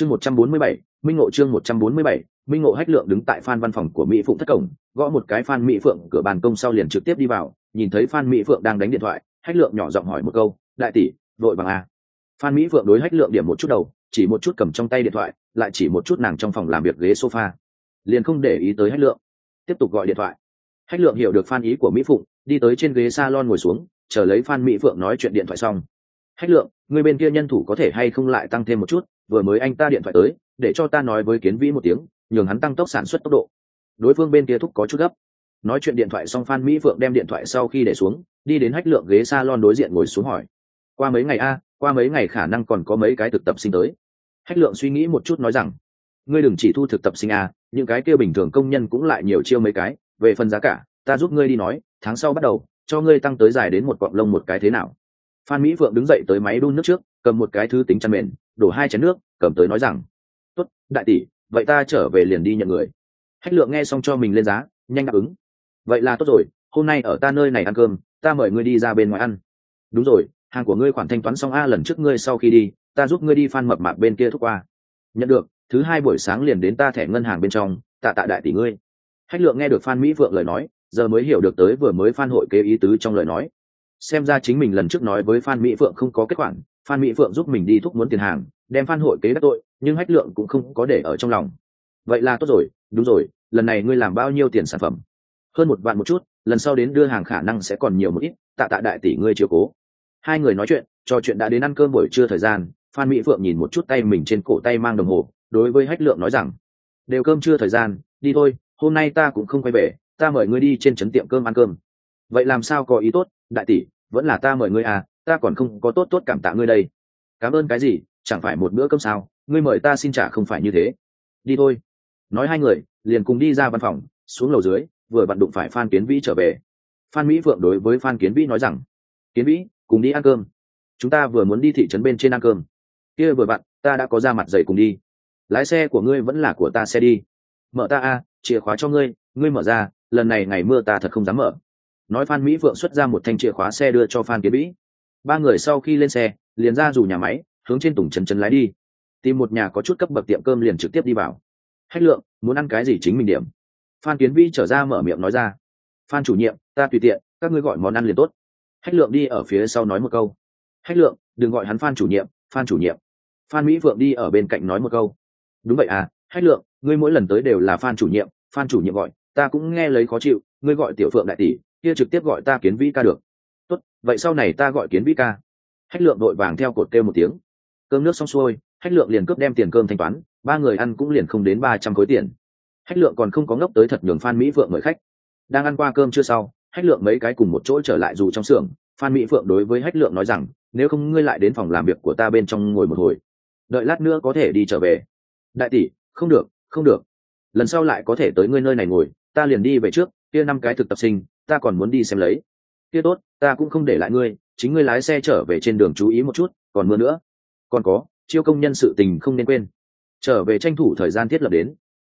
chương một trăm bốn mươi bảy, minh ngộ chương một trăm bốn mươi bảy, minh ngộ hách lượng đứng tại phan văn phòng của mỹ phụng thất cổng, gõ một cái phan mỹ phượng, cửa bàn công sau liền trực tiếp đi vào, nhìn thấy phan mỹ phượng đang đánh điện thoại, hách lượng nhỏ giọng hỏi một câu, đại tỷ, vội bằng a à? phan mỹ phượng đối hách lượng điểm một chút đầu, chỉ một chút cầm trong tay điện thoại, lại chỉ một chút nàng trong phòng làm việc ghế sofa, liền không để ý tới hách lượng, tiếp tục gọi điện thoại. Hách lượng hiểu được phan ý của mỹ phụng, đi tới trên ghế salon ngồi xuống, chờ lấy phan mỹ phượng nói chuyện điện thoại xong. Hách lượng, người bên kia nhân thủ có thể hay không lại tăng thêm một chút? Vừa mới anh ta điện thoại tới, để cho ta nói với kiến vĩ một tiếng, nhường hắn tăng tốc sản xuất tốc độ. Đối phương bên kia thúc có chút gấp. Nói chuyện điện thoại xong, phan mỹ phượng đem điện thoại sau khi để xuống, đi đến hách lượng ghế s a lon đối diện ngồi xuống hỏi. Qua mấy ngày a, qua mấy ngày khả năng còn có mấy cái thực tập sinh tới. Hách lượng suy nghĩ một chút nói rằng, ngươi đừng chỉ thu thực tập sinh a, những cái kia bình thường công nhân cũng lại nhiều chiêu mấy cái, về phần giá cả, ta giúp ngươi đi nói, tháng sau bắt đầu, cho ngươi tăng tới dài đến một cọng lông một cái thế nào phan mỹ phượng đứng dậy tới máy đun nước trước cầm một cái thứ tính chăn mền đổ hai chén nước cầm tới nói rằng Tuất, đại tỷ vậy ta trở về liền đi nhận người. Hách lượng nghe xong cho mình lên giá nhanh đáp ứng. Vậy là tốt rồi hôm nay ở ta nơi này ăn cơm ta mời ngươi đi ra bên ngoài ăn. Đúng rồi hàng của ngươi khoản thanh toán xong a lần trước ngươi sau khi đi ta giúp ngươi đi phan mập mạp bên kia thúc qua. Nhận được thứ hai buổi sáng liền đến ta thẻ ngân hàng bên trong tạ tạ đại tỷ ngươi. Hách lượng nghe được phan mỹ phượng lời nói giờ mới hiểu được tới vừa mới phan hội kế ý tứ trong lời nói xem ra chính mình lần trước nói với phan mỹ phượng không có kết khoản phan mỹ phượng giúp mình đi thúc muốn tiền hàng, đem phan hội kế đắc tội, nhưng hách lượng cũng không có để ở trong lòng. Vậy là tốt rồi, đúng rồi, lần này ngươi làm bao nhiêu tiền sản phẩm? Hơn một vạn một chút, lần sau đến đưa hàng khả năng sẽ còn nhiều một ít, tạ tạ đại tỷ ngươi chiều cố. Hai người nói chuyện, trò chuyện đã đến ăn cơm buổi trưa thời gian, phan mỹ phượng nhìn một chút tay mình trên cổ tay mang đồng hồ, đối với hách lượng nói rằng, đều cơm chưa thời gian, đi thôi, hôm nay ta cũng không quay về, ta mời ngươi đi trên trấn tiệm cơm ăn cơm. Vậy làm sao có ý tốt đại tỷ, vẫn là ta mời ngươi à ta còn không có tốt tốt cảm tạ ngươi đây. Cảm ơn cái gì, chẳng phải một bữa cơm sao, ngươi mời ta xin trả không phải như thế. Đi thôi. Nói hai người, liền cùng đi ra văn phòng, xuống lầu dưới, vừa vặn đụng phải phan kiến vĩ trở về. Phan mỹ phượng đối với phan kiến vĩ nói rằng, kiến vĩ, cùng đi ăn cơm. Chúng ta vừa muốn đi thị trấn bên trên ăn cơm. Kia vừa vặn, ta đã có ra mặt dậy cùng đi. Lái xe của ngươi vẫn là của ta xe đi. Mở ta a, chìa khóa cho ngươi ngươi mở ra, lần này ngày mưa ta thật không dám mở nói phan mỹ phượng xuất ra một thanh chìa khóa xe đưa cho phan kiến vĩ. Ba người sau khi lên xe, liền ra dù nhà máy, hướng trên tùng chân chân lái đi. Tìm một nhà có chút cấp bậc tiệm cơm liền trực tiếp đi vào. Hách lượng, muốn ăn cái gì chính mình điểm. Phan kiến vĩ trở ra mở miệng nói ra. Phan chủ nhiệm, ta tùy tiện, các ngươi gọi món ăn liền tốt. Hách lượng đi ở phía sau nói một câu. Hách lượng, đừng gọi hắn phan chủ nhiệm, phan chủ nhiệm. Phan mỹ phượng đi ở bên cạnh nói một câu. Đúng vậy à hách lượng, ngươi mỗi lần tới đều là phan chủ nhiệm, phan chủ nhiệm gọi, ta cũng nghe lấy khó chịu, ngươi gọi tiểu phượng đại tỷ kia trực tiếp gọi ta kiến vĩ ca được. Tốt, vậy sau này ta gọi kiến vĩ ca. Hách lượng đội vàng theo cột kêu một tiếng. Cơm nước xong xuôi, hách lượng liền cướp đem tiền cơm thanh toán, ba người ăn cũng liền không đến ba trăm khối tiền. Hách lượng còn không có ngốc tới thật nhường phan mỹ phượng mời khách. Đang ăn qua cơm chưa sau, hách lượng mấy cái cùng một chỗ trở lại dù trong xưởng. Phan mỹ phượng đối với hách lượng nói rằng, nếu không ngươi lại đến phòng làm việc của ta bên trong ngồi một hồi. Đợi lát nữa có thể đi trở về. Đại tỷ, không được không được. Lần sau lại có thể tới ngươi nơi này ngồi. Ta liền đi về trước, kia năm cái thực tập sinh ta còn muốn đi xem lấy. Kia tốt, ta cũng không để lại ngươi, chính ngươi lái xe trở về trên đường chú ý một chút, còn mưa nữa. Còn có, chiêu công nhân sự tình không nên quên. Trở về tranh thủ thời gian thiết lập đến.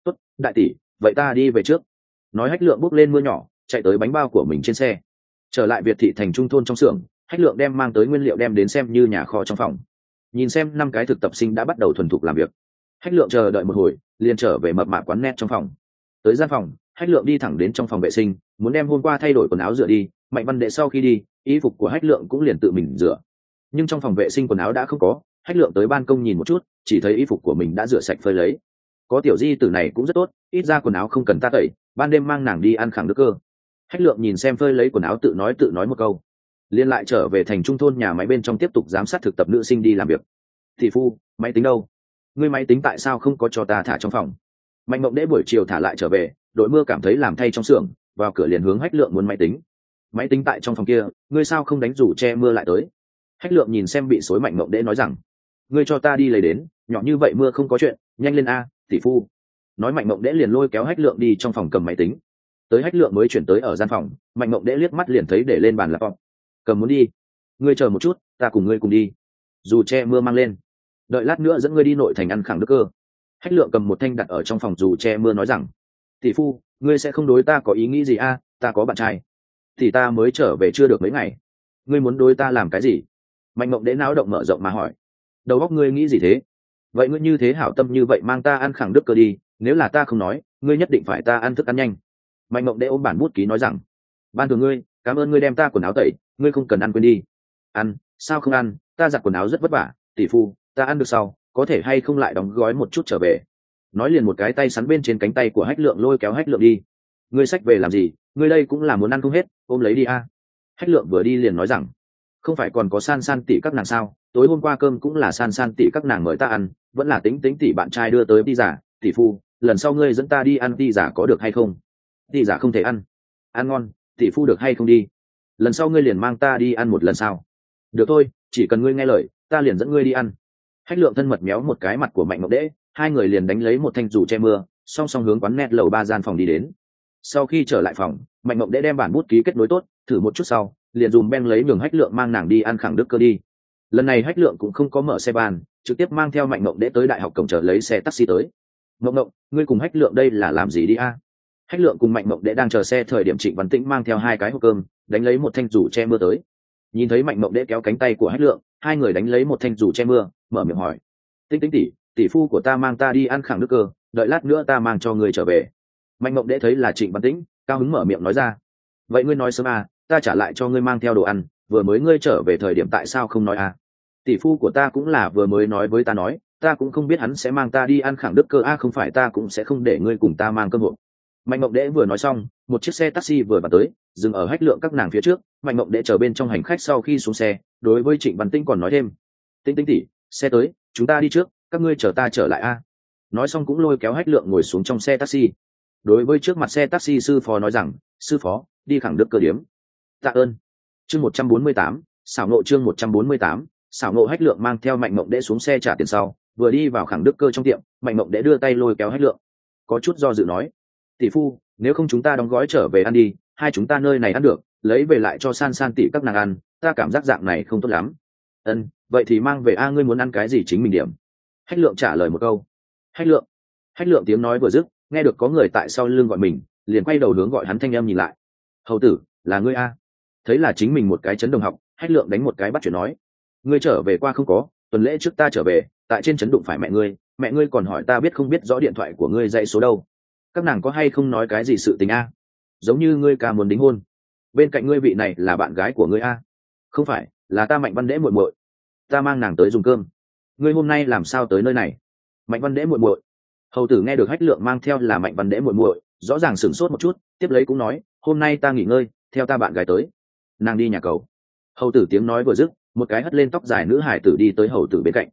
Tốt, đại tỷ, vậy ta đi về trước. Nói hách lượng bước lên mưa nhỏ, chạy tới bánh bao của mình trên xe. Trở lại việt thị thành trung thôn trong xưởng, hách lượng đem mang tới nguyên liệu đem đến xem như nhà kho trong phòng. Nhìn xem năm cái thực tập sinh đã bắt đầu thuần thục làm việc. Hách lượng chờ đợi một hồi, liền trở về mập mạ quán net trong phòng. Tới gian phòng hách lượng đi thẳng đến trong phòng vệ sinh, muốn đem hôm qua thay đổi quần áo rửa đi, mạnh văn đệ sau khi đi, y phục của hách lượng cũng liền tự mình rửa. Nhưng trong phòng vệ sinh quần áo đã không có, hách lượng tới ban công nhìn một chút, chỉ thấy y phục của mình đã rửa sạch phơi lấy. Có tiểu di tử này cũng rất tốt, ít ra quần áo không cần ta tẩy, ban đêm mang nàng đi ăn khẳng nước cơ. Hách lượng nhìn xem phơi lấy quần áo tự nói tự nói một câu. Liên lại trở về thành trung thôn nhà máy bên trong tiếp tục giám sát thực tập nữ sinh đi làm việc. Thị phu, máy tính đâu? Ngươi máy tính tại sao không có cho ta thả trong phòng? Mạnh mộng đễ buổi chiều thả lại trở về đội mưa cảm thấy làm thay trong xưởng, vào cửa liền hướng hách lượng muốn máy tính. Máy tính tại trong phòng kia, ngươi sao không đánh rủ che mưa lại tới? Hách lượng nhìn xem bị xối mạnh mộng đễ nói rằng, ngươi cho ta đi lấy đến, nhỏ như vậy mưa không có chuyện, nhanh lên a, tỷ phu. Nói mạnh mộng đễ liền lôi kéo hách lượng đi trong phòng cầm máy tính. Tới hách lượng mới chuyển tới ở gian phòng, mạnh mộng đễ liếc mắt liền thấy để lên bàn laptop cầm muốn đi. Ngươi chờ một chút, ta cùng ngươi cùng đi. Dù che mưa mang lên. Đợi lát nữa dẫn ngươi đi nội thành ăn khẳng đức cơ. Hách lượng cầm một thanh đặt ở trong phòng dù che mưa nói rằng tỷ phu, ngươi sẽ không đối ta có ý nghĩ gì a, ta có bạn trai. Thì ta mới trở về chưa được mấy ngày. Ngươi muốn đối ta làm cái gì? Mạnh mộng đế não động mở rộng mà hỏi. Đầu óc ngươi nghĩ gì thế? Vậy ngươi như thế hảo tâm như vậy mang ta ăn khẳng đức cơ đi, nếu là ta không nói, ngươi nhất định phải ta ăn thức ăn nhanh. Mạnh mộng Đế ôm bản bút ký nói rằng. Ban thường ngươi, cảm ơn ngươi đem ta quần áo tẩy, ngươi không cần ăn quên đi. Ăn, sao không ăn, ta giặt quần áo rất vất vả. Tỷ phu, ta ăn được sau, có thể hay không lại đóng gói một chút trở về? Nói liền một cái tay sắn bên trên cánh tay của hách lượng lôi kéo hách lượng đi. Ngươi sách về làm gì? Ngươi đây cũng là muốn ăn không hết, ôm lấy đi a. Hách lượng vừa đi liền nói rằng, không phải còn có san san tỷ các nàng sao? Tối hôm qua cơm cũng là san san tỷ các nàng mời ta ăn, vẫn là tính tính tỷ bạn trai đưa tới đi giả tỷ phu, lần sau ngươi dẫn ta đi ăn đi giả có được hay không? Đi giả không thể ăn. Ăn ngon, tỷ phu được hay không đi? Lần sau ngươi liền mang ta đi ăn một lần sau được thôi, chỉ cần ngươi nghe lời, ta liền dẫn ngươi đi ăn. Hách lượng thân mật méo một cái mặt của mạnh ngọc đễ hai người liền đánh lấy một thanh dù che mưa song song hướng quán net lầu ba gian phòng đi đến. Sau khi trở lại phòng mạnh mộng đễ đem bản bút ký kết nối tốt thử một chút sau liền dùng ben lấy đường hách lượng mang nàng đi ăn khẳng đức cơ đi. Lần này hách lượng cũng không có mở xe bàn, trực tiếp mang theo mạnh mộng đễ tới đại học cổng chờ lấy xe taxi tới. Mộng mộng ngươi cùng hách lượng đây là làm gì đi a? Hách lượng cùng mạnh mộng đễ đang chờ xe thời điểm trịnh văn tĩnh mang theo hai cái hộp cơm đánh lấy một thanh dù che mưa tới. Nhìn thấy mạnh mộng đễ kéo cánh tay của hách lượng hai người đánh lấy một thanh dù che mưa mở miệng hỏi. Tinh tinh tỷ tỷ phu của ta mang ta đi ăn khẳng đức cơ, đợi lát nữa ta mang cho người trở về. Mạnh mộng đễ thấy là trịnh văn tĩnh, cao hứng mở miệng nói ra. Vậy ngươi nói sớm à ta trả lại cho ngươi mang theo đồ ăn, vừa mới ngươi trở về thời điểm tại sao không nói à? Tỷ phu của ta cũng là vừa mới nói với ta nói, ta cũng không biết hắn sẽ mang ta đi ăn khẳng đức cơ a à không phải ta cũng sẽ không để ngươi cùng ta mang cơ hội mạnh mộng đễ vừa nói xong, một chiếc xe taxi vừa vào tới, dừng ở hách lượng các nàng phía trước, mạnh mộng đễ chờ bên trong hành khách sau khi xuống xe, đối với trịnh văn tĩnh còn nói thêm. Tĩnh Tĩnh tỉ xe tới, chúng ta đi trước các ngươi chờ ta trở lại a. Nói xong cũng lôi kéo hách lượng ngồi xuống trong xe taxi. Đối với trước mặt xe taxi sư phó nói rằng, sư phó, đi khẳng đức cơ điếm tạ ơn. Chương một trăm bốn mươi tám, xảo nộ chương một trăm bốn mươi tám, xảo nộ hách lượng mang theo mạnh mộng đễ xuống xe trả tiền sau, vừa đi vào khẳng đức cơ trong tiệm, mạnh mộng đễ đưa tay lôi kéo hách lượng. Có chút do dự nói, tỷ phu, nếu không chúng ta đóng gói trở về ăn đi, hai chúng ta nơi này ăn được, lấy về lại cho san san tỷ các nàng ăn, ta cảm giác dạng này không tốt lắm. Ân, vậy thì mang về a, ngươi muốn ăn cái gì chính mình điểm hách lượng trả lời một câu. Hách lượng. Hách lượng tiếng nói vừa dứt, nghe được có người tại sau lưng gọi mình, liền quay đầu hướng gọi hắn thanh em nhìn lại. Hầu tử, là ngươi a? Thấy là chính mình một cái chấn đồng học, hách lượng đánh một cái bắt chuyện nói. Ngươi trở về qua không có, tuần lễ trước ta trở về, tại trên chấn đụng phải mẹ ngươi mẹ ngươi còn hỏi ta biết không biết rõ điện thoại của ngươi dạy số đâu. Các nàng có hay không nói cái gì sự tình a? Giống như ngươi ca muốn đính hôn. Bên cạnh ngươi vị này là bạn gái của ngươi a? Không phải, là ta mạnh văn đễ muội muội. Ta mang nàng tới dùng cơm ngươi hôm nay làm sao tới nơi này? Mạnh văn đễ muội muội. Hầu tử nghe được hách lượng mang theo là mạnh văn đễ muội muội, rõ ràng sửng sốt một chút, tiếp lấy cũng nói, hôm nay ta nghỉ ngơi, theo ta bạn gái tới. Nàng đi nhà cầu. Hầu tử tiếng nói vừa dứt, một cái hất lên tóc dài nữ hải tử đi tới hầu tử bên cạnh.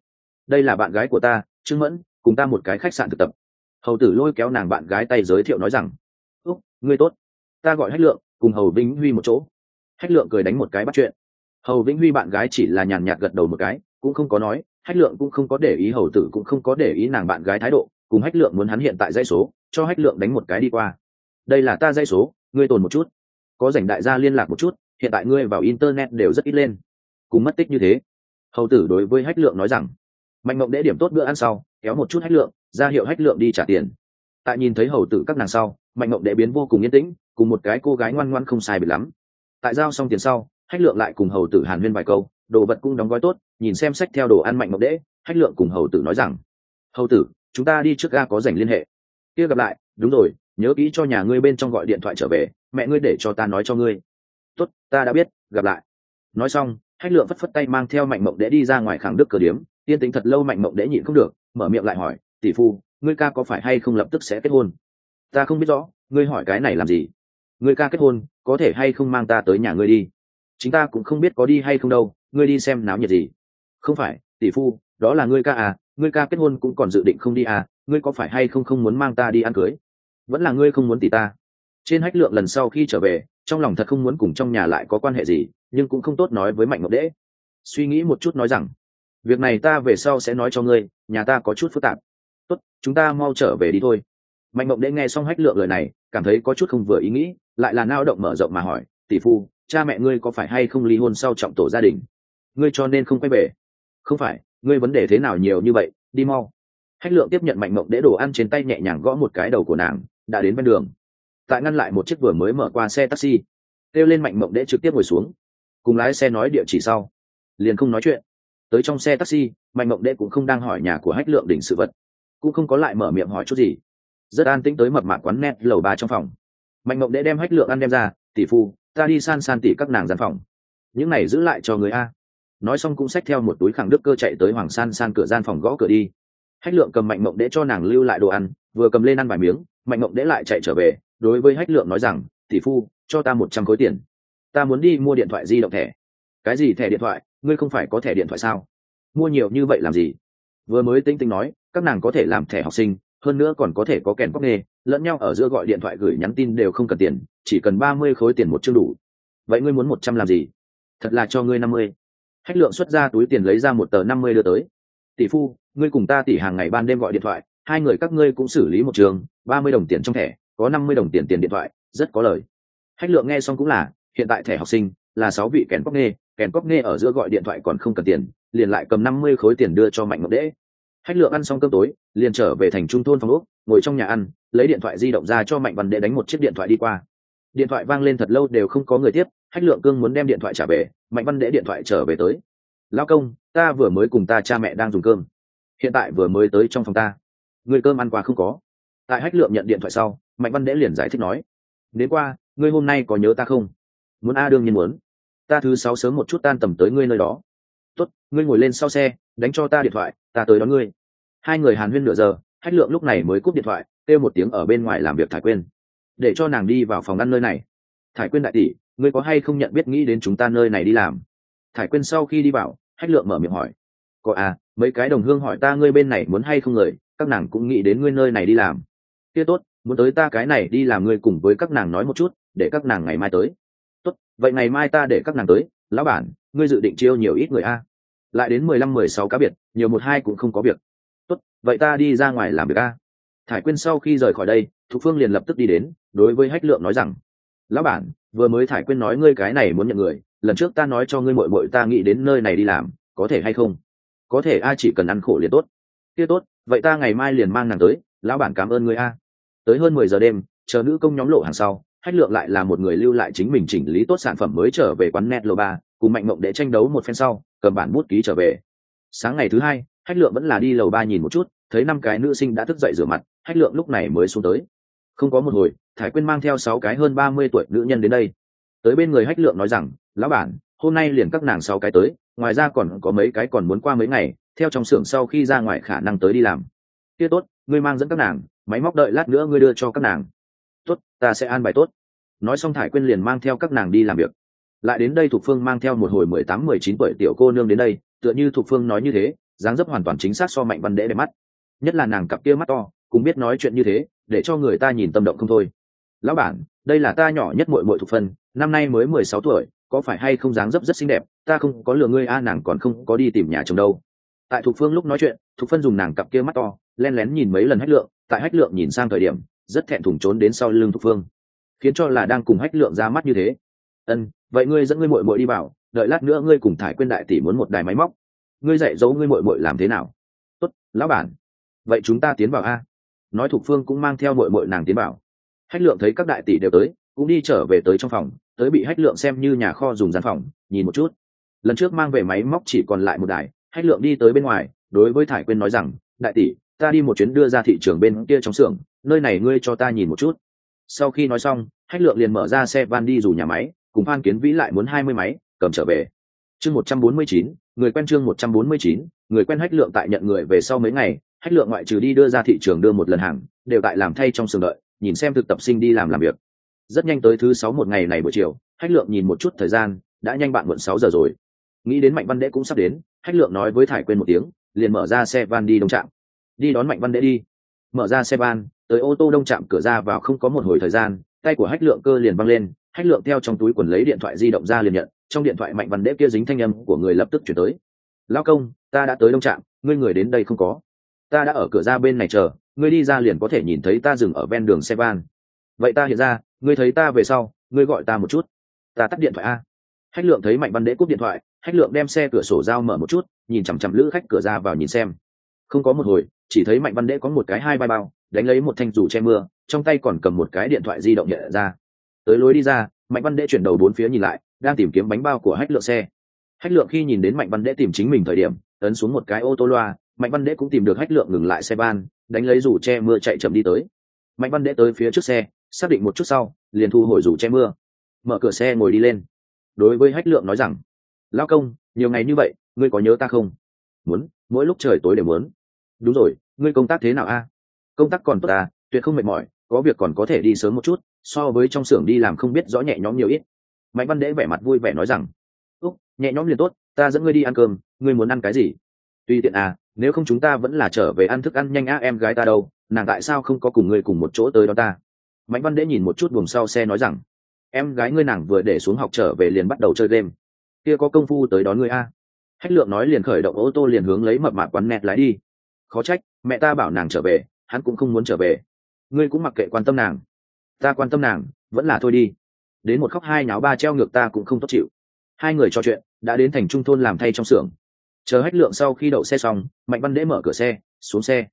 Đây là bạn gái của ta, trương mẫn, cùng ta một cái khách sạn thực tập. Hầu tử lôi kéo nàng bạn gái tay giới thiệu nói rằng, úc, ngươi tốt. Ta gọi hách lượng, cùng hầu vĩnh huy một chỗ. Hách lượng cười đánh một cái bắt chuyện. Hầu vĩnh huy bạn gái chỉ là nhàn nhạt gật đầu một cái, cũng không có nói hách lượng cũng không có để ý hầu tử cũng không có để ý nàng bạn gái thái độ, cùng hách lượng muốn hắn hiện tại dây số, cho hách lượng đánh một cái đi qua. Đây là ta dây số, ngươi tồn một chút. Có rảnh đại gia liên lạc một chút, hiện tại ngươi vào internet đều rất ít lên. Cùng mất tích như thế. Hầu tử đối với hách lượng nói rằng, mạnh mộng đễ điểm tốt bữa ăn sau, kéo một chút hách lượng, ra hiệu hách lượng đi trả tiền. Tại nhìn thấy hầu tử các nàng sau, mạnh mộng đễ biến vô cùng yên tĩnh, cùng một cái cô gái ngoan ngoan không sai biệt lắm. Tại giao xong tiền sau, hách lượng lại cùng hầu tử hàn huyên vài câu, đồ vật cũng đóng gói tốt nhìn xem sách theo đồ ăn mạnh mộng đễ, hách lượng cùng hầu tử nói rằng, hầu tử, chúng ta đi trước ga có dành liên hệ. Kia gặp lại, đúng rồi, nhớ kỹ cho nhà ngươi bên trong gọi điện thoại trở về, mẹ ngươi để cho ta nói cho ngươi. Tốt, ta đã biết, gặp lại. Nói xong, hách lượng phất phất tay mang theo mạnh mộng đễ đi ra ngoài khẳng đức cửa điếm tiên tính thật lâu mạnh mộng đễ nhịn không được, mở miệng lại hỏi, tỷ phu, ngươi ca có phải hay không lập tức sẽ kết hôn? Ta không biết rõ, ngươi hỏi cái này làm gì? Ngươi ca kết hôn, có thể hay không mang ta tới nhà ngươi đi? Chính ta cũng không biết có đi hay không đâu, ngươi đi xem náo nhiệt gì không phải, tỷ phu, đó là ngươi ca à ngươi ca kết hôn cũng còn dự định không đi à ngươi có phải hay không không muốn mang ta đi ăn cưới? Vẫn là ngươi không muốn tỷ ta. Trên hách lượng lần sau khi trở về, trong lòng thật không muốn cùng trong nhà lại có quan hệ gì, nhưng cũng không tốt nói với mạnh ngọc đễ suy nghĩ một chút nói rằng, việc này ta về sau sẽ nói cho ngươi, nhà ta có chút phức tạp. Tốt, chúng ta mau trở về đi thôi. Mạnh mộng đễ nghe xong hách lượng lời này, cảm thấy có chút không vừa ý nghĩ, lại là nao động mở rộng mà hỏi, tỷ phu, cha mẹ ngươi có phải hay không ly hôn sau trọng tổ gia đình? Ngươi cho nên không quay về? Không phải, ngươi vấn đề thế nào nhiều như vậy, đi mau. Hách lượng tiếp nhận mạnh mộng đễ đồ ăn trên tay nhẹ nhàng gõ một cái đầu của nàng, đã đến bên đường. Tại ngăn lại một chiếc vừa mới mở qua xe taxi, kêu lên mạnh mộng đễ trực tiếp ngồi xuống. Cùng lái xe nói địa chỉ sau. Liền không nói chuyện. Tới trong xe taxi, mạnh mộng đệ cũng không đang hỏi nhà của hách lượng đỉnh sự vật. Cũng không có lại mở miệng hỏi chút gì. Rất an tĩnh tới mập mạc quán net lầu ba trong phòng. Mạnh mộng đệ đem hách lượng ăn đem ra, tỷ phu, ta đi san san tỉ các nàng gian phòng. Những này giữ lại cho người a nói xong cũng xách theo một túi khẳng đức cơ chạy tới hoàng san san cửa gian phòng gõ cửa đi. Hách lượng cầm mạnh mộng đễ cho nàng lưu lại đồ ăn, vừa cầm lên ăn vài miếng, mạnh mộng đễ lại chạy trở về, đối với hách lượng nói rằng, tỷ phu, cho ta một trăm khối tiền. Ta muốn đi mua điện thoại di động thẻ. Cái gì thẻ điện thoại? Ngươi không phải có thẻ điện thoại sao? Mua nhiều như vậy làm gì? Vừa mới tinh tinh nói, các nàng có thể làm thẻ học sinh, hơn nữa còn có thể có kèn bóc nghề, lẫn nhau ở giữa gọi điện thoại gửi nhắn tin đều không cần tiền, chỉ cần ba mươi khối tiền một chương đủ. Vậy ngươi muốn một trăm làm gì? Thật là cho ngươi năm mươi hách lượng xuất ra túi tiền lấy ra một tờ năm mươi đưa tới. Tỷ phu, ngươi cùng ta tỷ hàng ngày ban đêm gọi điện thoại, hai người các ngươi cũng xử lý một trường, ba mươi đồng tiền trong thẻ, có năm mươi đồng tiền tiền điện thoại, rất có lời. Hách lượng nghe xong cũng là, hiện tại thẻ học sinh, là sáu vị kèn cóc nghe kèn cóc nghe ở giữa gọi điện thoại còn không cần tiền, liền lại cầm năm mươi khối tiền đưa cho mạnh ngọc đễ. Hách lượng ăn xong cơm tối, liền trở về thành trung thôn phòng úc ngồi trong nhà ăn, lấy điện thoại di động ra cho mạnh văn đệ đánh một chiếc điện thoại đi qua. Điện thoại vang lên thật lâu đều không có người tiếp hách lượng cương muốn đem điện thoại trả về, mạnh văn đệ điện thoại trở về tới. Lao công, ta vừa mới cùng ta cha mẹ đang dùng cơm. Hiện tại vừa mới tới trong phòng ta. Người cơm ăn qua không có. Tại hách lượng nhận điện thoại sau, mạnh văn đễ liền giải thích nói, đến qua, ngươi hôm nay có nhớ ta không? Muốn a đương nhiên muốn. Ta thứ sáu sớm một chút tan tầm tới ngươi nơi đó. Tốt, ngươi ngồi lên sau xe, đánh cho ta điện thoại, ta tới đón ngươi. Hai người hàn huyên nửa giờ, hách lượng lúc này mới cúp điện thoại, kêu một tiếng ở bên ngoài làm việc thải quên để cho nàng đi vào phòng ăn nơi này. Thải quên đại tỷ ngươi có hay không nhận biết nghĩ đến chúng ta nơi này đi làm? Thải quên sau khi đi vào, hách lượng mở miệng hỏi. Có à mấy cái đồng hương hỏi ta ngươi bên này muốn hay không người, các nàng cũng nghĩ đến ngươi nơi này đi làm. Kia tốt, muốn tới ta cái này đi làm ngươi cùng với các nàng nói một chút, để các nàng ngày mai tới. Tốt, vậy ngày mai ta để các nàng tới. Lão bản, ngươi dự định chiêu nhiều ít người a? Lại đến mười lăm, mười sáu cá biệt, nhiều một hai cũng không có việc. Tốt, vậy ta đi ra ngoài làm việc a. Thải quyên sau khi rời khỏi đây, thục phương liền lập tức đi đến, đối với hách lượng nói rằng. Lão bản vừa mới thải quyên nói ngươi cái này muốn nhận người, lần trước ta nói cho ngươi mội mội ta nghĩ đến nơi này đi làm, có thể hay không? Có thể a, chỉ cần ăn khổ liền tốt. Kia tốt, vậy ta ngày mai liền mang nàng tới, lão bản cảm ơn ngươi a. Tới hơn mười giờ đêm, chờ nữ công nhóm lộ hàng sau hách lượng lại là một người lưu lại chính mình chỉnh lý tốt sản phẩm mới trở về quán net lô ba, cùng mạnh mộng để tranh đấu một phen sau, cầm bản bút ký trở về. Sáng ngày thứ hai hách lượng vẫn là đi lầu ba nhìn một chút, thấy năm cái nữ sinh đã thức dậy rửa mặt hách lượng lúc này mới xuống tới không có một hồi, thải quyên mang theo sáu cái hơn ba mươi tuổi nữ nhân đến đây. Tới bên người hách lượng nói rằng, lão bản, hôm nay liền các nàng sáu cái tới, ngoài ra còn có mấy cái còn muốn qua mấy ngày, theo trong xưởng sau khi ra ngoài khả năng tới đi làm. Kia tốt, ngươi mang dẫn các nàng, máy móc đợi lát nữa ngươi đưa cho các nàng. Tốt, ta sẽ an bài tốt. Nói xong thải quyên liền mang theo các nàng đi làm việc. Lại đến đây thục phương mang theo một hồi mười tám, mười chín tuổi tiểu cô nương đến đây, tựa như thục phương nói như thế, dáng dấp hoàn toàn chính xác so mạnh văn đễ đẹp mắt. Nhất là nàng cặp kia mắt to cũng biết nói chuyện như thế, để cho người ta nhìn tâm động không thôi. Lão bản, đây là ta nhỏ nhất mội mội thuộc phân, năm nay mới mười sáu tuổi, có phải hay không dáng dấp rất xinh đẹp, ta không có lừa ngươi a, nàng còn không có đi tìm nhà chồng đâu. Tại thục phương lúc nói chuyện, thục phân dùng nàng cặp kia mắt to, len lén nhìn mấy lần hách lượng, tại hách lượng nhìn sang thời điểm, rất thẹn thùng trốn đến sau lưng thục phương. Khiến cho là đang cùng hách lượng ra mắt như thế. Ân, vậy ngươi dẫn ngươi mội mội đi vào, đợi lát nữa ngươi cùng thải quyên đại tỷ muốn một đài máy móc. Ngươi dạy dỗ ngươi mội mội làm thế nào? Tốt, lão bản. Vậy chúng ta tiến vào a nói thục phương cũng mang theo mội mội nàng tiến bảo, hách lượng thấy các đại tỷ đều tới cũng đi trở về tới trong phòng tới bị hách lượng xem như nhà kho dùng gian phòng nhìn một chút. Lần trước mang về máy móc chỉ còn lại một đài hách lượng đi tới bên ngoài đối với thải quyên nói rằng đại tỷ ta đi một chuyến đưa ra thị trường bên kia trong xưởng nơi này ngươi cho ta nhìn một chút. Sau khi nói xong hách lượng liền mở ra xe van đi dù nhà máy cùng phan kiến vĩ lại muốn hai mươi máy cầm trở về. Chương một trăm bốn mươi chín người quen chương một trăm bốn mươi chín người quen hách lượng tại nhận người về sau mấy ngày hách lượng ngoại trừ đi đưa ra thị trường đưa một lần hàng, đều tại làm thay trong sườn đợi, nhìn xem thực tập sinh đi làm làm việc. Rất nhanh tới thứ sáu một ngày này buổi chiều, hách lượng nhìn một chút thời gian, đã nhanh bạn muộn sáu giờ rồi. Nghĩ đến mạnh văn đễ cũng sắp đến, hách lượng nói với thải quên một tiếng, liền mở ra xe van đi đông trạm. Đi đón mạnh văn đễ đi. Mở ra xe van, tới ô tô đông trạm cửa ra vào không có một hồi thời gian, tay của hách lượng cơ liền văng lên, hách lượng theo trong túi quần lấy điện thoại di động ra liền nhận, trong điện thoại mạnh văn đễ kia dính thanh âm của người lập tức chuyển tới. Lao công, ta đã tới đông trạm, ngươi người đến đây không có ta đã ở cửa ra bên này chờ, ngươi đi ra liền có thể nhìn thấy ta dừng ở ven đường xe van. Vậy ta hiện ra, ngươi thấy ta về sau, ngươi gọi ta một chút. Ta tắt điện thoại a. Hách lượng thấy mạnh văn đễ cúp điện thoại, hách lượng đem xe cửa sổ dao mở một chút, nhìn chằm chằm lữ khách cửa ra vào nhìn xem. Không có một hồi, chỉ thấy mạnh văn đễ có một cái hai ba bao, đánh lấy một thanh dù che mưa, trong tay còn cầm một cái điện thoại di động nhẹ ra. Tới lối đi ra, mạnh văn đễ chuyển đầu bốn phía nhìn lại, đang tìm kiếm bánh bao của hách lượng xe. Hách lượng khi nhìn đến mạnh văn đễ tìm chính mình thời điểm, ấn xuống một cái ô tô loa mạnh văn đế cũng tìm được hách lượng ngừng lại xe ban, đánh lấy dù che mưa chạy chậm đi tới. Mạnh văn đế tới phía trước xe, xác định một chút sau, liền thu hồi dù che mưa. Mở cửa xe ngồi đi lên. Đối với hách lượng nói rằng lao công, nhiều ngày như vậy, ngươi có nhớ ta không? Muốn, mỗi lúc trời tối đều muốn. Đúng rồi, ngươi công tác thế nào a? Công tác còn tốt à tuyệt không mệt mỏi, có việc còn có thể đi sớm một chút, so với trong xưởng đi làm không biết rõ nhẹ nhõm nhiều ít. Mạnh văn đễ vẻ mặt vui vẻ nói rằng, úc, nhẹ nhõm liền tốt, ta dẫn ngươi đi ăn cơm, ngươi muốn ăn cái gì? Tùy tiện à nếu không chúng ta vẫn là trở về ăn thức ăn nhanh á, em gái ta đâu, nàng tại sao không có cùng ngươi cùng một chỗ tới đó ta? Mạnh văn đễ nhìn một chút buồng sau xe nói rằng, em gái ngươi nàng vừa để xuống học trở về liền bắt đầu chơi game. Kia có công phu tới đón ngươi a. Hách lượng nói liền khởi động ô tô liền hướng lấy mập mạp quán nẹt lái đi. Khó trách, mẹ ta bảo nàng trở về, hắn cũng không muốn trở về. Ngươi cũng mặc kệ quan tâm nàng. Ta quan tâm nàng, vẫn là thôi đi. Đến một khóc hai nháo ba treo ngược ta cũng không tốt chịu. Hai người trò chuyện, đã đến thành trung thôn làm thay trong xưởng chờ hách lượng sau khi đậu xe xong, mạnh văn đễ mở cửa xe, xuống xe.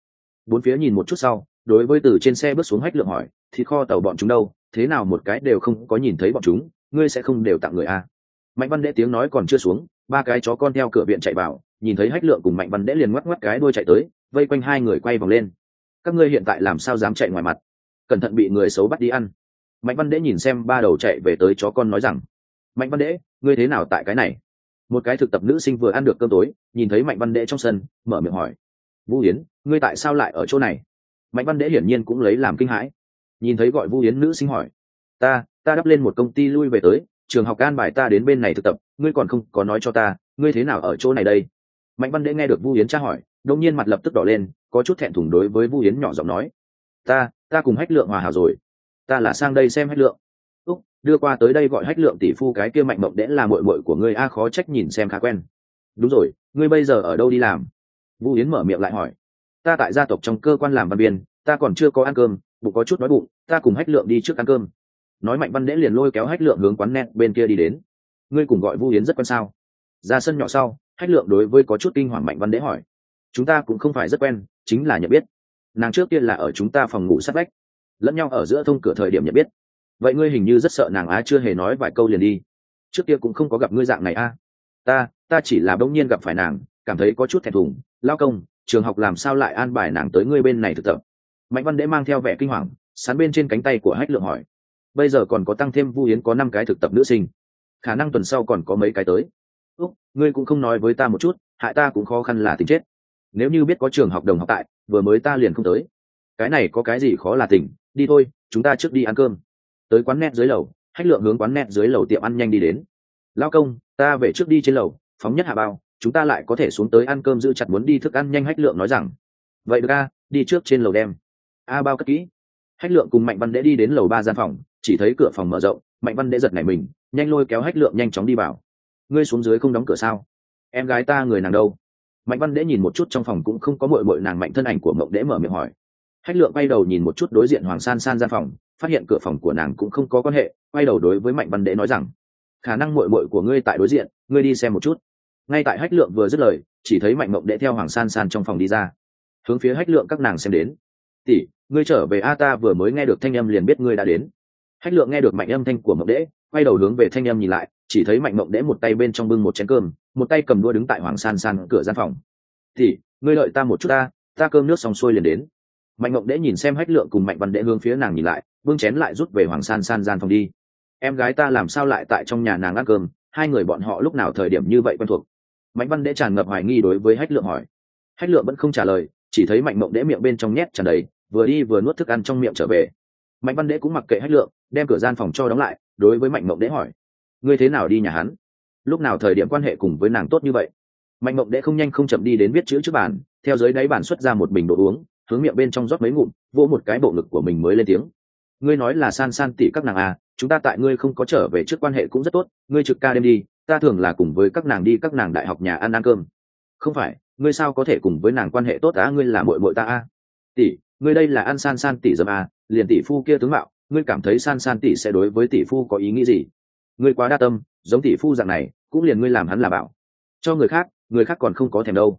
Bốn phía nhìn một chút sau, đối với từ trên xe bước xuống hách lượng hỏi, thì kho tàu bọn chúng đâu? Thế nào một cái đều không có nhìn thấy bọn chúng? Ngươi sẽ không đều tặng người a à? mạnh văn đễ tiếng nói còn chưa xuống, ba cái chó con theo cửa viện chạy vào, nhìn thấy hách lượng cùng mạnh văn đễ liền ngoắc ngoắc cái đuôi chạy tới, vây quanh hai người quay vòng lên. Các ngươi hiện tại làm sao dám chạy ngoài mặt? Cẩn thận bị người xấu bắt đi ăn. Mạnh văn đễ nhìn xem ba đầu chạy về tới chó con nói rằng, mạnh văn đễ, ngươi thế nào tại cái này? Một cái thực tập nữ sinh vừa ăn được cơm tối, nhìn thấy mạnh văn đệ trong sân, mở miệng hỏi, vũ yến, ngươi tại sao lại ở chỗ này? Mạnh văn đệ hiển nhiên cũng lấy làm kinh hãi. Nhìn thấy gọi vũ yến nữ sinh hỏi, ta ta đắp lên một công ty lui về tới, trường học an bài ta đến bên này thực tập, ngươi còn không có nói cho ta, ngươi thế nào ở chỗ này đây? Mạnh văn đệ nghe được vu yến tra hỏi đông nhiên mặt lập tức đỏ lên, có chút thẹn thùng đối với vu yến nhỏ giọng nói, ta ta cùng hách lượng hòa hảo rồi. Ta là sang đây xem hách lượng đưa qua tới đây gọi hách lượng tỷ phu cái kia mạnh mộng đẽ là mội mội của ngươi, a, khó trách nhìn xem khá quen. Đúng rồi, ngươi bây giờ ở đâu đi làm? Vu yến mở miệng lại hỏi. Ta tại gia tộc trong cơ quan làm văn biên ta còn chưa có ăn cơm, bụng có chút đói bụng, ta cùng hách lượng đi trước ăn cơm. Nói mạnh văn đẽ liền lôi kéo hách lượng hướng quán net bên kia đi đến. Ngươi cùng gọi vu yến rất quan sao? Ra sân nhỏ sau, hách lượng đối với có chút kinh hoàng mạnh văn đẽ hỏi. Chúng ta cũng không phải rất quen, chính là nhận biết. Nàng trước kia là ở chúng ta phòng ngủ sát vách. Lẫn nhau ở giữa thông cửa thời điểm nhận biết vậy ngươi hình như rất sợ nàng á chưa hề nói vài câu liền đi. Trước kia cũng không có gặp ngươi dạng này a. Ta ta chỉ là bỗng nhiên gặp phải nàng, cảm thấy có chút thẹn thùng. Lao công, trường học làm sao lại an bài nàng tới ngươi bên này thực tập? Mạnh văn đễ mang theo vẻ kinh hoàng sán bên trên cánh tay của hách lượng hỏi. Bây giờ còn có tăng thêm vu yến có năm cái thực tập nữ sinh. Khả năng tuần sau còn có mấy cái tới. Úc, ngươi cũng không nói với ta một chút, hại ta cũng khó khăn là tình chết. Nếu như biết có trường học đồng học tại, vừa mới ta liền không tới. Cái này có cái gì khó là tình, đi thôi, chúng ta trước đi ăn cơm tới quán net dưới lầu hách lượng hướng quán net dưới lầu tiệm ăn nhanh đi đến. Lao công, ta về trước đi trên lầu, phóng nhất hạ bao, chúng ta lại có thể xuống tới ăn cơm giữ chặt muốn đi thức ăn nhanh. Hách lượng nói rằng. Vậy được a, đi trước trên lầu đem. A, bao cất kỹ. Hách lượng cùng mạnh văn đễ đi đến lầu ba gian phòng, chỉ thấy cửa phòng mở rộng, mạnh văn đễ giật nảy mình, nhanh lôi kéo hách lượng nhanh chóng đi vào. Ngươi xuống dưới không đóng cửa sao? Em gái ta người nàng đâu? Mạnh văn đễ nhìn một chút trong phòng cũng không có mội mội nàng mạnh thân ảnh của mộng đễ mở miệng hỏi hách lượng quay đầu nhìn một chút đối diện hoàng san san gian phòng phát hiện cửa phòng của nàng cũng không có quan hệ quay đầu đối với mạnh văn đệ nói rằng khả năng mội mội của ngươi tại đối diện ngươi đi xem một chút. Ngay tại hách lượng vừa dứt lời chỉ thấy mạnh mộng đệ theo hoàng san san trong phòng đi ra. Hướng phía hách lượng các nàng xem đến tỷ ngươi trở về a ta vừa mới nghe được thanh âm liền biết ngươi đã đến. Hách lượng nghe được mạnh âm thanh của mộng đễ quay đầu hướng về thanh âm nhìn lại chỉ thấy mạnh mộng đễ một tay bên trong bưng một chén cơm một tay cầm đua đứng tại hoàng san san cửa gian phòng. Tỷ, ngươi lợi ta một chút ta ta cơm nước xong xuôi liền đến mạnh mộng đễ nhìn xem hách lượng cùng mạnh văn đễ hướng phía nàng nhìn lại, vương chén lại rút về hoàng san san gian phòng đi. Em gái ta làm sao lại tại trong nhà nàng ăn cơm, hai người bọn họ lúc nào thời điểm như vậy quen thuộc? Mạnh văn đễ tràn ngập hoài nghi đối với hách lượng hỏi. Hách lượng vẫn không trả lời, chỉ thấy mạnh mộng đễ miệng bên trong nhét tràn đầy, vừa đi vừa nuốt thức ăn trong miệng trở về. Mạnh văn đễ cũng mặc kệ hách lượng, đem cửa gian phòng cho đóng lại, đối với mạnh mộng đễ hỏi. Ngươi thế nào đi nhà hắn? Lúc nào thời điểm quan hệ cùng với nàng tốt như vậy? Mạnh mộng đễ không nhanh không chậm đi đến viết chữ trước bàn, theo dưới đáy bàn xuất ra một bình đồ uống hướng miệng bên trong rót mấy ngụm, vỗ một cái bộ ngực của mình mới lên tiếng. Ngươi nói là san san tỉ các nàng à chúng ta tại ngươi không có trở về trước quan hệ cũng rất tốt, ngươi trực ca đêm đi, ta thường là cùng với các nàng đi các nàng đại học nhà ăn ăn cơm. Không phải, ngươi sao có thể cùng với nàng quan hệ tốt á, ngươi là mội mội ta à? Tỷ ngươi đây là ăn san san tỷ dâm à liền tỷ phu kia tướng mạo, ngươi cảm thấy san san tỷ sẽ đối với tỷ phu có ý nghĩ gì? Ngươi quá đa tâm, giống tỷ phu dạng này, cũng liền ngươi làm hắn là bảo. Cho người khác người khác còn không có thèm đâu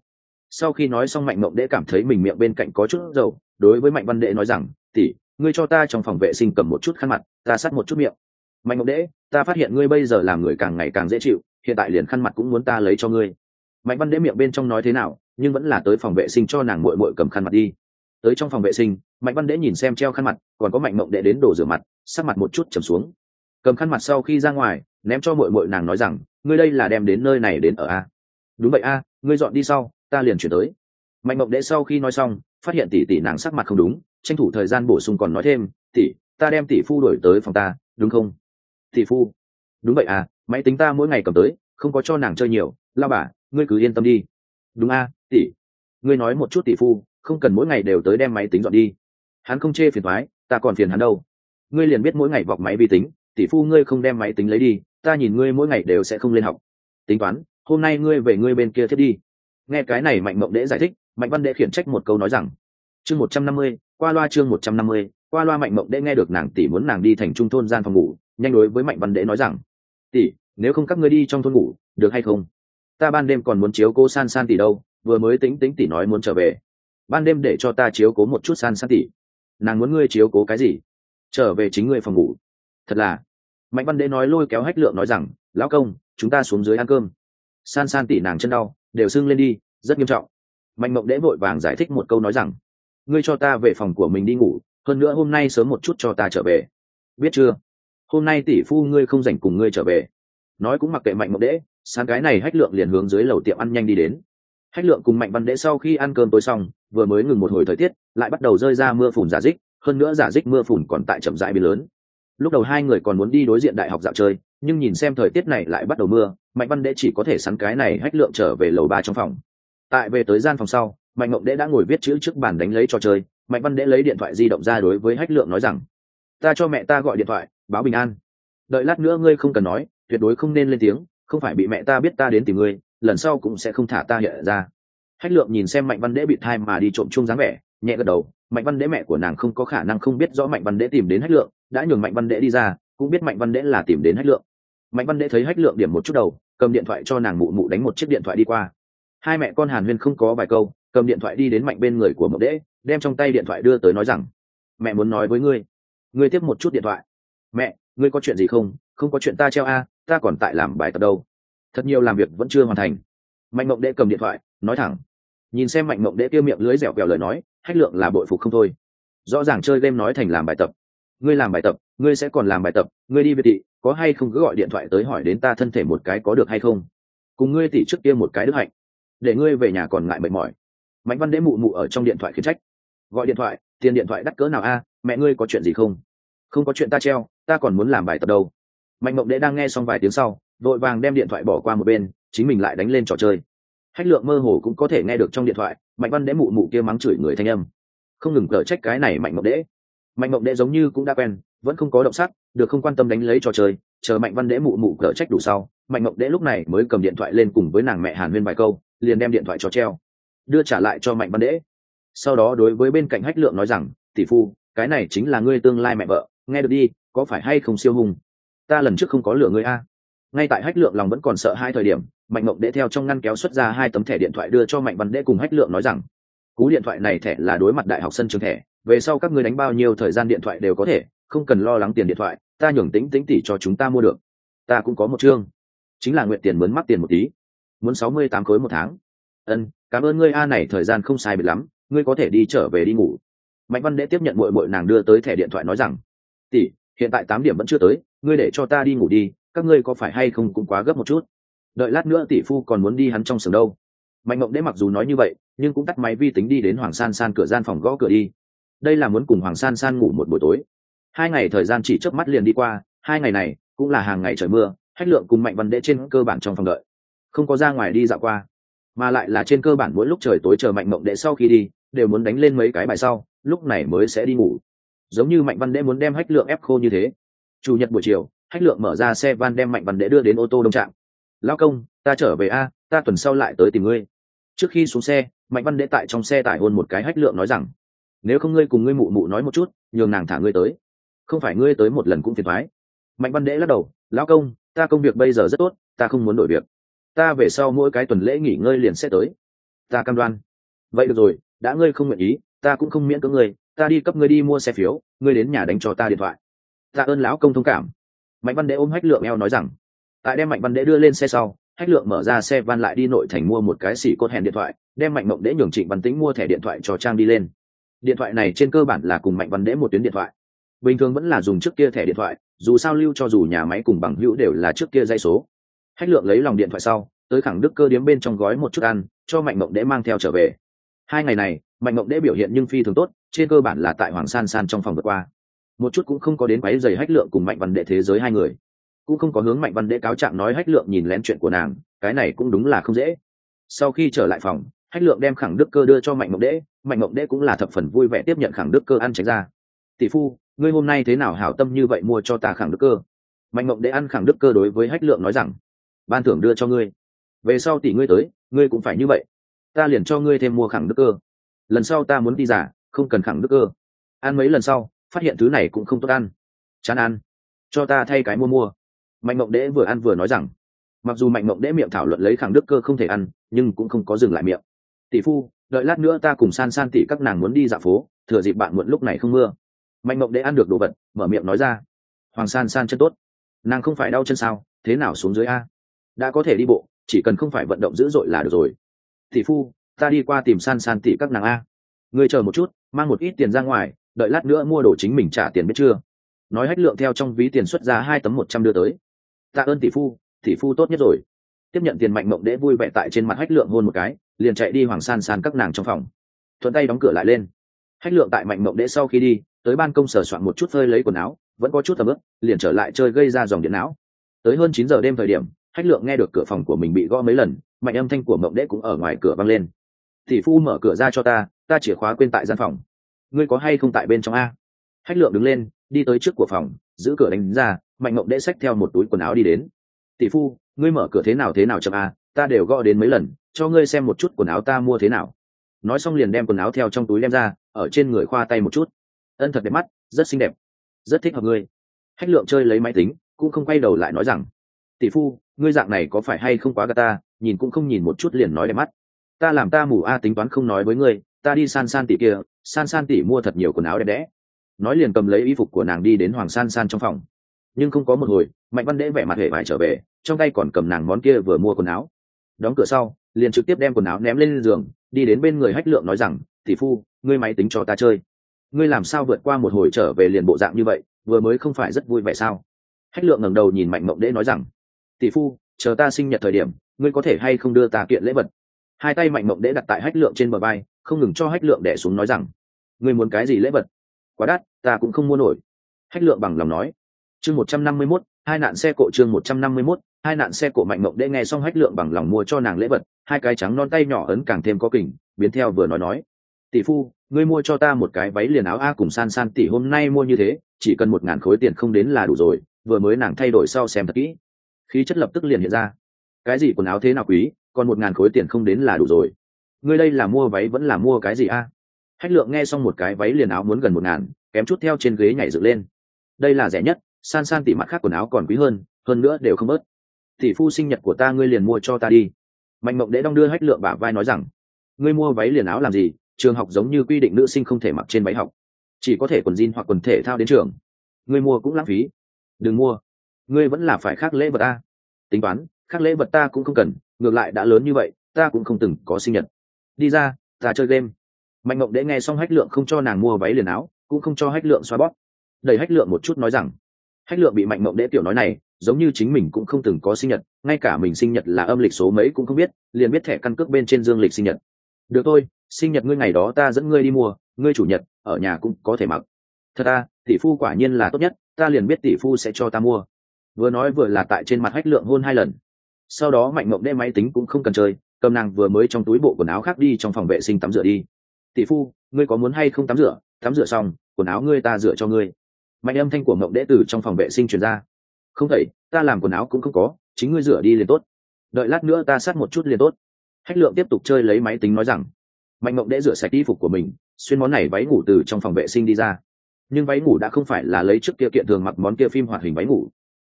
sau khi nói xong mạnh mộng đễ cảm thấy mình miệng bên cạnh có chút dầu, đối với mạnh văn đệ nói rằng, tỷ, ngươi cho ta trong phòng vệ sinh cầm một chút khăn mặt, ta sắt một chút miệng. Mạnh mộng đễ, ta phát hiện ngươi bây giờ làm người càng ngày càng dễ chịu, hiện tại liền khăn mặt cũng muốn ta lấy cho ngươi. Mạnh văn đễ miệng bên trong nói thế nào, nhưng vẫn là tới phòng vệ sinh cho nàng mội mội cầm khăn mặt đi. Tới trong phòng vệ sinh, mạnh văn đễ nhìn xem treo khăn mặt, còn có mạnh mộng đệ đến đổ rửa mặt, sắc mặt một chút trầm xuống. Cầm khăn mặt sau khi ra ngoài, ném cho mội mội nàng nói rằng, ngươi đây là đem đến nơi này đến ở a? Đúng vậy a, ngươi dọn đi sau ta liền chuyển tới. Mạnh mộng đệ sau khi nói xong, phát hiện tỷ tỷ nàng sắc mặt không đúng, tranh thủ thời gian bổ sung còn nói thêm, tỷ, ta đem tỷ phu đổi tới phòng ta, đúng không? Tỷ phu? Đúng vậy à máy tính ta mỗi ngày cầm tới, không có cho nàng chơi nhiều, lao bà, ngươi cứ yên tâm đi. Đúng a, tỷ, ngươi nói một chút tỷ phu, không cần mỗi ngày đều tới đem máy tính dọn đi. Hắn không chê phiền thoái ta còn phiền hắn đâu. Ngươi liền biết mỗi ngày vọc máy vi tính, tỷ phu ngươi không đem máy tính lấy đi, ta nhìn ngươi mỗi ngày đều sẽ không lên học. Tính toán, hôm nay ngươi về ngươi bên kia thiết đi nghe cái này mạnh mộng đễ giải thích, mạnh văn đệ khiển trách một câu nói rằng, chương một trăm năm mươi, qua loa chương một trăm năm mươi, qua loa mạnh mộng đệ nghe được nàng tỷ muốn nàng đi thành trung thôn gian phòng ngủ, nhanh đối với mạnh văn đệ nói rằng, tỷ, nếu không các ngươi đi trong thôn ngủ, được hay không? Ta ban đêm còn muốn chiếu cố san san tỷ đâu, vừa mới tính tính tỷ nói muốn trở về. Ban đêm để cho ta chiếu cố một chút san san tỷ. Nàng muốn ngươi chiếu cố cái gì? Trở về chính ngươi phòng ngủ. Thật là. Mạnh văn đệ nói lôi kéo hách lượng nói rằng, lão công, chúng ta xuống dưới ăn cơm. San san tỷ nàng chân đau đều sưng lên đi, rất nghiêm trọng. Mạnh mộng đễ vội vàng giải thích một câu nói rằng, ngươi cho ta về phòng của mình đi ngủ, hơn nữa hôm nay sớm một chút cho ta trở về. Biết chưa? Hôm nay tỷ phu ngươi không dành cùng ngươi trở về. Nói cũng mặc kệ mạnh mộng đễ sáng cái này hách lượng liền hướng dưới lầu tiệm ăn nhanh đi đến. Hách lượng cùng mạnh văn đễ sau khi ăn cơm tối xong, vừa mới ngừng một hồi thời tiết, lại bắt đầu rơi ra mưa phùn giả dích, hơn nữa giả dích mưa phùn còn tại chậm rãi biến lớn. Lúc đầu hai người còn muốn đi đối diện đại học dạo chơi nhưng nhìn xem thời tiết này lại bắt đầu mưa, mạnh văn đệ chỉ có thể sắn cái này hách lượng trở về lầu ba trong phòng. Tại về tới gian phòng sau, mạnh ngộng đệ đã ngồi viết chữ trước bàn đánh lấy trò chơi, mạnh văn đệ lấy điện thoại di động ra đối với hách lượng nói rằng, ta cho mẹ ta gọi điện thoại, báo bình an. Đợi lát nữa ngươi không cần nói, tuyệt đối không nên lên tiếng, không phải bị mẹ ta biết ta đến tìm ngươi, lần sau cũng sẽ không thả ta hiện ra. Hách lượng nhìn xem mạnh văn đễ bị thai mà đi trộm chung dáng vẻ, nhẹ gật đầu, mạnh văn đễ mẹ của nàng không có khả năng không biết rõ mạnh văn đễ tìm đến hách lượng, đã nhường mạnh văn đễ đi ra, cũng biết mạnh văn đễ là tìm đến hách lượng mạnh văn đệ thấy hách lượng điểm một chút đầu, cầm điện thoại cho nàng mụ mụ đánh một chiếc điện thoại đi qua. Hai mẹ con hàn huyên không có vài câu, cầm điện thoại đi đến mạnh bên người của mộng đễ đem trong tay điện thoại đưa tới nói rằng, mẹ muốn nói với ngươi ngươi tiếp một chút điện thoại. Mẹ, ngươi có chuyện gì không? Không có chuyện ta treo a, ta còn tại làm bài tập đâu. Thật nhiều làm việc vẫn chưa hoàn thành. Mạnh mộng đễ cầm điện thoại, nói thẳng. Nhìn xem mạnh mộng đễ kia miệng lưới dẻo kẹo lời nói, hách lượng là bội phục không thôi. Rõ ràng chơi game nói thành làm bài tập ngươi làm bài tập, ngươi sẽ còn làm bài tập, ngươi đi biệt thị, có hay không cứ gọi điện thoại tới hỏi đến ta thân thể một cái có được hay không? Cùng ngươi tỉ trước kia một cái đức hạnh. Để ngươi về nhà còn ngại mệt mỏi. Mạnh văn đễ mụ mụ ở trong điện thoại khiển trách. Gọi điện thoại, tiền điện thoại đắt cỡ nào a, mẹ ngươi có chuyện gì không? Không có chuyện ta treo, ta còn muốn làm bài tập đâu. Mạnh mộng đễ đang nghe xong vài tiếng sau vội vàng đem điện thoại bỏ qua một bên, chính mình lại đánh lên trò chơi. Hách lượng mơ hồ cũng có thể nghe được trong điện thoại, mạnh văn đễ mụ mụ kia mắng chửi người thanh âm. Không ngừng cờ trách cái này mạnh mộng đễ mạnh mộng đệ giống như cũng đã quen, vẫn không có động sắc được không quan tâm đánh lấy trò chơi, chờ mạnh văn đễ mụ mụ cở trách đủ sau, mạnh mộng đệ lúc này mới cầm điện thoại lên cùng với nàng mẹ hàn huyên vài câu, liền đem điện thoại cho treo. Đưa trả lại cho mạnh văn đễ sau đó đối với bên cạnh hách lượng nói rằng, tỷ phu, cái này chính là ngươi tương lai mẹ vợ, nghe được đi, có phải hay không siêu hùng? Ta lần trước không có lửa ngươi a. Ngay tại hách lượng lòng vẫn còn sợ hai thời điểm, mạnh mộng đệ theo trong ngăn kéo xuất ra hai tấm thẻ điện thoại đưa cho mạnh văn đễ cùng hách lượng nói rằng, cú điện thoại này thẻ là đối mặt đại học sân trường thẻ về sau các ngươi đánh bao nhiêu thời gian điện thoại đều có thể, không cần lo lắng tiền điện thoại, ta nhường tính tính tỷ cho chúng ta mua được. Ta cũng có một chương, chính là nguyện tiền mướn mắc tiền một tí. Muốn sáu mươi tám khối một tháng. Ân, cảm ơn ngươi a, này thời gian không sai biệt lắm, ngươi có thể đi trở về đi ngủ. Mạnh văn đệ tiếp nhận mội mội nàng đưa tới thẻ điện thoại nói rằng tỷ hiện tại tám điểm vẫn chưa tới, ngươi để cho ta đi ngủ đi, các ngươi có phải hay không cũng quá gấp một chút. Đợi lát nữa tỷ phu còn muốn đi hắn trong sừng đâu. Mạnh mộng đế mặc dù nói như vậy, nhưng cũng tắt máy vi tính đi đến hoàng san san cửa gian phòng gõ cửa đi đây là muốn cùng hoàng san san ngủ một buổi tối. Hai ngày thời gian chỉ chớp mắt liền đi qua, hai ngày này cũng là hàng ngày trời mưa, hách lượng cùng mạnh văn đễ trên cơ bản trong phòng đợi. Không có ra ngoài đi dạo qua, mà lại là trên cơ bản mỗi lúc trời tối chờ mạnh mộng đệ sau khi đi, đều muốn đánh lên mấy cái bài sau, lúc này mới sẽ đi ngủ. Giống như mạnh văn đệ muốn đem hách lượng ép khô như thế. Chủ nhật buổi chiều, hách lượng mở ra xe van đem mạnh văn đệ đưa đến ô tô đông trạm. Lao công, ta trở về a, ta tuần sau lại tới tìm ngươi. Trước khi xuống xe, mạnh văn đệ tại trong xe tải hôn một cái hách lượng nói rằng nếu không ngươi cùng ngươi mụ mụ nói một chút, nhường nàng thả ngươi tới. Không phải ngươi tới một lần cũng phiền thoái mạnh văn đệ lắc đầu, lão công, ta công việc bây giờ rất tốt, ta không muốn đổi việc. Ta về sau mỗi cái tuần lễ nghỉ ngơi liền sẽ tới. Ta cam đoan. Vậy được rồi, đã ngươi không nguyện ý, ta cũng không miễn cưỡng ngươi. Ta đi cấp ngươi đi mua xe phiếu, ngươi đến nhà đánh cho ta điện thoại. Ta ơn lão công thông cảm. Mạnh văn đệ ôm hách lượng eo nói rằng. Tại đem mạnh văn đễ đưa lên xe sau, hách lượng mở ra xe van lại đi nội thành mua một cái xỉ cốt hẹn điện thoại, đem mạnh mộng đễ nhường trịnh văn tĩnh mua thẻ điện thoại cho trang đi lên điện thoại này trên cơ bản là cùng mạnh văn đễ một tuyến điện thoại. Bình thường vẫn là dùng trước kia thẻ điện thoại, dù sao lưu cho dù nhà máy cùng bằng hữu đều là trước kia dây số. Hách lượng lấy lòng điện thoại sau, tới khẳng đức cơ điếm bên trong gói một chút ăn, cho mạnh mộng đễ mang theo trở về. Hai ngày này, mạnh mộng đễ biểu hiện nhưng phi thường tốt, trên cơ bản là tại hoàng san san trong phòng vượt qua. Một chút cũng không có đến quáy giày hách lượng cùng mạnh văn đệ thế giới hai người. Cũng không có hướng mạnh văn đệ cáo trạng nói hách lượng nhìn lén chuyện của nàng, cái này cũng đúng là không dễ. Sau khi trở lại phòng, hách lượng đem khẳng đức cơ đưa cho mạnh mộng đễ mạnh mộng Đệ cũng là thập phần vui vẻ tiếp nhận khẳng đức cơ ăn tránh ra. Tỷ phu, ngươi hôm nay thế nào hảo tâm như vậy mua cho ta khẳng đức cơ? Mạnh mộng Đệ ăn khẳng đức cơ đối với hách lượng nói rằng, ban thưởng đưa cho ngươi. Về sau tỷ ngươi tới, ngươi cũng phải như vậy. Ta liền cho ngươi thêm mua khẳng đức cơ. Lần sau ta muốn đi giả không cần khẳng đức cơ. Ăn mấy lần sau, phát hiện thứ này cũng không tốt ăn. Chán ăn. Cho ta thay cái mua mua. Mạnh mộng đễ vừa ăn vừa nói rằng, mặc dù mạnh mộng đễ miệng thảo luận lấy khẳng đức cơ không thể ăn, nhưng cũng không có dừng lại miệng. Tỷ phu đợi lát nữa ta cùng san san tỷ các nàng muốn đi dạo phố, thừa dịp bạn muộn lúc này không mưa. Mạnh mộng đễ ăn được đồ vật, mở miệng nói ra. Hoàng san san chân tốt. Nàng không phải đau chân sao, thế nào xuống dưới a? Đã có thể đi bộ, chỉ cần không phải vận động dữ dội là được rồi. Tỷ phu, ta đi qua tìm san san tỷ các nàng a. Ngươi chờ một chút, mang một ít tiền ra ngoài, đợi lát nữa mua đồ chính mình trả tiền biết chưa? Nói hách lượng theo trong ví tiền xuất ra hai tấm một trăm đưa tới. Tạ ơn tỷ phu tỷ phu tốt nhất rồi. Tiếp nhận tiền mạnh mộng đễ vui vẻ tại trên mặt hách lượng hôn một cái liền chạy đi hoàng san san các nàng trong phòng. Thuận tay đóng cửa lại lên. Hách lượng tại mạnh mộng đễ sau khi đi, tới ban công sở soạn một chút phơi lấy quần áo, vẫn có chút tầm ướp liền trở lại chơi gây ra dòng điện não. Tới hơn chín giờ đêm thời điểm, hách lượng nghe được cửa phòng của mình bị gõ mấy lần, mạnh âm thanh của mộng đễ cũng ở ngoài cửa văng lên. Tỷ phu mở cửa ra cho ta ta chìa khóa quên tại gian phòng. Ngươi có hay không tại bên trong a? Hách lượng đứng lên, đi tới trước của phòng, giữ cửa đánh ra, mạnh mộng đễ xách theo một túi quần áo đi đến. Tỷ phu, ngươi mở cửa thế nào thế nào chậm a? Ta đều gõ đến mấy lần, cho ngươi xem một chút quần áo ta mua thế nào. Nói xong liền đem quần áo theo trong túi đem ra, ở trên người khoa tay một chút. Ân thật đẹp mắt, rất xinh đẹp, rất thích hợp ngươi. Hách lượng chơi lấy máy tính, cũng không quay đầu lại nói rằng, tỷ phu, ngươi dạng này có phải hay không quá gà ta, nhìn cũng không nhìn một chút liền nói đẹp mắt. Ta làm ta mù a tính toán không nói với ngươi, ta đi san san tỷ kia, san san tỷ mua thật nhiều quần áo đẹp đẽ. Nói liền cầm lấy y phục của nàng đi đến hoàng san san trong phòng. Nhưng không có một hồi, mạnh văn đễ vẻ mặt hệ vải trở về, trong tay còn cầm nàng món kia vừa mua quần áo đóng cửa sau liền trực tiếp đem quần áo ném lên giường đi đến bên người hách lượng nói rằng tỷ phu ngươi máy tính cho ta chơi. Ngươi làm sao vượt qua một hồi trở về liền bộ dạng như vậy vừa mới không phải rất vui vẻ sao? Hách lượng ngẩng đầu nhìn mạnh mộng đễ nói rằng tỷ phu chờ ta sinh nhật thời điểm ngươi có thể hay không đưa ta kiện lễ vật? Hai tay mạnh mộng đễ đặt tại hách lượng trên bờ vai, không ngừng cho hách lượng đẻ xuống nói rằng ngươi muốn cái gì lễ vật? Quá đắt ta cũng không mua nổi. Hách lượng bằng lòng nói. Chương một trăm năm mươi mốt hai nạn xe cộ chương một trăm năm mươi mốt hai nạn xe của mạnh mộng đễ nghe xong hách lượng bằng lòng mua cho nàng lễ vật, hai cái trắng non tay nhỏ ấn càng thêm có kình, biến theo vừa nói nói. Tỷ phu, ngươi mua cho ta một cái váy liền áo a cùng san san tỷ hôm nay mua như thế, chỉ cần một ngàn khối tiền không đến là đủ rồi, vừa mới nàng thay đổi sau xem thật kỹ. Khí chất lập tức liền hiện ra. Cái gì quần áo thế nào quý, còn một ngàn khối tiền không đến là đủ rồi. Ngươi đây là mua váy vẫn là mua cái gì a? Hách lượng nghe xong một cái váy liền áo muốn gần một ngàn, kém chút theo trên ghế nhảy dựng lên. Đây là rẻ nhất, san san tỷ mặt khác quần áo còn quý hơn hơn nữa đều không bớt tỷ phu sinh nhật của ta ngươi liền mua cho ta đi. Mạnh mộng đễ đong đưa hách lượng bả vai nói rằng, ngươi mua váy liền áo làm gì? Trường học giống như quy định nữ sinh không thể mặc trên váy học. Chỉ có thể quần jean hoặc quần thể thao đến trường. Ngươi mua cũng lãng phí. Đừng mua. Ngươi vẫn là phải khác lễ vật ta. Tính toán, khác lễ vật ta cũng không cần, ngược lại đã lớn như vậy, ta cũng không từng có sinh nhật. Đi ra, ta chơi game. Mạnh mộng đễ nghe xong hách lượng không cho nàng mua váy liền áo, cũng không cho hách lượng xoa bóp. Đẩy hách lượng một chút nói rằng, hách lượng bị mạnh mộng đễ tiểu nói này giống như chính mình cũng không từng có sinh nhật, ngay cả mình sinh nhật là âm lịch số mấy cũng không biết, liền biết thẻ căn cước bên trên dương lịch sinh nhật. Được thôi, sinh nhật ngươi ngày đó ta dẫn ngươi đi mua, ngươi chủ nhật, ở nhà cũng có thể mặc. Thật ta tỷ phu quả nhiên là tốt nhất, ta liền biết tỷ phu sẽ cho ta mua. Vừa nói vừa là tại trên mặt hách lượng hôn hai lần. Sau đó mạnh mộng đêm máy tính cũng không cần chơi, cầm nàng vừa mới trong túi bộ quần áo khác đi trong phòng vệ sinh tắm rửa đi. Tỷ phu, ngươi có muốn hay không tắm rửa? Tắm rửa xong, quần áo ngươi ta rửa cho ngươi. Mạnh âm thanh của mộng đễ từ trong phòng vệ sinh truyền ra không thể ta làm quần áo cũng không có chính ngươi rửa đi liền tốt. Đợi lát nữa ta sát một chút liền tốt. Hách lượng tiếp tục chơi lấy máy tính nói rằng mạnh mộng đễ rửa sạch y phục của mình xuyên món này váy ngủ từ trong phòng vệ sinh đi ra. Nhưng váy ngủ đã không phải là lấy trước kia kiện thường mặc món kia phim hoạt hình váy ngủ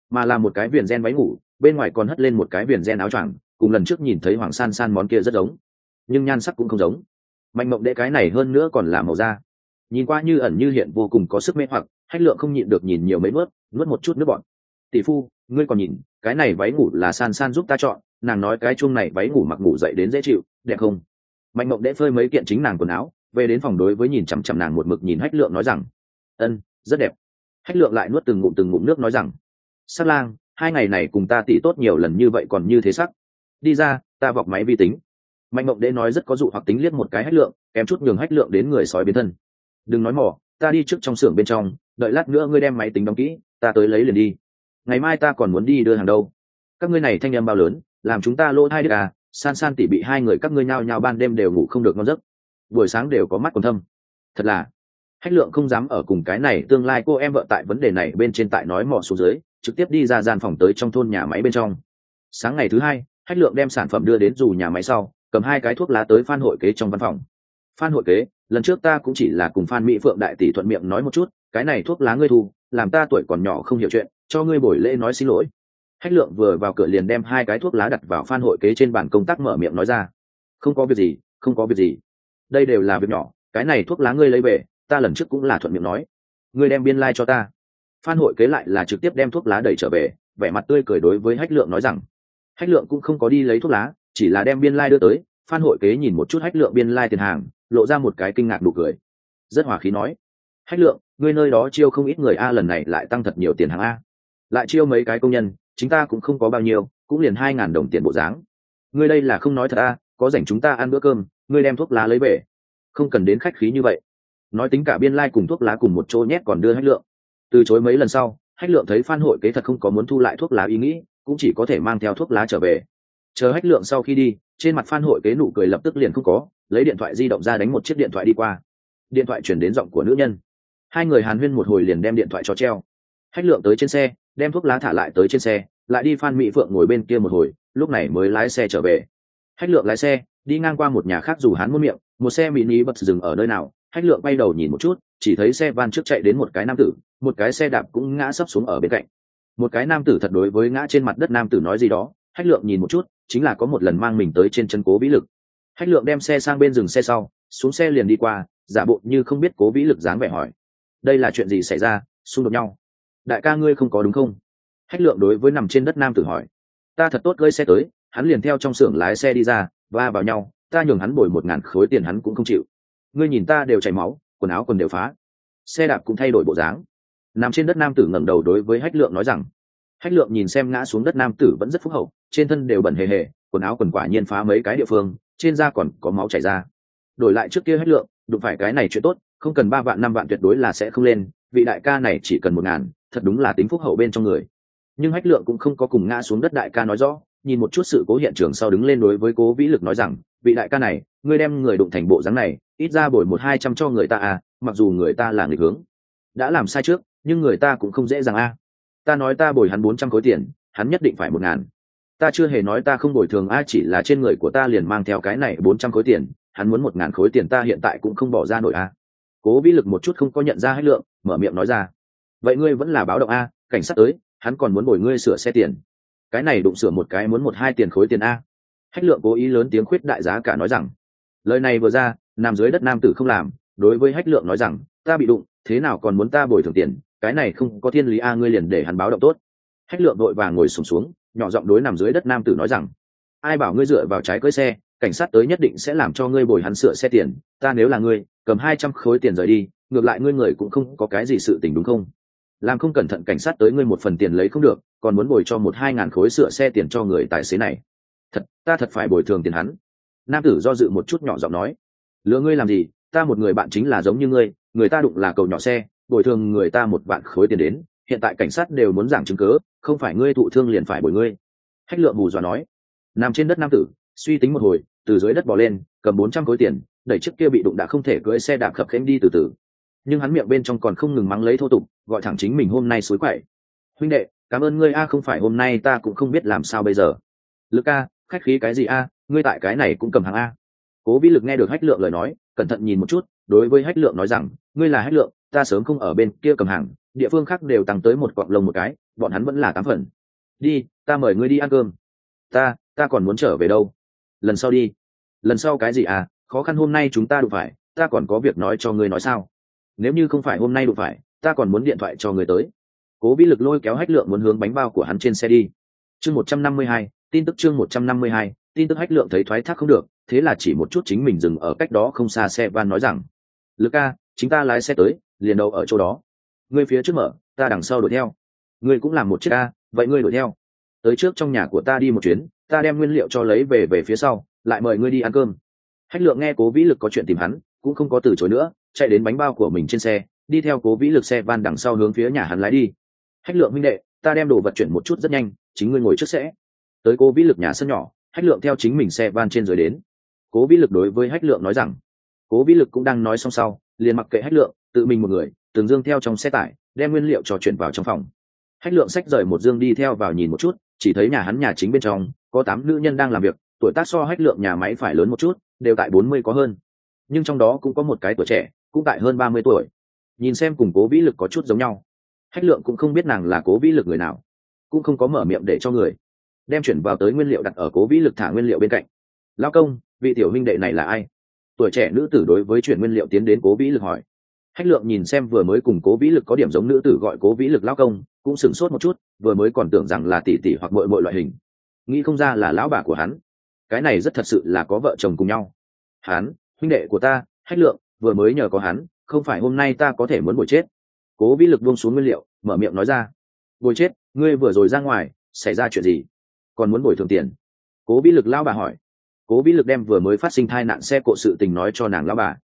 mà là một cái viền gen váy ngủ bên ngoài còn hất lên một cái viền gen áo choàng cùng lần trước nhìn thấy hoàng san san món kia rất giống. Nhưng nhan sắc cũng không giống. Mạnh mộng đễ cái này hơn nữa còn là màu da. Nhìn qua như ẩn như hiện vô cùng có sức mê hoặc hách lượng không nhịn được nhìn nhiều mấy bước, nuốt một chút nước bọn tỷ phu, ngươi còn nhìn, cái này váy ngủ là san san giúp ta chọn, nàng nói cái chuông này váy ngủ mặc ngủ dậy đến dễ chịu, đẹp không? Mạnh mộng đễ phơi mấy kiện chính nàng quần áo, về đến phòng đối với nhìn chằm chằm nàng một mực nhìn hách lượng nói rằng, ân, rất đẹp. Hách lượng lại nuốt từng ngụm từng ngụm nước nói rằng, sắc lang, hai ngày này cùng ta tỉ tốt nhiều lần như vậy còn như thế sắc. Đi ra, ta vọc máy vi tính. Mạnh mộng đễ nói rất có dụ hoặc tính liếc một cái hách lượng, kém chút nhường hách lượng đến người sói biến thân. Đừng nói mỏ ta đi trước trong xưởng bên trong, đợi lát nữa ngươi đem máy tính đóng kỹ, ta tới lấy liền đi ngày mai ta còn muốn đi đưa hàng đâu? Các ngươi này thanh em bao lớn, làm chúng ta lỗ hai đứa à? San san tỉ bị hai người các ngươi nhao nhao ban đêm đều ngủ không được ngon giấc. Buổi sáng đều có mắt còn thâm. Thật là, hách lượng không dám ở cùng cái này, tương lai cô em vợ tại vấn đề này bên trên tại nói mò xuống dưới, trực tiếp đi ra gian phòng tới trong thôn nhà máy bên trong. Sáng ngày thứ hai, hách lượng đem sản phẩm đưa đến dù nhà máy sau, cầm hai cái thuốc lá tới phan hội kế trong văn phòng. Phan hội kế, lần trước ta cũng chỉ là cùng phan mỹ phượng đại tỷ thuận miệng nói một chút, cái này thuốc lá ngươi thu, làm ta tuổi còn nhỏ không hiểu chuyện cho ngươi buổi lễ nói xin lỗi. Hách lượng vừa vào cửa liền đem hai cái thuốc lá đặt vào phan hội kế trên bàn công tác mở miệng nói ra. Không có việc gì, không có việc gì. Đây đều là việc nhỏ, cái này thuốc lá ngươi lấy về, ta lần trước cũng là thuận miệng nói. Ngươi đem biên lai、like、cho ta. Phan hội kế lại là trực tiếp đem thuốc lá đẩy trở về, vẻ mặt tươi cười đối với hách lượng nói rằng. Hách lượng cũng không có đi lấy thuốc lá, chỉ là đem biên lai、like、đưa tới. Phan hội kế nhìn một chút hách lượng biên lai、like、tiền hàng, lộ ra một cái kinh ngạc đủ cười. Rất hòa khí nói. Hách lượng, ngươi nơi đó chiêu không ít người a, lần này lại tăng thật nhiều tiền hàng a lại chiêu mấy cái công nhân chúng ta cũng không có bao nhiêu, cũng liền hai ngàn đồng tiền bộ dáng. Ngươi đây là không nói thật à? có rảnh chúng ta ăn bữa cơm, ngươi đem thuốc lá lấy về. Không cần đến khách khí như vậy. Nói tính cả biên lai、like、cùng thuốc lá cùng một chỗ nhét còn đưa hách lượng. Từ chối mấy lần sau, hách lượng thấy phan hội kế thật không có muốn thu lại thuốc lá ý nghĩ, cũng chỉ có thể mang theo thuốc lá trở về. Chờ hách lượng sau khi đi, trên mặt phan hội kế nụ cười lập tức liền không có, lấy điện thoại di động ra đánh một chiếc điện thoại đi qua. Điện thoại chuyển đến giọng của nữ nhân. Hai người hàn huyên một hồi liền đem điện thoại cho treo. Hách lượng tới trên xe đem thuốc lá thả lại tới trên xe, lại đi phan mỹ phượng ngồi bên kia một hồi, lúc này mới lái xe trở về. Hách lượng lái xe, đi ngang qua một nhà khác dù hắn muốn miệng, một xe mini bật dừng ở nơi nào, hách lượng bay đầu nhìn một chút, chỉ thấy xe van trước chạy đến một cái nam tử, một cái xe đạp cũng ngã sấp xuống ở bên cạnh. Một cái nam tử thật đối với ngã trên mặt đất nam tử nói gì đó, hách lượng nhìn một chút, chính là có một lần mang mình tới trên chân cố vĩ lực. Hách lượng đem xe sang bên dừng xe sau, xuống xe liền đi qua, giả bộ như không biết cố vĩ lực dáng vẻ hỏi, đây là chuyện gì xảy ra? Xung đột nhau? Đại ca ngươi không có đúng không? Hách lượng đối với nằm trên đất nam tử hỏi. Ta thật tốt gây xe tới, hắn liền theo trong xưởng lái xe đi ra, va vào nhau, ta nhường hắn bồi một ngàn khối tiền hắn cũng không chịu. Ngươi nhìn ta đều chảy máu, quần áo quần đều phá. Xe đạp cũng thay đổi bộ dáng. Nằm trên đất nam tử ngẩng đầu đối với hách lượng nói rằng, hách lượng nhìn xem ngã xuống đất nam tử vẫn rất phúc hậu, trên thân đều bẩn hề hề, quần áo quần quả nhiên phá mấy cái địa phương, trên da còn có máu chảy ra. Đổi lại trước kia hách lượng, đụng phải cái này chuyện tốt, không cần ba vạn năm vạn tuyệt đối là sẽ không lên, vị đại ca này chỉ cần một ngàn thật đúng là tính phúc hậu bên trong người. Nhưng hách lượng cũng không có cùng ngã xuống đất đại ca nói rõ, nhìn một chút sự cố hiện trường sau đứng lên đối với cố vĩ lực nói rằng, vị đại ca này, ngươi đem người đụng thành bộ dáng này, ít ra bồi một hai trăm cho người ta à mặc dù người ta là người hướng. Đã làm sai trước, nhưng người ta cũng không dễ dàng a. À. ta nói ta bồi hắn bốn trăm khối tiền, hắn nhất định phải một ngàn. Ta chưa hề nói ta không bồi thường a, chỉ là trên người của ta liền mang theo cái này bốn trăm khối tiền, hắn muốn một ngàn khối tiền ta hiện tại cũng không bỏ ra nổi a. Cố vĩ lực một chút không có nhận ra hết lượng, mở miệng nói ra vậy ngươi vẫn là báo động a cảnh sát tới hắn còn muốn bồi ngươi sửa xe tiền. Cái này đụng sửa một cái muốn một hai tiền khối tiền a. Hách lượng cố ý lớn tiếng khuyết đại giá cả nói rằng lời này vừa ra nằm dưới đất nam tử không làm đối với hách lượng nói rằng ta bị đụng thế nào còn muốn ta bồi thường tiền cái này không có thiên lý a ngươi liền để hắn báo động tốt. Hách lượng đội vàng ngồi sùng xuống, xuống nhỏ giọng đối nằm dưới đất nam tử nói rằng ai bảo ngươi dựa vào trái cưới xe cảnh sát tới nhất định sẽ làm cho ngươi bồi hắn sửa xe tiền ta nếu là ngươi cầm hai trăm khối tiền rời đi ngược lại ngươi người cũng không có cái gì sự tình đúng không? Làm không cẩn thận cảnh sát tới ngươi một phần tiền lấy không được, còn muốn bồi cho một hai ngàn khối sửa xe tiền cho người tài xế này. Thật, ta thật phải bồi thường tiền hắn. Nam tử do dự một chút nhỏ giọng nói. Lừa ngươi làm gì? Ta một người bạn chính là giống như ngươi, người ta đụng là cầu nhỏ xe, bồi thường người ta một vạn khối tiền đến, hiện tại cảnh sát đều muốn giảng chứng cớ không phải ngươi thụ thương liền phải bồi ngươi. Hách lượng bù dọa nói. Nằm trên đất nam tử, suy tính một hồi, từ dưới đất bỏ lên, cầm bốn trăm khối tiền, đẩy chiếc kia bị đụng đã không thể cưỡi xe đạp khập khênh đi từ từ nhưng hắn miệng bên trong còn không ngừng mắng lấy thô tục, gọi thẳng chính mình hôm nay suối quậy. Huynh đệ, cảm ơn ngươi a, không phải hôm nay ta cũng không biết làm sao bây giờ. Lực a, khách khí cái gì a, ngươi tại cái này cũng cầm hàng a. Cố vĩ lực nghe được hách lượng lời nói, cẩn thận nhìn một chút, đối với hách lượng nói rằng, ngươi là hách lượng, ta sớm không ở bên kia cầm hàng, địa phương khác đều tăng tới một cọng lông một cái, bọn hắn vẫn là tám phần. Đi, ta mời ngươi đi ăn cơm. Ta ta còn muốn trở về đâu? Lần sau đi. Lần sau cái gì à khó khăn hôm nay chúng ta đụng phải, ta còn có việc nói cho ngươi nói sao? Nếu như không phải hôm nay đụng phải, ta còn muốn điện thoại cho người tới. Cố vĩ lực lôi kéo hách lượng muốn hướng bánh bao của hắn trên xe đi. Chương một trăm năm mươi hai, tin tức chương một trăm năm mươi hai, tin tức hách lượng thấy thoái thác không được, thế là chỉ một chút chính mình dừng ở cách đó không xa xe van nói rằng, lực ca chính ta lái xe tới, liền đầu ở chỗ đó. Ngươi phía trước mở, ta đằng sau đuổi theo. Ngươi cũng làm một chiếc ca vậy ngươi đuổi theo. Tới trước trong nhà của ta đi một chuyến, ta đem nguyên liệu cho lấy về về phía sau, lại mời ngươi đi ăn cơm. Hách lượng nghe cố vĩ lực có chuyện tìm hắn cũng không có từ chối nữa, chạy đến bánh bao của mình trên xe, đi theo cố vĩ lực xe van đằng sau hướng phía nhà hắn lái đi. Hách lượng minh đệ, ta đem đồ vật chuyển một chút rất nhanh, chính ngươi ngồi trước sẽ. Tới cố vĩ lực nhà sân nhỏ, hách lượng theo chính mình xe van trên dưới đến. Cố vĩ lực đối với hách lượng nói rằng, cố vĩ lực cũng đang nói xong sau, liền mặc kệ hách lượng, tự mình một người từng dương theo trong xe tải, đem nguyên liệu trò chuyển vào trong phòng. Hách lượng xách rời một dương đi theo vào nhìn một chút, chỉ thấy nhà hắn nhà chính bên trong, có tám nữ nhân đang làm việc, tuổi tác so hách lượng nhà máy phải lớn một chút, đều tại bốn mươi có hơn nhưng trong đó cũng có một cái tuổi trẻ, cũng tại hơn ba mươi tuổi. Nhìn xem cùng cố vĩ lực có chút giống nhau, hách lượng cũng không biết nàng là cố vĩ lực người nào, cũng không có mở miệng để cho người. Đem chuyển vào tới nguyên liệu đặt ở cố vĩ lực thả nguyên liệu bên cạnh. Lao công, vị tiểu huynh đệ này là ai? Tuổi trẻ nữ tử đối với chuyển nguyên liệu tiến đến cố vĩ lực hỏi. Hách lượng nhìn xem vừa mới cùng cố vĩ lực có điểm giống nữ tử gọi cố vĩ lực lao công cũng sửng sốt một chút, vừa mới còn tưởng rằng là tỷ tỷ hoặc mội mội loại hình. Nghĩ không ra là lão bà của hắn. Cái này rất thật sự là có vợ chồng cùng nhau. Hắn huynh đệ của ta, hách lượng, vừa mới nhờ có hắn, không phải hôm nay ta có thể muốn bồi chết. Cố vĩ lực buông xuống nguyên liệu, mở miệng nói ra. Bồi chết, ngươi vừa rồi ra ngoài, xảy ra chuyện gì? Còn muốn bồi thường tiền? Cố vĩ lực lao bà hỏi. Cố vĩ lực đem vừa mới phát sinh thai nạn xe cộ sự tình nói cho nàng lao bà.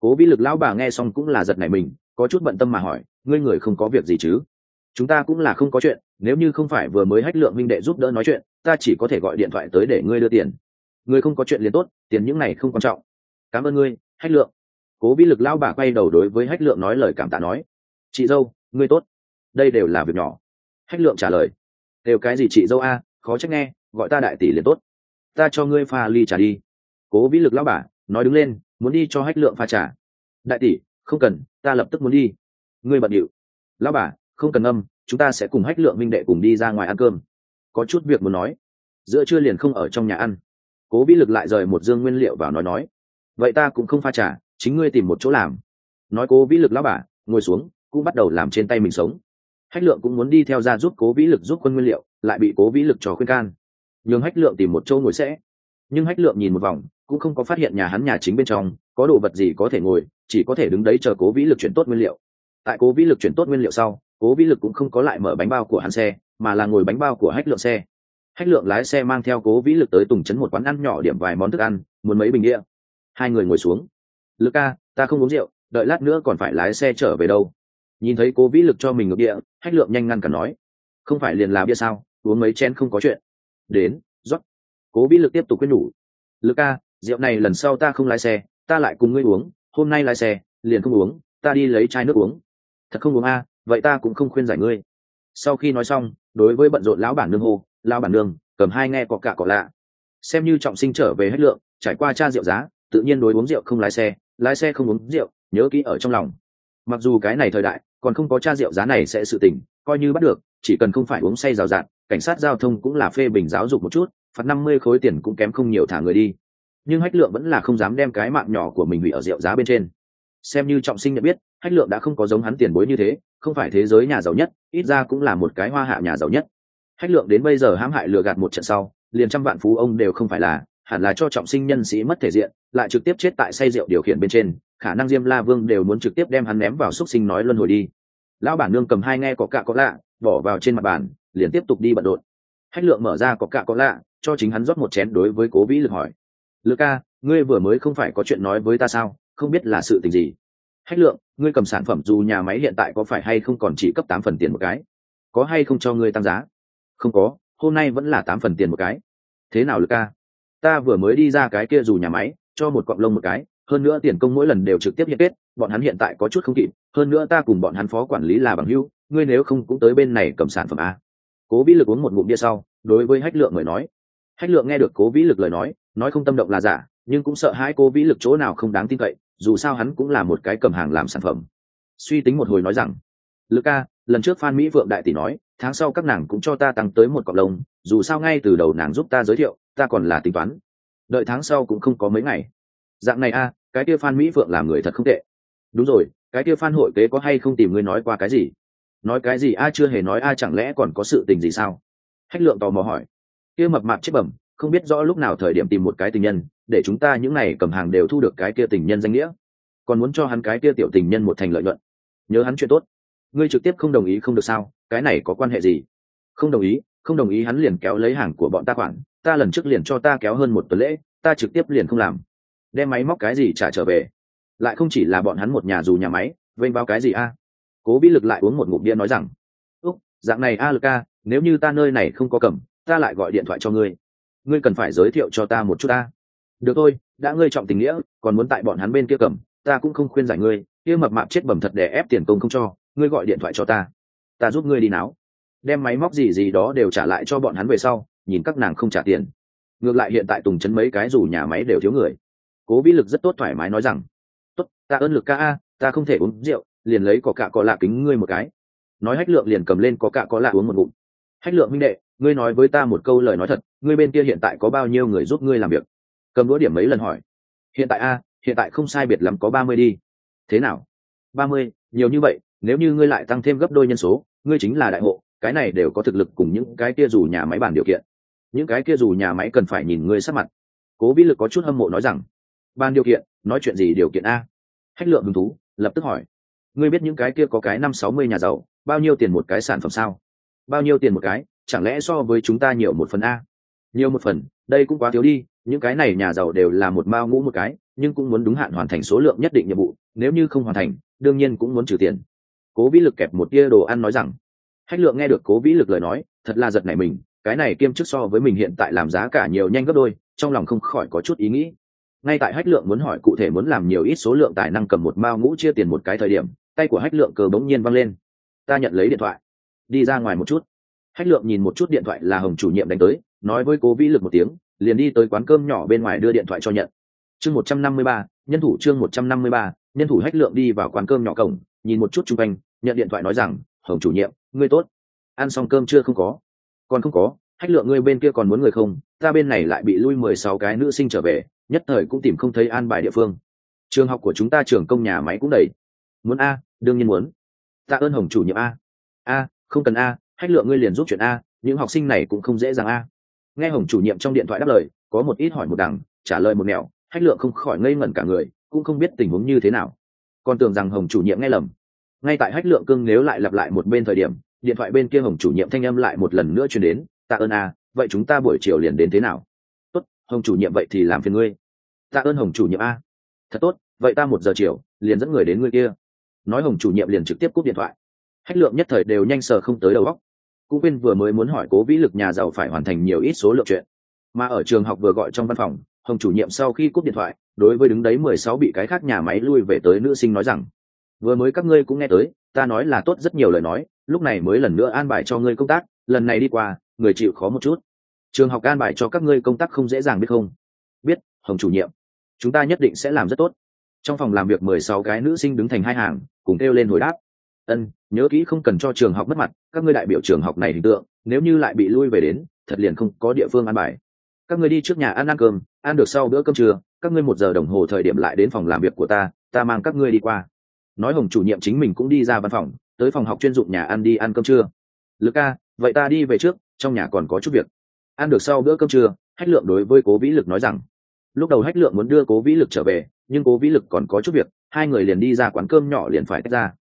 Cố vĩ lực lão bà nghe xong cũng là giật này mình, có chút bận tâm mà hỏi, ngươi người không có việc gì chứ? Chúng ta cũng là không có chuyện, nếu như không phải vừa mới hách lượng minh đệ giúp đỡ nói chuyện, ta chỉ có thể gọi điện thoại tới để ngươi đưa tiền. Ngươi không có chuyện liền tốt, tiền những này không quan trọng cảm ơn ngươi, hách lượng. Cố vĩ lực lao bà quay đầu đối với hách lượng nói lời cảm tạ nói, chị dâu, ngươi tốt. Đây đều là việc nhỏ. Hách lượng trả lời, đều cái gì chị dâu a, khó trách nghe, gọi ta đại tỷ liền tốt. Ta cho ngươi pha ly trả đi. Cố vĩ lực lao bà nói đứng lên, muốn đi cho hách lượng pha trả đại tỷ, không cần, ta lập tức muốn đi. Ngươi bận điệu. Lao bà, không cần âm chúng ta sẽ cùng hách lượng minh đệ cùng đi ra ngoài ăn cơm. Có chút việc muốn nói. Giữa trưa liền không ở trong nhà ăn. Cố vĩ lực lại rời một dương nguyên liệu vào nói nói vậy ta cũng không pha trả chính ngươi tìm một chỗ làm. Nói cố vĩ lực lão bà, ngồi xuống, cũng bắt đầu làm trên tay mình sống. Hách lượng cũng muốn đi theo ra giúp cố vĩ lực giúp quân nguyên liệu, lại bị cố vĩ lực trò khuyên can. Nhường hách lượng tìm một chỗ ngồi sẽ. Nhưng hách lượng nhìn một vòng, cũng không có phát hiện nhà hắn nhà chính bên trong, có đồ vật gì có thể ngồi, chỉ có thể đứng đấy chờ cố vĩ lực chuyển tốt nguyên liệu. Tại cố vĩ lực chuyển tốt nguyên liệu sau, cố vĩ lực cũng không có lại mở bánh bao của hắn xe, mà là ngồi bánh bao của hách lượng xe. Hách lượng lái xe mang theo cố vĩ lực tới tùng chấn một quán ăn nhỏ điểm vài món thức ăn, muốn mấy bình đĩa hai người ngồi xuống. Lực ca, ta không uống rượu, đợi lát nữa còn phải lái xe trở về đâu. Nhìn thấy cố vĩ lực cho mình ngược địa, hách lượng nhanh ngăn cả nói, không phải liền làm bia sao, uống mấy chén không có chuyện. Đến, rót. Cố vĩ lực tiếp tục quyết nhủ, lực ca, rượu này lần sau ta không lái xe, ta lại cùng ngươi uống, hôm nay lái xe, liền không uống, ta đi lấy chai nước uống. Thật không uống a vậy ta cũng không khuyên giải ngươi. Sau khi nói xong, đối với bận rộn lão bản nương hô, lão bản nương, cầm hai nghe có cả cọ lạ. Xem như trọng sinh trở về hết lượng, trải qua cha rượu giá tự nhiên đối uống rượu không lái xe lái xe không uống rượu, nhớ kỹ ở trong lòng. Mặc dù cái này thời đại, còn không có cha rượu giá này sẽ sự tỉnh coi như bắt được, chỉ cần không phải uống say rào rạt, cảnh sát giao thông cũng là phê bình giáo dục một chút, phạt năm mươi khối tiền cũng kém không nhiều thả người đi. Nhưng hách lượng vẫn là không dám đem cái mạng nhỏ của mình hủy ở rượu giá bên trên. Xem như trọng sinh nhận biết, hách lượng đã không có giống hắn tiền bối như thế, không phải thế giới nhà giàu nhất, ít ra cũng là một cái hoa hạ nhà giàu nhất. Hách lượng đến bây giờ hãm hại lừa gạt một trận sau, liền trăm vạn phú ông đều không phải là hẳn là cho trọng sinh nhân sĩ mất thể diện, lại trực tiếp chết tại say rượu điều khiển bên trên, khả năng diêm la vương đều muốn trực tiếp đem hắn ném vào xúc sinh nói luân hồi đi. Lão bản nương cầm hai nghe có cạ có lạ, bỏ vào trên mặt bàn, liền tiếp tục đi bận rộn. Hách lượng mở ra có cạ có lạ, cho chính hắn rót một chén đối với cố vĩ lực hỏi. Lực ca, ngươi vừa mới không phải có chuyện nói với ta sao, không biết là sự tình gì? Hách lượng, ngươi cầm sản phẩm dù nhà máy hiện tại có phải hay không còn chỉ cấp tám phần tiền một cái? Có hay không cho ngươi tăng giá? Không có, hôm nay vẫn là tám phần tiền một cái. Thế nào lực ca? Ta vừa mới đi ra cái kia dù nhà máy, cho một cọng lông một cái, hơn nữa tiền công mỗi lần đều trực tiếp hiện kết bọn hắn hiện tại có chút không kịp, hơn nữa ta cùng bọn hắn phó quản lý là bằng hưu ngươi nếu không cũng tới bên này cầm sản phẩm a. Cố vĩ lực uống một ngụm bia sau, đối với hách lượng người nói. Hách lượng nghe được cố vĩ lực lời nói nói không tâm động là giả, nhưng cũng sợ hãi cố vĩ lực chỗ nào không đáng tin cậy, dù sao hắn cũng là một cái cầm hàng làm sản phẩm. Suy tính một hồi nói rằng, lực ca lần trước phan mỹ vượng đại tỷ nói, tháng sau các nàng cũng cho ta tăng tới một cọc lông, dù sao ngay từ đầu nàng giúp ta giới thiệu ta còn là tính toán. Đợi tháng sau cũng không có mấy ngày. Dạng này a, cái kia phan mỹ vượng làm người thật không tệ. Đúng rồi, cái kia phan hội kế có hay không tìm ngươi nói qua cái gì? Nói cái gì a chưa hề nói a chẳng lẽ còn có sự tình gì sao? Hách lượng tò mò hỏi. Kia mập mạp chết bẩm, không biết rõ lúc nào thời điểm tìm một cái tình nhân, để chúng ta những này cầm hàng đều thu được cái kia tình nhân danh nghĩa. Còn muốn cho hắn cái kia tiểu tình nhân một thành lợi nhuận. Nhớ hắn chuyện tốt. Ngươi trực tiếp không đồng ý không được sao? Cái này có quan hệ gì? Không đồng ý, không đồng ý hắn liền kéo lấy hàng của bọn ta khoản ta lần trước liền cho ta kéo hơn một tuần lễ, ta trực tiếp liền không làm. Đem máy móc cái gì trả trở về? Lại không chỉ là bọn hắn một nhà dù nhà máy, vênh báo cái gì a? Cố vĩ lực lại uống một ngụm bia nói rằng, úc, dạng này a lực a, nếu như ta nơi này không có cầm, ta lại gọi điện thoại cho ngươi. Ngươi cần phải giới thiệu cho ta một chút ta được thôi, đã ngươi trọng tình nghĩa, còn muốn tại bọn hắn bên kia cầm, ta cũng không khuyên giải ngươi, kia mập mạp chết bẩm thật để ép tiền công không cho, ngươi gọi điện thoại cho ta. Ta giúp ngươi đi náo. Đem máy móc gì gì đó đều trả lại cho bọn hắn về sau nhìn các nàng không trả tiền. Ngược lại hiện tại tùng chấn mấy cái dù nhà máy đều thiếu người. Cố vĩ lực rất tốt thoải mái nói rằng, tốt, ta ơn lực ca a, ta không thể uống rượu, liền lấy có cạ có lạ kính ngươi một cái. Nói hách lượng liền cầm lên có cạ có lạ uống một ngụm. Hách lượng minh đệ, ngươi nói với ta một câu lời nói thật, ngươi bên kia hiện tại có bao nhiêu người giúp ngươi làm việc? Cầm đũa điểm mấy lần hỏi. Hiện tại a, hiện tại không sai biệt lắm có ba mươi đi. Thế nào? Ba mươi, nhiều như vậy, nếu như ngươi lại tăng thêm gấp đôi nhân số, ngươi chính là đại hộ, cái này đều có thực lực cùng những cái kia dù nhà máy bàn điều kiện những cái kia dù nhà máy cần phải nhìn ngươi sắc mặt. Cố vĩ lực có chút hâm mộ nói rằng, ban điều kiện, nói chuyện gì điều kiện a? Hách lượng hứng thú, lập tức hỏi, ngươi biết những cái kia có cái năm sáu mươi nhà giàu, bao nhiêu tiền một cái sản phẩm sao? Bao nhiêu tiền một cái, chẳng lẽ so với chúng ta nhiều một phần a? Nhiều một phần, đây cũng quá thiếu đi, những cái này nhà giàu đều là một mao ngũ một cái, nhưng cũng muốn đúng hạn hoàn thành số lượng nhất định nhiệm vụ, nếu như không hoàn thành, đương nhiên cũng muốn trừ tiền. Cố vĩ lực kẹp một tia đồ ăn nói rằng. Hách lượng nghe được cố vĩ lực lời nói, thật là giật nảy mình cái này kiêm chức so với mình hiện tại làm giá cả nhiều nhanh gấp đôi, trong lòng không khỏi có chút ý nghĩ. Ngay tại hách lượng muốn hỏi cụ thể muốn làm nhiều ít số lượng tài năng cầm một mao ngũ chia tiền một cái thời điểm, tay của hách lượng cờ bỗng nhiên văng lên. Ta nhận lấy điện thoại. Đi ra ngoài một chút. Hách lượng nhìn một chút điện thoại là hồng chủ nhiệm đánh tới, nói với cố vĩ lực một tiếng, liền đi tới quán cơm nhỏ bên ngoài đưa điện thoại cho nhận. Chương một trăm năm mươi ba, nhân thủ chương một trăm năm mươi ba, nhân thủ hách lượng đi vào quán cơm nhỏ cổng, nhìn một chút chung quanh, nhận điện thoại nói rằng, hồng chủ nhiệm, ngươi tốt. Ăn xong cơm chưa không có? Còn không có, hách lượng ngươi bên kia còn muốn người không? Ta bên này lại bị lui mười sáu cái nữ sinh trở về, nhất thời cũng tìm không thấy an bài địa phương. Trường học của chúng ta trường công nhà máy cũng đầy. Muốn a, đương nhiên muốn. Ta ơn hồng chủ nhiệm a. A, không cần a, hách lượng ngươi liền giúp chuyện a, những học sinh này cũng không dễ dàng a. Nghe hồng chủ nhiệm trong điện thoại đáp lời, có một ít hỏi một đằng, trả lời một mẹo hách lượng không khỏi ngây ngẩn cả người, cũng không biết tình huống như thế nào. Còn tưởng rằng hồng chủ nhiệm nghe lầm. Ngay tại hách lượng cưng nếu lại lặp lại một bên thời điểm điện thoại bên kia hồng chủ nhiệm thanh âm lại một lần nữa chuyển đến, tạ ơn a, vậy chúng ta buổi chiều liền đến thế nào? Tốt, hồng chủ nhiệm vậy thì làm phiền ngươi. Tạ ơn hồng chủ nhiệm a. Thật tốt, vậy ta một giờ chiều liền dẫn người đến ngươi kia. Nói hồng chủ nhiệm liền trực tiếp cúp điện thoại. Hách lượng nhất thời đều nhanh sờ không tới đầu óc. Cũng quên vừa mới muốn hỏi cố vĩ lực nhà giàu phải hoàn thành nhiều ít số lượng chuyện. Mà ở trường học vừa gọi trong văn phòng, hồng chủ nhiệm sau khi cúp điện thoại, đối với đứng đấy mười sáu bị cái khác nhà máy lui về tới nữ sinh nói rằng vừa mới các ngươi cũng nghe tới, ta nói là tốt rất nhiều lời nói, lúc này mới lần nữa an bài cho ngươi công tác, lần này đi qua, người chịu khó một chút. Trường học an bài cho các ngươi công tác không dễ dàng biết không? Biết, hồng chủ nhiệm. Chúng ta nhất định sẽ làm rất tốt. Trong phòng làm việc mười sáu cái nữ sinh đứng thành hai hàng, cùng kêu lên hồi đáp. Ân, nhớ kỹ không cần cho trường học mất mặt, các ngươi đại biểu trường học này hình tượng, nếu như lại bị lui về đến, thật liền không có địa phương ăn bài. Các ngươi đi trước nhà ăn ăn cơm, ăn được sau bữa cơm trưa, các ngươi một giờ đồng hồ thời điểm lại đến phòng làm việc của ta ta mang các ngươi đi qua nói hồng chủ nhiệm chính mình cũng đi ra văn phòng, tới phòng học chuyên dụng nhà ăn đi ăn cơm trưa. Lực ca, vậy ta đi về trước, trong nhà còn có chút việc. Ăn được sau bữa cơm trưa, hách lượng đối với cố vĩ lực nói rằng, lúc đầu hách lượng muốn đưa cố vĩ lực trở về, nhưng cố vĩ lực còn có chút việc, hai người liền đi ra quán cơm nhỏ liền phải tách ra.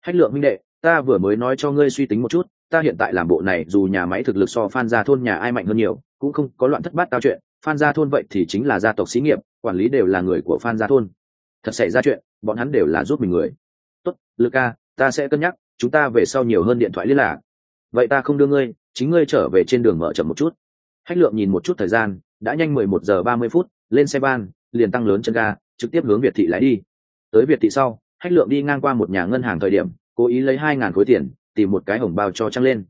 Hách lượng minh đệ, ta vừa mới nói cho ngươi suy tính một chút, ta hiện tại làm bộ này dù nhà máy thực lực so phan gia thôn nhà ai mạnh hơn nhiều, cũng không có loạn thất bát tao chuyện, phan gia thôn vậy thì chính là gia tộc xí nghiệp, quản lý đều là người của phan gia thôn. Thật xảy ra chuyện bọn hắn đều là giúp mình người. Tốt, lực ca ta sẽ cân nhắc, chúng ta về sau nhiều hơn điện thoại liên lạc. Vậy ta không đưa ngươi, chính ngươi trở về trên đường mở chậm một chút. Hách lượng nhìn một chút thời gian, đã nhanh mười một giờ ba mươi phút, lên xe van, liền tăng lớn chân ga, trực tiếp hướng việt thị lái đi. Tới việt thị sau, hách lượng đi ngang qua một nhà ngân hàng thời điểm, cố ý lấy hai ngàn khối tiền, tìm một cái hồng bao cho trăng lên.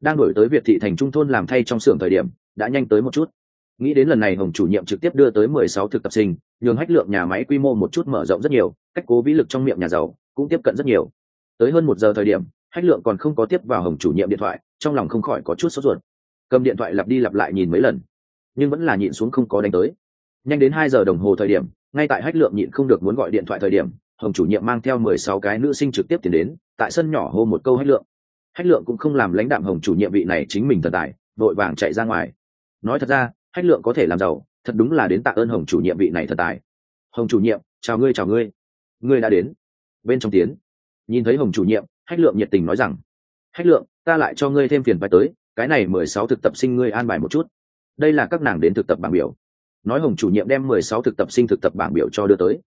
Đang đổi tới việt thị thành trung thôn làm thay trong xưởng thời điểm, đã nhanh tới một chút nghĩ đến lần này hồng chủ nhiệm trực tiếp đưa tới mười sáu thực tập sinh, nhường hách lượng nhà máy quy mô một chút mở rộng rất nhiều, cách cố vĩ lực trong miệng nhà giàu cũng tiếp cận rất nhiều. Tới hơn một giờ thời điểm, hách lượng còn không có tiếp vào hồng chủ nhiệm điện thoại, trong lòng không khỏi có chút sốt ruột. Cầm điện thoại lặp đi lặp lại nhìn mấy lần, nhưng vẫn là nhịn xuống không có đánh tới. Nhanh đến hai giờ đồng hồ thời điểm, ngay tại hách lượng nhịn không được muốn gọi điện thoại thời điểm, hồng chủ nhiệm mang theo mười sáu cái nữ sinh trực tiếp tiến đến, tại sân nhỏ hô một câu hách lượng. Hách lượng cũng không làm lãnh đạm hồng chủ nhiệm vị này chính mình thật tài vội vàng chạy ra ngoài. Nói thật ra hách lượng có thể làm giàu, thật đúng là đến tạ ơn hồng chủ nhiệm vị này thật tài. Hồng chủ nhiệm, chào ngươi chào ngươi. Ngươi đã đến. Bên trong tiến. Nhìn thấy hồng chủ nhiệm, hách lượng nhiệt tình nói rằng, hách lượng, ta lại cho ngươi thêm phiền phải tới, cái này mười sáu thực tập sinh ngươi an bài một chút. Đây là các nàng đến thực tập bảng biểu. Nói hồng chủ nhiệm đem mười sáu thực tập sinh thực tập bảng biểu cho đưa tới.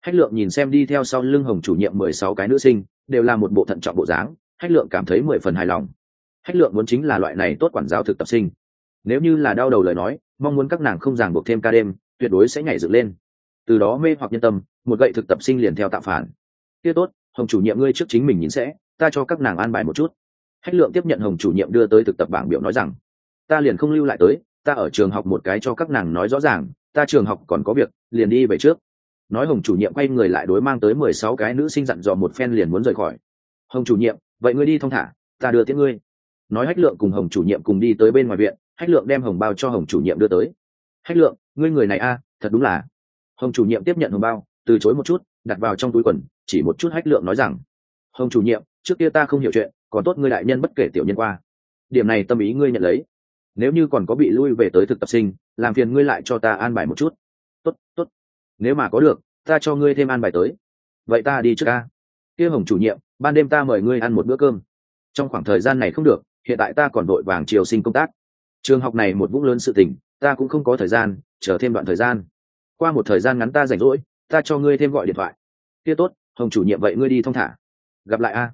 Hách lượng nhìn xem đi theo sau lưng hồng chủ nhiệm mười sáu cái nữ sinh, đều là một bộ thận trọng bộ dáng, hách lượng cảm thấy mười phần hài lòng. Hách lượng muốn chính là loại này tốt quản giáo thực tập sinh nếu như là đau đầu lời nói, mong muốn các nàng không ràng buộc thêm ca đêm, tuyệt đối sẽ nhảy dựng lên. Từ đó mê hoặc nhân tâm, một gậy thực tập sinh liền theo tạo phản. Kia tốt, hồng chủ nhiệm ngươi trước chính mình nhìn sẽ, ta cho các nàng an bài một chút. Hách lượng tiếp nhận hồng chủ nhiệm đưa tới thực tập bảng biểu nói rằng, ta liền không lưu lại tới, ta ở trường học một cái cho các nàng nói rõ ràng, ta trường học còn có việc, liền đi về trước. Nói hồng chủ nhiệm quay người lại đối mang tới mười sáu cái nữ sinh dặn dò một phen liền muốn rời khỏi. Hồng chủ nhiệm, vậy ngươi đi thong thả, ta đưa tiễn ngươi. Nói hách lượng cùng hồng chủ nhiệm cùng đi tới bên ngoài viện hách lượng đem hồng bao cho hồng chủ nhiệm đưa tới. Hách lượng, ngươi người này a, thật đúng là. Hồng chủ nhiệm tiếp nhận hồng bao, từ chối một chút, đặt vào trong túi quần, chỉ một chút hách lượng nói rằng, hồng chủ nhiệm, trước kia ta không hiểu chuyện, còn tốt ngươi đại nhân bất kể tiểu nhân qua. Điểm này tâm ý ngươi nhận lấy. Nếu như còn có bị lui về tới thực tập sinh, làm phiền ngươi lại cho ta an bài một chút. Tốt tốt. Nếu mà có được, ta cho ngươi thêm an bài tới. Vậy ta đi trước ca kia hồng chủ nhiệm, ban đêm ta mời ngươi ăn một bữa cơm. Trong khoảng thời gian này không được, hiện tại ta còn vội vàng chiều sinh công tác trường học này một vũng lớn sự tình, ta cũng không có thời gian, chờ thêm đoạn thời gian. Qua một thời gian ngắn ta rảnh rỗi, ta cho ngươi thêm gọi điện thoại. Kia tốt, hồng chủ nhiệm vậy ngươi đi thong thả. Gặp lại a.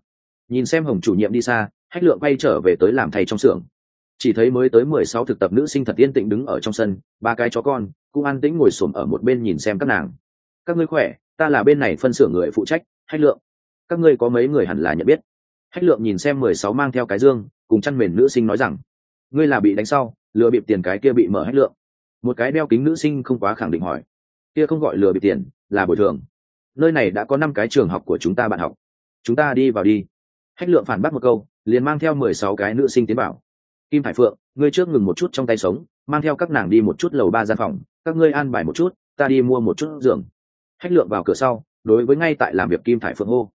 Nhìn xem hồng chủ nhiệm đi xa, hách lượng quay trở về tới làm thầy trong xưởng. Chỉ thấy mới tới mười sáu thực tập nữ sinh thật yên tĩnh đứng ở trong sân, ba cái chó con, cũng an tĩnh ngồi xổm ở một bên nhìn xem các nàng. Các ngươi khỏe, ta là bên này phân xưởng người phụ trách, hách lượng. Các ngươi có mấy người hẳn là nhận biết. Hách lượng nhìn xem mười sáu mang theo cái dương, cùng chăn mền nữ sinh nói rằng ngươi là bị đánh sau, lừa bịp tiền cái kia bị mở hết lượng. Một cái đeo kính nữ sinh không quá khẳng định hỏi. Kia không gọi lừa bịp tiền, là bồi thường. Nơi này đã có năm cái trường học của chúng ta bạn học. Chúng ta đi vào đi. Hách lượng phản bác một câu, liền mang theo mười sáu cái nữ sinh tiến bảo kim hải phượng, ngươi trước ngừng một chút trong tay sống, mang theo các nàng đi một chút lầu ba gian phòng, các ngươi an bài một chút, ta đi mua một chút giường. Hách lượng vào cửa sau, đối với ngay tại làm việc kim thải phượng hô.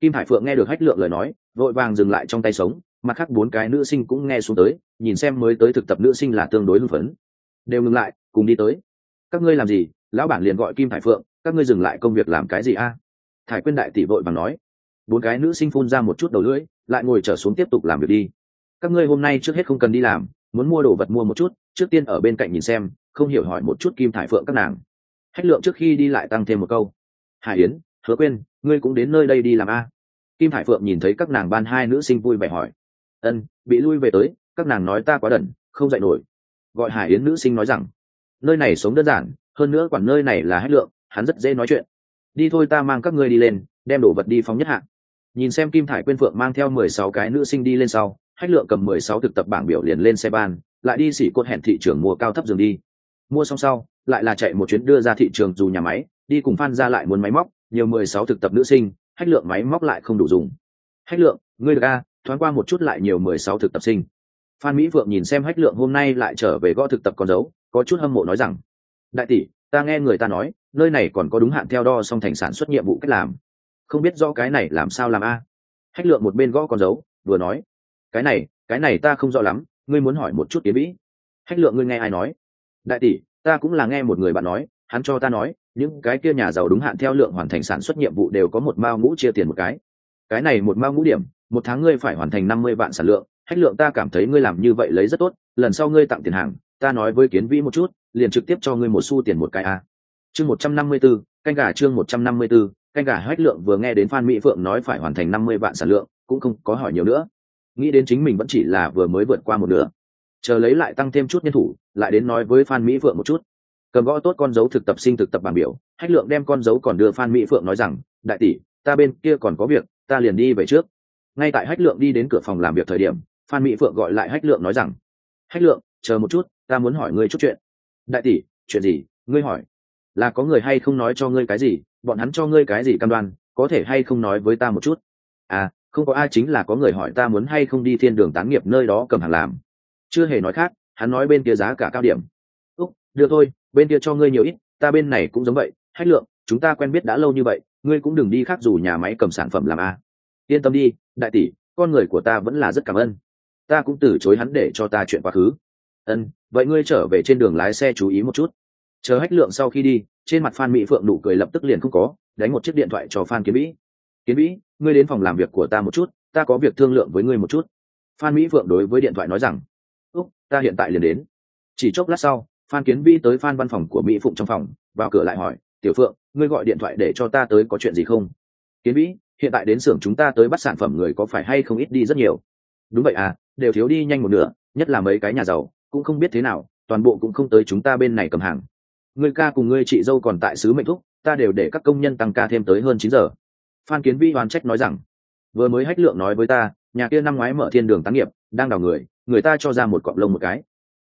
Kim thải phượng nghe được hách lượng lời nói, vội vàng dừng lại trong tay sống mặt khác bốn cái nữ sinh cũng nghe xuống tới, nhìn xem mới tới thực tập nữ sinh là tương đối hưng phấn. Đều ngừng lại, cùng đi tới. Các ngươi làm gì? Lão bản liền gọi kim thải phượng, các ngươi dừng lại công việc làm cái gì a? Thải quyên đại tỷ vội vàng nói. Bốn cái nữ sinh phun ra một chút đầu lưỡi, lại ngồi trở xuống tiếp tục làm việc đi. Các ngươi hôm nay trước hết không cần đi làm, muốn mua đồ vật mua một chút, trước tiên ở bên cạnh nhìn xem, không hiểu hỏi một chút kim thải phượng các nàng. Hách lượng trước khi đi lại tăng thêm một câu. Hải yến, hứa quên ngươi cũng đến nơi đây đi làm a. Kim thải phượng nhìn thấy các nàng ban hai nữ sinh vui vẻ hỏi ân, bị lui về tới, các nàng nói ta quá đần, không dạy nổi. Gọi hải yến nữ sinh nói rằng, nơi này sống đơn giản, hơn nữa quản nơi này là hách lượng, hắn rất dễ nói chuyện. Đi thôi ta mang các ngươi đi lên, đem đồ vật đi phóng nhất hạng. Nhìn xem kim thải quyên phượng mang theo mười sáu cái nữ sinh đi lên sau, hách lượng cầm mười sáu thực tập bảng biểu liền lên xe ban, lại đi xỉ cột hẹn thị trường mua cao thấp giường đi. Mua xong sau, lại là chạy một chuyến đưa ra thị trường dù nhà máy, đi cùng phan ra lại muốn máy móc, nhiều mười sáu thực tập nữ sinh, hách lượng máy móc lại không đủ dùng. Hách lượng, ngươi được a thoáng qua một chút lại nhiều mười sáu thực tập sinh. Phan mỹ Vượng nhìn xem hách lượng hôm nay lại trở về gõ thực tập con dấu, có chút hâm mộ nói rằng, đại tỷ, ta nghe người ta nói, nơi này còn có đúng hạn theo đo song thành sản xuất nhiệm vụ cách làm. Không biết rõ cái này làm sao làm a? Hách lượng một bên gõ con dấu, vừa nói, cái này cái này ta không rõ lắm, ngươi muốn hỏi một chút tiến vĩ. Hách lượng ngươi nghe ai nói? Đại tỷ, ta cũng là nghe một người bạn nói, hắn cho ta nói, những cái kia nhà giàu đúng hạn theo lượng hoàn thành sản xuất nhiệm vụ đều có một mao ngũ chia tiền một cái. Cái này một mao ngũ điểm một tháng ngươi phải hoàn thành năm mươi vạn sản lượng, hách lượng ta cảm thấy ngươi làm như vậy lấy rất tốt, lần sau ngươi tặng tiền hàng, ta nói với kiến vĩ một chút, liền trực tiếp cho ngươi một xu tiền một cái a. Chương một trăm năm mươi b ố canh gà chương một trăm năm mươi b ố canh gà hách lượng vừa nghe đến phan mỹ phượng nói phải hoàn thành năm mươi vạn sản lượng, cũng không có hỏi nhiều nữa. Nghĩ đến chính mình vẫn chỉ là vừa mới vượt qua một nửa. Chờ lấy lại tăng thêm chút nhân thủ, lại đến nói với phan mỹ phượng một chút. Cầm gõ tốt con dấu thực tập sinh thực tập bảng biểu, hách lượng đem con dấu còn đưa phan mỹ phượng nói rằng, đại tỷ, ta bên kia còn có việc, ta liền đi về trước ngay tại hách lượng đi đến cửa phòng làm việc thời điểm, phan mỹ phượng gọi lại hách lượng nói rằng, hách lượng, chờ một chút, ta muốn hỏi ngươi chút chuyện. Đại tỷ, chuyện gì? Ngươi hỏi. Là có người hay không nói cho ngươi cái gì? Bọn hắn cho ngươi cái gì cam đoan? Có thể hay không nói với ta một chút? À không có ai chính là có người hỏi ta muốn hay không đi thiên đường tán nghiệp nơi đó cầm hàng làm. Chưa hề nói khác, hắn nói bên kia giá cả cao điểm. Úc, được thôi, bên kia cho ngươi nhiều ít, ta bên này cũng giống vậy. Hách lượng, chúng ta quen biết đã lâu như vậy, ngươi cũng đừng đi khác dù nhà máy cầm sản phẩm làm a yên tâm đi, đại tỷ, con người của ta vẫn là rất cảm ơn. Ta cũng từ chối hắn để cho ta chuyện quá khứ. Ân, vậy ngươi trở về trên đường lái xe chú ý một chút. Chờ hách lượng sau khi đi, trên mặt phan mỹ phượng nụ cười lập tức liền không có, đánh một chiếc điện thoại cho phan kiến vĩ. Kiến vĩ, ngươi đến phòng làm việc của ta một chút, ta có việc thương lượng với ngươi một chút. Phan mỹ phượng đối với điện thoại nói rằng, úc, ta hiện tại liền đến. Chỉ chốc lát sau, phan kiến vĩ tới phan văn phòng của mỹ phụng trong phòng, vào cửa lại hỏi, tiểu phượng, ngươi gọi điện thoại để cho ta tới có chuyện gì không? Kiến vĩ hiện tại đến xưởng chúng ta tới bắt sản phẩm người có phải hay không ít đi rất nhiều. Đúng vậy à đều thiếu đi nhanh một nửa, nhất là mấy cái nhà giàu, cũng không biết thế nào, toàn bộ cũng không tới chúng ta bên này cầm hàng. Người ca cùng người chị dâu còn tại sứ mệnh thúc, ta đều để các công nhân tăng ca thêm tới hơn chín giờ. Phan kiến vi hoàn trách nói rằng, vừa mới hách lượng nói với ta, nhà kia năm ngoái mở thiên đường táng nghiệp, đang đào người người ta cho ra một cọng lông một cái.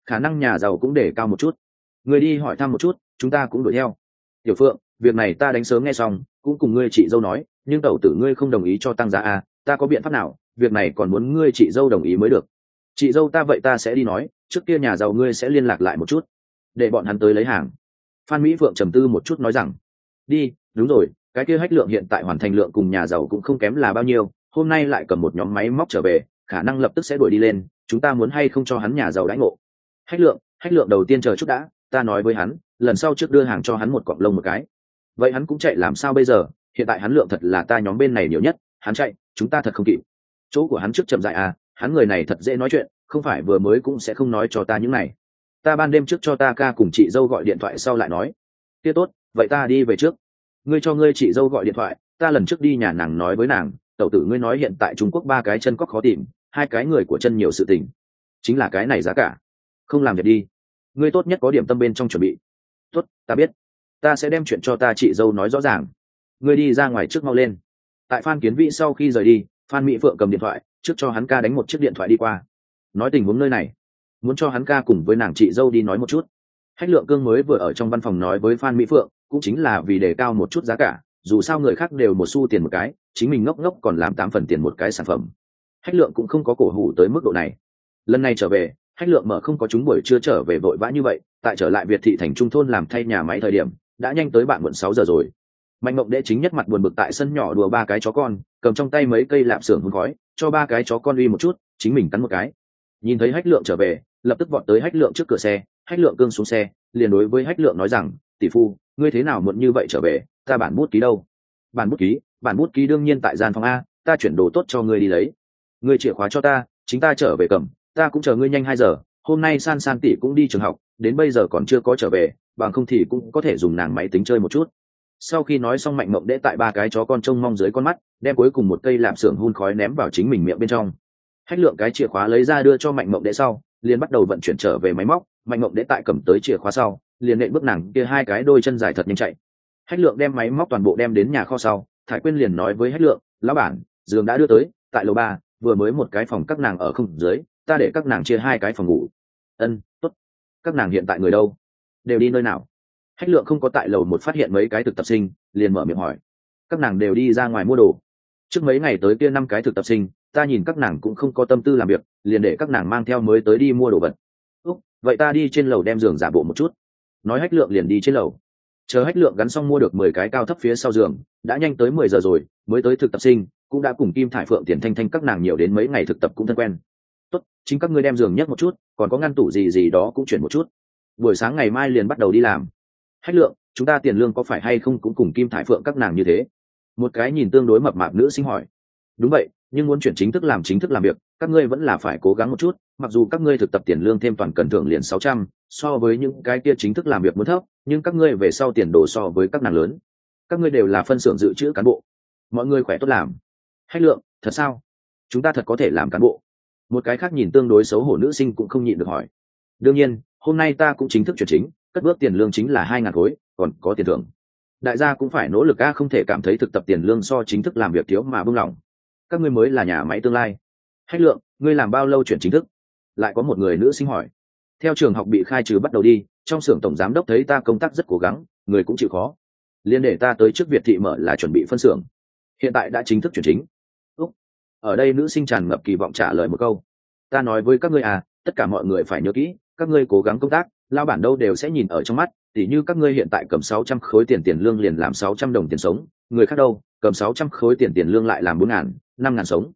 Khả năng nhà giàu cũng để cao một chút. Người đi hỏi thăm một chút, chúng ta cũng đuổi theo. Tiểu phượng, việc này ta đánh sớm nghe xong, cũng cùng ngươi chị dâu nói nhưng tẩu tử ngươi không đồng ý cho tăng giá à ta có biện pháp nào, việc này còn muốn ngươi chị dâu đồng ý mới được. Chị dâu ta vậy ta sẽ đi nói, trước kia nhà giàu ngươi sẽ liên lạc lại một chút, để bọn hắn tới lấy hàng. Phan mỹ phượng trầm tư một chút nói rằng, đi, đúng rồi, cái kia hách lượng hiện tại hoàn thành lượng cùng nhà giàu cũng không kém là bao nhiêu, hôm nay lại cầm một nhóm máy móc trở về, khả năng lập tức sẽ đuổi đi lên, chúng ta muốn hay không cho hắn nhà giàu đãi ngộ. Hách lượng hách lượng đầu tiên chờ chút đã, ta nói với hắn, lần sau trước đưa hàng cho hắn một cọng lông một cái. Vậy hắn cũng chạy làm sao bây giờ? Hiện tại hắn lượng thật là ta nhóm bên này nhiều nhất, hắn chạy, chúng ta thật không kịp. Chỗ của hắn trước chậm dại à hắn người này thật dễ nói chuyện, không phải vừa mới cũng sẽ không nói cho ta những này. Ta ban đêm trước cho ta ca cùng chị dâu gọi điện thoại sau lại nói. Kia tốt, vậy ta đi về trước. Ngươi cho ngươi chị dâu gọi điện thoại, ta lần trước đi nhà nàng nói với nàng, tẩu tử ngươi nói hiện tại trung quốc ba cái chân cóc khó tìm, hai cái người của chân nhiều sự tình. Chính là cái này giá cả. Không làm việc đi. Ngươi tốt nhất có điểm tâm bên trong chuẩn bị. Tốt, ta biết. Ta sẽ đem chuyện cho ta chị dâu nói rõ ràng ngươi đi ra ngoài trước mau lên. Tại phan kiến vĩ sau khi rời đi, phan mỹ phượng cầm điện thoại, trước cho hắn ca đánh một chiếc điện thoại đi qua. Nói tình huống nơi này, muốn cho hắn ca cùng với nàng chị dâu đi nói một chút. Hách lượng cương mới vừa ở trong văn phòng nói với phan mỹ phượng, cũng chính là vì đề cao một chút giá cả, dù sao người khác đều một xu tiền một cái, chính mình ngốc ngốc còn làm tám phần tiền một cái sản phẩm. Hách lượng cũng không có cổ hủ tới mức độ này. Lần này trở về, hách lượng mở không có chúng buổi chưa trở về vội vã như vậy, tại trở lại việt thị thành trung thôn làm thay nhà máy thời điểm, đã nhanh tới bạn muộn sáu giờ rồi mạnh mộng đệ chính nhất mặt buồn bực tại sân nhỏ đùa ba cái chó con, cầm trong tay mấy cây lạp xưởng hôn khói, cho ba cái chó con uy một chút, chính mình cắn một cái. Nhìn thấy hách lượng trở về, lập tức vọt tới hách lượng trước cửa xe, hách lượng cương xuống xe, liền đối với hách lượng nói rằng, tỷ phu, ngươi thế nào muộn như vậy trở về, ta bản bút ký đâu? Bản bút ký? Bản bút ký đương nhiên tại gian phòng a, ta chuyển đồ tốt cho ngươi đi lấy. Ngươi chìa khóa cho ta, chính ta trở về cầm, ta cũng chờ ngươi nhanh hai giờ, hôm nay san san tỷ cũng đi trường học, đến bây giờ còn chưa có trở về, bằng không thì cũng có thể dùng nàng máy tính chơi một chút sau khi nói xong mạnh mộng đễ tại ba cái chó con trông mong dưới con mắt, đem cuối cùng một cây lạp xưởng hun khói ném vào chính mình miệng bên trong. Hách lượng cái chìa khóa lấy ra đưa cho mạnh mộng đễ sau, liền bắt đầu vận chuyển trở về máy móc. Mạnh mộng đễ tại cầm tới chìa khóa sau, liền nện bước nàng kia hai cái đôi chân dài thật nhanh chạy. Hách lượng đem máy móc toàn bộ đem đến nhà kho sau, thải quyên liền nói với hách lượng, lão bản, giường đã đưa tới, tại lầu ba, vừa mới một cái phòng các nàng ở không dưới, ta để các nàng chia hai cái phòng ngủ. Ân, tốt. Các nàng hiện tại người đâu? Đều đi nơi nào? Hách lượng không có tại lầu một phát hiện mấy cái thực tập sinh, liền mở miệng hỏi. Các nàng đều đi ra ngoài mua đồ. Trước mấy ngày tới kia năm cái thực tập sinh, ta nhìn các nàng cũng không có tâm tư làm việc, liền để các nàng mang theo mới tới đi mua đồ vật. Úc, vậy ta đi trên lầu đem giường giả bộ một chút. Nói hách lượng liền đi trên lầu. Chờ hách lượng gắn xong mua được mười cái cao thấp phía sau giường, đã nhanh tới mười giờ rồi, mới tới thực tập sinh, cũng đã cùng kim thải phượng, tiền thanh thanh các nàng nhiều đến mấy ngày thực tập cũng thân quen. Tốt, chính các ngươi đem giường nhấc một chút, còn có ngăn tủ gì gì đó cũng chuyển một chút. Buổi sáng ngày mai liền bắt đầu đi làm hách lượng, chúng ta tiền lương có phải hay không cũng cùng kim thải phượng các nàng như thế? Một cái nhìn tương đối mập mạp nữ sinh hỏi. Đúng vậy, nhưng muốn chuyển chính thức làm chính thức làm việc, các ngươi vẫn là phải cố gắng một chút, mặc dù các ngươi thực tập tiền lương thêm toàn cần thưởng liền sáu trăm, so với những cái kia chính thức làm việc muốn thấp, nhưng các ngươi về sau tiền đồ so với các nàng lớn. Các ngươi đều là phân xưởng dự trữ cán bộ. Mọi người khỏe tốt làm. Hách lượng, thật sao? Chúng ta thật có thể làm cán bộ. Một cái khác nhìn tương đối xấu hổ nữ sinh cũng không nhịn được hỏi. Đương nhiên, hôm nay ta cũng chính thức chuyển chính cất bước tiền lương chính là hai ngàn khối, còn có tiền thưởng. Đại gia cũng phải nỗ lực a, không thể cảm thấy thực tập tiền lương so chính thức làm việc thiếu mà bưng lòng các ngươi mới là nhà máy tương lai. Hách lượng, ngươi làm bao lâu chuyển chính thức? Lại có một người nữ sinh hỏi. Theo trường học bị khai trừ bắt đầu đi, trong xưởng tổng giám đốc thấy ta công tác rất cố gắng, người cũng chịu khó. Liên để ta tới trước việt thị mở là chuẩn bị phân xưởng. Hiện tại đã chính thức chuyển chính. Úc. ở đây nữ sinh tràn ngập kỳ vọng trả lời một câu. Ta nói với các ngươi à tất cả mọi người phải nhớ kỹ, các ngươi cố gắng công tác lao bản đâu đều sẽ nhìn ở trong mắt, tỉ như các ngươi hiện tại cầm sáu trăm khối tiền tiền lương liền làm sáu trăm đồng tiền sống, người khác đâu, cầm sáu trăm khối tiền tiền lương lại làm bốn ngàn, năm ngàn sống.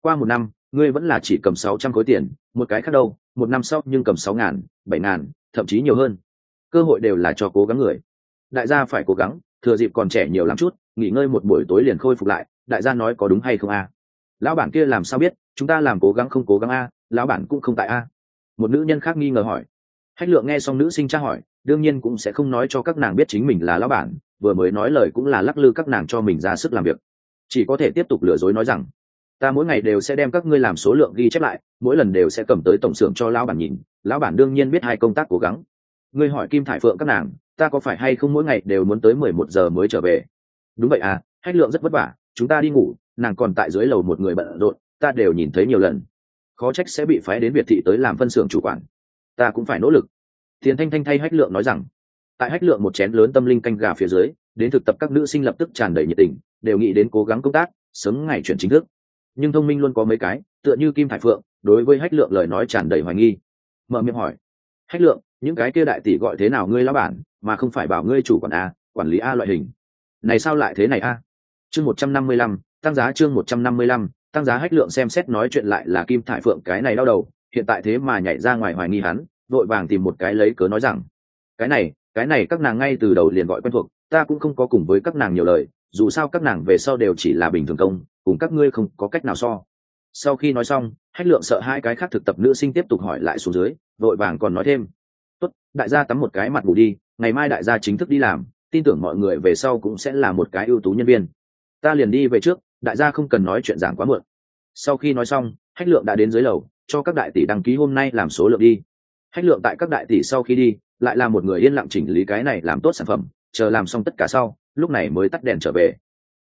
Qua một năm, ngươi vẫn là chỉ cầm sáu trăm khối tiền, một cái khác đâu, một năm sau nhưng cầm sáu ngàn, bảy ngàn, thậm chí nhiều hơn. Cơ hội đều là cho cố gắng người. Đại gia phải cố gắng, thừa dịp còn trẻ nhiều lắm chút, nghỉ ngơi một buổi tối liền khôi phục lại, đại gia nói có đúng hay không a? Lão bản kia làm sao biết, chúng ta làm cố gắng không cố gắng a, lão bản cũng không tại a. Một nữ nhân khác nghi ngờ hỏi hách lượng nghe xong nữ sinh tra hỏi, đương nhiên cũng sẽ không nói cho các nàng biết chính mình là lão bản, vừa mới nói lời cũng là lắc lư các nàng cho mình ra sức làm việc. Chỉ có thể tiếp tục lừa dối nói rằng, ta mỗi ngày đều sẽ đem các ngươi làm số lượng ghi chép lại, mỗi lần đều sẽ cầm tới tổng xưởng cho lão bản nhìn, lão bản đương nhiên biết hai công tác cố gắng. Ngươi hỏi kim thải phượng các nàng, ta có phải hay không mỗi ngày đều muốn tới mười một giờ mới trở về? Đúng vậy à hách lượng rất vất vả, chúng ta đi ngủ, nàng còn tại dưới lầu một người bận rộn, ta đều nhìn thấy nhiều lần. Khó trách sẽ bị phái đến việt thị tới làm phân xưởng chủ quản ta cũng phải nỗ lực. Tiền thanh thanh thay hách lượng nói rằng, tại hách lượng một chén lớn tâm linh canh gà phía dưới, đến thực tập các nữ sinh lập tức tràn đầy nhiệt tình, đều nghĩ đến cố gắng công tác, sớm ngày chuyển chính thức. Nhưng thông minh luôn có mấy cái, tựa như kim thải phượng, đối với hách lượng lời nói tràn đầy hoài nghi. Mở miệng hỏi, hách lượng, những cái kia đại tỷ gọi thế nào ngươi lao bản, mà không phải bảo ngươi chủ quản a, quản lý a loại hình? Này sao lại thế này a? Chương một trăm năm mươi lăm, tăng giá chương một trăm năm mươi lăm, tăng giá hách lượng xem xét nói chuyện lại là kim thải phượng cái này đau đầu hiện tại thế mà nhảy ra ngoài hoài nghi hắn, vội vàng tìm một cái lấy cớ nói rằng, cái này cái này các nàng ngay từ đầu liền gọi quen thuộc, ta cũng không có cùng với các nàng nhiều lời, dù sao các nàng về sau đều chỉ là bình thường công, cùng các ngươi không có cách nào so. Sau khi nói xong, hách lượng sợ hai cái khác thực tập nữ sinh tiếp tục hỏi lại xuống dưới, vội vàng còn nói thêm, tốt, đại gia tắm một cái mặt ngủ đi, ngày mai đại gia chính thức đi làm, tin tưởng mọi người về sau cũng sẽ là một cái ưu tú nhân viên. Ta liền đi về trước, đại gia không cần nói chuyện giảng quá muộn. Sau khi nói xong, hách lượng đã đến dưới lầu cho các đại tỷ đăng ký hôm nay làm số lượng đi. Hách lượng tại các đại tỷ sau khi đi, lại là một người yên lặng chỉnh lý cái này làm tốt sản phẩm, chờ làm xong tất cả sau, lúc này mới tắt đèn trở về.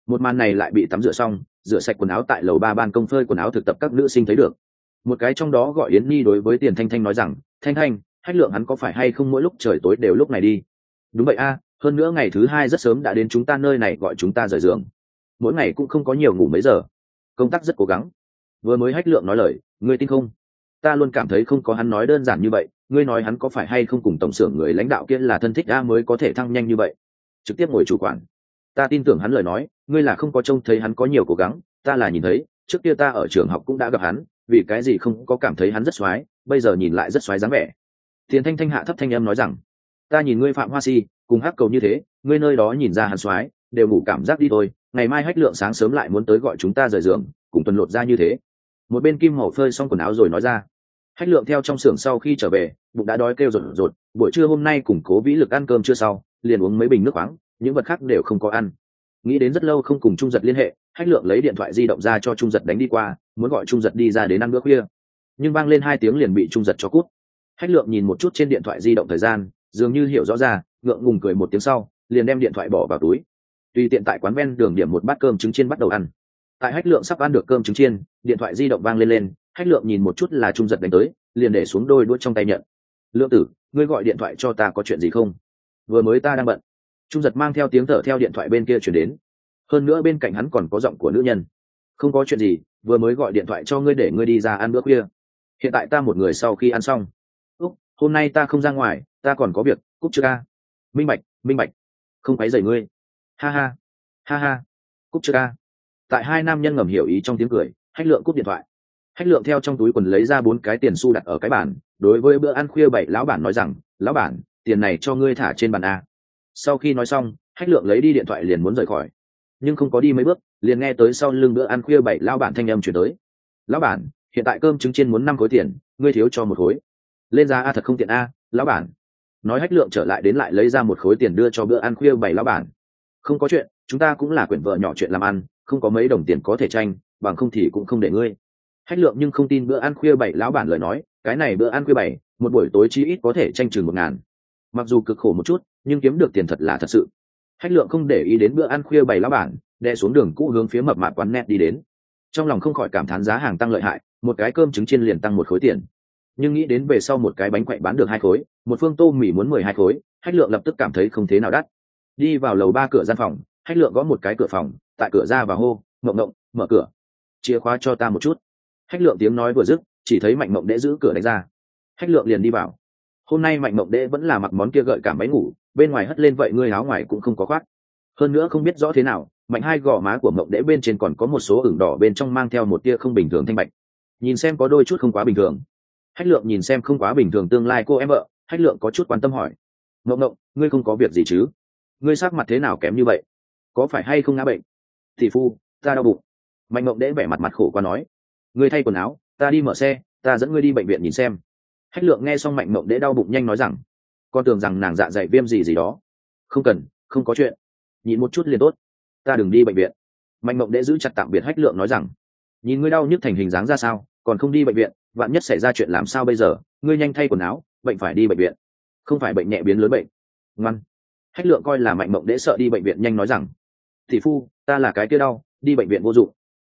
Một màn này lại bị tắm rửa xong, rửa sạch quần áo tại lầu ba ban công phơi quần áo thực tập các nữ sinh thấy được. Một cái trong đó gọi yến nhi đối với tiền thanh thanh nói rằng, thanh thanh, hách lượng hắn có phải hay không mỗi lúc trời tối đều lúc này đi? Đúng vậy a, hơn nữa ngày thứ hai rất sớm đã đến chúng ta nơi này gọi chúng ta rời giường. Mỗi ngày cũng không có nhiều ngủ mấy giờ. Công tác rất cố gắng. Vừa mới hách lượng nói lời, ngươi tin không? Ta luôn cảm thấy không có hắn nói đơn giản như vậy, ngươi nói hắn có phải hay không cùng tổng xưởng người lãnh đạo kia là thân thích a mới có thể thăng nhanh như vậy? Trực tiếp ngồi chủ quản. Ta tin tưởng hắn lời nói, ngươi là không có trông thấy hắn có nhiều cố gắng, ta là nhìn thấy, trước kia ta ở trường học cũng đã gặp hắn, vì cái gì không có cảm thấy hắn rất x bây giờ nhìn lại rất x dáng vẻ. Tiền thanh thanh hạ thấp thanh âm nói rằng, ta nhìn ngươi phạm hoa si, cùng hắc cầu như thế, ngươi nơi đó nhìn ra hắn x đều ngủ cảm giác đi thôi, ngày mai hách lượng sáng sớm lại muốn tới gọi chúng ta rời giường, cùng tuần lột ra như thế một bên kim Hổ phơi xong quần áo rồi nói ra. Hách lượng theo trong xưởng sau khi trở về, bụng đã đói kêu rột rột, buổi trưa hôm nay củng cố vĩ lực ăn cơm chưa sau, liền uống mấy bình nước khoáng, những vật khác đều không có ăn. Nghĩ đến rất lâu không cùng trung giật liên hệ, hách lượng lấy điện thoại di động ra cho trung giật đánh đi qua, muốn gọi trung giật đi ra đến ăn bữa khuya. Nhưng vang lên hai tiếng liền bị trung giật cho cút. Hách lượng nhìn một chút trên điện thoại di động thời gian, dường như hiểu rõ ra, ngượng ngùng cười một tiếng sau, liền đem điện thoại bỏ vào túi. Tùy tiện tại quán ven đường điểm một bát cơm trứng chiên bắt đầu ăn tại hách lượng sắp ăn được cơm trứng chiên, điện thoại di động vang lên lên, hách lượng nhìn một chút là trung giật đánh tới, liền để xuống đôi đuôi trong tay nhận. Lượng tử, ngươi gọi điện thoại cho ta có chuyện gì không? Vừa mới ta đang bận. Trung giật mang theo tiếng thở theo điện thoại bên kia chuyển đến. Hơn nữa bên cạnh hắn còn có giọng của nữ nhân. Không có chuyện gì, vừa mới gọi điện thoại cho ngươi để ngươi đi ra ăn bữa khuya. Hiện tại ta một người sau khi ăn xong. Úc, hôm nay ta không ra ngoài, ta còn có việc cúc chưa ca minh bạch minh bạch, không phải dậy ngươi. Ha ha ha ha cúc chưa ca tại hai nam nhân ngầm hiểu ý trong tiếng cười, hách lượng cúp điện thoại. Hách lượng theo trong túi quần lấy ra bốn cái tiền xu đặt ở cái bàn, đối với bữa ăn khuya bảy, lão bản nói rằng, lão bản, tiền này cho ngươi thả trên bàn a. Sau khi nói xong, hách lượng lấy đi điện thoại liền muốn rời khỏi. Nhưng không có đi mấy bước, liền nghe tới sau lưng bữa ăn khuya bảy, lão bản thanh âm chuyển tới. Lão bản, hiện tại cơm trứng chiên muốn năm khối tiền, ngươi thiếu cho một khối. Lên giá a thật không tiện a, lão bản. Nói hách lượng trở lại đến lại lấy ra một khối tiền đưa cho bữa ăn khuya bảy, lão bản không có chuyện, chúng ta cũng là quyển vợ nhỏ chuyện làm ăn, không có mấy đồng tiền có thể tranh, bằng không thì cũng không để ngươi. Hách lượng nhưng không tin bữa ăn khuya bảy lão bản lời nói, cái này bữa ăn khuya bảy, một buổi tối chi ít có thể tranh chừng một ngàn. Mặc dù cực khổ một chút, nhưng kiếm được tiền thật là thật sự. Hách lượng không để ý đến bữa ăn khuya bảy lão bản đe xuống đường cũ hướng phía mập mạp quán net đi đến. Trong lòng không khỏi cảm thán giá hàng tăng lợi hại, một cái cơm trứng chiên liền tăng một khối tiền. Nhưng nghĩ đến về sau một cái bánh quậy bán được hai khối, một phương tô mì muốn mười hai khối, hách lượng lập tức cảm thấy không thế nào đắt đi vào lầu ba cửa gian phòng, hách lượng gõ một cái cửa phòng, tại cửa ra và hô, mộng mộng, mở cửa. Chìa khóa cho ta một chút. Hách lượng tiếng nói vừa dứt, chỉ thấy mạnh mộng đễ giữ cửa đánh ra. Hách lượng liền đi vào. Hôm nay mạnh mộng đễ vẫn là mặc món kia gợi cảm máy ngủ, bên ngoài hất lên vậy ngươi áo ngoài cũng không có khoác. Hơn nữa không biết rõ thế nào, mạnh hai gò má của mộng đễ bên trên còn có một số ửng đỏ bên trong mang theo một tia không bình thường thanh bạch. Nhìn xem có đôi chút không quá bình thường. Hách lượng nhìn xem không quá bình thường tương lai cô em vợ, hách lượng có chút quan tâm hỏi. Mộng mộng, ngươi không có việc gì chứ? Ngươi sắc mặt thế nào kém như vậy? Có phải hay không ngã bệnh? Thị phu, ta đau bụng. Mạnh mộng đễ vẻ mặt mặt khổ qua nói. Ngươi thay quần áo, ta đi mở xe, ta dẫn ngươi đi bệnh viện nhìn xem. Hách lượng nghe xong mạnh mộng đễ đau bụng nhanh nói rằng, con tưởng rằng nàng dạ dày viêm gì gì đó. Không cần, không có chuyện. Nhịn một chút liền tốt. Ta đừng đi bệnh viện. Mạnh mộng đễ giữ chặt tạm biệt hách lượng nói rằng, nhìn ngươi đau nhức thành hình dáng ra sao, còn không đi bệnh viện, vạn nhất xảy ra chuyện làm sao bây giờ? Ngươi nhanh thay quần áo, bệnh phải đi bệnh viện. Không phải bệnh nhẹ biến lớn bệnh. Ngoan hách lượng coi là mạnh mộng đễ sợ đi bệnh viện nhanh nói rằng thị phu, ta là cái kia đau, đi bệnh viện vô dụng.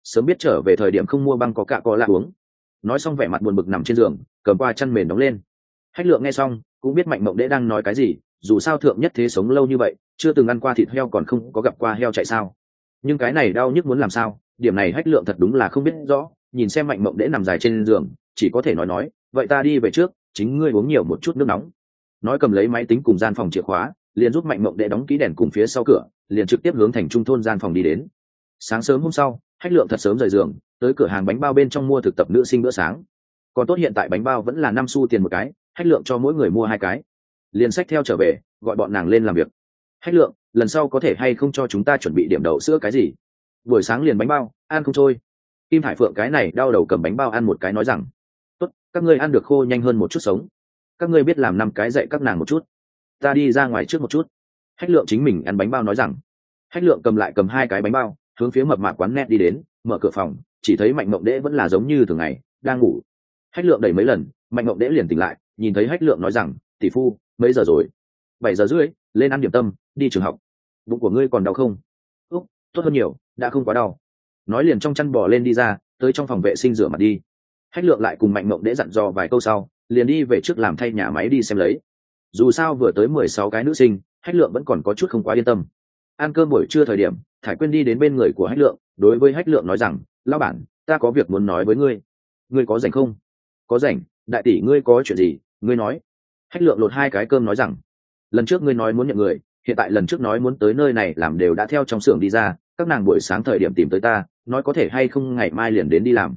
Sớm biết trở về thời điểm không mua băng có cạ có lạ uống. Nói xong vẻ mặt buồn bực nằm trên giường, cầm qua chăn mền đóng lên. Hách lượng nghe xong, cũng biết mạnh mộng đễ đang nói cái gì, dù sao thượng nhất thế sống lâu như vậy, chưa từng ăn qua thịt heo còn không có gặp qua heo chạy sao. Nhưng cái này đau nhức muốn làm sao, điểm này hách lượng thật đúng là không biết rõ, nhìn xem mạnh mộng đễ nằm dài trên giường, chỉ có thể nói nói, vậy ta đi về trước, chính ngươi uống nhiều một chút nước nóng. Nói cầm lấy máy tính cùng gian phòng chìa khóa liền giúp mạnh mộng đệ đóng ký đèn cùng phía sau cửa, liền trực tiếp hướng thành trung thôn gian phòng đi đến. Sáng sớm hôm sau hách lượng thật sớm rời giường, tới cửa hàng bánh bao bên trong mua thực tập nữ sinh bữa sáng. Còn tốt hiện tại bánh bao vẫn là năm xu tiền một cái hách lượng cho mỗi người mua hai cái. Liền sách theo trở về, gọi bọn nàng lên làm việc. Hách lượng, lần sau có thể hay không cho chúng ta chuẩn bị điểm đậu sữa cái gì? Buổi sáng liền bánh bao, ăn không trôi. Kim hải phượng cái này đau đầu cầm bánh bao ăn một cái nói rằng, tốt, các ngươi ăn được khô nhanh hơn một chút sống. Các ngươi biết làm năm cái dạy các nàng một chút ta đi ra ngoài trước một chút. Hách lượng chính mình ăn bánh bao nói rằng. Hách lượng cầm lại cầm hai cái bánh bao, hướng phía mập mạp quán net đi đến, mở cửa phòng, chỉ thấy mạnh mộng đễ vẫn là giống như thường ngày, đang ngủ. Hách lượng đẩy mấy lần, mạnh mộng đễ liền tỉnh lại, nhìn thấy hách lượng nói rằng, tỷ phu, mấy giờ rồi? Bảy giờ rưỡi, lên ăn điểm tâm, đi trường học. Bụng của ngươi còn đau không? Úc, tốt hơn nhiều, đã không quá đau. Nói liền trong chăn bò lên đi ra, tới trong phòng vệ sinh rửa mặt đi. Hách lượng lại cùng mạnh mộng đễ dặn dò vài câu sau, liền đi về trước làm thay nhà máy đi xem lấy dù sao vừa tới mười sáu cái nữ sinh, hách lượng vẫn còn có chút không quá yên tâm. Ăn cơm buổi trưa thời điểm, thải quyên đi đến bên người của hách lượng, đối với hách lượng nói rằng lao bản, ta có việc muốn nói với ngươi. Ngươi có rảnh không? Có rảnh, đại tỷ ngươi có chuyện gì, ngươi nói. Hách lượng lột hai cái cơm nói rằng, lần trước ngươi nói muốn nhận người, hiện tại lần trước nói muốn tới nơi này làm đều đã theo trong xưởng đi ra, các nàng buổi sáng thời điểm tìm tới ta, nói có thể hay không ngày mai liền đến đi làm.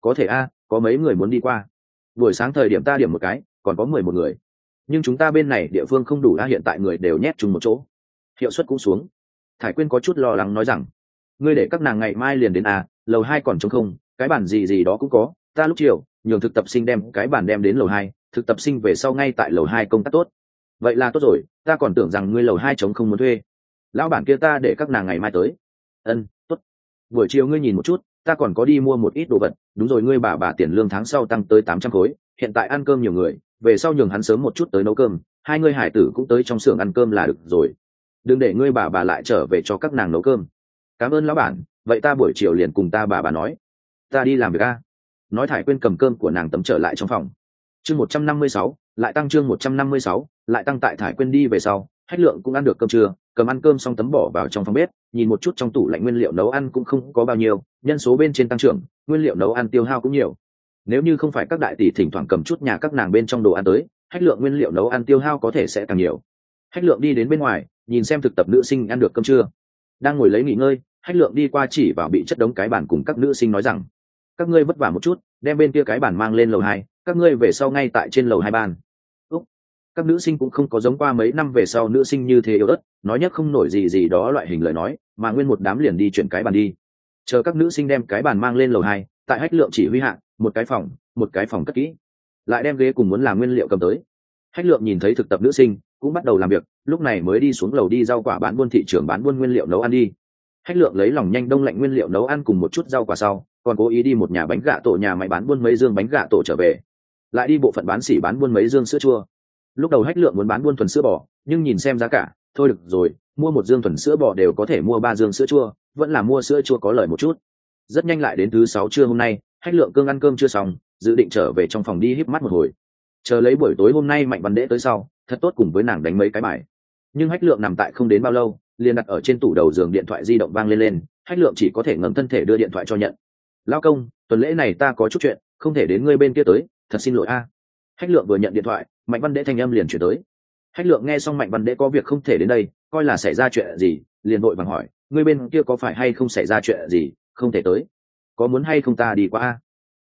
Có thể a, có mấy người muốn đi qua. Buổi sáng thời điểm ta điểm một cái, còn có mười một người nhưng chúng ta bên này địa phương không đủ a, hiện tại người đều nhét chung một chỗ. Hiệu suất cũng xuống. Thải quyên có chút lo lắng nói rằng, ngươi để các nàng ngày mai liền đến a, lầu hai còn trống không, cái bản gì gì đó cũng có, ta lúc chiều, nhường thực tập sinh đem cái bản đem đến lầu hai, thực tập sinh về sau ngay tại lầu hai công tác tốt. Vậy là tốt rồi, ta còn tưởng rằng ngươi lầu hai trống không muốn thuê. Lão bản kia ta để các nàng ngày mai tới. Ân, tốt. Buổi chiều ngươi nhìn một chút, ta còn có đi mua một ít đồ vật. Đúng rồi, ngươi bà bà tiền lương tháng sau tăng tới tám trăm khối, hiện tại ăn cơm nhiều người về sau nhường hắn sớm một chút tới nấu cơm, hai ngươi hải tử cũng tới trong xưởng ăn cơm là được rồi. Đừng để ngươi bà bà lại trở về cho các nàng nấu cơm. Cảm ơn lão bản, vậy ta buổi chiều liền cùng ta bà bà nói. Ta đi làm việc a. Nói thải quên cầm cơm của nàng tấm trở lại trong phòng. Chương một trăm năm mươi sáu, lại tăng chương một trăm năm mươi sáu, lại tăng tại thải quên đi về sau hách lượng cũng ăn được cơm trưa, cầm ăn cơm xong tấm bỏ vào trong phòng bếp, nhìn một chút trong tủ lạnh nguyên liệu nấu ăn cũng không có bao nhiêu, nhân số bên trên tăng trưởng, nguyên liệu nấu ăn tiêu hao cũng nhiều nếu như không phải các đại tỷ thỉnh thoảng cầm chút nhà các nàng bên trong đồ ăn tới, hách lượng nguyên liệu nấu ăn tiêu hao có thể sẽ càng nhiều. Hách lượng đi đến bên ngoài, nhìn xem thực tập nữ sinh ăn được cơm trưa. Đang ngồi lấy nghỉ ngơi, hách lượng đi qua chỉ vào bị chất đống cái bàn cùng các nữ sinh nói rằng, các ngươi vất vả một chút, đem bên kia cái bàn mang lên lầu hai, các ngươi về sau ngay tại trên lầu hai bàn. Úc. các nữ sinh cũng không có giống qua mấy năm về sau nữ sinh như thế yếu ớt, nói nhất không nổi gì gì đó loại hình lời nói, mà nguyên một đám liền đi chuyển cái bàn đi. Chờ các nữ sinh đem cái bàn mang lên lầu hai tại hách lượng chỉ huy hạn một cái phòng, một cái phòng cất kỹ. Lại đem ghế cùng muốn làm nguyên liệu cầm tới. Hách lượng nhìn thấy thực tập nữ sinh, cũng bắt đầu làm việc, lúc này mới đi xuống lầu đi rau quả bán buôn thị trường bán buôn nguyên liệu nấu ăn đi. Hách lượng lấy lòng nhanh đông lạnh nguyên liệu nấu ăn cùng một chút rau quả sau, còn cố ý đi một nhà bánh gạ tổ nhà máy bán buôn mấy dương bánh gạ tổ trở về. Lại đi bộ phận bán xỉ bán buôn mấy dương sữa chua. Lúc đầu hách lượng muốn bán buôn thuần sữa bò, nhưng nhìn xem giá cả, thôi được rồi, mua một dương thuần sữa bò đều có thể mua ba dương sữa chua, vẫn là mua sữa chua có lời một chút rất nhanh lại đến thứ sáu trưa hôm nay, hách lượng cương ăn cơm chưa xong, dự định trở về trong phòng đi híp mắt một hồi. Chờ lấy buổi tối hôm nay mạnh văn đễ tới sau, thật tốt cùng với nàng đánh mấy cái bài. Nhưng hách lượng nằm tại không đến bao lâu, liền đặt ở trên tủ đầu giường điện thoại di động vang lên lên, hách lượng chỉ có thể ngấm thân thể đưa điện thoại cho nhận. Lao công, tuần lễ này ta có chút chuyện, không thể đến ngươi bên kia tới, thật xin lỗi a. Hách lượng vừa nhận điện thoại, mạnh văn đễ thanh âm liền chuyển tới. Hách lượng nghe xong mạnh văn đễ có việc không thể đến đây, coi là xảy ra chuyện gì, liền vội vàng hỏi, ngươi bên kia có phải hay không xảy ra chuyện gì? Không thể tới. Có muốn hay không ta đi qua? A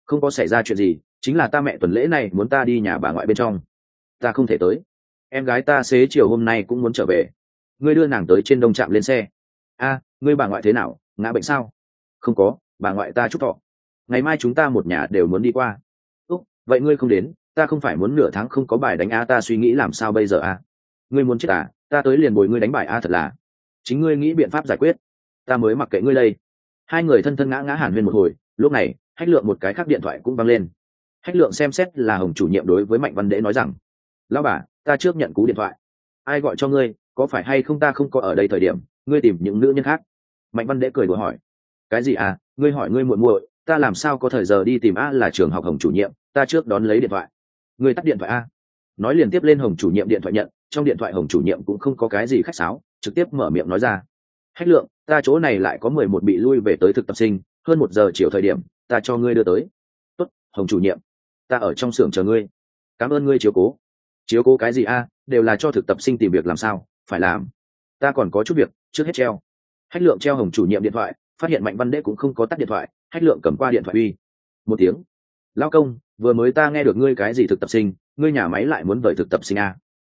không có xảy ra chuyện gì, chính là ta mẹ tuần lễ này muốn ta đi nhà bà ngoại bên trong. Ta không thể tới. Em gái ta xế chiều hôm nay cũng muốn trở về. Ngươi đưa nàng tới trên đông trạm lên xe. A, ngươi bà ngoại thế nào? Ngã bệnh sao? Không có, bà ngoại ta chúc thọ. Ngày mai chúng ta một nhà đều muốn đi qua. Úc, vậy ngươi không đến, ta không phải muốn nửa tháng không có bài đánh a, ta suy nghĩ làm sao bây giờ a? Ngươi muốn chết à? Ta tới liền bồi ngươi đánh bài a thật là. Chính ngươi nghĩ biện pháp giải quyết. Ta mới mặc kệ ngươi đây hai người thân thân ngã ngã hàn huyên một hồi, lúc này, hách lượng một cái khác điện thoại cũng văng lên. Hách lượng xem xét là hồng chủ nhiệm đối với mạnh văn đễ nói rằng, lão bà, ta trước nhận cú điện thoại. Ai gọi cho ngươi, có phải hay không ta không có ở đây thời điểm, ngươi tìm những nữ nhân khác? Mạnh văn đễ cười đùa hỏi, cái gì à? Ngươi hỏi ngươi muội muội, ta làm sao có thời giờ đi tìm a là trường học hồng chủ nhiệm, ta trước đón lấy điện thoại. Ngươi tắt điện thoại a. Nói liền tiếp lên hồng chủ nhiệm điện thoại nhận, trong điện thoại hồng chủ nhiệm cũng không có cái gì khách sáo, trực tiếp mở miệng nói ra hách lượng, ta chỗ này lại có mười một bị lui về tới thực tập sinh, hơn một giờ chiều thời điểm, ta cho ngươi đưa tới. Tốt, hồng chủ nhiệm, ta ở trong xưởng chờ ngươi. Cảm ơn ngươi chiếu cố. Chiếu cố cái gì a? Đều là cho thực tập sinh tìm việc làm sao? Phải làm. Ta còn có chút việc, trước hết treo. Hách lượng treo hồng chủ nhiệm điện thoại, phát hiện mạnh văn đế cũng không có tắt điện thoại, hách lượng cầm qua điện thoại uy. Một tiếng. Lao công, vừa mới ta nghe được ngươi cái gì thực tập sinh, ngươi nhà máy lại muốn vời thực tập sinh a.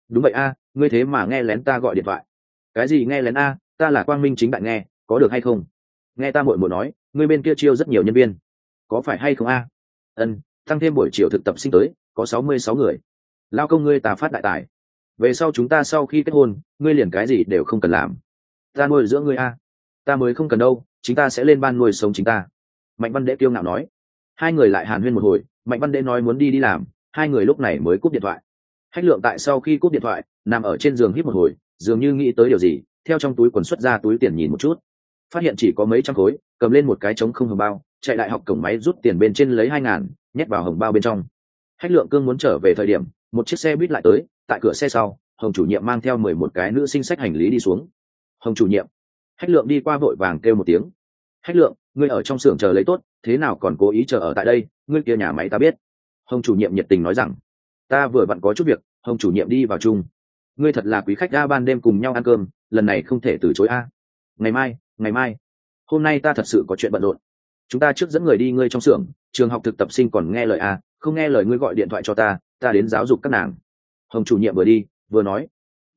Đúng vậy a, ngươi thế mà nghe lén ta gọi điện thoại. Cái gì nghe lén a? Ta là quang minh chính bạn nghe, có được hay không? Nghe ta muội muội nói, ngươi bên kia chiêu rất nhiều nhân viên. Có phải hay không a? Ân, tăng thêm buổi chiều thực tập sinh tới, có sáu mươi sáu người. Lao công ngươi tà phát đại tài. Về sau chúng ta sau khi kết hôn, ngươi liền cái gì đều không cần làm. Ta nuôi giữa ngươi a. Ta mới không cần đâu, chúng ta sẽ lên ban nuôi sống chính ta. Mạnh văn đệ kiêu ngạo nói. Hai người lại hàn huyên một hồi, mạnh văn đệ nói muốn đi đi làm, hai người lúc này mới cúp điện thoại. Hách lượng tại sau khi cúp điện thoại, nằm ở trên giường hít một hồi, dường như nghĩ tới điều gì theo trong túi quần xuất ra túi tiền nhìn một chút. Phát hiện chỉ có mấy trăm khối, cầm lên một cái trống không hồng bao, chạy đại học cổng máy rút tiền bên trên lấy hai ngàn, nhét vào hồng bao bên trong. Hách lượng cương muốn trở về thời điểm, một chiếc xe buýt lại tới, tại cửa xe sau, hồng chủ nhiệm mang theo mười một cái nữ sinh sách hành lý đi xuống. Hồng chủ nhiệm. Hách lượng đi qua vội vàng kêu một tiếng. Hách lượng, ngươi ở trong xưởng chờ lấy tốt, thế nào còn cố ý chờ ở tại đây, ngươi kia nhà máy ta biết. Hồng chủ nhiệm nhiệt tình nói rằng. Ta vừa vặn có chút việc, hồng chủ nhiệm đi vào chung ngươi thật là quý khách a ban đêm cùng nhau ăn cơm, lần này không thể từ chối a. Ngày mai ngày mai, hôm nay ta thật sự có chuyện bận rộn. Chúng ta trước dẫn người đi ngươi trong xưởng, trường học thực tập sinh còn nghe lời a, không nghe lời ngươi gọi điện thoại cho ta ta đến giáo dục các nàng. Hồng chủ nhiệm vừa đi, vừa nói.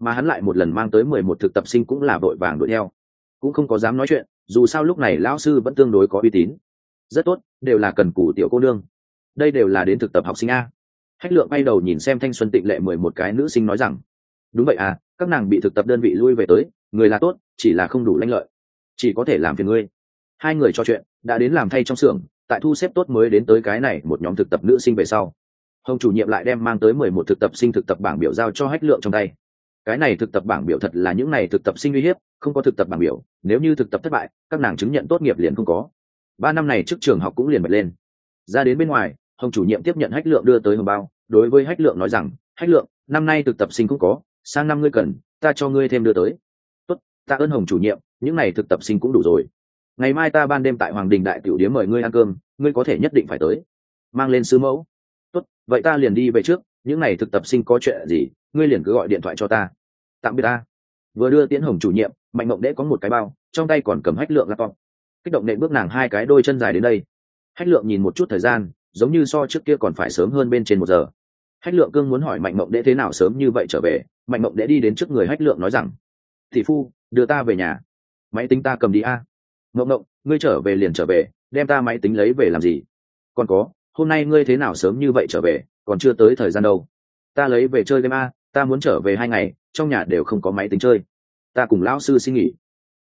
Mà hắn lại một lần mang tới mười một thực tập sinh cũng là vội vàng đuổi theo. Cũng không có dám nói chuyện, dù sao lúc này lão sư vẫn tương đối có uy tín. Rất tốt, đều là cần cù tiểu cô nương. Đây đều là đến thực tập học sinh a. Hách lượng bay đầu nhìn xem thanh xuân tịnh lệ mười một cái nữ sinh nói rằng đúng vậy à các nàng bị thực tập đơn vị lui về tới, người là tốt, chỉ là không đủ lanh lợi. Chỉ có thể làm phiền ngươi. Hai người trò chuyện, đã đến làm thay trong xưởng, tại thu xếp tốt mới đến tới cái này một nhóm thực tập nữ sinh về sau. Hồng chủ nhiệm lại đem mang tới mười một thực tập sinh thực tập bảng biểu giao cho hách lượng trong tay. Cái này thực tập bảng biểu thật là những này thực tập sinh uy hiếp, không có thực tập bảng biểu, nếu như thực tập thất bại, các nàng chứng nhận tốt nghiệp liền không có. Ba năm này trước trường học cũng liền bật lên. Ra đến bên ngoài, hồng chủ nhiệm tiếp nhận hách lượng đưa tới hồng bao, đối với hách lượng nói rằng, hách lượng, năm nay thực tập sinh cũng có sang năm ngươi cần, ta cho ngươi thêm đưa tới. Tốt ta ơn hồng chủ nhiệm, những này thực tập sinh cũng đủ rồi. Ngày mai ta ban đêm tại hoàng đình đại tiểu điếm mời ngươi ăn cơm, ngươi có thể nhất định phải tới. Mang lên sứ mẫu. Tốt, vậy ta liền đi về trước, những này thực tập sinh có chuyện gì, ngươi liền cứ gọi điện thoại cho ta. Tạm biệt ta. Vừa đưa tiễn hồng chủ nhiệm, mạnh mộng đễ có một cái bao, trong tay còn cầm hách lượng laptop. Kích động nệ bước nàng hai cái đôi chân dài đến đây. Hách lượng nhìn một chút thời gian, giống như so trước kia còn phải sớm hơn bên trên một giờ hách lượng cương muốn hỏi mạnh mộng đễ thế nào sớm như vậy trở về, mạnh mộng đễ đi đến trước người hách lượng nói rằng thị phu, đưa ta về nhà. Máy tính ta cầm đi a. Mộng mộng ngươi trở về liền trở về, đem ta máy tính lấy về làm gì? Còn có, hôm nay ngươi thế nào sớm như vậy trở về, còn chưa tới thời gian đâu. Ta lấy về chơi game a, ta muốn trở về hai ngày, trong nhà đều không có máy tính chơi. Ta cùng lão sư xin nghỉ.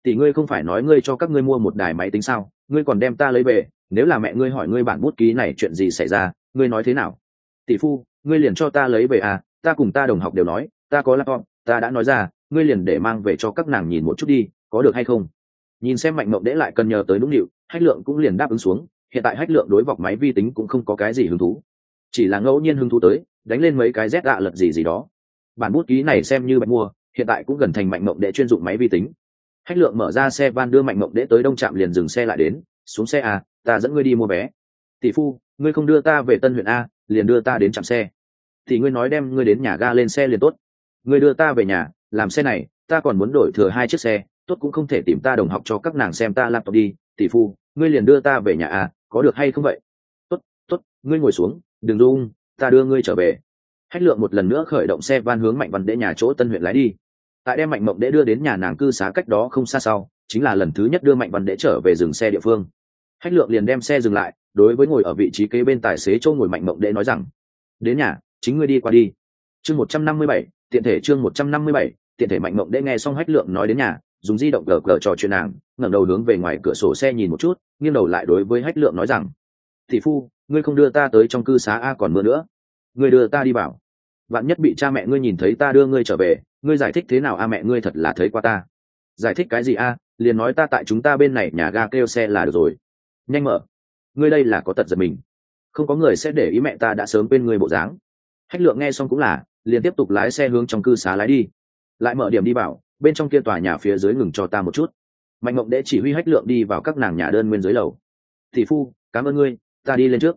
Tỷ ngươi không phải nói ngươi cho các ngươi mua một đài máy tính sao? Ngươi còn đem ta lấy về, nếu là mẹ ngươi hỏi ngươi bản bút ký này chuyện gì xảy ra, ngươi nói thế nào? Tỷ phu ngươi liền cho ta lấy về à ta cùng ta đồng học đều nói, ta có laptop, ta đã nói ra, ngươi liền để mang về cho các nàng nhìn một chút đi, có được hay không? Nhìn xem mạnh mộng đễ lại cần nhờ tới đúng điệu hách lượng cũng liền đáp ứng xuống, hiện tại hách lượng đối vọc máy vi tính cũng không có cái gì hứng thú. Chỉ là ngẫu nhiên hứng thú tới, đánh lên mấy cái rét gạ lật gì gì đó. Bản bút ký này xem như bạn mua, hiện tại cũng gần thành mạnh mộng đệ chuyên dụng máy vi tính. Hách lượng mở ra xe van đưa mạnh mộng đệ tới đông trạm liền dừng xe lại đến, xuống xe à ta dẫn ngươi đi mua vé. Tỷ phu, ngươi không đưa ta về tân huyện a liền đưa ta đến trạm xe. Thì ngươi nói đem ngươi đến nhà ga lên xe liền tốt. Ngươi đưa ta về nhà, làm xe này, ta còn muốn đổi thừa hai chiếc xe, tốt cũng không thể tìm ta đồng học cho các nàng xem ta laptop đi, tỷ phu, ngươi liền đưa ta về nhà à có được hay không vậy? Tốt tốt, ngươi ngồi xuống, đừng rung ta đưa ngươi trở về. Hách lượng một lần nữa khởi động xe van hướng mạnh văn đễ nhà chỗ tân huyện lái đi. Tại đem mạnh mộng đễ đưa đến nhà nàng cư xá cách đó không xa sau, chính là lần thứ nhất đưa mạnh văn đễ trở về dừng xe địa phương. Hách lượng liền đem xe dừng lại đối với ngồi ở vị trí kế bên tài xế châu ngồi mạnh mộng đệ nói rằng, đến nhà, chính ngươi đi qua đi. Chương một trăm năm mươi bảy, tiện thể chương một trăm năm mươi bảy, tiện thể mạnh mộng đệ nghe xong hách lượng nói đến nhà, dùng di động gờ gờ trò chuyện nàng, ngẩng đầu hướng về ngoài cửa sổ xe nhìn một chút, nghiêng đầu lại đối với hách lượng nói rằng thị phu, ngươi không đưa ta tới trong cư xá a còn mưa nữa. Ngươi đưa ta đi bảo. Bạn nhất bị cha mẹ ngươi nhìn thấy ta đưa ngươi trở về, ngươi giải thích thế nào a mẹ ngươi thật là thấy qua ta. Giải thích cái gì a? Liền nói ta tại chúng ta bên này, nhà ga kêu xe là được rồi. Nhanh mở ngươi đây là có tật giật mình. Không có người sẽ để ý mẹ ta đã sớm quên ngươi bộ dáng. Hách lượng nghe xong cũng là, liền tiếp tục lái xe hướng trong cư xá lái đi. Lại mở điểm đi vào bên trong kia tòa nhà phía dưới ngừng cho ta một chút. Mạnh mộng đệ chỉ huy hách lượng đi vào các nàng nhà đơn nguyên dưới lầu. Thị phu, cảm ơn ngươi, ta đi lên trước.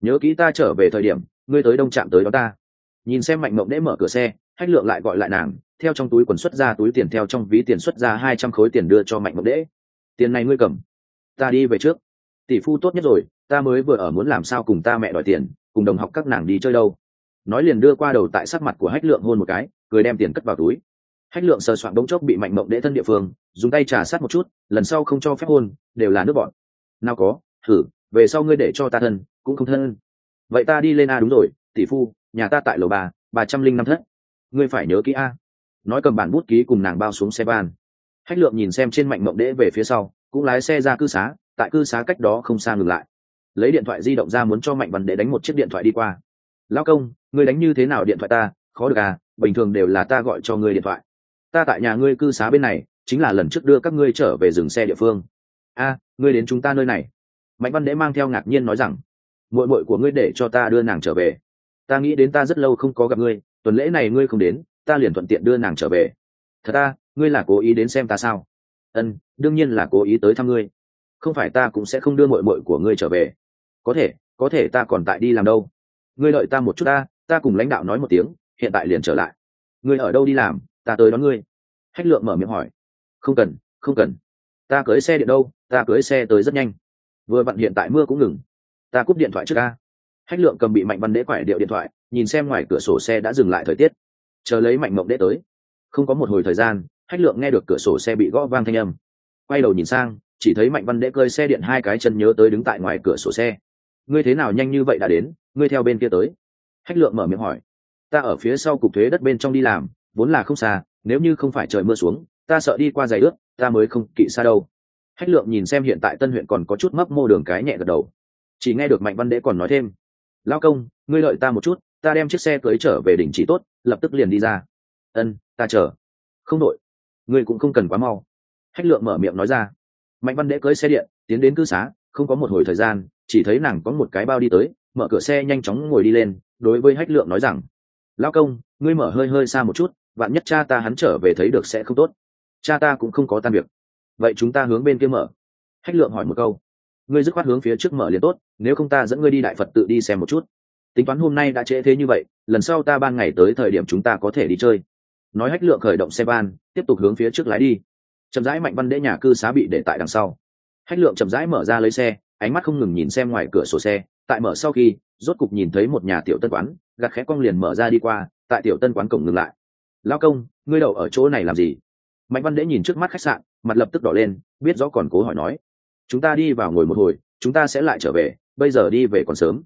Nhớ kỹ ta trở về thời điểm, ngươi tới đông trạm tới đó ta. Nhìn xem mạnh mộng đệ mở cửa xe hách lượng lại gọi lại nàng, theo trong túi quần xuất ra túi tiền theo trong ví tiền xuất ra hai trăm khối tiền đưa cho mạnh mộng đệ. tiền này ngươi cầm, ta đi về trước tỷ phu tốt nhất rồi, ta mới vừa ở muốn làm sao cùng ta mẹ đòi tiền, cùng đồng học các nàng đi chơi đâu. Nói liền đưa qua đầu tại sắc mặt của hách lượng hôn một cái, cười đem tiền cất vào túi. Hách lượng sờ soạn đống chốc bị mạnh mộng đệ thân địa phương, dùng tay trà sát một chút, lần sau không cho phép hôn, đều là nước bọn. Nào có, thử, về sau ngươi để cho ta thân, cũng không thân. Vậy ta đi lên a đúng rồi, tỷ phu, nhà ta tại lầu ba ba trăm linh năm thất. Ngươi phải nhớ kỹ a. Nói cầm bản bút ký cùng nàng bao xuống xe van. Hách lượng nhìn xem trên mạnh mộng đễ về phía sau, cũng lái xe ra cư xá tại cư xá cách đó không xa ngừng lại. Lấy điện thoại di động ra muốn cho mạnh văn đễ đánh một chiếc điện thoại đi qua. Lao công, ngươi đánh như thế nào điện thoại ta? Khó được à bình thường đều là ta gọi cho ngươi điện thoại. Ta tại nhà ngươi cư xá bên này, chính là lần trước đưa các ngươi trở về dừng xe địa phương. A, ngươi đến chúng ta nơi này. Mạnh văn đễ mang theo ngạc nhiên nói rằng, muội muội của ngươi để cho ta đưa nàng trở về. Ta nghĩ đến ta rất lâu không có gặp ngươi, tuần lễ này ngươi không đến, ta liền thuận tiện đưa nàng trở về. Thật ta ngươi là cố ý đến xem ta sao? Ân, đương nhiên là cố ý tới thăm ngươi không phải ta cũng sẽ không đưa muội muội của ngươi trở về. Có thể có thể ta còn tại đi làm đâu. Ngươi đợi ta một chút ta ta cùng lãnh đạo nói một tiếng, hiện tại liền trở lại. Ngươi ở đâu đi làm, ta tới đón ngươi. Hách lượng mở miệng hỏi. Không cần không cần. Ta cưới xe điện đâu, ta cưới xe tới rất nhanh. Vừa vặn hiện tại mưa cũng ngừng. Ta cúp điện thoại trước ca. Hách lượng cầm bị mạnh văn đễ quải điệu điện thoại, nhìn xem ngoài cửa sổ xe đã dừng lại thời tiết. Chờ lấy mạnh mộng đễ tới. Không có một hồi thời gian, hách lượng nghe được cửa sổ xe bị gõ vang thanh âm. Quay đầu nhìn sang chỉ thấy mạnh văn đễ cơi xe điện hai cái chân nhớ tới đứng tại ngoài cửa sổ xe. Ngươi thế nào nhanh như vậy đã đến? Ngươi theo bên kia tới. Hách lượng mở miệng hỏi. Ta ở phía sau cục thuế đất bên trong đi làm, vốn là không xa, nếu như không phải trời mưa xuống, ta sợ đi qua giày ướt, ta mới không kỵ xa đâu. Hách lượng nhìn xem hiện tại tân huyện còn có chút mấp mô đường cái nhẹ gật đầu. Chỉ nghe được mạnh văn đễ còn nói thêm. Lao công, ngươi lợi ta một chút, ta đem chiếc xe cưới trở về đỉnh chỉ tốt, lập tức liền đi ra. Ân, ta chờ. Không đội, ngươi cũng không cần quá mau. Hách lượng mở miệng nói ra mạnh văn đễ cưới xe điện, tiến đến cư xá, không có một hồi thời gian, chỉ thấy nàng có một cái bao đi tới, mở cửa xe nhanh chóng ngồi đi lên, đối với hách lượng nói rằng lao công, ngươi mở hơi hơi xa một chút, vạn nhất cha ta hắn trở về thấy được sẽ không tốt. Cha ta cũng không có tan việc. Vậy chúng ta hướng bên kia mở. Hách lượng hỏi một câu. Ngươi dứt khoát hướng phía trước mở liền tốt, nếu không ta dẫn ngươi đi đại phật tự đi xem một chút. Tính toán hôm nay đã trễ thế như vậy, lần sau ta ban ngày tới thời điểm chúng ta có thể đi chơi. Nói hách lượng khởi động xe ban tiếp tục hướng phía trước lái đi chậm rãi mạnh văn đễ nhà cư xá bị để tại đằng sau. Hách lượng chậm rãi mở ra lấy xe, ánh mắt không ngừng nhìn xem ngoài cửa sổ xe, tại mở sau khi, rốt cục nhìn thấy một nhà tiểu tân quán, gạt khẽ cong liền mở ra đi qua, tại tiểu tân quán cổng ngừng lại. Lao công, ngươi đậu ở chỗ này làm gì? Mạnh văn đễ nhìn trước mắt khách sạn, mặt lập tức đỏ lên, biết rõ còn cố hỏi nói. Chúng ta đi vào ngồi một hồi, chúng ta sẽ lại trở về, bây giờ đi về còn sớm.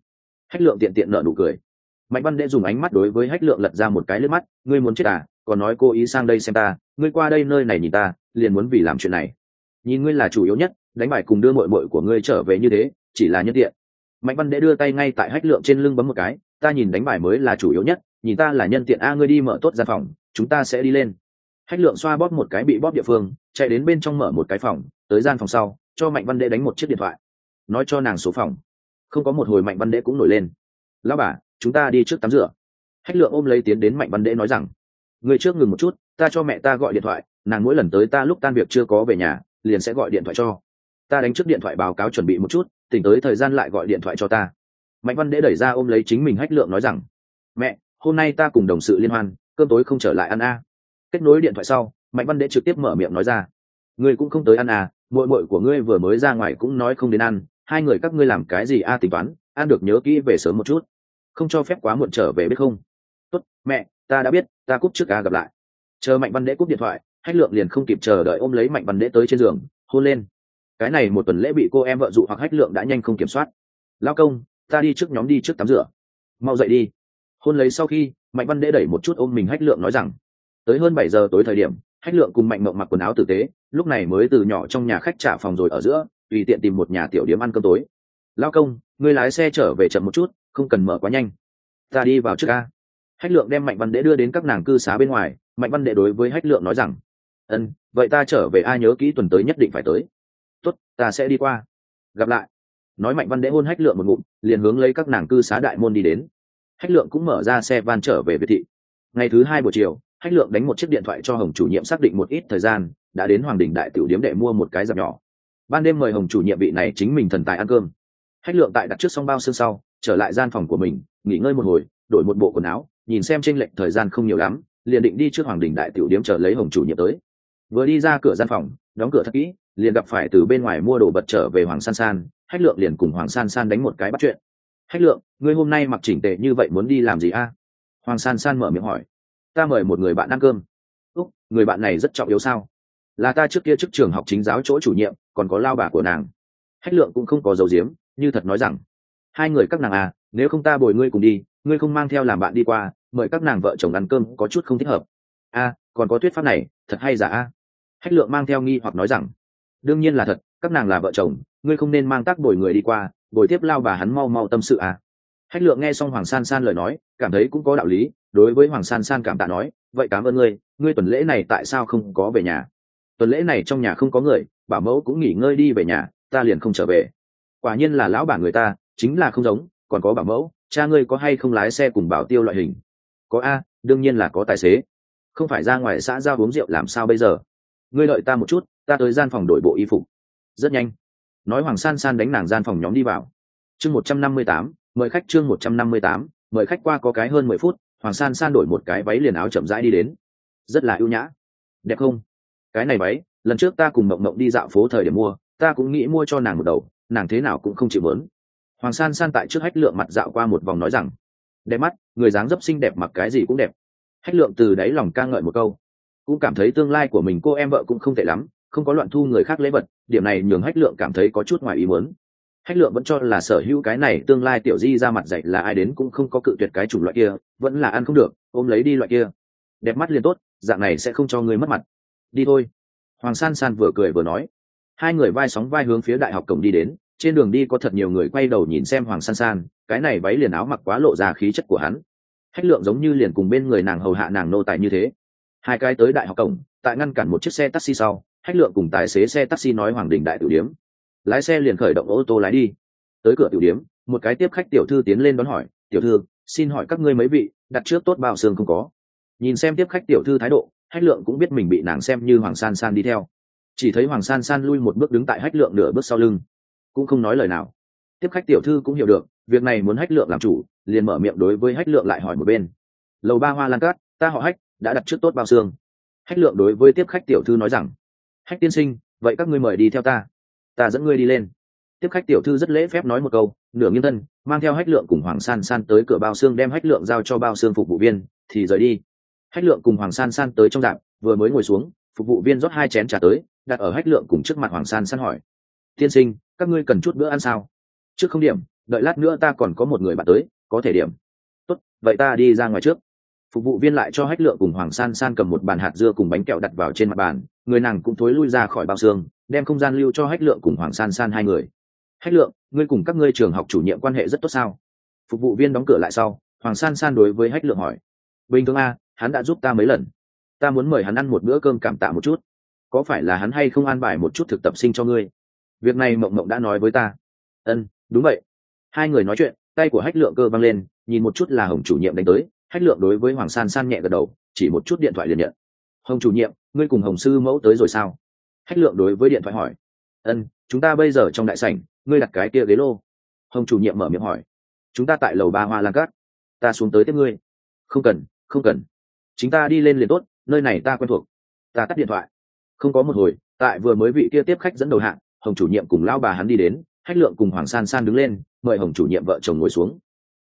Hách lượng tiện tiện nợ nụ cười. Mạnh văn đễ dùng ánh mắt đối với hách lượng lật ra một cái lướt mắt, ngươi muốn chết à? Còn nói cô ý sang đây xem ta, ngươi qua đây nơi này nhìn ta, liền muốn vì làm chuyện này. Nhìn ngươi là chủ yếu nhất, đánh bài cùng đưa mội mội của ngươi trở về như thế, chỉ là nhân tiện. Mạnh văn đệ đưa tay ngay tại hách lượng trên lưng bấm một cái, ta nhìn đánh bài mới là chủ yếu nhất, nhìn ta là nhân tiện a, ngươi đi mở tốt gian phòng, chúng ta sẽ đi lên. Hách lượng xoa bóp một cái bị bóp địa phương, chạy đến bên trong mở một cái phòng, tới gian phòng sau, cho mạnh văn đệ đánh một chiếc điện thoại. Nói cho nàng số phòng. Không có một hồi mạnh văn đệ cũng nổi lên. Lao bà, chúng ta đi trước tắm rửa. Hách lượng ôm lấy tiến đến mạnh văn đệ nói rằng người trước ngừng một chút, ta cho mẹ ta gọi điện thoại, nàng mỗi lần tới ta lúc tan việc chưa có về nhà, liền sẽ gọi điện thoại cho. Ta đánh trước điện thoại báo cáo chuẩn bị một chút, tỉnh tới thời gian lại gọi điện thoại cho ta. Mạnh văn đễ đẩy ra ôm lấy chính mình hách lượng nói rằng, mẹ, hôm nay ta cùng đồng sự liên hoan, cơm tối không trở lại ăn a. Kết nối điện thoại sau, mạnh văn đễ trực tiếp mở miệng nói ra, ngươi cũng không tới ăn à mội mội của ngươi vừa mới ra ngoài cũng nói không đến ăn, hai người các ngươi làm cái gì a à, tính toán, ăn được nhớ kỹ về sớm một chút. Không cho phép quá muộn trở về biết không? Tốt, mẹ ta đã biết, ta cúp trước ca gặp lại. Chờ mạnh văn đễ cúp điện thoại, hách lượng liền không kịp chờ đợi ôm lấy mạnh văn đễ tới trên giường, hôn lên. Cái này một tuần lễ bị cô em vợ dụ hoặc hách lượng đã nhanh không kiểm soát. Lao công, ta đi trước nhóm đi trước tắm rửa. Mau dậy đi. Hôn lấy sau khi, mạnh văn đễ đẩy một chút ôm mình hách lượng nói rằng, tới hơn bảy giờ tối thời điểm, hách lượng cùng mạnh mộng mặc quần áo tử tế, lúc này mới từ nhỏ trong nhà khách trả phòng rồi ở giữa, tùy tiện tìm một nhà tiểu điếm ăn cơm tối. Lao công, người lái xe trở về chậm một chút, không cần mở quá nhanh. Ta đi vào trước ca hách lượng đem mạnh văn đệ đưa đến các nàng cư xá bên ngoài, mạnh văn đệ đối với hách lượng nói rằng, ân, vậy ta trở về ai nhớ kỹ tuần tới nhất định phải tới. Tốt, ta sẽ đi qua. Gặp lại. Nói mạnh văn đệ hôn hách lượng một ngụm, liền hướng lấy các nàng cư xá đại môn đi đến. Hách lượng cũng mở ra xe van trở về việt thị. Ngày thứ hai buổi chiều, hách lượng đánh một chiếc điện thoại cho hồng chủ nhiệm xác định một ít thời gian, đã đến hoàng đình đại tiểu điếm để mua một cái dạp nhỏ. Ban đêm mời hồng chủ nhiệm vị này chính mình thần tài ăn cơm. Hách lượng tại đặt trước xong bao xương sau, trở lại gian phòng của mình, nghỉ ngơi một hồi, đổi một bộ quần áo nhìn xem tranh lệch thời gian không nhiều lắm, liền định đi trước hoàng đình đại tiểu điếm chờ lấy hồng chủ nhiệm tới. Vừa đi ra cửa gian phòng, đóng cửa thật kỹ, liền gặp phải từ bên ngoài mua đồ vật trở về hoàng san san, hách lượng liền cùng hoàng san san đánh một cái bắt chuyện. Hách lượng, ngươi hôm nay mặc chỉnh tệ như vậy muốn đi làm gì a? Hoàng san san mở miệng hỏi. Ta mời một người bạn ăn cơm. Úc, người bạn này rất trọng yếu sao? Là ta trước kia trước trường học chính giáo chỗ chủ nhiệm, còn có lao bà của nàng. Hách lượng cũng không có dấu diếm như thật nói rằng. Hai người các nàng à nếu không ta bồi ngươi cùng đi, ngươi không mang theo làm bạn đi qua mời các nàng vợ chồng ăn cơm có chút không thích hợp. A, còn có thuyết pháp này, thật hay giả a? Hách lượng mang theo nghi hoặc nói rằng, đương nhiên là thật, các nàng là vợ chồng, ngươi không nên mang tác bồi người đi qua, bồi tiếp lao bà hắn mau mau tâm sự à hách lượng nghe xong hoàng san san lời nói, cảm thấy cũng có đạo lý, đối với hoàng san san cảm tạ nói, vậy cảm ơn ngươi ngươi tuần lễ này tại sao không có về nhà? Tuần lễ này trong nhà không có người bảo mẫu cũng nghỉ ngơi đi về nhà, ta liền không trở về. Quả nhiên là lão bà người ta, chính là không giống, còn có bảo mẫu, cha ngươi có hay không lái xe cùng bảo tiêu loại hình? Có a, đương nhiên là có tài xế. Không phải ra ngoài xã giao uống rượu làm sao bây giờ? Ngươi đợi ta một chút, ta tới gian phòng đổi bộ y phục. Rất nhanh. Nói hoàng san san đánh nàng gian phòng nhóm đi vào. Chương một trăm năm mươi tám, mời khách chương một trăm năm mươi tám, mời khách qua có cái hơn mười phút, hoàng san san đổi một cái váy liền áo chậm rãi đi đến. Rất là ưu nhã. Đẹp không? Cái này váy, lần trước ta cùng mộng mộng đi dạo phố thời điểm mua, ta cũng nghĩ mua cho nàng một đầu, nàng thế nào cũng không chịu mớn. Hoàng san san tại trước hách lượng mặt dạo qua một vòng nói rằng đẹp mắt, người dáng dấp xinh đẹp mặc cái gì cũng đẹp. Hách lượng từ đáy lòng ca ngợi một câu. Cũng cảm thấy tương lai của mình cô em vợ cũng không tệ lắm, không có loạn thu người khác lễ vật, điểm này nhường hách lượng cảm thấy có chút ngoài ý muốn. Hách lượng vẫn cho là sở hữu cái này tương lai tiểu di ra mặt dạy là ai đến cũng không có cự tuyệt cái chủng loại kia, vẫn là ăn không được, ôm lấy đi loại kia. Đẹp mắt liền tốt, dạng này sẽ không cho người mất mặt. Đi thôi. Hoàng san san vừa cười vừa nói. Hai người vai sóng vai hướng phía đại học cổng đi đến, trên đường đi có thật nhiều người quay đầu nhìn xem hoàng san san cái này váy liền áo mặc quá lộ ra khí chất của hắn. Hách lượng giống như liền cùng bên người nàng hầu hạ nàng nô tài như thế. Hai cái tới đại học cổng, tại ngăn cản một chiếc xe taxi sau, hách lượng cùng tài xế xe taxi nói hoàng đình đại tử điếm. Lái xe liền khởi động ô tô lái đi. Tới cửa tiểu điếm, một cái tiếp khách tiểu thư tiến lên đón hỏi, tiểu thư, xin hỏi các ngươi mấy vị, đặt trước tốt bao xương không có? Nhìn xem tiếp khách tiểu thư thái độ, hách lượng cũng biết mình bị nàng xem như hoàng san san đi theo. Chỉ thấy hoàng san san lui một bước đứng tại hách lượng nửa bước sau lưng, cũng không nói lời nào tiếp khách tiểu thư cũng hiểu được, việc này muốn hách lượng làm chủ, liền mở miệng đối với hách lượng lại hỏi một bên. Lầu ba hoa lan cát, ta họ hách, đã đặt trước tốt bao xương. Hách lượng đối với tiếp khách tiểu thư nói rằng, hách tiên sinh, vậy các ngươi mời đi theo ta. Ta dẫn ngươi đi lên. Tiếp khách tiểu thư rất lễ phép nói một câu, nửa nghiêng thân, mang theo hách lượng cùng hoàng san san tới cửa bao xương đem hách lượng giao cho bao xương phục vụ viên, thì rời đi. Hách lượng cùng hoàng san san tới trong dạp vừa mới ngồi xuống, phục vụ viên rót hai chén trà tới, đặt ở hách lượng cùng trước mặt hoàng san san hỏi, tiên sinh, các ngươi cần chút bữa ăn sao? Trước không điểm, đợi lát nữa ta còn có một người bạn tới, có thể điểm. Tốt, vậy ta đi ra ngoài trước. Phục vụ viên lại cho hách lượng cùng hoàng san san cầm một bàn hạt dưa cùng bánh kẹo đặt vào trên mặt bàn, người nàng cũng thối lui ra khỏi bao xương, đem không gian lưu cho hách lượng cùng hoàng san san hai người. Hách lượng, ngươi cùng các ngươi trường học chủ nhiệm quan hệ rất tốt sao? Phục vụ viên đóng cửa lại sau, hoàng san san đối với hách lượng hỏi. Bình thường a, hắn đã giúp ta mấy lần. Ta muốn mời hắn ăn một bữa cơm cảm tạ một chút. Có phải là hắn hay không an bài một chút thực tập sinh cho ngươi? Việc này mộng mộng đã nói với ta. Ân đúng vậy. Hai người nói chuyện, tay của hách lượng cơ văng lên, nhìn một chút là hồng chủ nhiệm đánh tới, hách lượng đối với hoàng san san nhẹ gật đầu, chỉ một chút điện thoại liền nhận. Hồng chủ nhiệm, ngươi cùng hồng sư mẫu tới rồi sao? Hách lượng đối với điện thoại hỏi. Ân, chúng ta bây giờ trong đại sảnh, ngươi đặt cái kia ghế lô. Hồng chủ nhiệm mở miệng hỏi. Chúng ta tại lầu ba hoa lan cát. Ta xuống tới tiếp ngươi. Không cần không cần. Chính ta đi lên liền tốt, nơi này ta quen thuộc. Ta tắt điện thoại. Không có một hồi, tại vừa mới vị kia tiếp khách dẫn đầu hạng hồng chủ nhiệm cùng lao bà hắn đi đến hách lượng cùng hoàng san san đứng lên, mời hồng chủ nhiệm vợ chồng ngồi xuống.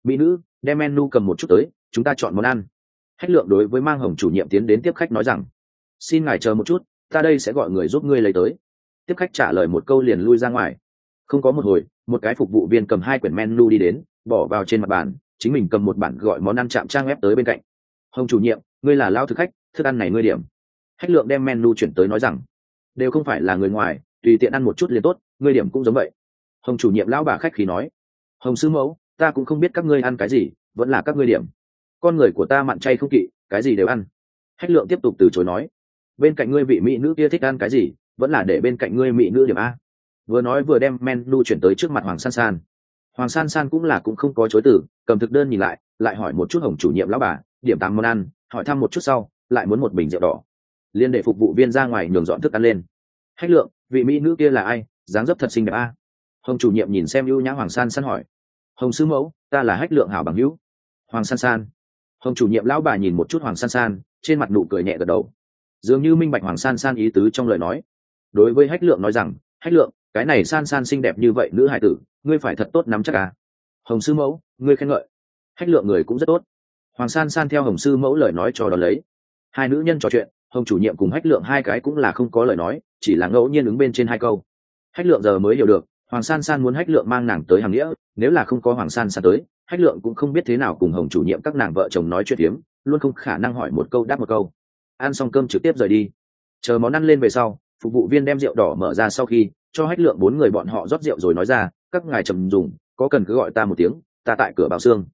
Mỹ nữ, đem menu cầm một chút tới, chúng ta chọn món ăn. Hách lượng đối với mang hồng chủ nhiệm tiến đến tiếp khách nói rằng, xin ngài chờ một chút, ta đây sẽ gọi người giúp ngươi lấy tới. Tiếp khách trả lời một câu liền lui ra ngoài. Không có một hồi, một cái phục vụ viên cầm hai quyển menu đi đến, bỏ vào trên mặt bàn, chính mình cầm một bản gọi món ăn chạm trang ép tới bên cạnh. Hồng chủ nhiệm, ngươi là lao thực khách, thức ăn này ngươi điểm. Hách lượng đem menu chuyển tới nói rằng, đều không phải là người ngoài, tùy tiện ăn một chút liền tốt, ngươi điểm cũng giống vậy hồng chủ nhiệm lão bà khách khí nói, hồng sư mẫu, ta cũng không biết các ngươi ăn cái gì, vẫn là các ngươi điểm. Con người của ta mặn chay không kỵ, cái gì đều ăn. Hách lượng tiếp tục từ chối nói, bên cạnh ngươi vị mỹ nữ kia thích ăn cái gì, vẫn là để bên cạnh ngươi mỹ nữ điểm a. Vừa nói vừa đem men menu chuyển tới trước mặt hoàng san san. Hoàng san san cũng là cũng không có chối từ, cầm thực đơn nhìn lại lại hỏi một chút hồng chủ nhiệm lão bà, điểm tám món ăn, hỏi thăm một chút sau, lại muốn một bình rượu đỏ. Liên để phục vụ viên ra ngoài nhường dọn thức ăn lên. Hách lượng, vị mỹ nữ kia là ai? Dáng dấp thật xinh đẹp a hồng chủ nhiệm nhìn xem ưu nhã hoàng san san hỏi. Hồng sư mẫu, ta là hách lượng hảo bằng hữu. Hoàng san san. Hồng chủ nhiệm lão bà nhìn một chút hoàng san san, trên mặt nụ cười nhẹ gật đầu. Dường như minh bạch hoàng san san ý tứ trong lời nói. Đối với hách lượng nói rằng, hách lượng, cái này san san xinh đẹp như vậy, nữ hải tử, ngươi phải thật tốt nắm chắc à? Hồng sư mẫu, ngươi khen ngợi. Hách lượng người cũng rất tốt. Hoàng san san theo hồng sư mẫu lời nói cho đón lấy. Hai nữ nhân trò chuyện, hồng chủ nhiệm cùng hách lượng hai cái cũng là không có lời nói, chỉ là ngẫu nhiên ứng bên trên hai câu. Hách lượng giờ mới hiểu được hoàng san san muốn hách lượng mang nàng tới hàng nghĩa, nếu là không có hoàng san san tới, hách lượng cũng không biết thế nào cùng hồng chủ nhiệm các nàng vợ chồng nói chuyện hiếm luôn không khả năng hỏi một câu đáp một câu. Ăn xong cơm trực tiếp rời đi. Chờ món ăn lên về sau, phục vụ viên đem rượu đỏ mở ra sau khi, cho hách lượng bốn người bọn họ rót rượu rồi nói ra, các ngài trầm dùng, có cần cứ gọi ta một tiếng, ta tại cửa bảo xương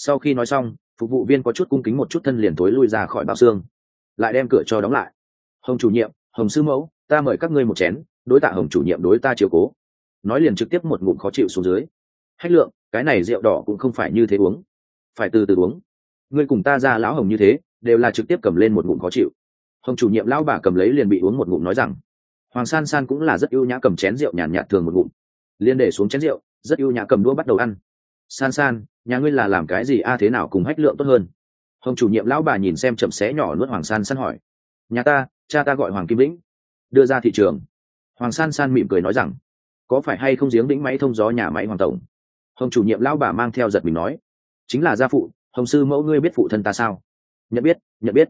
sau khi nói xong, phục vụ viên có chút cung kính một chút thân liền tối lui ra khỏi bao xương lại đem cửa cho đóng lại. Hồng chủ nhiệm, hồng sư mẫu, ta mời các ngươi một chén, đối tạ hồng chủ nhiệm đối ta chiều cố nói liền trực tiếp một ngụm khó chịu xuống dưới. Hách lượng, cái này rượu đỏ cũng không phải như thế uống. Phải từ từ uống. Ngươi cùng ta ra lão hồng như thế, đều là trực tiếp cầm lên một ngụm khó chịu. Hồng chủ nhiệm lão bà cầm lấy liền bị uống một ngụm nói rằng, hoàng san san cũng là rất ưu nhã cầm chén rượu nhàn nhạt thường một ngụm. Liền để xuống chén rượu, rất ưu nhã cầm đũa bắt đầu ăn. San san, nhà ngươi là làm cái gì a, thế nào cùng hách lượng tốt hơn? Hồng chủ nhiệm lão bà nhìn xem chậm xé nhỏ nuốt hoàng san san hỏi. Nhà ta, cha ta gọi hoàng kim lĩnh đưa ra thị trường. Hoàng san san mỉm cười nói rằng có phải hay không giếng đĩnh máy thông gió nhà máy hoàng tổng? Hồng chủ nhiệm lão bà mang theo giật mình nói. Chính là gia phụ, hồng sư mẫu ngươi biết phụ thân ta sao? Nhận biết nhận biết.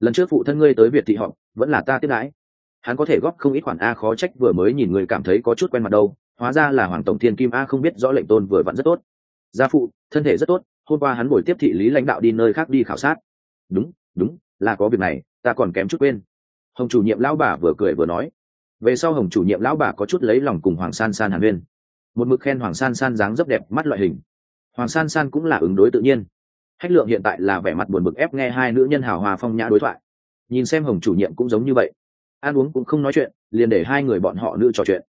Lần trước phụ thân ngươi tới việt thị họ vẫn là ta tiếp đãi. Hắn có thể góp không ít khoản a khó trách vừa mới nhìn người cảm thấy có chút quen mặt đâu. Hóa ra là hoàng tổng thiên kim a không biết rõ lệnh tôn vừa vặn rất tốt. Gia phụ, thân thể rất tốt, hôm qua hắn buổi tiếp thị lý lãnh đạo đi nơi khác đi khảo sát. Đúng đúng, là có việc này, ta còn kém chút quên. Hồng chủ nhiệm lão bà vừa cười vừa nói về sau hồng chủ nhiệm lão bà có chút lấy lòng cùng hoàng san san hàn huyên. Một mực khen hoàng san san dáng rất đẹp mắt loại hình. Hoàng san san cũng là ứng đối tự nhiên. Hách lượng hiện tại là vẻ mặt buồn bực ép nghe hai nữ nhân hào hòa phong nhã đối thoại. Nhìn xem hồng chủ nhiệm cũng giống như vậy. Ăn uống cũng không nói chuyện, liền để hai người bọn họ nữ trò chuyện.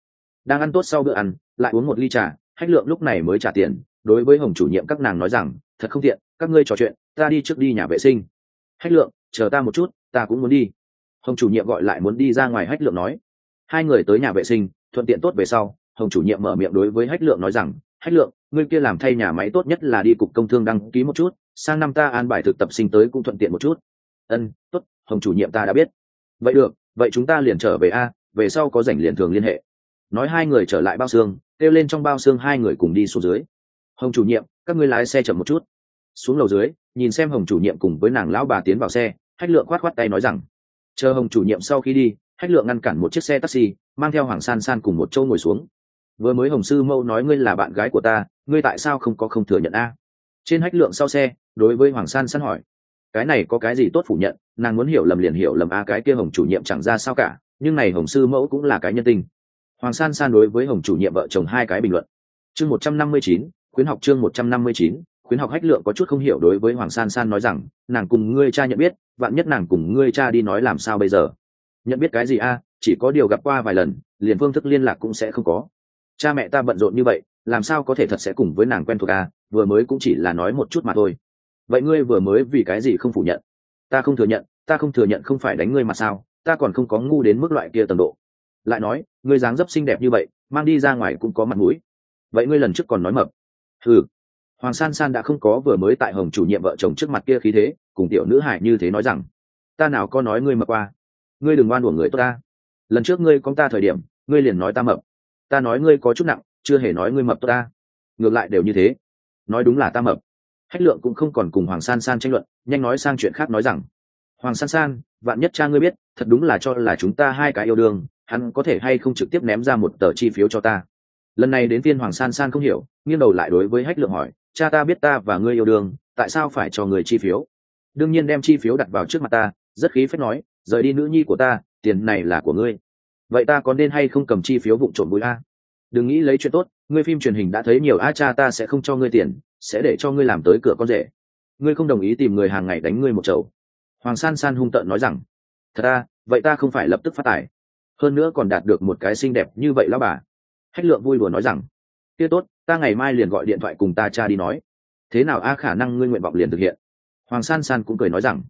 Đang ăn tốt sau bữa ăn, lại uống một ly trà, hách lượng lúc này mới trả tiền, đối với hồng chủ nhiệm các nàng nói rằng, thật không tiện, các ngươi trò chuyện, ta đi trước đi nhà vệ sinh. Hách lượng, chờ ta một chút, ta cũng muốn đi. Hồng chủ nhiệm gọi lại muốn đi ra ngoài, hách lượng nói hai người tới nhà vệ sinh, thuận tiện tốt về sau, hồng chủ nhiệm mở miệng đối với hách lượng nói rằng, hách lượng, ngươi kia làm thay nhà máy tốt nhất là đi cục công thương đăng ký một chút, sang năm ta an bài thực tập sinh tới cũng thuận tiện một chút. Ân, tốt, hồng chủ nhiệm ta đã biết. Vậy được, vậy chúng ta liền trở về a, về sau có rảnh liền thường liên hệ. Nói hai người trở lại bao xương, kêu lên trong bao xương hai người cùng đi xuống dưới. Hồng chủ nhiệm, các ngươi lái xe chậm một chút. Xuống lầu dưới, nhìn xem hồng chủ nhiệm cùng với nàng lão bà tiến vào xe, hách lượng khoát khoát tay nói rằng, chờ hồng chủ nhiệm sau khi đi hách lượng ngăn cản một chiếc xe taxi, mang theo hoàng san san cùng một châu ngồi xuống. Vừa mới hồng sư mâu nói ngươi là bạn gái của ta, ngươi tại sao không có không thừa nhận a? Trên hách lượng sau xe, đối với hoàng san san hỏi. Cái này có cái gì tốt phủ nhận, nàng muốn hiểu lầm liền hiểu lầm a, cái kia hồng chủ nhiệm chẳng ra sao cả, nhưng này hồng sư mẫu cũng là cái nhân tình. Hoàng san san đối với hồng chủ nhiệm vợ chồng hai cái bình luận. Chương một trăm năm mươi chín, khuyến học chương một trăm năm mươi chín, khuyến học hách lượng có chút không hiểu đối với hoàng san san nói rằng, nàng cùng ngươi cha nhận biết, vạn nhất nàng cùng ngươi cha đi nói làm sao bây giờ? Nhận biết cái gì a, chỉ có điều gặp qua vài lần, liền phương thức liên lạc cũng sẽ không có. Cha mẹ ta bận rộn như vậy, làm sao có thể thật sẽ cùng với nàng quen thuộc a, vừa mới cũng chỉ là nói một chút mà thôi. Vậy ngươi vừa mới vì cái gì không phủ nhận? Ta không thừa nhận, ta không thừa nhận không phải đánh ngươi mà sao, ta còn không có ngu đến mức loại kia tầm độ. Lại nói, ngươi dáng dấp xinh đẹp như vậy, mang đi ra ngoài cũng có mặt mũi. Vậy ngươi lần trước còn nói mập. Ừ hoàng san san đã không có vừa mới tại hồng chủ nhiệm vợ chồng trước mặt kia khí thế, cùng tiểu nữ hải như thế nói rằng, ta nào có nói ngươi mập qua? Ngươi đừng oan của người tốt ta. Lần trước ngươi có ta thời điểm, ngươi liền nói ta mập. Ta nói ngươi có chút nặng, chưa hề nói ngươi mập tốt ta. Ngược lại đều như thế. Nói đúng là ta mập. Hách lượng cũng không còn cùng hoàng san san tranh luận, nhanh nói sang chuyện khác nói rằng, hoàng san san, vạn nhất cha ngươi biết, thật đúng là cho là chúng ta hai cái yêu đương, hắn có thể hay không trực tiếp ném ra một tờ chi phiếu cho ta? Lần này đến tiên hoàng san san không hiểu, nghiêng đầu lại đối với hách lượng hỏi, cha ta biết ta và ngươi yêu đương, tại sao phải cho người chi phiếu? Đương nhiên đem chi phiếu đặt vào trước mặt ta, rất khí phép nói rời đi nữ nhi của ta tiền này là của ngươi. Vậy ta có nên hay không cầm chi phiếu vụ trộm bụi a? Đừng nghĩ lấy chuyện tốt ngươi phim truyền hình đã thấy nhiều a cha ta sẽ không cho ngươi tiền sẽ để cho ngươi làm tới cửa con rể. Ngươi không đồng ý tìm người hàng ngày đánh ngươi một chầu. Hoàng san san hung tợn nói rằng thật ra, vậy ta không phải lập tức phát tài. Hơn nữa còn đạt được một cái xinh đẹp như vậy lão bà. Hách lượng vui đùa nói rằng kia tốt ta ngày mai liền gọi điện thoại cùng ta cha đi nói. Thế nào a khả năng ngươi nguyện vọng liền thực hiện? Hoàng san san cũng cười nói rằng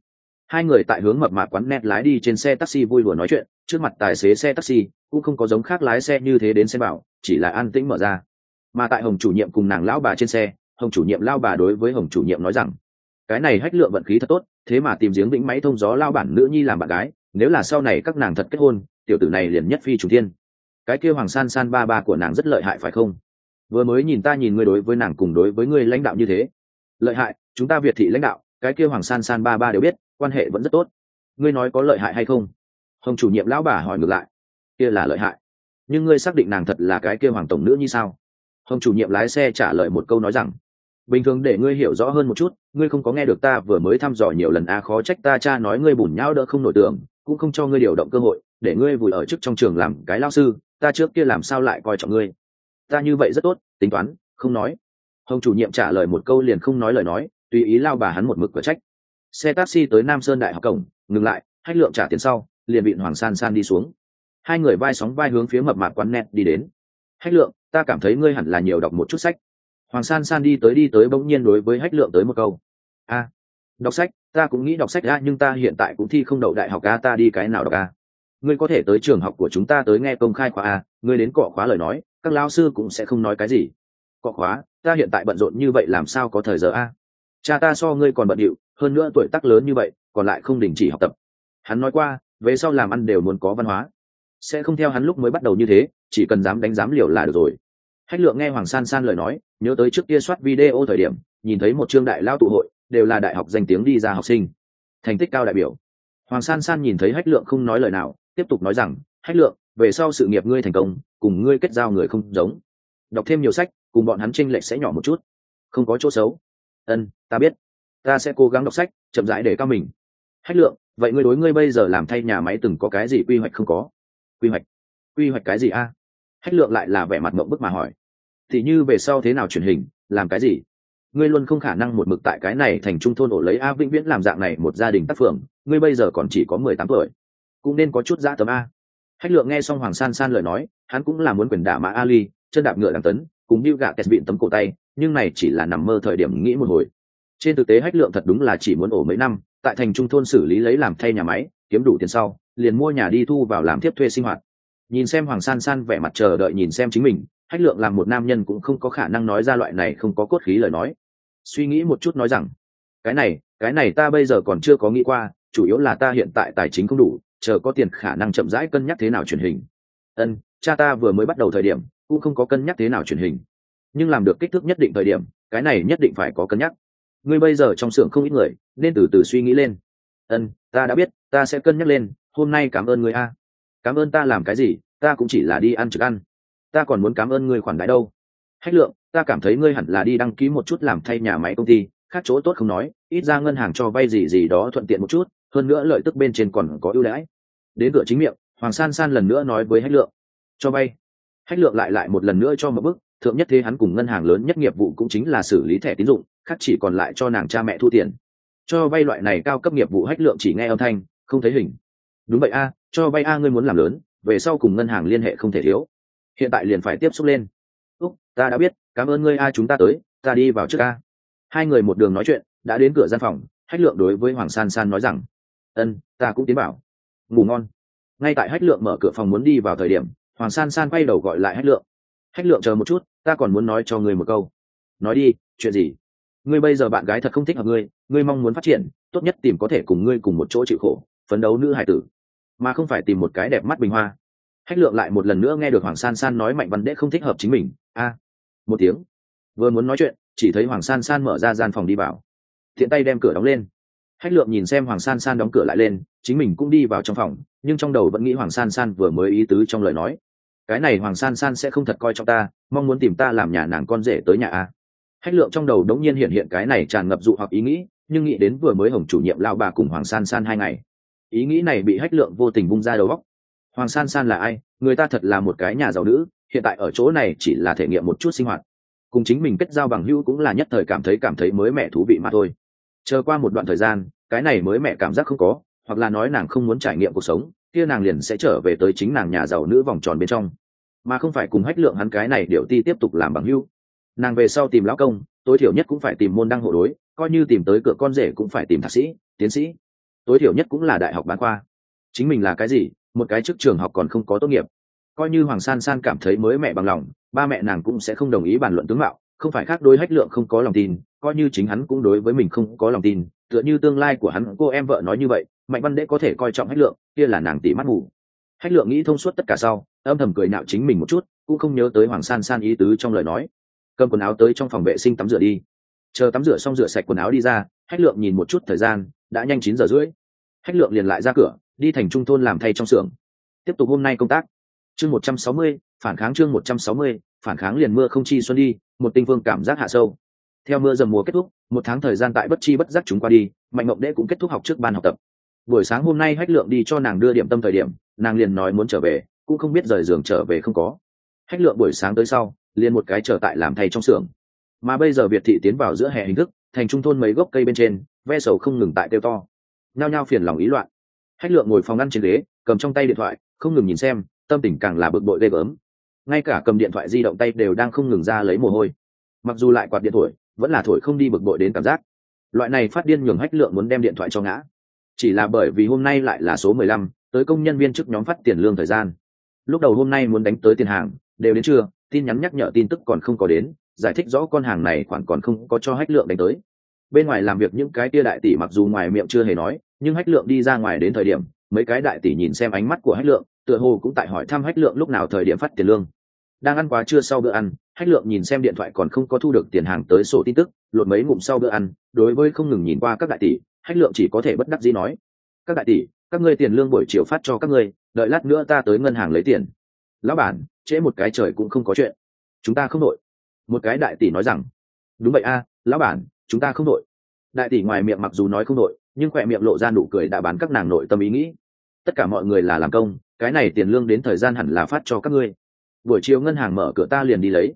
hai người tại hướng mập mạp quán net lái đi trên xe taxi vui đùa nói chuyện, trước mặt tài xế xe taxi, cũng không có giống khác lái xe như thế đến xem bảo, chỉ là an tĩnh mở ra. Mà tại hồng chủ nhiệm cùng nàng lão bà trên xe, hồng chủ nhiệm lao bà đối với hồng chủ nhiệm nói rằng, cái này hách lượng vận khí thật tốt, thế mà tìm giếng vĩnh máy thông gió lao bản nữ nhi làm bạn gái, nếu là sau này các nàng thật kết hôn, tiểu tử này liền nhất phi chủ thiên. Cái kêu hoàng san san ba ba của nàng rất lợi hại phải không? Vừa mới nhìn ta nhìn ngươi đối với nàng cùng đối với ngươi lãnh đạo như thế. Lợi hại, chúng ta việt thị lãnh đạo, cái kêu hoàng san san ba ba đều biết quan hệ vẫn rất tốt. Ngươi nói có lợi hại hay không? Hồng chủ nhiệm lão bà hỏi ngược lại. Kia là lợi hại. Nhưng ngươi xác định nàng thật là cái kêu hoàng tổng nữ như sao? Hồng chủ nhiệm lái xe trả lời một câu nói rằng, bình thường để ngươi hiểu rõ hơn một chút, ngươi không có nghe được ta vừa mới thăm dò nhiều lần a khó trách ta cha nói ngươi bùn nhau đỡ không nổi tưởng, cũng không cho ngươi điều động cơ hội, để ngươi vùi ở trước trong trường làm cái lao sư, ta trước kia làm sao lại coi trọng ngươi? Ta như vậy rất tốt, tính toán, không nói. Hồng chủ nhiệm trả lời một câu liền không nói lời nói, tùy ý lao bà hắn một mực cửa trách xe taxi tới nam sơn đại học cổng, ngừng lại, hách lượng trả tiền sau, liền bị hoàng san san đi xuống. Hai người vai sóng vai hướng phía mập mạp quán net đi đến. Hách lượng, ta cảm thấy ngươi hẳn là nhiều đọc một chút sách. Hoàng san san đi tới đi tới bỗng nhiên đối với hách lượng tới một câu. A, đọc sách, ta cũng nghĩ đọc sách ra nhưng ta hiện tại cũng thi không đậu đại học a ta đi cái nào đọc a ngươi có thể tới trường học của chúng ta tới nghe công khai khóa a ngươi đến cọ khóa lời nói, các lao sư cũng sẽ không nói cái gì. Cọ khóa, ta hiện tại bận rộn như vậy làm sao có thời giờ a cha ta so ngươi còn bận điệu hơn nữa tuổi tác lớn như vậy, còn lại không đình chỉ học tập. Hắn nói qua, về sau làm ăn đều muốn có văn hóa. Sẽ không theo hắn lúc mới bắt đầu như thế, chỉ cần dám đánh dám liều là được rồi. Hách lượng nghe hoàng san san lời nói, nhớ tới trước kia soát video thời điểm, nhìn thấy một trương đại lao tụ hội, đều là đại học danh tiếng đi ra học sinh. Thành tích cao đại biểu. Hoàng san san nhìn thấy hách lượng không nói lời nào, tiếp tục nói rằng, hách lượng, về sau sự nghiệp ngươi thành công, cùng ngươi kết giao người không giống. Đọc thêm nhiều sách, cùng bọn hắn tranh lệch sẽ nhỏ một chút. Không có chỗ xấu. Ân, ta biết ta sẽ cố gắng đọc sách, chậm rãi để cao mình. Hách lượng, vậy ngươi đối ngươi bây giờ làm thay nhà máy từng có cái gì quy hoạch không có? Quy hoạch. Quy hoạch cái gì a? Hách lượng lại là vẻ mặt mộng bức mà hỏi. Thì như về sau thế nào truyền hình, làm cái gì? Ngươi luôn không khả năng một mực tại cái này thành trung thôn ổ lấy a vĩnh viễn làm dạng này một gia đình tác phường ngươi bây giờ còn chỉ có mười tám tuổi. Cũng nên có chút dã tấm a. Hách lượng nghe xong hoàng san san lời nói, hắn cũng là muốn quyền đả mã ali, chân đạp ngựa đằng tấn, cùng điêu gạ kẹt vịn tấm cổ tay, nhưng này chỉ là nằm mơ thời điểm nghĩ một hồi trên thực tế hách lượng thật đúng là chỉ muốn ổ mấy năm, tại thành trung thôn xử lý lấy làm thay nhà máy, kiếm đủ tiền sau, liền mua nhà đi thu vào làm tiếp thuê sinh hoạt. Nhìn xem hoàng san san vẻ mặt chờ đợi nhìn xem chính mình, hách lượng làm một nam nhân cũng không có khả năng nói ra loại này không có cốt khí lời nói. Suy nghĩ một chút nói rằng, cái này cái này ta bây giờ còn chưa có nghĩ qua, chủ yếu là ta hiện tại tài chính không đủ, chờ có tiền khả năng chậm rãi cân nhắc thế nào truyền hình. Ân, cha ta vừa mới bắt đầu thời điểm, cũng không có cân nhắc thế nào truyền hình. Nhưng làm được kích thước nhất định thời điểm, cái này nhất định phải có cân nhắc ngươi bây giờ trong xưởng không ít người, nên từ từ suy nghĩ lên. Ân, ta đã biết, ta sẽ cân nhắc lên, hôm nay cảm ơn người a. Cảm ơn ta làm cái gì, ta cũng chỉ là đi ăn trực ăn. Ta còn muốn cảm ơn ngươi khoản đãi đâu. Hách lượng, ta cảm thấy ngươi hẳn là đi đăng ký một chút làm thay nhà máy công ty, khác chỗ tốt không nói, ít ra ngân hàng cho vay gì gì đó thuận tiện một chút, hơn nữa lợi tức bên trên còn có ưu đãi. Đến cửa chính miệng, hoàng san san lần nữa nói với hách lượng, cho vay. Hách lượng lại lại một lần nữa cho một bức thượng nhất thế hắn cùng ngân hàng lớn nhất nghiệp vụ cũng chính là xử lý thẻ tín dụng, khác chỉ còn lại cho nàng cha mẹ thu tiền. Cho vay loại này cao cấp nghiệp vụ hách lượng chỉ nghe âm thanh, không thấy hình. Đúng vậy a, cho vay a ngươi muốn làm lớn, về sau cùng ngân hàng liên hệ không thể thiếu. Hiện tại liền phải tiếp xúc lên. Úc, ta đã biết, cảm ơn ngươi a, chúng ta tới, ta đi vào trước a. Hai người một đường nói chuyện, đã đến cửa gian phòng, hách lượng đối với hoàng san san nói rằng, ân, ta cũng tiến bảo ngủ ngon. Ngay tại hách lượng mở cửa phòng muốn đi vào thời điểm, hoàng san san quay đầu gọi lại hách lượng hách lượng chờ một chút, ta còn muốn nói cho ngươi một câu. Nói đi, chuyện gì? Ngươi bây giờ bạn gái thật không thích hợp ngươi ngươi mong muốn phát triển, tốt nhất tìm có thể cùng ngươi cùng một chỗ chịu khổ, phấn đấu nữ hải tử. Mà không phải tìm một cái đẹp mắt bình hoa. Hách lượng lại một lần nữa nghe được hoàng san san nói mạnh văn đễ không thích hợp chính mình. A. Một tiếng. Vừa muốn nói chuyện, chỉ thấy hoàng san san mở ra gian phòng đi vào. Thiện tay đem cửa đóng lên. Hách lượng nhìn xem hoàng san san đóng cửa lại lên, chính mình cũng đi vào trong phòng, nhưng trong đầu vẫn nghĩ hoàng san san vừa mới ý tứ trong lời nói cái này hoàng san san sẽ không thật coi trọng ta, mong muốn tìm ta làm nhà nàng con rể tới nhà a. Hách lượng trong đầu đống nhiên hiện hiện cái này tràn ngập dụ hoặc ý nghĩ, nhưng nghĩ đến vừa mới hồng chủ nhiệm lao bà cùng hoàng san san hai ngày. Ý nghĩ này bị hách lượng vô tình bung ra đầu góc hoàng san san là ai? Người ta thật là một cái nhà giàu nữ, hiện tại ở chỗ này chỉ là thể nghiệm một chút sinh hoạt. Cùng chính mình kết giao bằng hữu cũng là nhất thời cảm thấy cảm thấy mới mẻ thú vị mà thôi. Chờ qua một đoạn thời gian, cái này mới mẻ cảm giác không có, hoặc là nói nàng không muốn trải nghiệm cuộc sống kia nàng liền sẽ trở về tới chính nàng nhà giàu nữ vòng tròn bên trong. Mà không phải cùng hách lượng hắn cái này điệu ti tiếp tục làm bằng hữu nàng về sau tìm lão công, tối thiểu nhất cũng phải tìm môn đăng hộ đối, coi như tìm tới cửa con rể cũng phải tìm thạc sĩ, tiến sĩ. Tối thiểu nhất cũng là đại học bán khoa. Chính mình là cái gì, một cái trước trường học còn không có tốt nghiệp. Coi như hoàng san san cảm thấy mới mẹ bằng lòng, ba mẹ nàng cũng sẽ không đồng ý bàn luận tướng mạo không phải khác đối hách lượng không có lòng tin, coi như chính hắn cũng đối với mình không có lòng tin, tựa như tương lai của hắn, cô em vợ nói như vậy, mạnh văn đễ có thể coi trọng hách lượng, kia là nàng tỷ mắt mù. hách lượng nghĩ thông suốt tất cả sau, âm thầm cười nạo chính mình một chút, cũng không nhớ tới hoàng san san ý tứ trong lời nói. Cầm quần áo tới trong phòng vệ sinh tắm rửa đi. Chờ tắm rửa xong rửa sạch quần áo đi ra, hách lượng nhìn một chút thời gian, đã nhanh chín giờ rưỡi. Hách lượng liền lại ra cửa, đi thành trung thôn làm thay trong xưởng. Tiếp tục hôm nay công tác. Chương một trăm sáu mươi, phản kháng chương một trăm sáu mươi, phản kháng liền mưa không chi xuân đi một tinh vương cảm giác hạ sâu. Theo mưa dầm mùa kết thúc, một tháng thời gian tại bất chi bất giác chúng qua đi, mạnh mộng đễ cũng kết thúc học trước ban học tập. Buổi sáng hôm nay hách lượng đi cho nàng đưa điểm tâm thời điểm, nàng liền nói muốn trở về, cũng không biết rời giường trở về không có. Hách lượng buổi sáng tới sau, liền một cái trở tại làm thay trong xưởng. Mà bây giờ việt thị tiến vào giữa hè hình thức, thành trung thôn mấy gốc cây bên trên, ve sầu không ngừng tại tiêu to. Nhao nhao phiền lòng ý loạn. Hách lượng ngồi phòng ngăn trên ghế, cầm trong tay điện thoại, không ngừng nhìn xem, tâm tình càng là bực bội ghê gớm ngay cả cầm điện thoại di động tay đều đang không ngừng ra lấy mồ hôi. Mặc dù lại quạt điện thổi, vẫn là thổi không đi bực bội đến cảm giác. Loại này phát điên nhường hách lượng muốn đem điện thoại cho ngã. Chỉ là bởi vì hôm nay lại là số mười lăm, tới công nhân viên chức nhóm phát tiền lương thời gian. Lúc đầu hôm nay muốn đánh tới tiền hàng, đều đến trưa, tin nhắn nhắc nhở tin tức còn không có đến, giải thích rõ con hàng này khoản còn không có cho hách lượng đánh tới. Bên ngoài làm việc những cái tia đại tỷ mặc dù ngoài miệng chưa hề nói, nhưng hách lượng đi ra ngoài đến thời điểm mấy cái đại tỷ nhìn xem ánh mắt của hách lượng, tựa hồ cũng tại hỏi thăm hách lượng lúc nào thời điểm phát tiền lương. Đang ăn quá trưa sau bữa ăn, hách lượng nhìn xem điện thoại còn không có thu được tiền hàng tới sổ tin tức, lột mấy ngụm sau bữa ăn, đối với không ngừng nhìn qua các đại tỷ, hách lượng chỉ có thể bất đắc dĩ nói, các đại tỷ, các ngươi tiền lương buổi chiều phát cho các ngươi, đợi lát nữa ta tới ngân hàng lấy tiền. Lão bản, trễ một cái trời cũng không có chuyện. Chúng ta không đội. Một cái đại tỷ nói rằng, đúng vậy a, lão bản, chúng ta không đội. Đại tỷ ngoài miệng mặc dù nói không đội nhưng khỏe miệng lộ ra nụ cười đã bán các nàng nội tâm ý nghĩ. Tất cả mọi người là làm công, cái này tiền lương đến thời gian hẳn là phát cho các ngươi. Buổi chiều ngân hàng mở cửa ta liền đi lấy.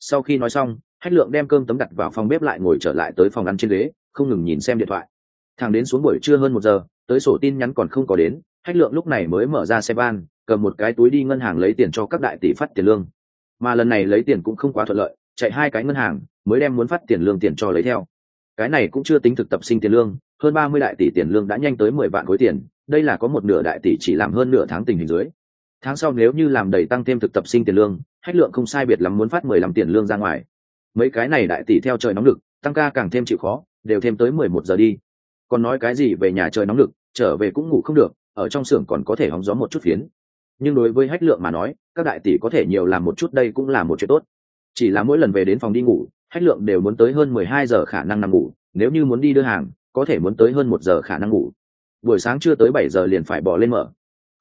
Sau khi nói xong, hách lượng đem cơm tấm đặt vào phòng bếp lại ngồi trở lại tới phòng ăn trên ghế, không ngừng nhìn xem điện thoại. Thằng đến xuống buổi trưa hơn một giờ, tới sổ tin nhắn còn không có đến, hách lượng lúc này mới mở ra xe van, cầm một cái túi đi ngân hàng lấy tiền cho các đại tỷ phát tiền lương. Mà lần này lấy tiền cũng không quá thuận lợi, chạy hai cái ngân hàng, mới đem muốn phát tiền lương tiền cho lấy theo. Cái này cũng chưa tính thực tập sinh tiền lương hơn ba mươi đại tỷ tiền lương đã nhanh tới mười vạn khối tiền, đây là có một nửa đại tỷ chỉ làm hơn nửa tháng tình hình dưới. Tháng sau nếu như làm đầy tăng thêm thực tập sinh tiền lương, hách lượng không sai biệt lắm muốn phát mười lăm tiền lương ra ngoài. Mấy cái này đại tỷ theo trời nóng lực, tăng ca càng thêm chịu khó, đều thêm tới mười một giờ đi. Còn nói cái gì về nhà trời nóng lực, trở về cũng ngủ không được, ở trong xưởng còn có thể hóng gió một chút phiến. Nhưng đối với hách lượng mà nói, các đại tỷ có thể nhiều làm một chút đây cũng là một chuyện tốt. Chỉ là mỗi lần về đến phòng đi ngủ, hách lượng đều muốn tới hơn mười hai giờ khả năng nằm ngủ, nếu như muốn đi đưa hàng có thể muốn tới hơn một giờ khả năng ngủ. Buổi sáng chưa tới bảy giờ liền phải bỏ lên mở.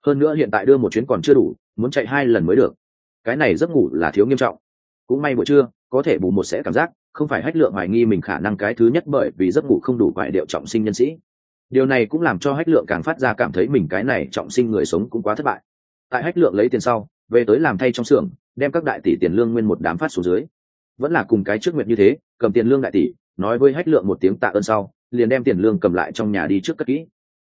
Hơn nữa hiện tại đưa một chuyến còn chưa đủ, muốn chạy hai lần mới được. Cái này giấc ngủ là thiếu nghiêm trọng. Cũng may buổi trưa, có thể bù một sẽ cảm giác, không phải hách lượng hoài nghi mình khả năng cái thứ nhất bởi vì giấc ngủ không đủ vải điệu trọng sinh nhân sĩ. Điều này cũng làm cho hách lượng càng phát ra cảm thấy mình cái này trọng sinh người sống cũng quá thất bại. Tại hách lượng lấy tiền sau, về tới làm thay trong xưởng, đem các đại tỷ tiền lương nguyên một đám phát xuống dưới. Vẫn là cùng cái trước nguyện như thế, cầm tiền lương đại tỷ, nói với hách lượng một tiếng tạ ơn sau liền đem tiền lương cầm lại trong nhà đi trước cất kỹ.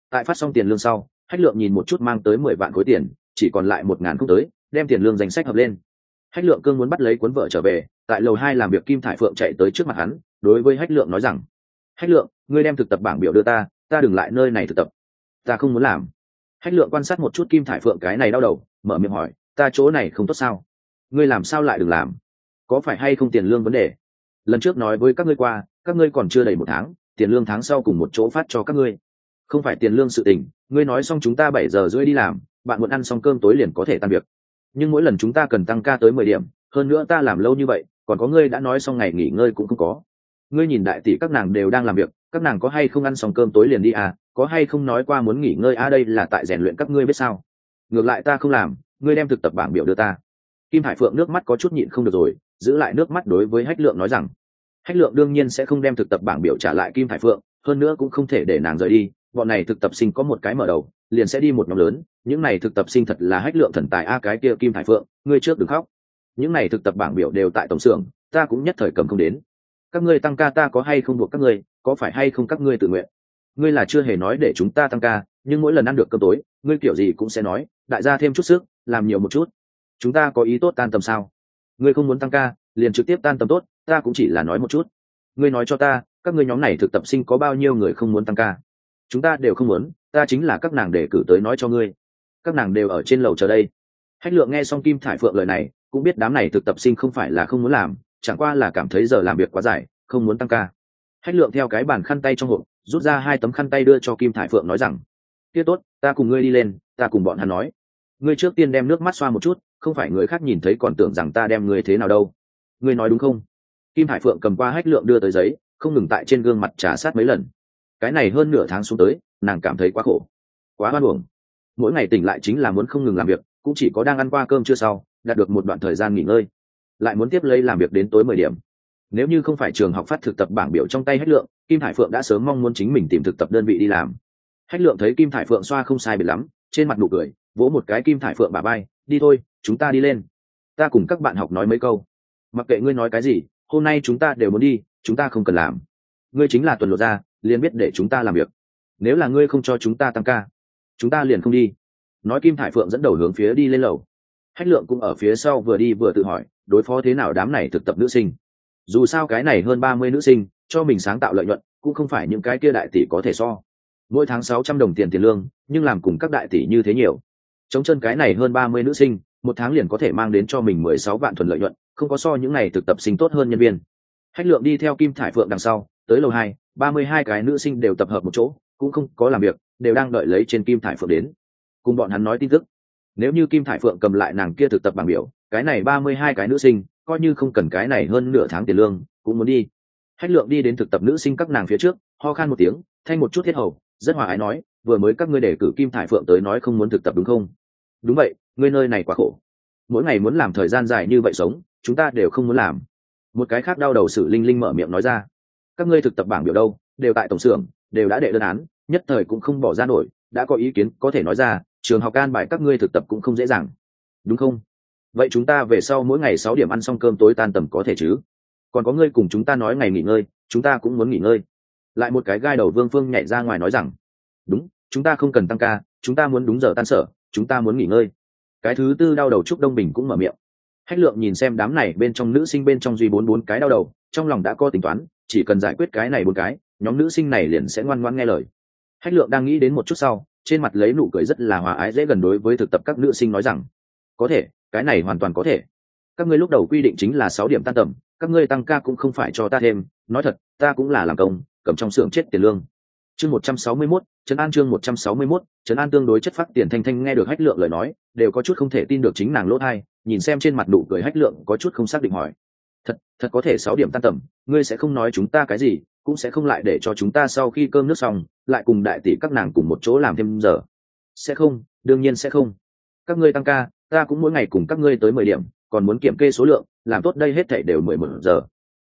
Tại phát xong tiền lương sau, hách lượng nhìn một chút mang tới mười vạn khối tiền, chỉ còn lại một ngàn không tới, đem tiền lương danh sách hợp lên. Hách lượng cương muốn bắt lấy cuốn vợ trở về, tại lầu hai làm việc kim thải phượng chạy tới trước mặt hắn, đối với hách lượng nói rằng, hách lượng, ngươi đem thực tập bảng biểu đưa ta ta đừng lại nơi này thực tập. Ta không muốn làm. Hách lượng quan sát một chút kim thải phượng cái này đau đầu, mở miệng hỏi, ta chỗ này không tốt sao? Ngươi làm sao lại đừng làm? Có phải hay không tiền lương vấn đề? Lần trước nói với các ngươi qua, các ngươi còn chưa đầy một tháng tiền lương tháng sau cùng một chỗ phát cho các ngươi. Không phải tiền lương sự tình, ngươi nói xong chúng ta bảy giờ rưỡi đi làm, bạn muốn ăn xong cơm tối liền có thể tan việc. Nhưng mỗi lần chúng ta cần tăng ca tới mười điểm, hơn nữa ta làm lâu như vậy, còn có ngươi đã nói xong ngày nghỉ ngơi cũng không có. Ngươi nhìn đại tỷ các nàng đều đang làm việc, các nàng có hay không ăn xong cơm tối liền đi à có hay không nói qua muốn nghỉ ngơi à đây là tại rèn luyện các ngươi biết sao? Ngược lại ta không làm, ngươi đem thực tập bảng biểu đưa ta. Kim hải phượng nước mắt có chút nhịn không được rồi, giữ lại nước mắt đối với hách lượng nói rằng hách lượng đương nhiên sẽ không đem thực tập bảng biểu trả lại kim Thải phượng, hơn nữa cũng không thể để nàng rời đi, bọn này thực tập sinh có một cái mở đầu, liền sẽ đi một nhóm lớn, những này thực tập sinh thật là hách lượng thần tài a cái kia kim Thải phượng, ngươi trước đừng khóc. Những này thực tập bảng biểu đều tại tổng xưởng, ta cũng nhất thời cầm không đến. Các ngươi tăng ca ta có hay không buộc các ngươi, có phải hay không các ngươi tự nguyện? Ngươi là chưa hề nói để chúng ta tăng ca, nhưng mỗi lần ăn được cơm tối, ngươi kiểu gì cũng sẽ nói, đại gia thêm chút sức, làm nhiều một chút. Chúng ta có ý tốt tan tầm sao? Ngươi không muốn tăng ca, liền trực tiếp tan tầm tốt ta cũng chỉ là nói một chút. Ngươi nói cho ta, các ngươi nhóm này thực tập sinh có bao nhiêu người không muốn tăng ca? Chúng ta đều không muốn, ta chính là các nàng để cử tới nói cho ngươi. Các nàng đều ở trên lầu chờ đây. Hách lượng nghe xong kim thải phượng lời này, cũng biết đám này thực tập sinh không phải là không muốn làm, chẳng qua là cảm thấy giờ làm việc quá dài, không muốn tăng ca. Hách lượng theo cái bàn khăn tay trong hộp, rút ra hai tấm khăn tay đưa cho kim thải phượng nói rằng, kia tốt, ta cùng ngươi đi lên, ta cùng bọn hắn nói. Ngươi trước tiên đem nước mắt xoa một chút, không phải người khác nhìn thấy còn tưởng rằng ta đem ngươi thế nào đâu. Ngươi nói đúng không? Kim hải phượng cầm qua hách lượng đưa tới giấy, không ngừng tại trên gương mặt trả sát mấy lần. Cái này hơn nửa tháng xuống tới, nàng cảm thấy quá khổ, quá hoan hưởng mỗi ngày tỉnh lại chính là muốn không ngừng làm việc, cũng chỉ có đang ăn qua cơm chưa sau, đạt được một đoạn thời gian nghỉ ngơi. Lại muốn tiếp lấy làm việc đến tối mười điểm. Nếu như không phải trường học phát thực tập bảng biểu trong tay hách lượng, kim hải phượng đã sớm mong muốn chính mình tìm thực tập đơn vị đi làm. Hách lượng thấy kim thải phượng xoa không sai biệt lắm, trên mặt nụ cười, vỗ một cái kim thải phượng bà bay đi thôi, chúng ta đi lên. Ta cùng các bạn học nói mấy câu. Mặc kệ ngươi nói cái gì hôm nay chúng ta đều muốn đi, chúng ta không cần làm. Ngươi chính là tuần lột ra, liền biết để chúng ta làm việc. Nếu là ngươi không cho chúng ta tăng ca, chúng ta liền không đi. Nói kim thải phượng dẫn đầu hướng phía đi lên lầu. Hách lượng cũng ở phía sau vừa đi vừa tự hỏi, đối phó thế nào đám này thực tập nữ sinh. Dù sao cái này hơn ba mươi nữ sinh, cho mình sáng tạo lợi nhuận, cũng không phải những cái kia đại tỷ có thể so. Mỗi tháng sáu trăm đồng tiền tiền lương, nhưng làm cùng các đại tỷ như thế nhiều. Chống chân cái này hơn ba mươi nữ sinh, một tháng liền có thể mang đến cho mình mười sáu vạn thuần lợi nhuận không có so những này thực tập sinh tốt hơn nhân viên. Hách lượng đi theo kim thải phượng đằng sau, tới lầu hai, ba mươi hai cái nữ sinh đều tập hợp một chỗ, cũng không có làm việc, đều đang đợi lấy trên kim thải phượng đến. Cùng bọn hắn nói tin tức. Nếu như kim thải phượng cầm lại nàng kia thực tập bảng biểu, cái này ba mươi hai cái nữ sinh, coi như không cần cái này hơn nửa tháng tiền lương, cũng muốn đi. Hách lượng đi đến thực tập nữ sinh các nàng phía trước, ho khan một tiếng thanh một chút thiết hầu, rất hòa ái nói, vừa mới các ngươi đề cử kim thải phượng tới nói không muốn thực tập đúng không? Đúng vậy, ngươi nơi này quá khổ. Mỗi ngày muốn làm thời gian dài như vậy sống chúng ta đều không muốn làm. Một cái khác đau đầu sử linh linh mở miệng nói ra. Các ngươi thực tập bảng biểu đâu, đều tại tổng xưởng, đều đã đệ đơn án, nhất thời cũng không bỏ ra nổi, đã có ý kiến, có thể nói ra, trường học can bài các ngươi thực tập cũng không dễ dàng. Đúng không? Vậy chúng ta về sau mỗi ngày sáu điểm ăn xong cơm tối tan tầm có thể chứ? Còn có ngươi cùng chúng ta nói ngày nghỉ ngơi, chúng ta cũng muốn nghỉ ngơi. Lại một cái gai đầu vương phương nhảy ra ngoài nói rằng, đúng, chúng ta không cần tăng ca, chúng ta muốn đúng giờ tan sở, chúng ta muốn nghỉ ngơi. Cái thứ tư đau đầu trúc đông bình cũng mở miệng hách lượng nhìn xem đám này bên trong nữ sinh bên trong duy bốn bốn cái đau đầu, trong lòng đã có tính toán, chỉ cần giải quyết cái này bốn cái, nhóm nữ sinh này liền sẽ ngoan ngoan nghe lời. Hách lượng đang nghĩ đến một chút sau, trên mặt lấy nụ cười rất là hòa ái dễ gần đối với thực tập các nữ sinh nói rằng, có thể, cái này hoàn toàn có thể. Các ngươi lúc đầu quy định chính là sáu điểm tan tầm, các ngươi tăng ca cũng không phải cho ta thêm, nói thật, ta cũng là làm công, cầm trong xưởng chết tiền lương chương một trăm sáu mươi 161, trấn an chương một trăm sáu mươi 161, trấn an tương đối chất phát tiền thanh thanh nghe được hách lượng lời nói đều có chút không thể tin được chính nàng lỗ thai nhìn xem trên mặt nụ cười hách lượng có chút không xác định hỏi. Thật thật có thể sáu điểm tan tầm ngươi sẽ không nói chúng ta cái gì cũng sẽ không lại để cho chúng ta sau khi cơm nước xong lại cùng đại tỷ các nàng cùng một chỗ làm thêm giờ. Sẽ không đương nhiên sẽ không. Các ngươi tăng ca ta cũng mỗi ngày cùng các ngươi tới mười điểm còn muốn kiểm kê số lượng làm tốt đây hết thảy đều mười một giờ.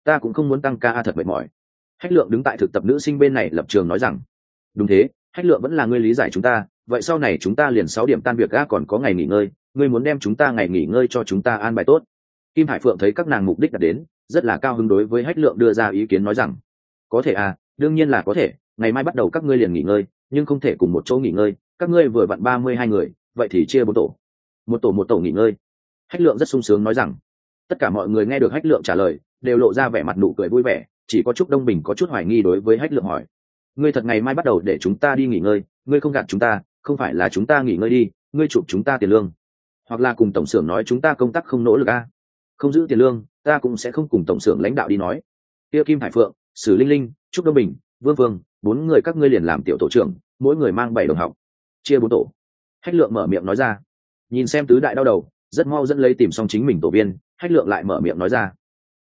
Ta cũng không muốn tăng ca thật mệt mỏi hách lượng đứng tại thực tập nữ sinh bên này lập trường nói rằng, đúng thế, hách lượng vẫn là ngươi lý giải chúng ta, vậy sau này chúng ta liền sáu điểm tan việc ga còn có ngày nghỉ ngơi, ngươi muốn đem chúng ta ngày nghỉ ngơi cho chúng ta an bài tốt. Kim hải phượng thấy các nàng mục đích đã đến, rất là cao hứng đối với hách lượng đưa ra ý kiến nói rằng, có thể à đương nhiên là có thể, ngày mai bắt đầu các ngươi liền nghỉ ngơi, nhưng không thể cùng một chỗ nghỉ ngơi, các ngươi vừa vặn ba mươi hai người, vậy thì chia bốn tổ. Một tổ một tổ nghỉ ngơi. Hách lượng rất sung sướng nói rằng. Tất cả mọi người nghe được hách lượng trả lời, đều lộ ra vẻ mặt nụ cười vui vẻ chỉ có chúc đông bình có chút hoài nghi đối với hách lượng hỏi. Ngươi thật ngày mai bắt đầu để chúng ta đi nghỉ ngơi, ngươi không gạt chúng ta, không phải là chúng ta nghỉ ngơi đi, ngươi chụp chúng ta tiền lương. Hoặc là cùng tổng xưởng nói chúng ta công tác không nỗ lực a. Không giữ tiền lương, ta cũng sẽ không cùng tổng xưởng lãnh đạo đi nói. Tiêu kim hải phượng, sử linh linh trúc đông bình, vương vương, bốn người các ngươi liền làm tiểu tổ trưởng, mỗi người mang bảy đồng học. Chia bốn tổ. Hách lượng mở miệng nói ra. Nhìn xem tứ đại đau đầu, rất mau dẫn lấy tìm xong chính mình tổ viên, hách lượng lại mở miệng nói ra.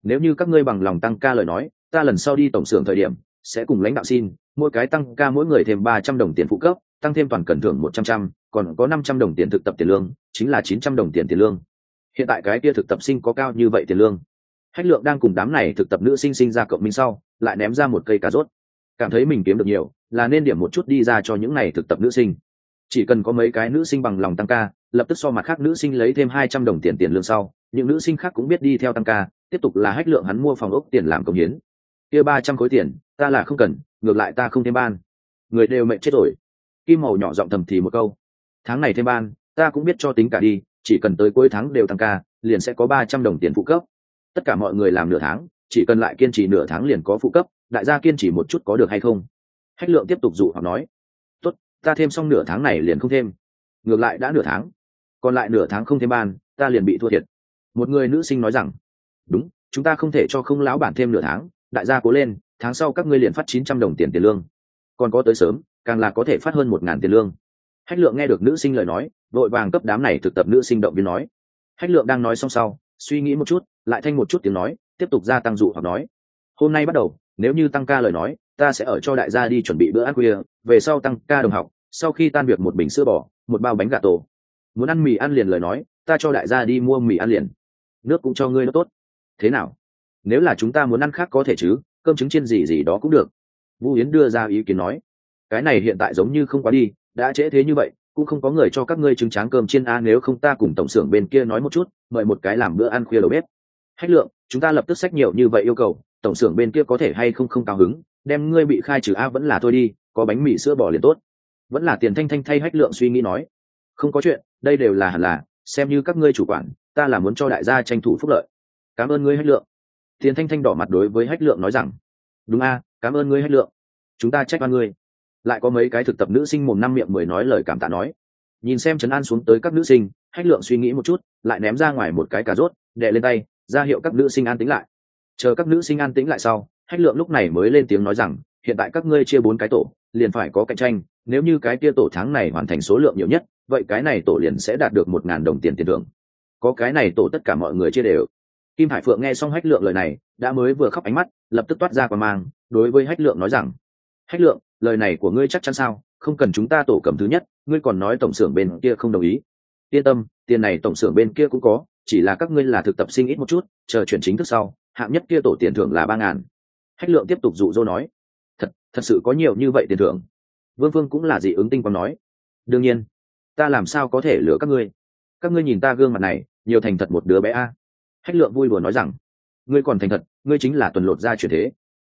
Nếu như các ngươi bằng lòng tăng ca lời nói ta lần sau đi tổng xưởng thời điểm, sẽ cùng lãnh đạo xin, mỗi cái tăng ca mỗi người thêm ba trăm đồng tiền phụ cấp, tăng thêm toàn cần thưởng một trăm trăm, còn có năm trăm đồng tiền thực tập tiền lương, chính là chín trăm đồng tiền tiền lương. Hiện tại cái kia thực tập sinh có cao như vậy tiền lương? Hách lượng đang cùng đám này thực tập nữ sinh sinh ra cộng minh sau, lại ném ra một cây cà rốt. Cảm thấy mình kiếm được nhiều, là nên điểm một chút đi ra cho những này thực tập nữ sinh. Chỉ cần có mấy cái nữ sinh bằng lòng tăng ca, lập tức so mặt khác nữ sinh lấy thêm hai trăm đồng tiền tiền lương sau, những nữ sinh khác cũng biết đi theo tăng ca, tiếp tục là hách lượng hắn mua phòng ốc tiền làm công hiến kia ba trăm khối tiền, ta là không cần, ngược lại ta không thêm ban. Người đều mệnh chết rồi. Kim màu nhỏ giọng thầm thì một câu. Tháng này thêm ban, ta cũng biết cho tính cả đi, chỉ cần tới cuối tháng đều tăng ca, liền sẽ có ba trăm đồng tiền phụ cấp. Tất cả mọi người làm nửa tháng, chỉ cần lại kiên trì nửa tháng liền có phụ cấp, đại gia kiên trì một chút có được hay không? Hách lượng tiếp tục dụ hoặc nói. Tốt, ta thêm xong nửa tháng này liền không thêm. Ngược lại đã nửa tháng. Còn lại nửa tháng không thêm ban, ta liền bị thua thiệt. Một người nữ sinh nói rằng, đúng, chúng ta không thể cho không lão bản thêm nửa tháng đại gia cố lên, tháng sau các ngươi liền phát chín trăm đồng tiền tiền lương. Còn có tới sớm, càng là có thể phát hơn một ngàn tiền lương. Hách lượng nghe được nữ sinh lời nói, vội vàng cấp đám này thực tập nữ sinh động viên nói. Hách lượng đang nói xong sau, suy nghĩ một chút, lại thanh một chút tiếng nói, tiếp tục gia tăng dụ hoặc nói. Hôm nay bắt đầu, nếu như tăng ca lời nói, ta sẽ ở cho đại gia đi chuẩn bị bữa ăn khuya, về sau tăng ca đồng học, sau khi tan việc một bình sữa bò, một bao bánh gà tổ. Muốn ăn mì ăn liền lời nói, ta cho đại gia đi mua mì ăn liền. Nước cũng cho ngươi nó tốt. Thế nào? Nếu là chúng ta muốn ăn khác có thể chứ, cơm trứng chiên gì gì đó cũng được. Vũ yến đưa ra ý kiến nói, cái này hiện tại giống như không quá đi, đã trễ thế như vậy, cũng không có người cho các ngươi trứng tráng cơm chiên a, nếu không ta cùng tổng xưởng bên kia nói một chút, mời một cái làm bữa ăn khuya đầu bếp. Hách lượng, chúng ta lập tức sách nhiều như vậy yêu cầu, tổng xưởng bên kia có thể hay không không cao hứng, đem ngươi bị khai trừ a vẫn là thôi đi, có bánh mì sữa bỏ liền tốt. Vẫn là tiền thanh thanh thay hách lượng suy nghĩ nói, không có chuyện, đây đều là hẳn là, xem như các ngươi chủ quản, ta là muốn cho đại gia tranh thủ phúc lợi. Cảm ơn ngươi hách lượng tiền thanh thanh đỏ mặt đối với hách lượng nói rằng, đúng a, cảm ơn ngươi hách lượng. Chúng ta trách oan ngươi. Lại có mấy cái thực tập nữ sinh mồm năm miệng mười nói lời cảm tạ nói. Nhìn xem trấn an xuống tới các nữ sinh, hách lượng suy nghĩ một chút, lại ném ra ngoài một cái cà rốt, đè lên tay, ra hiệu các nữ sinh an tĩnh lại. Chờ các nữ sinh an tĩnh lại sau, hách lượng lúc này mới lên tiếng nói rằng, hiện tại các ngươi chia bốn cái tổ, liền phải có cạnh tranh, nếu như cái kia tổ tháng này hoàn thành số lượng nhiều nhất, vậy cái này tổ liền sẽ đạt được một ngàn đồng tiền tiền thưởng. Có cái này tổ tất cả mọi người chia đều kim hải phượng nghe xong hách lượng lời này, đã mới vừa khóc ánh mắt, lập tức toát ra qua mang, đối với hách lượng nói rằng, hách lượng, lời này của ngươi chắc chắn sao? Không cần chúng ta tổ cầm thứ nhất, ngươi còn nói tổng xưởng bên kia không đồng ý. Yên tâm, tiền này tổng xưởng bên kia cũng có, chỉ là các ngươi là thực tập sinh ít một chút, chờ chuyển chính thức sau, hạng nhất kia tổ tiền thưởng là ba ngàn. Hách lượng tiếp tục dụ dỗ nói, thật thật sự có nhiều như vậy tiền thưởng. Vương phương cũng là dị ứng tinh quang nói, đương nhiên, ta làm sao có thể lừa các ngươi? Các ngươi nhìn ta gương mặt này, nhiều thành thật một đứa bé a hách lượng vui đùa nói rằng, ngươi còn thành thật, ngươi chính là tuần lột ra chuyển thế.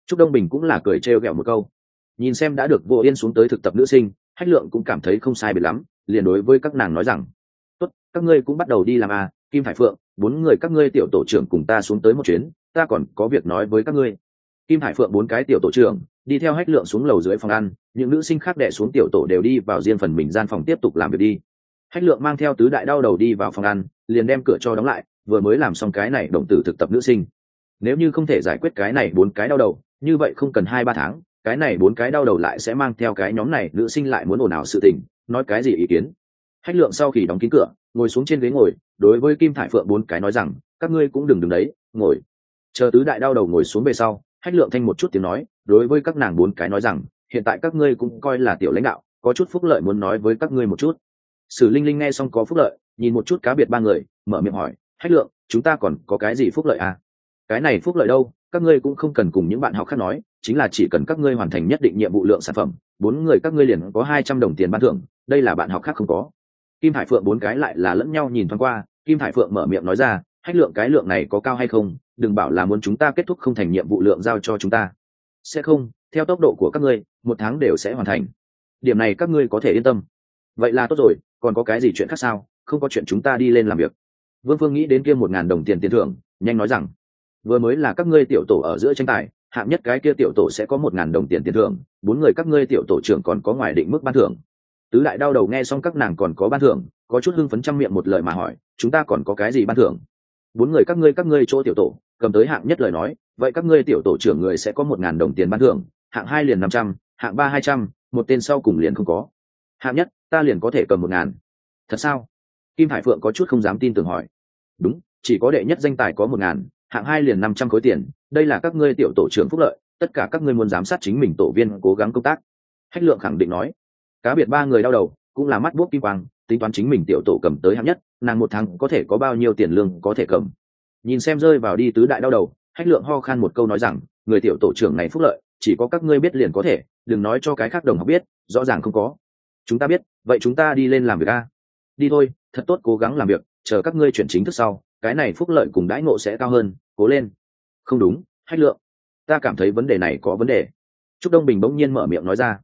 Trúc đông bình cũng là cười trêu ghẹo một câu. Nhìn xem đã được vô yên xuống tới thực tập nữ sinh, hách lượng cũng cảm thấy không sai biệt lắm, liền đối với các nàng nói rằng, tốt, các ngươi cũng bắt đầu đi làm à kim hải phượng, bốn người các ngươi tiểu tổ trưởng cùng ta xuống tới một chuyến, ta còn có việc nói với các ngươi. Kim hải phượng bốn cái tiểu tổ trưởng đi theo hách lượng xuống lầu dưới phòng ăn, những nữ sinh khác đẻ xuống tiểu tổ đều đi vào riêng phần mình gian phòng tiếp tục làm việc đi. Hách lượng mang theo tứ đại đau đầu đi vào phòng ăn, liền đem cửa cho đóng lại vừa mới làm xong cái này động tử thực tập nữ sinh. Nếu như không thể giải quyết cái này bốn cái đau đầu, như vậy không cần hai ba tháng, cái này bốn cái đau đầu lại sẽ mang theo cái nhóm này nữ sinh lại muốn ồn ào sự tình, nói cái gì ý kiến? Hách lượng sau khi đóng kín cửa, ngồi xuống trên ghế ngồi, đối với kim thải phượng bốn cái nói rằng, các ngươi cũng đừng đứng đấy, ngồi. Chờ tứ đại đau đầu ngồi xuống về sau, hách lượng thanh một chút tiếng nói, đối với các nàng bốn cái nói rằng, hiện tại các ngươi cũng coi là tiểu lãnh đạo, có chút phúc lợi muốn nói với các ngươi một chút. Sử linh linh nghe xong có phúc lợi, nhìn một chút cá biệt ba người, mở miệng hỏi hách lượng, chúng ta còn có cái gì phúc lợi à? Cái này phúc lợi đâu? Các ngươi cũng không cần cùng những bạn học khác nói, chính là chỉ cần các ngươi hoàn thành nhất định nhiệm vụ lượng sản phẩm, bốn người các ngươi liền có hai trăm đồng tiền ban thưởng, đây là bạn học khác không có. Kim hải phượng bốn cái lại là lẫn nhau nhìn thoáng qua, kim hải phượng mở miệng nói ra hách lượng, cái lượng này có cao hay không? Đừng bảo là muốn chúng ta kết thúc không thành nhiệm vụ lượng giao cho chúng ta. Sẽ không, theo tốc độ của các ngươi, một tháng đều sẽ hoàn thành. Điểm này các ngươi có thể yên tâm. Vậy là tốt rồi, còn có cái gì chuyện khác sao? Không có chuyện chúng ta đi lên làm việc vương phương nghĩ đến kia một ngàn đồng tiền tiền thưởng, nhanh nói rằng, vừa mới là các ngươi tiểu tổ ở giữa tranh tài, hạng nhất cái kia tiểu tổ sẽ có một ngàn đồng tiền tiền thưởng, bốn người các ngươi tiểu tổ trưởng còn có ngoài định mức ban thưởng. Tứ đại đau đầu nghe xong các nàng còn có ban thưởng, có chút hưng phấn trăm miệng một lời mà hỏi, chúng ta còn có cái gì ban thưởng? Bốn người các ngươi các ngươi chỗ tiểu tổ, cầm tới hạng nhất lời nói, vậy các ngươi tiểu tổ trưởng người sẽ có một ngàn đồng tiền ban thưởng, hạng hai liền năm trăm, hạng ba hai trăm, một tên sau cùng liền không có. Hạng nhất, ta liền có thể cầm một ngàn. Thật sao? Kim hải phượng có chút không dám tin tưởng hỏi đúng, chỉ có đệ nhất danh tài có một ngàn, hạng hai liền năm trăm khối tiền, đây là các ngươi tiểu tổ trưởng phúc lợi, tất cả các ngươi muốn giám sát chính mình tổ viên cố gắng công tác. Hách lượng khẳng định nói. Cá biệt ba người đau đầu, cũng là mắt buốc kim quang, tính toán chính mình tiểu tổ cầm tới hạng nhất, nàng một tháng có thể có bao nhiêu tiền lương có thể cầm. Nhìn xem rơi vào đi tứ đại đau đầu, hách lượng ho khan một câu nói rằng, người tiểu tổ trưởng này phúc lợi, chỉ có các ngươi biết liền có thể, đừng nói cho cái khác đồng học biết, rõ ràng không có. Chúng ta biết, vậy chúng ta đi lên làm việc a. Đi thôi, thật tốt cố gắng làm việc chờ các ngươi chuyển chính thức sau, cái này phúc lợi cùng đãi ngộ sẽ cao hơn, cố lên. Không đúng, hách lượng. Ta cảm thấy vấn đề này có vấn đề. Trúc đông bình bỗng nhiên mở miệng nói ra.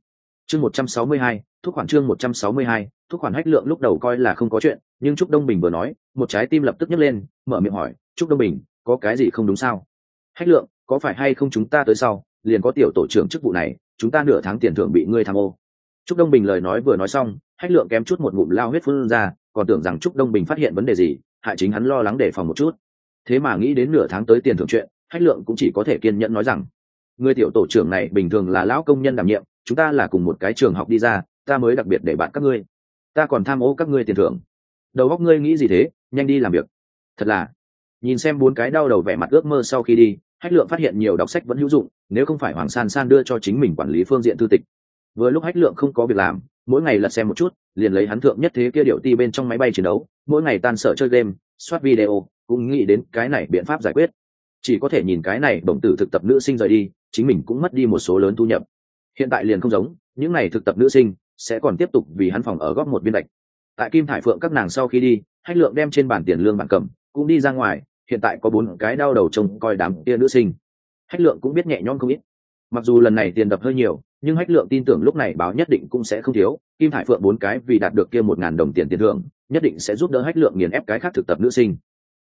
Chương một trăm sáu mươi hai, thuốc khoản chương một trăm sáu mươi hai, thuốc khoản hách lượng lúc đầu coi là không có chuyện, nhưng trúc đông bình vừa nói, một trái tim lập tức nhấc lên, mở miệng hỏi, trúc đông bình, có cái gì không đúng sao? Hách lượng, có phải hay không chúng ta tới sau, liền có tiểu tổ trưởng chức vụ này, chúng ta nửa tháng tiền thưởng bị ngươi tham ô. Trúc đông bình lời nói vừa nói xong, hách lượng kém chút một ngụm lao huyết phun ra còn tưởng rằng trúc đông bình phát hiện vấn đề gì, hại chính hắn lo lắng đề phòng một chút. Thế mà nghĩ đến nửa tháng tới tiền thưởng chuyện, hách lượng cũng chỉ có thể kiên nhẫn nói rằng, người tiểu tổ trưởng này bình thường là lão công nhân đảm nhiệm, chúng ta là cùng một cái trường học đi ra, ta mới đặc biệt để bạn các ngươi. Ta còn tham ô các ngươi tiền thưởng. Đầu góc ngươi nghĩ gì thế? Nhanh đi làm việc. Thật là. Nhìn xem bốn cái đau đầu vẻ mặt ước mơ sau khi đi, hách lượng phát hiện nhiều đọc sách vẫn hữu dụng, nếu không phải hoàng san san đưa cho chính mình quản lý phương diện thư tịch vừa lúc hách lượng không có việc làm, mỗi ngày lật xem một chút, liền lấy hắn thượng nhất thế kia điệu ti bên trong máy bay chiến đấu, mỗi ngày tan sợ chơi game, soát video, cũng nghĩ đến cái này biện pháp giải quyết. Chỉ có thể nhìn cái này đồng tử thực tập nữ sinh rời đi, chính mình cũng mất đi một số lớn thu nhập. Hiện tại liền không giống, những n à y thực tập nữ sinh sẽ còn tiếp tục vì hắn phòng ở góp một viên lệch tại kim thải phượng các nàng sau khi đi, hách lượng đem trên bản tiền lương bản cầm, cũng đi ra ngoài, hiện tại có bốn cái đau đầu trông coi đám kia nữ sinh. Hách lượng cũng biết nhẹ nhõm không ít mặc dù lần này tiền đập hơi nhiều, nhưng hách lượng tin tưởng lúc này báo nhất định cũng sẽ không thiếu. Kim Hải phượng bốn cái vì đạt được kia một ngàn đồng tiền tiền thưởng, nhất định sẽ giúp đỡ hách lượng nghiền ép cái khác thực tập nữ sinh.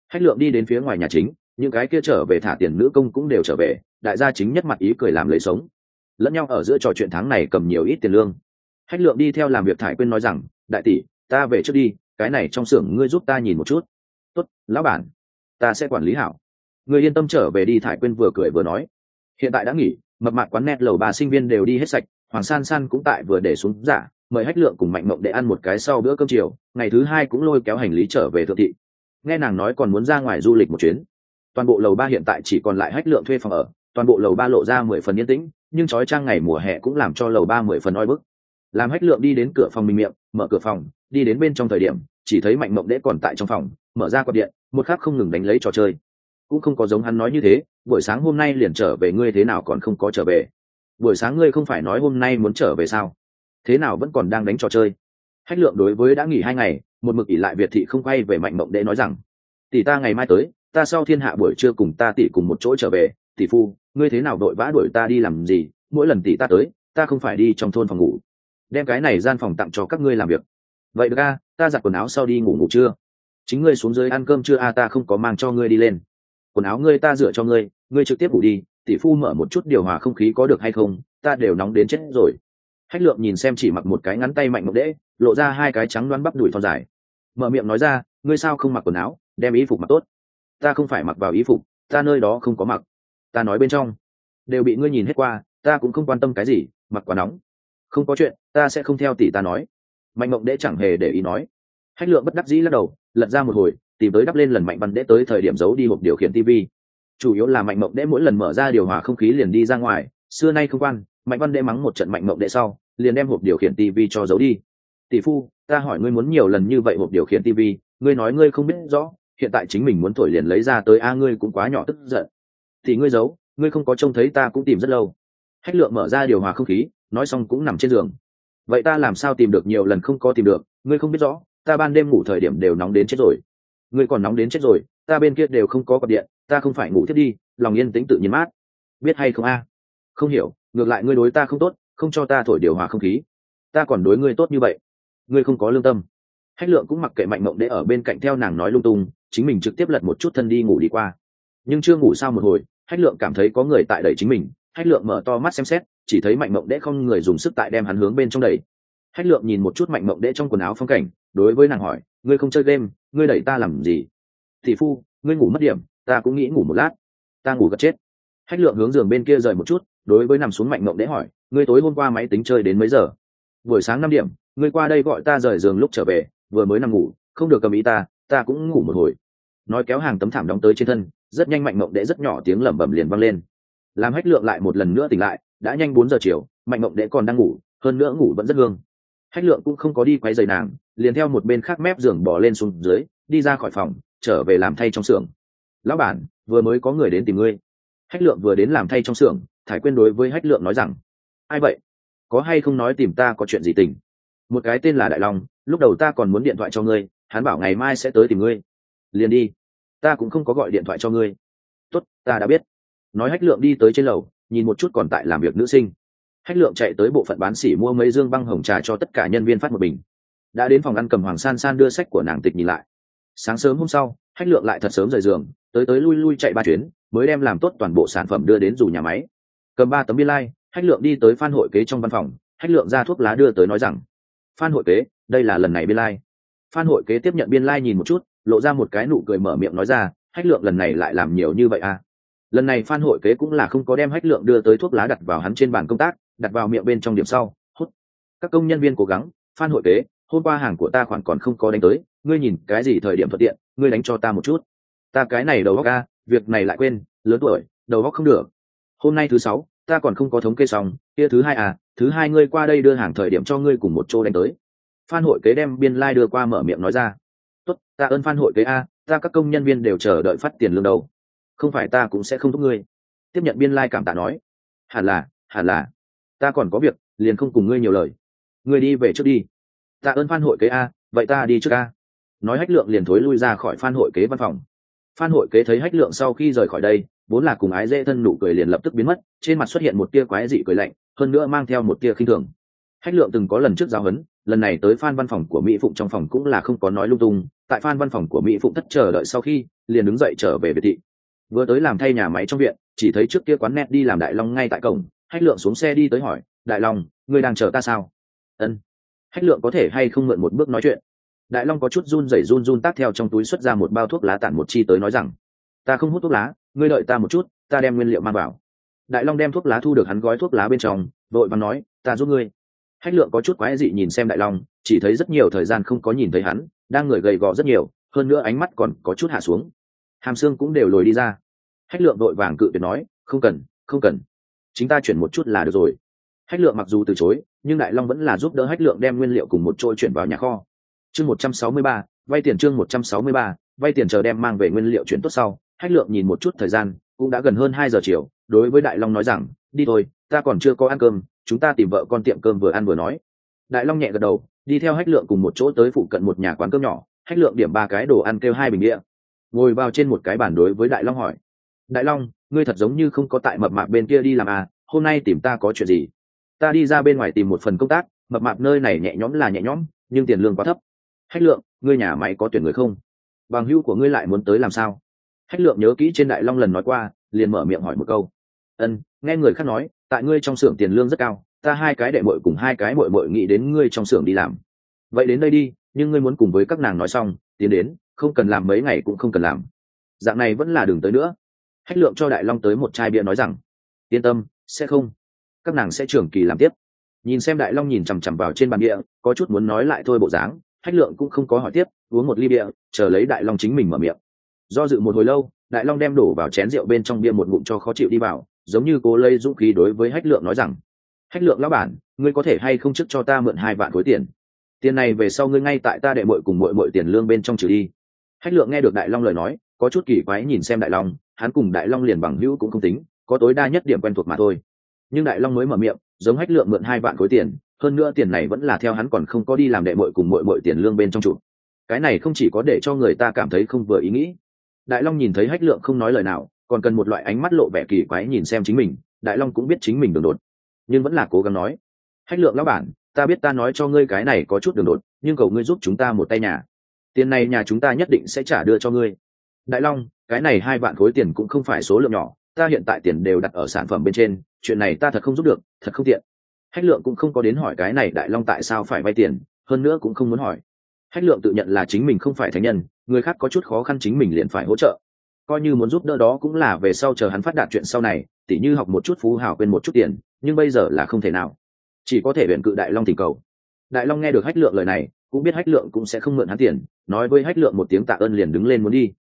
Hách lượng đi đến phía ngoài nhà chính, những cái kia trở về thả tiền nữ công cũng đều trở về, đại gia chính nhất mặt ý cười làm lấy sống. Lẫn nhau ở giữa trò chuyện tháng này cầm nhiều ít tiền lương. Hách lượng đi theo làm việc thải quyên nói rằng, đại tỷ, ta về trước đi, cái này trong xưởng ngươi giúp ta nhìn một chút. Tốt, lão bản, ta sẽ quản lý hảo. Người yên tâm trở về đi, thải quyên vừa cười vừa nói. Hiện tại đã nghỉ mập mạc quán net lầu bà sinh viên đều đi hết sạch, hoàng san san cũng tại vừa để xuống giả, mời hách lượng cùng mạnh mộng để ăn một cái sau bữa cơm chiều, ngày thứ hai cũng lôi kéo hành lý trở về thượng thị. Nghe nàng nói còn muốn ra ngoài du lịch một chuyến. Toàn bộ lầu ba hiện tại chỉ còn lại hách lượng thuê phòng ở, toàn bộ lầu ba lộ ra mười phần yên tĩnh, nhưng trói trang ngày mùa hè cũng làm cho lầu ba mười phần oi bức. Làm hách lượng đi đến cửa phòng mình miệng, mở cửa phòng, đi đến bên trong thời điểm, chỉ thấy mạnh mộng đễ còn tại trong phòng, mở ra quạt điện, một khắc không ngừng đánh lấy trò chơi cũng không có giống hắn nói như thế, buổi sáng hôm nay liền trở về, ngươi thế nào còn không có trở về? Buổi sáng ngươi không phải nói hôm nay muốn trở về sao? Thế nào vẫn còn đang đánh trò chơi? Hách lượng đối với đã nghỉ hai ngày, một mực ỷ lại việt thị không quay về mạnh mộng đệ nói rằng, tỷ ta ngày mai tới, ta sau thiên hạ buổi trưa cùng ta tỷ cùng một chỗ trở về, tỷ phu, ngươi thế nào đội vã đuổi ta đi làm gì? Mỗi lần tỷ ta tới, ta không phải đi trong thôn phòng ngủ. Đem cái này gian phòng tặng cho các ngươi làm việc. Vậy được a, ta giặt quần áo sau đi ngủ ngủ trưa. Chính ngươi xuống dưới ăn cơm chưa a, ta không có mang cho ngươi đi lên quần áo ngươi ta rửa cho ngươi ngươi trực tiếp ngủ đi, tỷ phu mở một chút điều hòa không khí có được hay không, ta đều nóng đến chết rồi. Hách lượng nhìn xem chỉ mặc một cái ngắn tay mạnh mộng đễ lộ ra hai cái trắng đoán bắp đùi thon dài. Mở miệng nói ra, ngươi sao không mặc quần áo, đem ý phục mặc tốt. Ta không phải mặc vào ý phục, ta nơi đó không có mặc. Ta nói bên trong, đều bị ngươi nhìn hết qua, ta cũng không quan tâm cái gì, mặc quá nóng. Không có chuyện, ta sẽ không theo tỷ ta nói. Mạnh mộng đễ chẳng hề để ý nói. Hách lượng bất đắc dĩ lắc đầu, lật ra một hồi tìm tới đắp lên lần mạnh văn đễ tới thời điểm giấu đi hộp điều khiển tv. Chủ yếu là mạnh mộng đễ mỗi lần mở ra điều hòa không khí liền đi ra ngoài, xưa nay không quan, mạnh văn đễ mắng một trận mạnh mộng đễ sau, liền đem hộp điều khiển tv cho giấu đi. Tỷ phu, ta hỏi ngươi muốn nhiều lần như vậy hộp điều khiển tv, ngươi nói ngươi không biết rõ, hiện tại chính mình muốn thổi liền lấy ra tới, a, ngươi cũng quá nhỏ tức giận. Thì ngươi giấu, ngươi không có trông thấy ta cũng tìm rất lâu. Hách lượng mở ra điều hòa không khí, nói xong cũng nằm trên giường. Vậy ta làm sao tìm được nhiều lần không có tìm được, ngươi không biết rõ, ta ban đêm ngủ thời điểm đều nóng đến chết rồi ngươi còn nóng đến chết rồi, ta bên kia đều không có cọc điện, ta không phải ngủ thiết đi, lòng yên tĩnh tự nhiên mát. Biết hay không a? Không hiểu, ngược lại ngươi đối ta không tốt, không cho ta thổi điều hòa không khí. Ta còn đối ngươi tốt như vậy. Ngươi không có lương tâm. Hách lượng cũng mặc kệ mạnh mộng để ở bên cạnh theo nàng nói lung tung, chính mình trực tiếp lật một chút thân đi ngủ đi qua. Nhưng chưa ngủ sao một hồi, hách lượng cảm thấy có người tại đẩy chính mình, hách lượng mở to mắt xem xét, chỉ thấy mạnh mộng đễ không người dùng sức tại đem hắn hướng bên trong đẩy. Hách lượng nhìn một chút mạnh mộng đễ trong quần áo phong cảnh, đối với nàng hỏi ngươi không chơi game, ngươi đẩy ta làm gì? Thị phu, ngươi ngủ mất điểm, ta cũng nghĩ ngủ một lát. Ta ngủ gật chết. Hách lượng hướng giường bên kia rời một chút, đối với nằm xuống mạnh mộng đễ hỏi, ngươi tối hôm qua máy tính chơi đến mấy giờ? Buổi sáng năm điểm, ngươi qua đây gọi ta rời giường lúc trở về, vừa mới nằm ngủ, không được cầm ý ta ta cũng ngủ một hồi. Nói kéo hàng tấm thảm đóng tới trên thân, rất nhanh mạnh mộng đệ rất nhỏ tiếng lẩm bẩm liền vang lên. Làm hách lượng lại một lần nữa tỉnh lại, đã nhanh bốn giờ chiều, mạnh mộng đệ còn đang ngủ, hơn nữa ngủ vẫn rất hương hách lượng cũng không có đi quay giày nàng, liền theo một bên khác mép giường bỏ lên xuống dưới, đi ra khỏi phòng, trở về làm thay trong xưởng. Lão bản, vừa mới có người đến tìm ngươi. Hách lượng vừa đến làm thay trong xưởng, thải quyên đối với hách lượng nói rằng, ai vậy? Có hay không nói tìm ta có chuyện gì tình? Một cái tên là đại long, lúc đầu ta còn muốn điện thoại cho ngươi, hắn bảo ngày mai sẽ tới tìm ngươi. Liền đi, ta cũng không có gọi điện thoại cho ngươi. Tốt, ta đã biết. Nói hách lượng đi tới trên lầu, nhìn một chút còn tại làm việc nữ sinh hách lượng chạy tới bộ phận bán xỉ mua mấy dương băng hồng trà cho tất cả nhân viên phát một bình. Đã đến phòng ăn cầm hoàng san san đưa sách của nàng tịch nhìn lại. Sáng sớm hôm sau hách lượng lại thật sớm rời giường tới tới lui lui chạy ba chuyến mới đem làm tốt toàn bộ sản phẩm đưa đến dù nhà máy. Cầm ba tấm biên lai、like, hách lượng đi tới phan hội kế trong văn phòng hách lượng ra thuốc lá đưa tới nói rằng phan hội kế đây là lần này biên lai、like. phan hội kế tiếp nhận biên lai nhìn một chút lộ ra một cái nụ cười mở miệng nói ra hách lượng lần này lại làm nhiều như vậy à? Lần này phan hội kế cũng là không có đem hách lượng đưa tới thuốc lá đặt vào hắn trên bàn công tác đặt vào miệng bên trong điểm sau, hút. Các công nhân viên cố gắng, phan hội kế, hôm qua hàng của ta khoản còn không có đánh tới, ngươi nhìn cái gì thời điểm thuận tiện, ngươi đánh cho ta một chút. Ta cái này đầu góc ca việc này lại quên, lớn tuổi, đầu góc không được. Hôm nay thứ sáu, ta còn không có thống kê xong, kia thứ hai à thứ hai ngươi qua đây đưa hàng thời điểm cho ngươi cùng một chỗ đánh tới. Phan hội kế đem biên lai、like、đưa qua mở miệng nói ra. Tốt, ta ơn phan hội kế a, ta các công nhân viên đều chờ đợi phát tiền lương đầu không phải ta cũng sẽ không thúc ngươi. Tiếp nhận biên lai、like、cảm tạ nói. Hẳn là hẳn là ta còn có việc, liền không cùng ngươi nhiều lời. Ngươi đi về trước đi. Ta ơn phan hội kế a, vậy ta đi trước a. Nói hách lượng liền thối lui ra khỏi phan hội kế văn phòng. Phan hội kế thấy hách lượng sau khi rời khỏi đây, vốn là cùng ái dễ thân nụ cười liền lập tức biến mất, trên mặt xuất hiện một tia quái dị cười lạnh, hơn nữa mang theo một tia khinh thường. Hách lượng từng có lần trước giáo huấn, lần này tới phan văn phòng của mỹ phụng trong phòng cũng là không có nói lung tung, tại phan văn phòng của mỹ phụng thất chờ đợi sau khi, liền đứng dậy trở về biệt thị. Vừa tới làm thay nhà máy trong viện, chỉ thấy trước kia quán net đi làm đại long ngay tại cổng hách lượng xuống xe đi tới hỏi, đại long, ngươi đang chờ ta sao? Ân hách lượng có thể hay không mượn một bước nói chuyện? Đại long có chút run rẩy run run tác theo trong túi xuất ra một bao thuốc lá tản một chi tới nói rằng, ta không hút thuốc lá, ngươi đợi ta một chút, ta đem nguyên liệu mang vào. Đại long đem thuốc lá thu được hắn gói thuốc lá bên trong, vội và nói, ta giúp ngươi. Hách lượng có chút quái dị nhìn xem đại long, chỉ thấy rất nhiều thời gian không có nhìn thấy hắn, đang người gầy gò rất nhiều, hơn nữa ánh mắt còn có chút hạ xuống. Hàm xương cũng đều lồi đi ra. Hách lượng vội vàng cự tuyệt nói, không cần không cần chính ta chuyển một chút là được rồi. Hách lượng mặc dù từ chối nhưng đại long vẫn là giúp đỡ hách lượng đem nguyên liệu cùng một trôi chuyển vào nhà kho. Chương một trăm sáu mươi ba vay tiền chương một trăm sáu mươi ba vay tiền chờ đem mang về nguyên liệu chuyển tốt sau. Hách lượng nhìn một chút thời gian cũng đã gần hơn hai giờ chiều đối với đại long nói rằng đi thôi ta còn chưa có ăn cơm chúng ta tìm vợ con tiệm cơm vừa ăn vừa nói. Đại long nhẹ gật đầu đi theo hách lượng cùng một chỗ tới phụ cận một nhà quán cơm nhỏ. Hách lượng điểm ba cái đồ ăn kêu hai bình địa, ngồi vào trên một cái bàn đối với đại long hỏi đại long ngươi thật giống như không có tại mập mạp bên kia đi làm à hôm nay tìm ta có chuyện gì? Ta đi ra bên ngoài tìm một phần công tác, mập mạp nơi này nhẹ nhõm là nhẹ nhõm, nhưng tiền lương quá thấp. Hách lượng, ngươi nhà máy có tuyển người không? Bằng hữu của ngươi lại muốn tới làm sao? Hách lượng nhớ kỹ trên đại long lần nói qua, liền mở miệng hỏi một câu. Ân, nghe người khác nói, tại ngươi trong xưởng tiền lương rất cao, ta hai cái đệ mội cùng hai cái mội mội nghĩ đến ngươi trong xưởng đi làm. Vậy đến đây đi, nhưng ngươi muốn cùng với các nàng nói xong, tiến đến, không cần làm mấy ngày cũng không cần làm. Dạng này vẫn là đường tới nữa hách lượng cho đại long tới một chai bia nói rằng, yên tâm, sẽ không. Các nàng sẽ trưởng kỳ làm tiếp. Nhìn xem đại long nhìn chằm chằm vào trên bàn bia, có chút muốn nói lại thôi bộ dáng, hách lượng cũng không có hỏi tiếp, uống một ly bia, chờ lấy đại long chính mình mở miệng. Do dự một hồi lâu, đại long đem đổ vào chén rượu bên trong bia một ngụm cho khó chịu đi vào, giống như cố lấy dũng khí đối với hách lượng nói rằng, hách lượng lão bản, ngươi có thể hay không chức cho ta mượn hai vạn khối tiền? Tiền này về sau ngươi ngay tại ta đệ mội cùng mội mội tiền lương bên trong trừ đi. Hách lượng nghe được đại long lời nói có chút kỳ quái nhìn xem đại long, hắn cùng đại long liền bằng hữu cũng không tính, có tối đa nhất điểm quen thuộc mà thôi. Nhưng đại long mới mở miệng, giống hách lượng mượn hai vạn khối tiền, hơn nữa tiền này vẫn là theo hắn còn không có đi làm đệ mội cùng mội mội tiền lương bên trong trụ cái này không chỉ có để cho người ta cảm thấy không vừa ý nghĩ. Đại long nhìn thấy hách lượng không nói lời nào, còn cần một loại ánh mắt lộ vẻ kỳ quái nhìn xem chính mình, đại long cũng biết chính mình đường đột, nhưng vẫn là cố gắng nói, hách lượng lão bản, ta biết ta nói cho ngươi cái này có chút đường đột, nhưng cầu ngươi giúp chúng ta một tay nhà. Tiền này nhà chúng ta nhất định sẽ trả đưa cho ngươi đại long, cái này hai vạn khối tiền cũng không phải số lượng nhỏ, ta hiện tại tiền đều đặt ở sản phẩm bên trên, chuyện này ta thật không giúp được, thật không tiện. Hách lượng cũng không có đến hỏi cái này đại long tại sao phải vay tiền, hơn nữa cũng không muốn hỏi. Hách lượng tự nhận là chính mình không phải thánh nhân, người khác có chút khó khăn chính mình liền phải hỗ trợ. Coi như muốn giúp đỡ đó cũng là về sau chờ hắn phát đạt chuyện sau này, tỉ như học một chút phú hào quên một chút tiền, nhưng bây giờ là không thể nào. Chỉ có thể viện cự đại long tình cầu. Đại long nghe được hách lượng lời này, cũng biết hách lượng cũng sẽ không mượn hắn tiền, nói với hách lượng một tiếng tạ ơn liền đứng lên muốn đi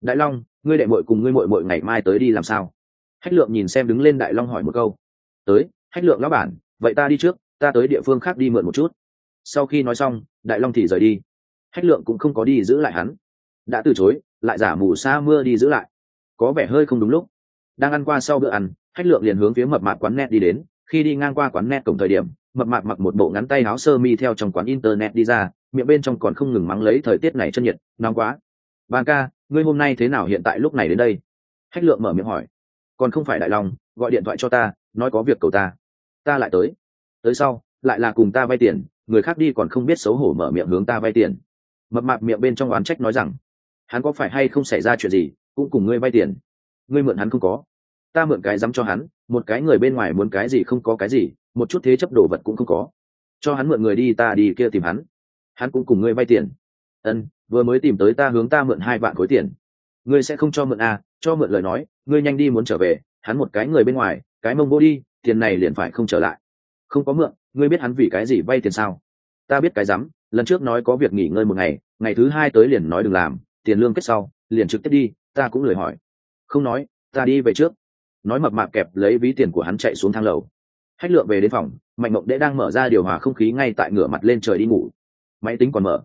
đại long, ngươi đệ mội cùng ngươi mội mội ngày mai tới đi làm sao? Hách lượng nhìn xem đứng lên đại long hỏi một câu. Tới, hách lượng lão bản, vậy ta đi trước, ta tới địa phương khác đi mượn một chút. Sau khi nói xong, đại long thì rời đi. Hách lượng cũng không có đi giữ lại hắn. Đã từ chối, lại giả mù xa mưa đi giữ lại. Có vẻ hơi không đúng lúc. Đang ăn qua sau bữa ăn, hách lượng liền hướng phía mập mạp quán net đi đến. Khi đi ngang qua quán net cổng thời điểm, mập mạp mặc một bộ ngắn tay áo sơ mi theo trong quán internet đi ra, miệng bên trong còn không ngừng mắng lấy thời tiết này chân nhiệt, nóng quá. Bàn ca ngươi hôm nay thế nào hiện tại lúc này đến đây? Hách lượng mở miệng hỏi. Còn không phải đại long gọi điện thoại cho ta, nói có việc cầu ta. Ta lại tới. Tới sau, lại là cùng ta vay tiền, người khác đi còn không biết xấu hổ mở miệng hướng ta vay tiền. Mập mạp miệng bên trong oán trách nói rằng, hắn có phải hay không xảy ra chuyện gì, cũng cùng ngươi vay tiền. Ngươi mượn hắn không có. Ta mượn cái dám cho hắn, một cái người bên ngoài muốn cái gì không có cái gì, một chút thế chấp đồ vật cũng không có. Cho hắn mượn người đi, ta đi kia tìm hắn. Hắn cũng cùng ngươi vay tiền. Ân vừa mới tìm tới ta hướng ta mượn hai vạn khối tiền. Ngươi sẽ không cho mượn à cho mượn lời nói, ngươi nhanh đi muốn trở về, hắn một cái người bên ngoài, cái mông vô đi, tiền này liền phải không trở lại. Không có mượn, ngươi biết hắn vì cái gì vay tiền sao? Ta biết cái rắm, lần trước nói có việc nghỉ ngơi một ngày ngày thứ hai tới liền nói đừng làm, tiền lương kết sau, liền trực tiếp đi, ta cũng lời hỏi. Không nói, ta đi về trước. Nói mập mạp kẹp lấy ví tiền của hắn chạy xuống thang lầu. Hách lượng về đến phòng, mạnh mộng đễ đang mở ra điều hòa không khí ngay tại ngửa mặt lên trời đi ngủ. Máy tính còn mở.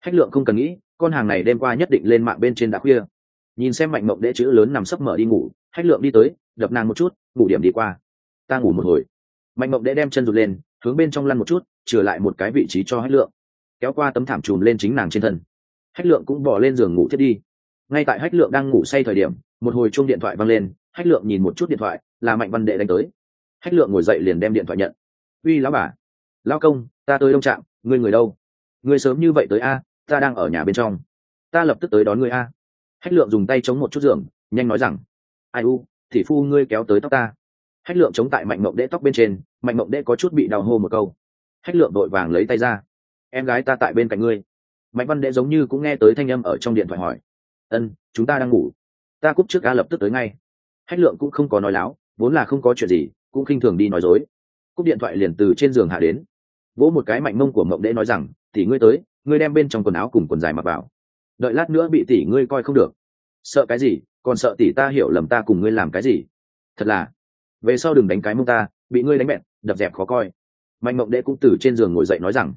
Hách lượng không cần nghĩ con hàng này đêm qua nhất định lên mạng bên trên đã khuya. Nhìn xem mạnh mộng đễ chữ lớn nằm sấp mở đi ngủ, hách lượng đi tới, đập nàng một chút, ngủ điểm đi qua, ta ngủ một hồi. Mạnh mộng đễ đem chân rụt lên, hướng bên trong lăn một chút trở lại một cái vị trí cho hách lượng, kéo qua tấm thảm chùm lên chính nàng trên thân. Hách lượng cũng bỏ lên giường ngủ thiết đi. Ngay tại hách lượng đang ngủ say thời điểm, một hồi chuông điện thoại văng lên, hách lượng nhìn một chút điện thoại, là mạnh văn đệ đánh tới. Hách lượng ngồi dậy liền đem điện thoại nhận. Uy lão bà lao công, ta tới đông trạm, ngươi người đâu? Ngươi sớm như vậy tới a ta đang ở nhà bên trong. Ta lập tức tới đón ngươi a. Hách lượng dùng tay chống một chút giường, nhanh nói rằng, ai u, thì phu ngươi kéo tới tóc ta. Hách lượng chống tại mạnh mộng đễ tóc bên trên, mạnh mộng đễ có chút bị đau hô một câu. Hách lượng đội vàng lấy tay ra. Em gái ta tại bên cạnh ngươi. Mạnh văn đệ giống như cũng nghe tới thanh âm ở trong điện thoại hỏi, ân, chúng ta đang ngủ. Ta cúp trước a lập tức tới ngay. Hách lượng cũng không có nói láo, vốn là không có chuyện gì, cũng khinh thường đi nói dối. Cúp điện thoại liền từ trên giường hạ đến. Vỗ một cái mạnh mông của mộng đễ nói rằng tỷ ngươi tới ngươi đem bên trong quần áo cùng quần dài mặc vào. Đợi lát nữa bị tỷ ngươi coi không được. Sợ cái gì? Còn sợ tỷ ta hiểu lầm ta cùng ngươi làm cái gì? Thật là, về sau đừng đánh cái mông ta, bị ngươi đánh bẹn, đập dẹp khó coi. Mạnh mộng Đệ cũng từ trên giường ngồi dậy nói rằng,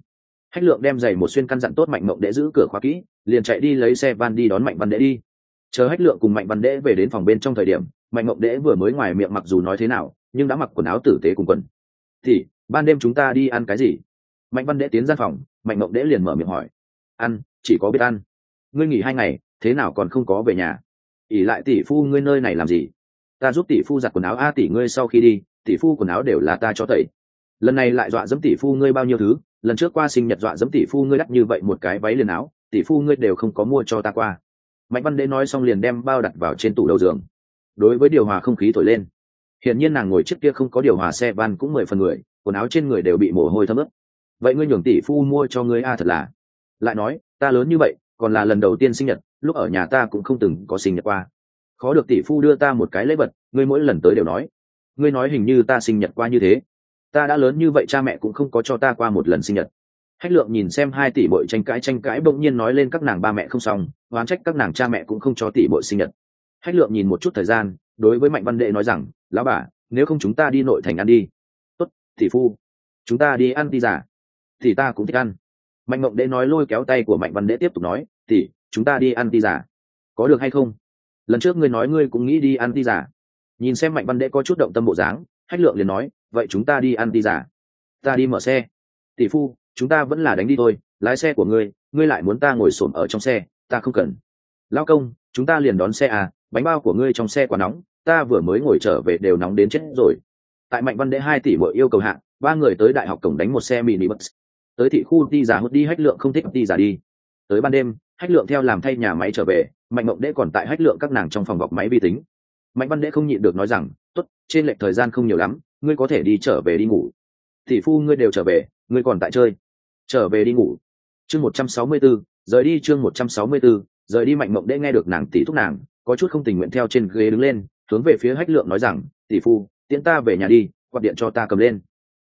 hách lượng đem giày một xuyên căn dặn tốt mạnh mộng Đệ giữ cửa khóa kỹ, liền chạy đi lấy xe van đi đón mạnh văn Đệ đi. Chờ hách lượng cùng mạnh văn Đệ về đến phòng bên trong thời điểm, mạnh mộng Đệ vừa mới ngoài miệng mặc dù nói thế nào, nhưng đã mặc quần áo tử tế cùng quần. Thì ban đêm chúng ta đi ăn cái gì? Mạnh văn đễ tiến ra phòng, mạnh mộng đễ liền mở miệng hỏi. Ăn, chỉ có biết ăn. Ngươi nghỉ hai ngày, thế nào còn không có về nhà? Ỉ lại tỷ phu ngươi nơi này làm gì? Ta giúp tỷ phu giặt quần áo. A, tỷ ngươi sau khi đi, tỷ phu quần áo đều là ta cho tẩy. Lần này lại dọa dẫm tỷ phu ngươi bao nhiêu thứ? Lần trước qua sinh nhật dọa dẫm tỷ phu ngươi đắt như vậy một cái váy liền áo, tỷ phu ngươi đều không có mua cho ta qua. Mạnh văn đế nói xong liền đem bao đặt vào trên tủ đầu giường. Đối với điều hòa không khí thổi lên. Hiển nhiên nàng ngồi trước kia không có điều hòa xe van cũng mười phần người, quần áo trên người đều bị mồ hôi thấm ướt vậy ngươi nhường tỷ phu mua cho ngươi a thật là. Lại nói, ta lớn như vậy, còn là lần đầu tiên sinh nhật, lúc ở nhà ta cũng không từng có sinh nhật qua. Khó được tỷ phu đưa ta một cái lễ vật, ngươi mỗi lần tới đều nói. Ngươi nói hình như ta sinh nhật qua như thế. Ta đã lớn như vậy cha mẹ cũng không có cho ta qua một lần sinh nhật. Hách lượng nhìn xem hai tỷ bội tranh cãi tranh cãi bỗng nhiên nói lên các nàng ba mẹ không xong, oán trách các nàng cha mẹ cũng không cho tỷ bội sinh nhật. Hách lượng nhìn một chút thời gian, đối với mạnh văn đệ nói rằng, lão bà, nếu không chúng ta đi nội thành ăn đi. Tốt, tỷ phu, chúng ta đi ăn đi giả thì ta cũng thích ăn. Mạnh mộng đế nói lôi kéo tay của mạnh văn đế tiếp tục nói, tỷ, chúng ta đi ăn ti giả có được hay không? Lần trước ngươi nói ngươi cũng nghĩ đi ăn ti giả nhìn xem mạnh văn đế có chút động tâm bộ dáng, hách lượng liền nói, vậy chúng ta đi ăn ti giả ta đi mở xe. Tỷ phu, chúng ta vẫn là đánh đi thôi, lái xe của ngươi ngươi lại muốn ta ngồi xổm ở trong xe, ta không cần. Lao công, chúng ta liền đón xe à bánh bao của ngươi trong xe quá nóng, ta vừa mới ngồi trở về đều nóng đến chết rồi. Tại mạnh văn đế hai tỷ vợ yêu cầu hạng ba người tới đại học cổng đánh một xe mini bus tới thị khu đi giả hút đi hách lượng không thích đi giả đi. Tới ban đêm hách lượng theo làm thay nhà máy trở về mạnh mộng đễ còn tại hách lượng các nàng trong phòng bọc máy vi tính. Mạnh văn đễ không nhịn được nói rằng tốt trên lệch thời gian không nhiều lắm ngươi có thể đi trở về đi ngủ. Tỷ phu ngươi đều trở về ngươi còn tại chơi. Trở về đi ngủ. Chương một trăm sáu mươi 164, rời đi chương một trăm sáu mươi 164, rời đi mạnh mộng đễ nghe được nàng tỷ thúc nàng có chút không tình nguyện theo trên ghế đứng lên hướng về phía hách lượng nói rằng tỷ phu tiễn ta về nhà đi quạt điện cho ta cầm lên.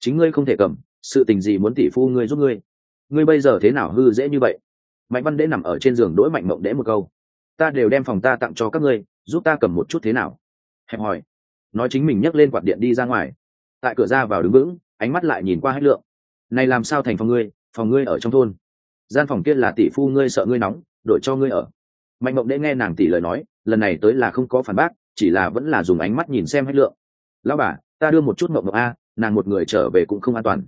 Chính ngươi không thể cầm sự tình gì muốn tỷ phu ngươi giúp ngươi? Ngươi bây giờ thế nào hư dễ như vậy? Mạnh văn đễ nằm ở trên giường đỗi mạnh mộng đễ một câu. Ta đều đem phòng ta tặng cho các ngươi, giúp ta cầm một chút thế nào? Hẹp hỏi nói chính mình nhấc lên quạt điện đi ra ngoài. Tại cửa ra vào đứng vững, ánh mắt lại nhìn qua hết lượng. Này làm sao thành phòng ngươi? Phòng ngươi ở trong thôn. Gian phòng kia là tỷ phu ngươi sợ ngươi nóng, đổi cho ngươi ở. Mạnh mộng đễ nghe nàng tỷ lời nói, lần này tới là không có phản bác, chỉ là vẫn là dùng ánh mắt nhìn xem hết lượng. Lão bà, ta đưa một chút mộng mộng a, nàng một người trở về cũng không an toàn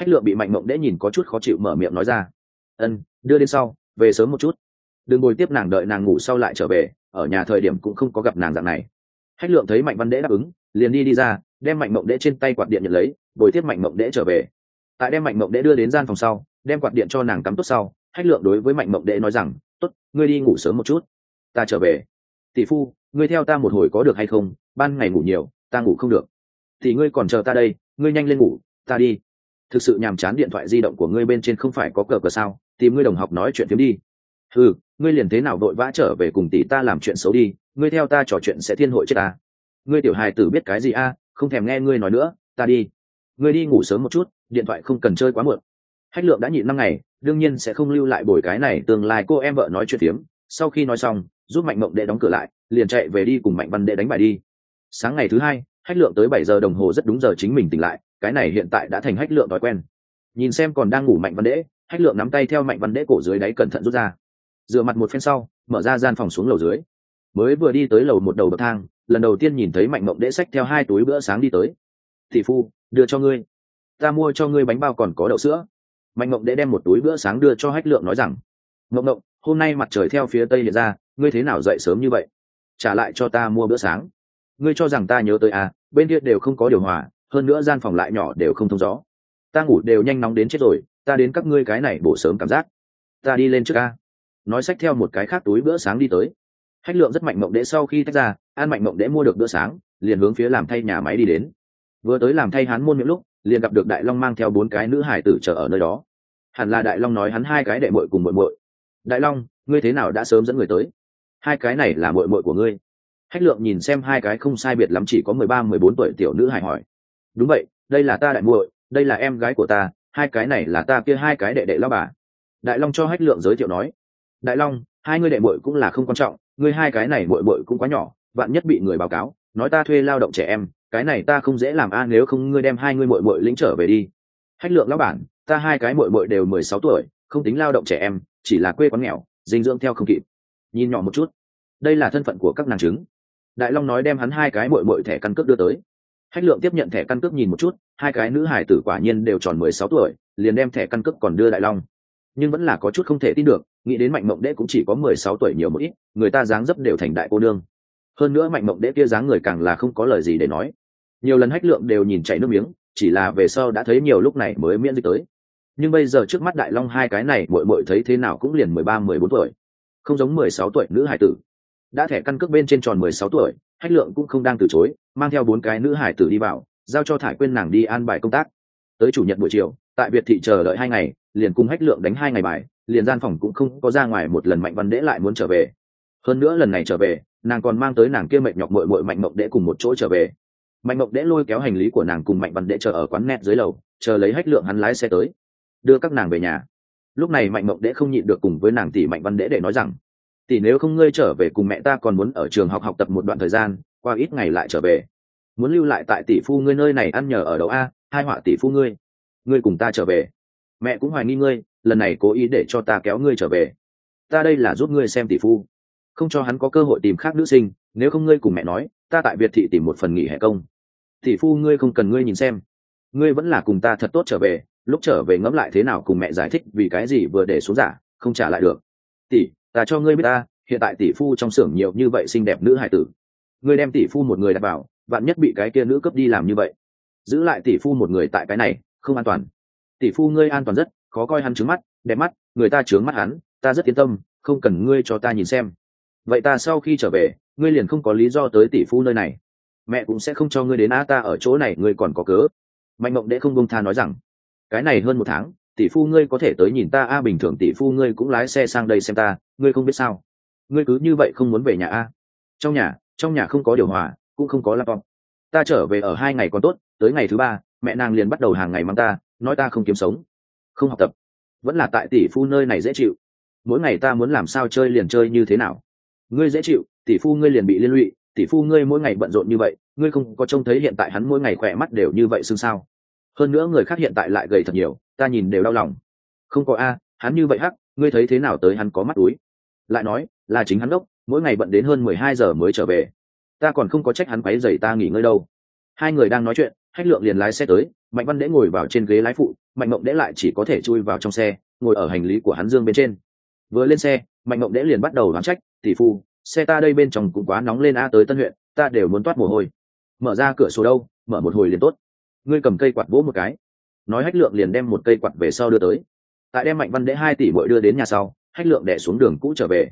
hách lượng bị mạnh mộng đễ nhìn có chút khó chịu mở miệng nói ra. Ân, đưa đến sau, về sớm một chút. Đừng ngồi tiếp nàng đợi nàng ngủ sau lại trở về, ở nhà thời điểm cũng không có gặp nàng dạng này. Hách lượng thấy mạnh văn đễ đáp ứng, liền đi đi ra, đem mạnh mộng đễ trên tay quạt điện nhận lấy, bồi tiếp mạnh mộng đễ trở về. Tại đem mạnh mộng đễ đưa đến gian phòng sau, đem quạt điện cho nàng cắm tốt sau, hách lượng đối với mạnh mộng đễ nói rằng, tốt, ngươi đi ngủ sớm một chút. Ta trở về. Tỷ phu, ngươi theo ta một hồi có được hay không? Ban ngày ngủ nhiều, ta ngủ không được. Thì ngươi còn chờ ta đây, ngươi nhanh lên ngủ, ta đi thực sự nhàm chán điện thoại di động của ngươi bên trên không phải có cờ cờ sao? Tìm ngươi đồng học nói chuyện phiếm đi. Ừ ngươi liền thế nào vội vã trở về cùng tỷ ta làm chuyện xấu đi, ngươi theo ta trò chuyện sẽ thiên hội chết ta. Ngươi tiểu hài tử biết cái gì a? Không thèm nghe ngươi nói nữa, ta đi. Ngươi đi ngủ sớm một chút, điện thoại không cần chơi quá muộn. Hách lượng đã nhịn năm ngày, đương nhiên sẽ không lưu lại bồi cái này, tương lai cô em vợ nói chuyện phiếm. Sau khi nói xong, giúp mạnh mộng đệ đóng cửa lại, liền chạy về đi cùng mạnh văn đệ đánh bài đi. Sáng ngày thứ hai, hách lượng tới bảy giờ đồng hồ rất đúng giờ chính mình tỉnh lại cái này hiện tại đã thành hách lượng thói quen. Nhìn xem còn đang ngủ mạnh văn đễ, hách lượng nắm tay theo mạnh văn đễ cổ dưới đáy cẩn thận rút ra. Dựa mặt một phen sau, mở ra gian phòng xuống lầu dưới. Mới vừa đi tới lầu một đầu bậc thang, lần đầu tiên nhìn thấy mạnh mộng đễ sách theo hai túi bữa sáng đi tới. Thị phu, đưa cho ngươi. Ta mua cho ngươi bánh bao còn có đậu sữa. Mạnh mộng đễ đem một túi bữa sáng đưa cho hách lượng nói rằng mộng mộng hôm nay mặt trời theo phía tây hiện ra, ngươi thế nào dậy sớm như vậy? Trả lại cho ta mua bữa sáng. Ngươi cho rằng ta nhớ tới à bên kia đều không có điều hòa hơn nữa gian phòng lại nhỏ đều không thông gió. Ta ngủ đều nhanh nóng đến chết rồi, ta đến các ngươi cái này bổ sớm cảm giác. Ta đi lên trước ca. Nói sách theo một cái khác túi bữa sáng đi tới. Hách lượng rất mạnh mộng đễ sau khi tách ra, an mạnh mộng đễ mua được bữa sáng, liền hướng phía làm thay nhà máy đi đến. Vừa tới làm thay hắn môn những lúc, liền gặp được đại long mang theo bốn cái nữ hải tử chờ ở nơi đó. Hẳn là đại long nói hắn hai cái đệ mội cùng mội mội đại long, ngươi thế nào đã sớm dẫn người tới? Hai cái này là mội mội của ngươi. Hách lượng nhìn xem hai cái không sai biệt lắm chỉ có mười ba, mười bốn tuổi tiểu nữ hải hỏi đúng vậy, đây là ta đại muội, đây là em gái của ta, hai cái này là ta kia hai cái đệ đệ lao bà. Đại long cho hách lượng giới thiệu nói. Đại long, hai ngươi đệ muội cũng là không quan trọng, ngươi hai cái này muội muội cũng quá nhỏ, vạn nhất bị người báo cáo, nói ta thuê lao động trẻ em, cái này ta không dễ làm a, nếu không ngươi đem hai ngươi muội muội lĩnh trở về đi. Hách lượng lão bản, ta hai cái muội muội đều mười sáu tuổi, không tính lao động trẻ em, chỉ là quê quán nghèo, dinh dưỡng theo không kịp. Nhìn nhỏ một chút. Đây là thân phận của các nàng chứng đại long nói đem hắn hai cái muội muội thẻ căn cước đưa tới hách lượng tiếp nhận thẻ căn cước nhìn một chút, hai cái nữ hải tử quả nhiên đều tròn mười sáu tuổi, liền đem thẻ căn cước còn đưa đại long. Nhưng vẫn là có chút không thể tin được, nghĩ đến mạnh mộng đễ cũng chỉ có mười sáu tuổi nhiều một ít, người ta dáng dấp đều thành đại cô nương. Hơn nữa mạnh mộng đễ kia dáng người càng là không có lời gì để nói. Nhiều lần hách lượng đều nhìn chảy nước miếng, chỉ là về sau đã thấy nhiều lúc này mới miễn dịch tới. Nhưng bây giờ trước mắt đại long hai cái này mội mội thấy thế nào cũng liền mười ba, mười bốn tuổi. Không giống mười sáu tuổi nữ hải tử. Đã thẻ căn cước bên trên tròn mười sáu tuổi hách lượng cũng không đang từ chối, mang theo bốn cái nữ hải tử đi vào, giao cho thải quên nàng đi an bài công tác. Tới chủ nhật buổi chiều, tại việt thị chờ đợi hai ngày, liền cùng hách lượng đánh hai ngày bài, liền gian phòng cũng không có ra ngoài một lần mạnh văn đễ lại muốn trở về. Hơn nữa lần này trở về, nàng còn mang tới nàng kia mệt nhọc mội mội mạnh mộng đễ cùng một chỗ trở về. Mạnh mộng đễ lôi kéo hành lý của nàng cùng mạnh văn đễ chờ ở quán net dưới lầu, chờ lấy hách lượng hắn lái xe tới, đưa các nàng về nhà. Lúc này mạnh mộng đễ không nhịn được cùng với nàng tỷ mạnh văn đễ để nói rằng tỷ nếu không ngươi trở về cùng mẹ ta còn muốn ở trường học học tập một đoạn thời gian, qua ít ngày lại trở về. Muốn lưu lại tại tỷ phu ngươi nơi này ăn nhờ ở đâu a? Hai họa tỷ phu ngươi. Ngươi cùng ta trở về. Mẹ cũng hoài nghi ngươi, lần này cố ý để cho ta kéo ngươi trở về. Ta đây là giúp ngươi xem tỷ phu. Không cho hắn có cơ hội tìm khác nữ sinh, nếu không ngươi cùng mẹ nói, ta tại việt thị tìm một phần nghỉ hè công. Tỷ phu ngươi không cần ngươi nhìn xem. Ngươi vẫn là cùng ta thật tốt trở về, lúc trở về ngẫm lại thế nào cùng mẹ giải thích vì cái gì vừa để xuống giả, không trả lại được. Tỷ ta cho ngươi biết ta, hiện tại tỷ phu trong xưởng nhiều như vậy xinh đẹp nữ hải tử. Ngươi đem tỷ phu một người đặt vào bạn nhất bị cái kia nữ cấp đi làm như vậy. Giữ lại tỷ phu một người tại cái này, không an toàn. Tỷ phu ngươi an toàn rất, khó coi hắn trướng mắt, đẹp mắt, người ta trướng mắt hắn, ta rất yên tâm, không cần ngươi cho ta nhìn xem. Vậy ta sau khi trở về, ngươi liền không có lý do tới tỷ phu nơi này. Mẹ cũng sẽ không cho ngươi đến a ta ở chỗ này, ngươi còn có cớ. Mạnh mộng đệ không bông tha nói rằng, cái này hơn một tháng, tỷ phu ngươi có thể tới nhìn ta, a, bình thường tỷ phu ngươi cũng lái xe sang đây xem ta ngươi không biết sao? Ngươi cứ như vậy không muốn về nhà a? Trong nhà trong nhà không có điều hòa, cũng không có laptop. Ta trở về ở hai ngày còn tốt, tới ngày thứ ba, mẹ nàng liền bắt đầu hàng ngày mang ta, nói ta không kiếm sống. Không học tập. Vẫn là tại tỷ phu nơi này dễ chịu. Mỗi ngày ta muốn làm sao chơi liền chơi như thế nào? Ngươi dễ chịu, tỷ phu ngươi liền bị liên lụy, tỷ phu ngươi mỗi ngày bận rộn như vậy, ngươi không có trông thấy hiện tại hắn mỗi ngày khỏe mắt đều như vậy xương sao? Hơn nữa người khác hiện tại lại gầy thật nhiều, ta nhìn đều đau lòng. Không có a, hắn như vậy hắc, ngươi thấy thế nào tới hắn có mắt túi? Lại nói, là chính hắn đốc, mỗi ngày bận đến hơn mười hai giờ mới trở về. Ta còn không có trách hắn quấy dày ta nghỉ ngơi đâu. Hai người đang nói chuyện, hách lượng liền lái xe tới, mạnh văn đễ ngồi vào trên ghế lái phụ, mạnh mộng đễ lại chỉ có thể chui vào trong xe, ngồi ở hành lý của hắn dương bên trên. Vừa lên xe, mạnh mộng đễ liền bắt đầu đoán trách, tỷ phu, xe ta đây bên trong cũng quá nóng lên a, tới tân huyện, ta đều muốn toát mồ hôi. Mở ra cửa sổ đâu, mở một hồi liền tốt. Ngươi cầm cây quạt vỗ một cái. Nói hách lượng liền đem một cây quạt về sau đưa tới. Tại đem mạnh văn đễ hai tỷ bội đưa đến nhà sau hách lượng đẻ xuống đường cũ trở về.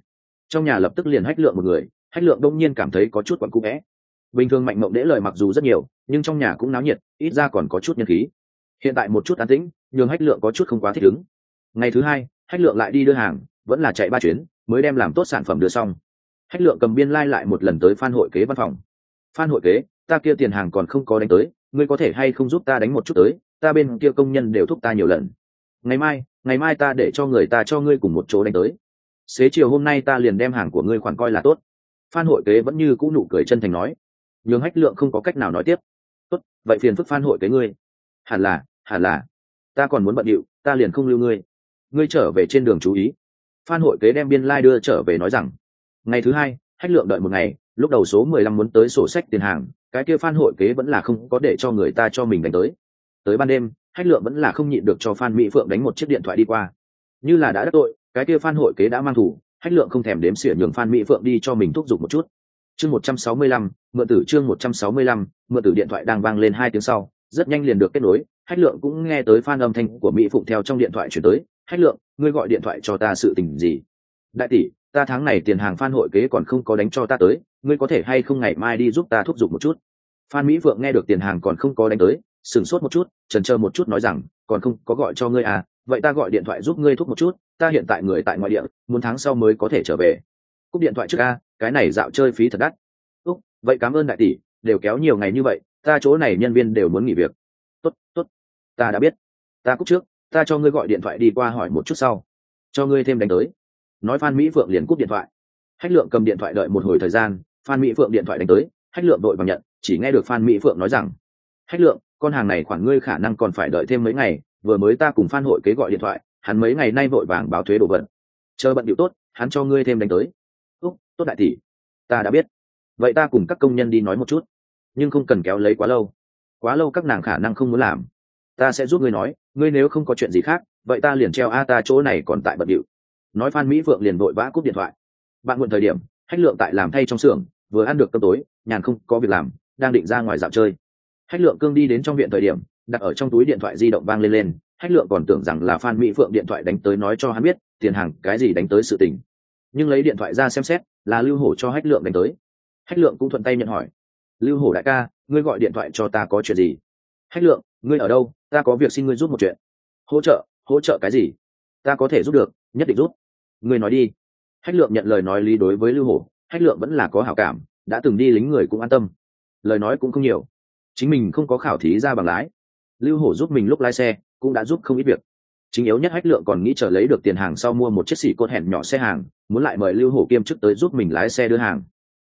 Trong nhà lập tức liền hách lượng một người, hách lượng đông nhiên cảm thấy có chút quặn cũ vẽ. Bình thường mạnh mộng đễ lời mặc dù rất nhiều, nhưng trong nhà cũng náo nhiệt, ít ra còn có chút nhân khí. Hiện tại một chút an tĩnh, nhường hách lượng có chút không quá thích ứng. Ngày thứ hai, hách lượng lại đi đưa hàng, vẫn là chạy ba chuyến, mới đem làm tốt sản phẩm đưa xong. Hách lượng cầm biên lai、like、lại một lần tới phan hội kế văn phòng. Phan hội kế, ta kia tiền hàng còn không có đánh tới, ngươi có thể hay không giúp ta đánh một chút tới, ta bên kia công nhân đều thúc ta nhiều lần ngày mai ngày mai ta để cho người ta cho ngươi cùng một chỗ đánh tới. Xế chiều hôm nay ta liền đem hàng của ngươi khoản coi là tốt. Phan hội kế vẫn như cũ nụ cười chân thành nói. Nhường hách lượng không có cách nào nói tiếp. Tốt, vậy phiền phức phan hội kế ngươi. Hẳn là hẳn là. Ta còn muốn bận điệu, ta liền không lưu ngươi. Ngươi trở về trên đường chú ý. Phan hội kế đem biên lai、like、đưa trở về nói rằng. Ngày thứ hai, hách lượng đợi một ngày, lúc đầu số mười lăm muốn tới sổ sách tiền hàng, cái kia phan hội kế vẫn là không có để cho người ta cho mình đánh tới. Tới ban đêm hách lượng vẫn là không nhịn được cho phan mỹ phượng đánh một chiếc điện thoại đi qua. Như là đã đắc tội, cái kia phan hội kế đã mang thủ hách lượng không thèm đếm xỉa nhường phan mỹ phượng đi cho mình thúc giục một chút. Chương một trăm sáu mươi lăm, mượn tử chương một trăm sáu mươi lăm, mượn tử điện thoại đang vang lên hai tiếng sau, rất nhanh liền được kết nối hách lượng cũng nghe tới phan âm thanh của mỹ phụng theo trong điện thoại chuyển tới hách lượng, ngươi gọi điện thoại cho ta sự tình gì? Đại tỷ, ta tháng này tiền hàng phan hội kế còn không có đánh cho ta tới, ngươi có thể hay không ngày mai đi giúp ta thúc giục một chút? Phan mỹ phượng nghe được tiền hàng còn không có đánh tới sửng sốt một chút, trần chờ một chút nói rằng, còn không, có gọi cho ngươi à vậy ta gọi điện thoại giúp ngươi thúc một chút, ta hiện tại người tại ngoại địa, muốn tháng sau mới có thể trở về. Cúp điện thoại trước a, cái này dạo chơi phí thật đắt. Úc, vậy cảm ơn đại tỷ, đều kéo nhiều ngày như vậy, ta chỗ này nhân viên đều muốn nghỉ việc. Tốt tốt. Ta đã biết. Ta cúp trước, ta cho ngươi gọi điện thoại đi qua hỏi một chút sau. Cho ngươi thêm đánh tới. Nói phan mỹ phượng liền cúp điện thoại. Hách lượng cầm điện thoại đợi một hồi thời gian, phan mỹ phượng điện thoại đánh tới, hách lượng đội bằng nhận, chỉ nghe được phan mỹ phượng nói rằng, hách lượng con hàng này khoản ngươi khả năng còn phải đợi thêm mấy ngày, vừa mới ta cùng phan hội kế gọi điện thoại, hắn mấy ngày nay vội vàng báo thuế đồ vật chờ bận điệu tốt, hắn cho ngươi thêm đánh tới. Úc, tốt đại tỷ. Ta đã biết. Vậy ta cùng các công nhân đi nói một chút. Nhưng không cần kéo lấy quá lâu. Quá lâu các nàng khả năng không muốn làm. Ta sẽ giúp ngươi nói, ngươi nếu không có chuyện gì khác, vậy ta liền treo a ta chỗ này còn tại bận điệu. Nói phan mỹ phượng liền vội vã cúp điện thoại. Bạn muộn thời điểm hách lượng tại làm thay trong xưởng, vừa ăn được cơm tối, nhàn không có việc làm, đang định ra ngoài dạo chơi hách lượng cương đi đến trong viện thời điểm, đặt ở trong túi điện thoại di động vang lên lên, hách lượng còn tưởng rằng là phan mỹ phượng điện thoại đánh tới nói cho hắn biết, tiền hàng, cái gì đánh tới sự tình. Nhưng lấy điện thoại ra xem xét, là lưu hổ cho hách lượng đánh tới. Hách lượng cũng thuận tay nhận hỏi. Lưu hổ đại ca, ngươi gọi điện thoại cho ta có chuyện gì? Hách lượng, ngươi ở đâu? Ta có việc xin ngươi giúp một chuyện. Hỗ trợ hỗ trợ cái gì? Ta có thể giúp được, nhất định giúp. Ngươi nói đi. Hách lượng nhận lời nói lý đối với lưu hổ. Hách lượng vẫn là có hảo cảm, đã từng đi lính người cũng an tâm. Lời nói cũng không nhiều chính mình không có khảo thí ra bằng lái. Lưu hổ giúp mình lúc lái xe, cũng đã giúp không ít việc. Chính yếu nhất hách lượng còn nghĩ chờ lấy được tiền hàng sau mua một chiếc xỉ cốt hẹn nhỏ xe hàng, muốn lại mời lưu hổ kiêm chức tới giúp mình lái xe đưa hàng.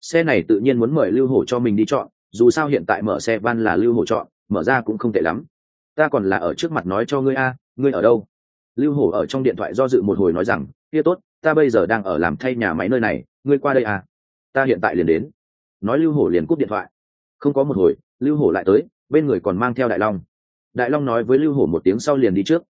Xe này tự nhiên muốn mời lưu hổ cho mình đi chọn, dù sao hiện tại mở xe van là lưu hổ chọn, mở ra cũng không tệ lắm. Ta còn là ở trước mặt nói cho ngươi a, ngươi ở đâu? Lưu hổ ở trong điện thoại do dự một hồi nói rằng, kia tốt, ta bây giờ đang ở làm thay nhà máy nơi này, ngươi qua đây à. Ta hiện tại liền đến. Nói lưu hổ liền cúp điện thoại. Không có một hồi lưu hổ lại tới, bên người còn mang theo đại long. Đại long nói với lưu hổ một tiếng sau liền đi trước.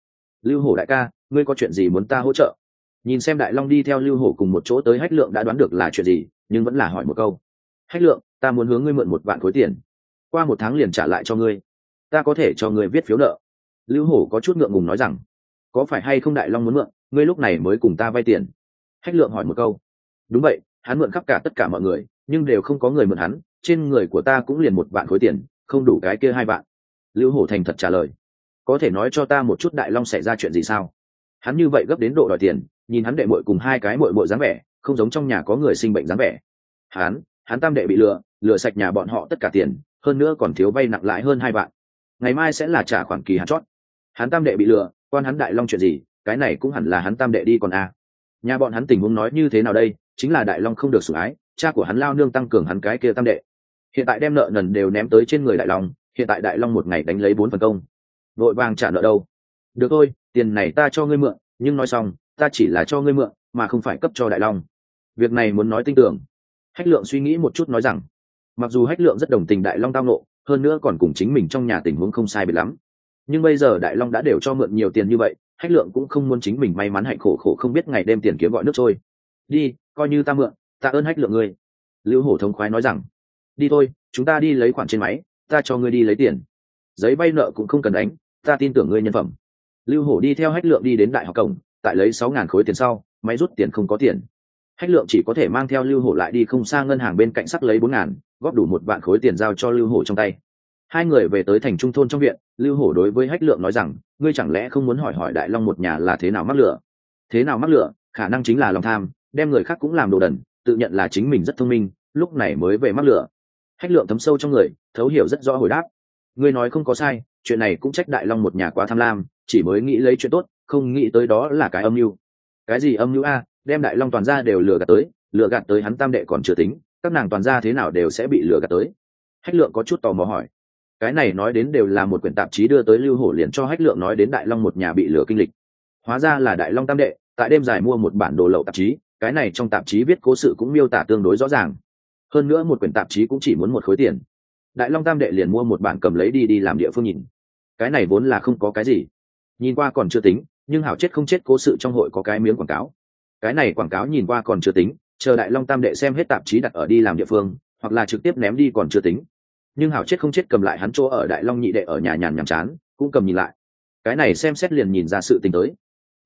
Lưu hổ đại ca, ngươi có chuyện gì muốn ta hỗ trợ? Nhìn xem đại long đi theo lưu hổ cùng một chỗ tới, hách lượng đã đoán được là chuyện gì, nhưng vẫn là hỏi một câu. Hách lượng, ta muốn hướng ngươi mượn một vạn khối tiền. Qua một tháng liền trả lại cho ngươi. Ta có thể cho ngươi viết phiếu nợ. Lưu hổ có chút ngượng ngùng nói rằng, có phải hay không đại long muốn mượn, ngươi lúc này mới cùng ta vay tiền? Hách lượng hỏi một câu. Đúng vậy, hắn mượn khắp cả tất cả mọi người, nhưng đều không có người mượn hắn trên người của ta cũng liền một vạn khối tiền, không đủ cái kia hai vạn. Lưu hổ thành thật trả lời. Có thể nói cho ta một chút đại long xảy ra chuyện gì sao? Hắn như vậy gấp đến độ đòi tiền, nhìn hắn đệ mội cùng hai cái mội mội dáng vẻ, không giống trong nhà có người sinh bệnh dáng vẻ. Hắn hắn tam đệ bị lừa lừa sạch nhà bọn họ tất cả tiền, hơn nữa còn thiếu vay nặng lãi hơn hai vạn. Ngày mai sẽ là trả khoản kỳ hắn chót. Hắn tam đệ bị lừa, quan hắn đại long chuyện gì, cái này cũng hẳn là hắn tam đệ đi còn a à. nhà bọn hắn tình huống nói như thế nào đây, chính là đại long không được sủng ái, cha của hắn lao nương tăng cường hắn cái kia tam đệ hiện tại đem nợ nần đều ném tới trên người đại long, hiện tại đại long một ngày đánh lấy bốn phần công. Vội vàng trả nợ đâu? Được thôi, tiền này ta cho ngươi mượn, nhưng nói xong, ta chỉ là cho ngươi mượn, mà không phải cấp cho đại long. Việc này muốn nói tin tưởng. Hách lượng suy nghĩ một chút nói rằng, mặc dù hách lượng rất đồng tình đại long tao nộ hơn nữa còn cùng chính mình trong nhà tình huống không sai biệt lắm. Nhưng bây giờ đại long đã đều cho mượn nhiều tiền như vậy, hách lượng cũng không muốn chính mình may mắn hạnh khổ khổ không biết ngày đêm tiền kiếm gọi nước trôi. Đi, coi như ta mượn, ta ơn hách lượng ngươi. Lưu hổ thống khoái nói rằng đi thôi, chúng ta đi lấy khoản trên máy, ta cho ngươi đi lấy tiền. Giấy vay nợ cũng không cần đánh, ta tin tưởng ngươi nhân phẩm. Lưu hổ đi theo hách lượng đi đến đại học cổng, tại lấy sáu ngàn khối tiền sau, máy rút tiền không có tiền. Hách lượng chỉ có thể mang theo lưu hổ lại đi không xa ngân hàng bên cạnh sắc lấy bốn ngàn, góp đủ một vạn khối tiền giao cho lưu hổ trong tay. Hai người về tới thành trung thôn trong viện, lưu hổ đối với hách lượng nói rằng, ngươi chẳng lẽ không muốn hỏi hỏi đại long một nhà là thế nào mắc lửa? Thế nào mắc lửa? Khả năng chính là lòng tham, đem người khác cũng làm đồ đần, tự nhận là chính mình rất thông minh, lúc này mới về mắc lửa hách lượng thấm sâu trong người, thấu hiểu rất rõ hồi đáp. Ngươi nói không có sai, chuyện này cũng trách đại long một nhà quá tham lam, chỉ mới nghĩ lấy chuyện tốt, không nghĩ tới đó là cái âm mưu. Cái gì âm mưu a? Đem đại long toàn ra đều lừa gạt tới, lừa gạt tới hắn tam đệ còn chưa tính, các nàng toàn ra thế nào đều sẽ bị lừa gạt tới. Hách lượng có chút tò mò hỏi. Cái này nói đến đều là một quyển tạp chí đưa tới lưu hổ liền cho hách lượng nói đến đại long một nhà bị lừa kinh lịch. Hóa ra là đại long tam đệ, tại đêm dài mua một bản đồ lậu tạp chí, cái này trong tạp chí viết cố sự cũng miêu tả tương đối rõ ràng hơn nữa một quyển tạp chí cũng chỉ muốn một khối tiền. Đại long tam đệ liền mua một bản cầm lấy đi đi làm địa phương nhìn. Cái này vốn là không có cái gì. Nhìn qua còn chưa tính, nhưng hảo chết không chết cố sự trong hội có cái miếng quảng cáo. Cái này quảng cáo nhìn qua còn chưa tính, chờ đại long tam đệ xem hết tạp chí đặt ở đi làm địa phương, hoặc là trực tiếp ném đi còn chưa tính. Nhưng hảo chết không chết cầm lại hắn chỗ ở đại long nhị đệ ở nhà nhàn nhàm chán, cũng cầm nhìn lại. Cái này xem xét liền nhìn ra sự tình tới.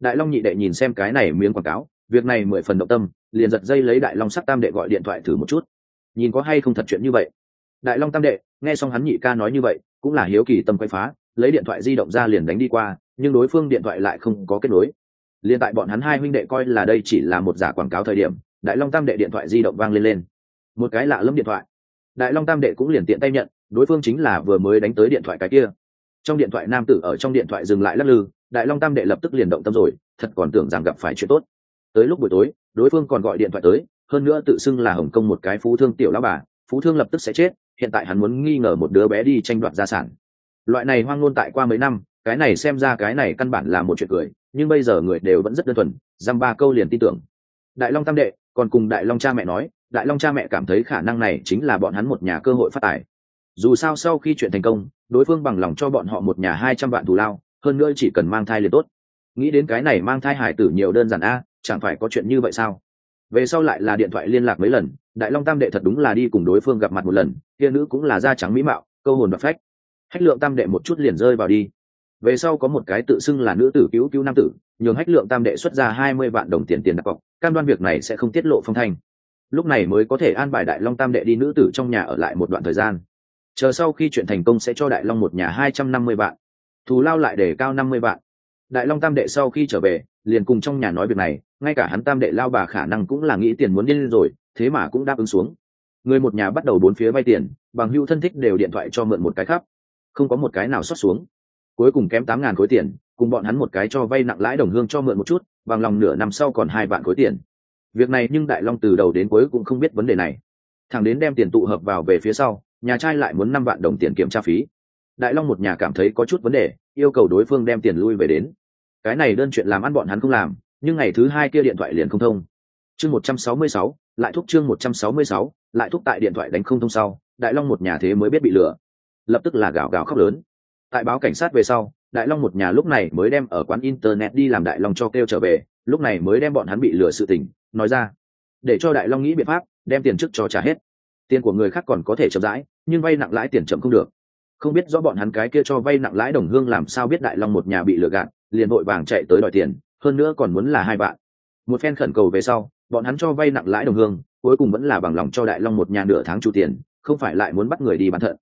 Đại long nhị đệ nhìn xem cái này miếng quảng cáo, việc này mười phần động tâm, liền giật dây lấy đại long sắc tam đệ gọi điện thoại thử một chút nhìn có hay không thật chuyện như vậy. Đại long tam đệ, nghe xong hắn nhị ca nói như vậy, cũng là hiếu kỳ tâm quay phá, lấy điện thoại di động ra liền đánh đi qua, nhưng đối phương điện thoại lại không có kết nối. Liền tại bọn hắn hai huynh đệ coi là đây chỉ là một giả quảng cáo thời điểm, đại long tam đệ điện thoại di động vang lên lên. Một cái lạ lẫm điện thoại. Đại long tam đệ cũng liền tiện tay nhận, đối phương chính là vừa mới đánh tới điện thoại cái kia. Trong điện thoại nam tử ở trong điện thoại dừng lại lắc lư, đại long tam đệ lập tức liền động tâm rồi, thật còn tưởng rằng gặp phải chuyện tốt. Tới lúc buổi tối, đối phương còn gọi điện thoại tới hơn nữa tự xưng là hồng kông một cái phú thương tiểu lão bà, phú thương lập tức sẽ chết, hiện tại hắn muốn nghi ngờ một đứa bé đi tranh đoạt gia sản. Loại này hoang ngôn tại qua mấy năm, cái này xem ra cái này căn bản là một chuyện cười, nhưng bây giờ người đều vẫn rất đơn thuần dăm ba câu liền tin tưởng. Đại long tam đệ, còn cùng đại long cha mẹ nói, đại long cha mẹ cảm thấy khả năng này chính là bọn hắn một nhà cơ hội phát tài. Dù sao sau khi chuyện thành công, đối phương bằng lòng cho bọn họ một nhà hai trăm vạn thù lao, hơn nữa chỉ cần mang thai liền tốt. Nghĩ đến cái này mang thai hải tử nhiều đơn giản a, chẳng phải có chuyện như vậy sao? Về sau lại là điện thoại liên lạc mấy lần, đại long tam đệ thật đúng là đi cùng đối phương gặp mặt một lần, kia nữ cũng là da trắng mỹ mạo, câu hồn và phách. Hách lượng tam đệ một chút liền rơi vào đi. Về sau có một cái tự xưng là nữ tử cứu cứu nam tử, nhường hách lượng tam đệ xuất ra hai mươi vạn đồng tiền tiền đặt cọc, cam đoan việc này sẽ không tiết lộ phong thanh. Lúc này mới có thể an bài đại long tam đệ đi nữ tử trong nhà ở lại một đoạn thời gian. Chờ sau khi chuyện thành công sẽ cho đại long một nhà hai trăm năm mươi vạn. Thù lao lại để cao năm mươi vạn. Đại long tam đệ sau khi trở về liền cùng trong nhà nói việc này, ngay cả hắn tam đệ lao bà khả năng cũng là nghĩ tiền muốn điên rồi, thế mà cũng đáp ứng xuống. Người một nhà bắt đầu bốn phía vay tiền, bằng hưu thân thích đều điện thoại cho mượn một cái khắp. Không có một cái nào xuất xuống. Cuối cùng kém tám ngàn khối tiền, cùng bọn hắn một cái cho vay nặng lãi đồng hương cho mượn một chút, bằng lòng nửa năm sau còn hai vạn khối tiền. Việc này nhưng đại long từ đầu đến cuối cũng không biết vấn đề này. Thằng đến đem tiền tụ hợp vào về phía sau, nhà trai lại muốn năm vạn đồng tiền kiểm tra phí. Đại long một nhà cảm thấy có chút vấn đề, yêu cầu đối phương đem tiền lui về đến cái này đơn chuyện làm ăn bọn hắn không làm, nhưng ngày thứ hai kia điện thoại liền không thông. Chương một trăm sáu mươi sáu, lại thúc chương một trăm sáu mươi sáu, lại thúc tại điện thoại đánh không thông sau, đại long một nhà thế mới biết bị lừa. Lập tức là gào gào khóc lớn. Tại báo cảnh sát về sau, đại long một nhà lúc này mới đem ở quán internet đi làm đại long cho kêu trở về, lúc này mới đem bọn hắn bị lừa sự tình, nói ra. Để cho đại long nghĩ biện pháp, đem tiền trước cho trả hết. Tiền của người khác còn có thể chậm rãi, nhưng vay nặng lãi tiền chậm không được. Không biết rõ bọn hắn cái kia cho vay nặng lãi đồng hương làm sao biết đại long một nhà bị lừa gạt liền vội vàng chạy tới đòi tiền, hơn nữa còn muốn là hai bạn một phen khẩn cầu về sau, bọn hắn cho vay nặng lãi đồng hương, cuối cùng vẫn là bằng lòng cho đại long một nhà nửa tháng chu tiền, không phải lại muốn bắt người đi bán thận.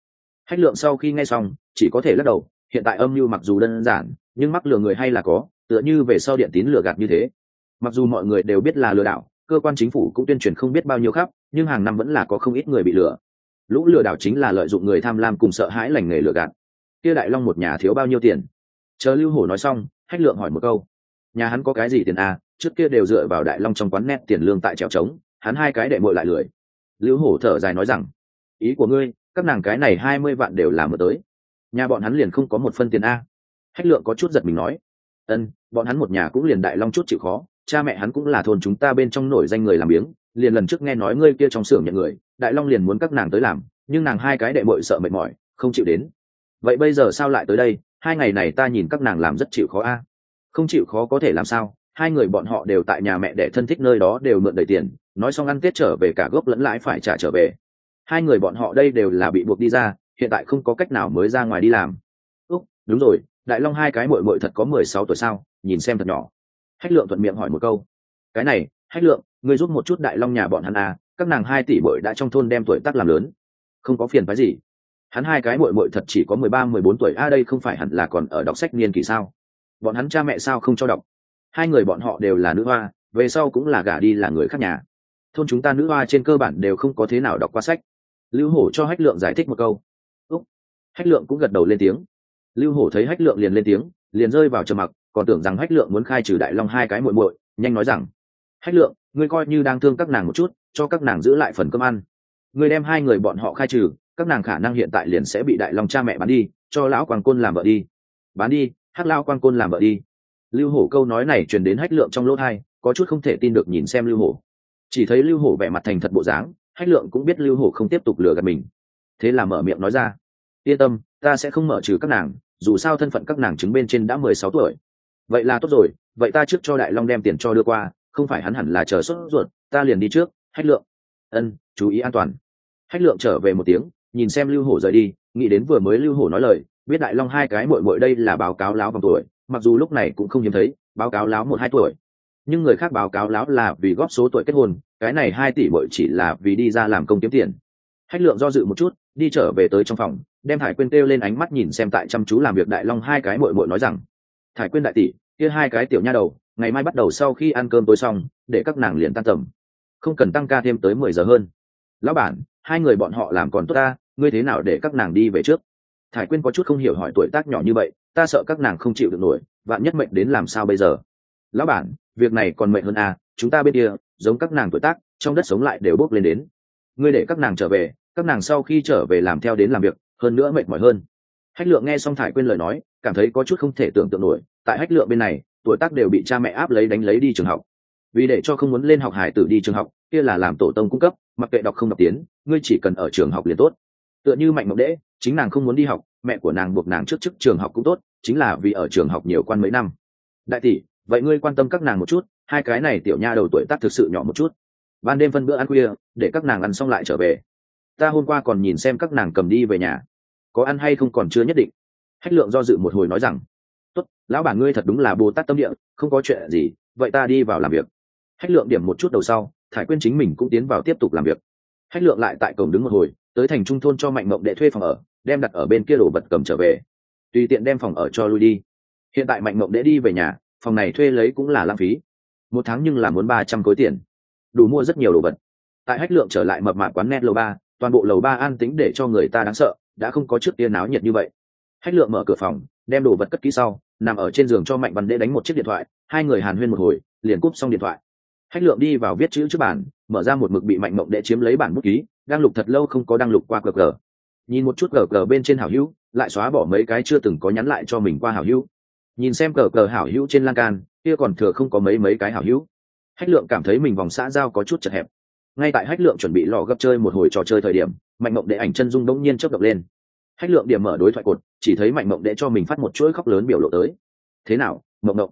Hách lượng sau khi nghe xong, chỉ có thể lắc đầu, hiện tại âm mưu mặc dù đơn giản, nhưng mắc lừa người hay là có, tựa như về sau điện tín lừa gạt như thế. Mặc dù mọi người đều biết là lừa đảo, cơ quan chính phủ cũng tuyên truyền không biết bao nhiêu khắp, nhưng hàng năm vẫn là có không ít người bị lừa. Lũ lừa đảo chính là lợi dụng người tham lam cùng sợ hãi lành nghề lừa gạt. Kia đại long một nhà thiếu bao nhiêu tiền? Chờ lưu hổ nói xong hách lượng hỏi một câu. Nhà hắn có cái gì tiền à? Trước kia đều dựa vào đại long trong quán net tiền lương tại trèo trống, hắn hai cái đệ mội lại lười. Lưu hổ thở dài nói rằng, ý của ngươi, các nàng cái này hai mươi vạn đều làm ở tới. Nhà bọn hắn liền không có một phân tiền a. Hách lượng có chút giật mình nói, ân, bọn hắn một nhà cũng liền đại long chút chịu khó, cha mẹ hắn cũng là thôn chúng ta bên trong nổi danh người làm biếng, liền lần trước nghe nói ngươi kia trong xưởng nhận người, đại long liền muốn các nàng tới làm, nhưng nàng hai cái đệ mội sợ mệt mỏi, không chịu đến. Vậy bây giờ sao lại tới đây? Hai ngày này ta nhìn các nàng làm rất chịu khó a. Không chịu khó có thể làm sao, hai người bọn họ đều tại nhà mẹ để thân thích nơi đó đều mượn đầy tiền, nói xong ăn tết trở về cả gốc lẫn lãi phải trả trở về. Hai người bọn họ đây đều là bị buộc đi ra, hiện tại không có cách nào mới ra ngoài đi làm. Úc, đúng rồi, đại long hai cái mội mội thật có mười sáu tuổi sao, nhìn xem thật nhỏ. Hách lượng thuận miệng hỏi một câu. Cái này, hách lượng, ngươi giúp một chút đại long nhà bọn hắn à các nàng hai tỷ bội đã trong thôn đem tuổi tác làm lớn. Không có phiền phái gì hắn hai cái mội mội thật chỉ có mười ba, mười bốn tuổi, a, đây không phải hẳn là còn ở đọc sách niên kỳ sao? Bọn hắn cha mẹ sao không cho đọc? Hai người bọn họ đều là nữ hoa, về sau cũng là gả đi là người khác nhà. Thôn chúng ta nữ hoa trên cơ bản đều không có thế nào đọc qua sách. Lưu hổ cho hách lượng giải thích một câu. Úc. Hách lượng cũng gật đầu lên tiếng. Lưu hổ thấy hách lượng liền lên tiếng, liền rơi vào trầm mặc, còn tưởng rằng hách lượng muốn khai trừ đại long hai cái muội muội, nhanh nói rằng, hách lượng, ngươi coi như đang thương các nàng một chút, cho các nàng giữ lại phần cơm ăn. Ngươi đem hai người bọn họ khai trừ các nàng khả năng hiện tại liền sẽ bị đại long cha mẹ bán đi, cho lão quang côn làm vợ đi. Bán đi, hắc lao quang côn làm vợ đi. Lưu hổ câu nói này truyền đến hách lượng trong lỗ thai, có chút không thể tin được nhìn xem lưu hổ. Chỉ thấy lưu hổ vẻ mặt thành thật bộ dáng, hách lượng cũng biết lưu hổ không tiếp tục lừa gạt mình. Thế là mở miệng nói ra, yên tâm, ta sẽ không mở trừ các nàng, dù sao thân phận các nàng chứng bên trên đã mười sáu tuổi. Vậy là tốt rồi, vậy ta trước cho đại long đem tiền cho đưa qua, không phải hắn hẳn là chờ sốt ruột, ta liền đi trước, hách lượng. Ân, chú ý an toàn. Hách lượng trở về một tiếng nhìn xem lưu hổ rời đi, nghĩ đến vừa mới lưu hổ nói lời, biết đại long hai cái mội mội đây là báo cáo láo bằng tuổi, mặc dù lúc này cũng không hiếm thấy, báo cáo láo một hai tuổi. Nhưng người khác báo cáo láo là vì góp số tuổi kết hôn, cái này hai tỷ mội chỉ là vì đi ra làm công kiếm tiền. Hách lượng do dự một chút, đi trở về tới trong phòng, đem thải quyên kêu lên ánh mắt nhìn xem tại chăm chú làm việc đại long hai cái mội mội nói rằng, thải quyên đại tỷ, kia hai cái tiểu nha đầu, ngày mai bắt đầu sau khi ăn cơm tối xong, để các nàng liền tan tầm. Không cần tăng ca thêm tới mười giờ hơn. Lão bản, hai người bọn họ làm còn tốt ta ngươi thế nào để các nàng đi về trước? Thải quyên có chút không hiểu hỏi tuổi tác nhỏ như vậy, ta sợ các nàng không chịu được nổi, vạn nhất mệnh đến làm sao bây giờ? Lão bản, việc này còn mệnh hơn à chúng ta bên kia, giống các nàng tuổi tác, trong đất sống lại đều bốc lên đến. Ngươi để các nàng trở về, các nàng sau khi trở về làm theo đến làm việc, hơn nữa mệt mỏi hơn. Hách lượng nghe xong thải quên lời nói, cảm thấy có chút không thể tưởng tượng nổi, tại hách lượng bên này, tuổi tác đều bị cha mẹ áp lấy đánh lấy đi trường học. Vì để cho không muốn lên học hải tử đi trường học, kia là làm tổ tông cung cấp, mặc kệ đọc không đọc tiến, ngươi chỉ cần ở trường học liền tốt tựa như mạnh mộng đễ, chính nàng không muốn đi học, mẹ của nàng buộc nàng trước chức trường học cũng tốt, chính là vì ở trường học nhiều quan mấy năm. Đại tỷ, vậy ngươi quan tâm các nàng một chút, hai cái này tiểu nha đầu tuổi tác thực sự nhỏ một chút. Ban đêm phân bữa ăn khuya, để các nàng ăn xong lại trở về. Ta hôm qua còn nhìn xem các nàng cầm đi về nhà. Có ăn hay không còn chưa nhất định. Hách lượng do dự một hồi nói rằng, tốt, lão bản ngươi thật đúng là bồ tát tâm địa, không có chuyện gì, vậy ta đi vào làm việc. Hách lượng điểm một chút đầu sau, thải quyên chính mình cũng tiến vào tiếp tục làm việc. Hách lượng lại tại cổng đứng một hồi tới thành trung thôn cho mạnh mộng đệ thuê phòng ở, đem đặt ở bên kia đồ vật cầm trở về. Tùy tiện đem phòng ở cho lui đi. Hiện tại mạnh mộng đệ đi về nhà, phòng này thuê lấy cũng là lãng phí. Một tháng nhưng là muốn ba trăm khối tiền. Đủ mua rất nhiều đồ vật. Tại hách lượng trở lại mập mạc quán net lầu ba, toàn bộ lầu ba an tính để cho người ta đáng sợ, đã không có trước tiên náo nhiệt như vậy. Hách lượng mở cửa phòng, đem đồ vật cất kỹ sau, nằm ở trên giường cho mạnh văn đệ đánh một chiếc điện thoại, hai người hàn huyên một hồi, liền cúp xong điện thoại. Hách lượng đi vào viết chữ trước bản mở ra một mực bị mạnh mộng đệ chiếm lấy bản bút ký đang lục thật lâu không có đăng lục qua cờ cờ. Nhìn một chút cờ cờ bên trên hảo hữu, lại xóa bỏ mấy cái chưa từng có nhắn lại cho mình qua hảo hữu. Nhìn xem cờ cờ hảo hữu trên lan can, kia còn thừa không có mấy mấy cái hảo hữu. Hách lượng cảm thấy mình vòng xã giao có chút chật hẹp. Ngay tại hách lượng chuẩn bị lò gấp chơi một hồi trò chơi thời điểm, mạnh mộng đệ ảnh chân dung đống nhiên chớp động lên. Hách lượng điểm mở đối thoại cột, chỉ thấy mạnh mộng đệ cho mình phát một chuỗi khóc lớn biểu lộ tới. Thế nào, mộng mộng?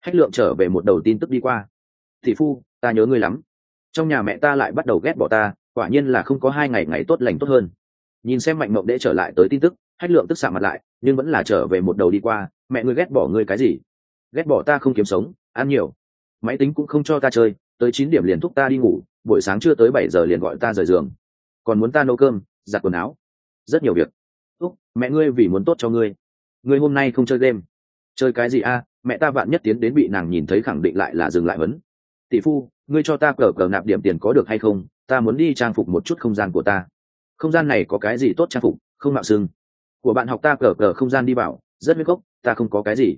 Hách lượng trở về một đầu tin tức đi qua. Thị phu, ta nhớ ngươi lắm. Trong nhà mẹ ta lại bắt đầu ghét bỏ ta quả nhiên là không có hai ngày ngày tốt lành tốt hơn. Nhìn xem mạnh mộng đệ trở lại tới tin tức, hách lượng tức xạ mặt lại, nhưng vẫn là trở về một đầu đi qua, mẹ ngươi ghét bỏ ngươi cái gì? Ghét bỏ ta không kiếm sống, ăn nhiều. Máy tính cũng không cho ta chơi, tới chín điểm liền thúc ta đi ngủ, buổi sáng chưa tới bảy giờ liền gọi ta rời giường. Còn muốn ta nấu cơm, giặt quần áo. Rất nhiều việc. Úc, mẹ ngươi vì muốn tốt cho ngươi. Ngươi hôm nay không chơi game. Chơi cái gì a? Mẹ ta vạn nhất tiến đến bị nàng nhìn thấy khẳng định lại là dừng lại vấn tỷ phu, ngươi cho ta cờ cờ nạp điểm tiền có được hay không? Ta muốn đi trang phục một chút không gian của ta. Không gian này có cái gì tốt trang phục, không mạo xưng. Của bạn học ta cờ cờ không gian đi vào rất huyết gốc, ta không có cái gì.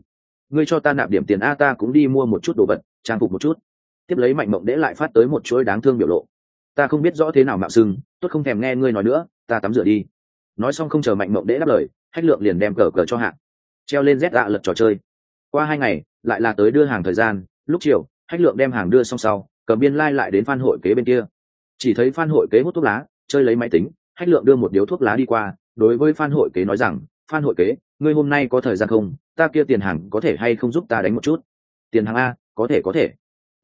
Ngươi cho ta nạp điểm tiền a, ta cũng đi mua một chút đồ vật, trang phục một chút. Tiếp lấy mạnh mộng đễ lại phát tới một chuỗi đáng thương biểu lộ. Ta không biết rõ thế nào mạo xưng, tốt không thèm nghe ngươi nói nữa, ta tắm rửa đi. Nói xong không chờ mạnh mộng đễ đáp lời, hách lượng liền đem cờ cờ cho hạ. Treo lên rét dạ lật trò chơi. Qua hai ngày, lại là tới đưa hàng thời gian, lúc chiều, hách lượng đem hàng đưa xong sau, cầm biên lai、like、lại đến phan hội kế bên kia chỉ thấy phan hội kế hút thuốc lá, chơi lấy máy tính, hách lượng đưa một điếu thuốc lá đi qua, đối với phan hội kế nói rằng, phan hội kế, ngươi hôm nay có thời gian không? Ta kia tiền hàng có thể hay không giúp ta đánh một chút? Tiền hàng a, có thể có thể.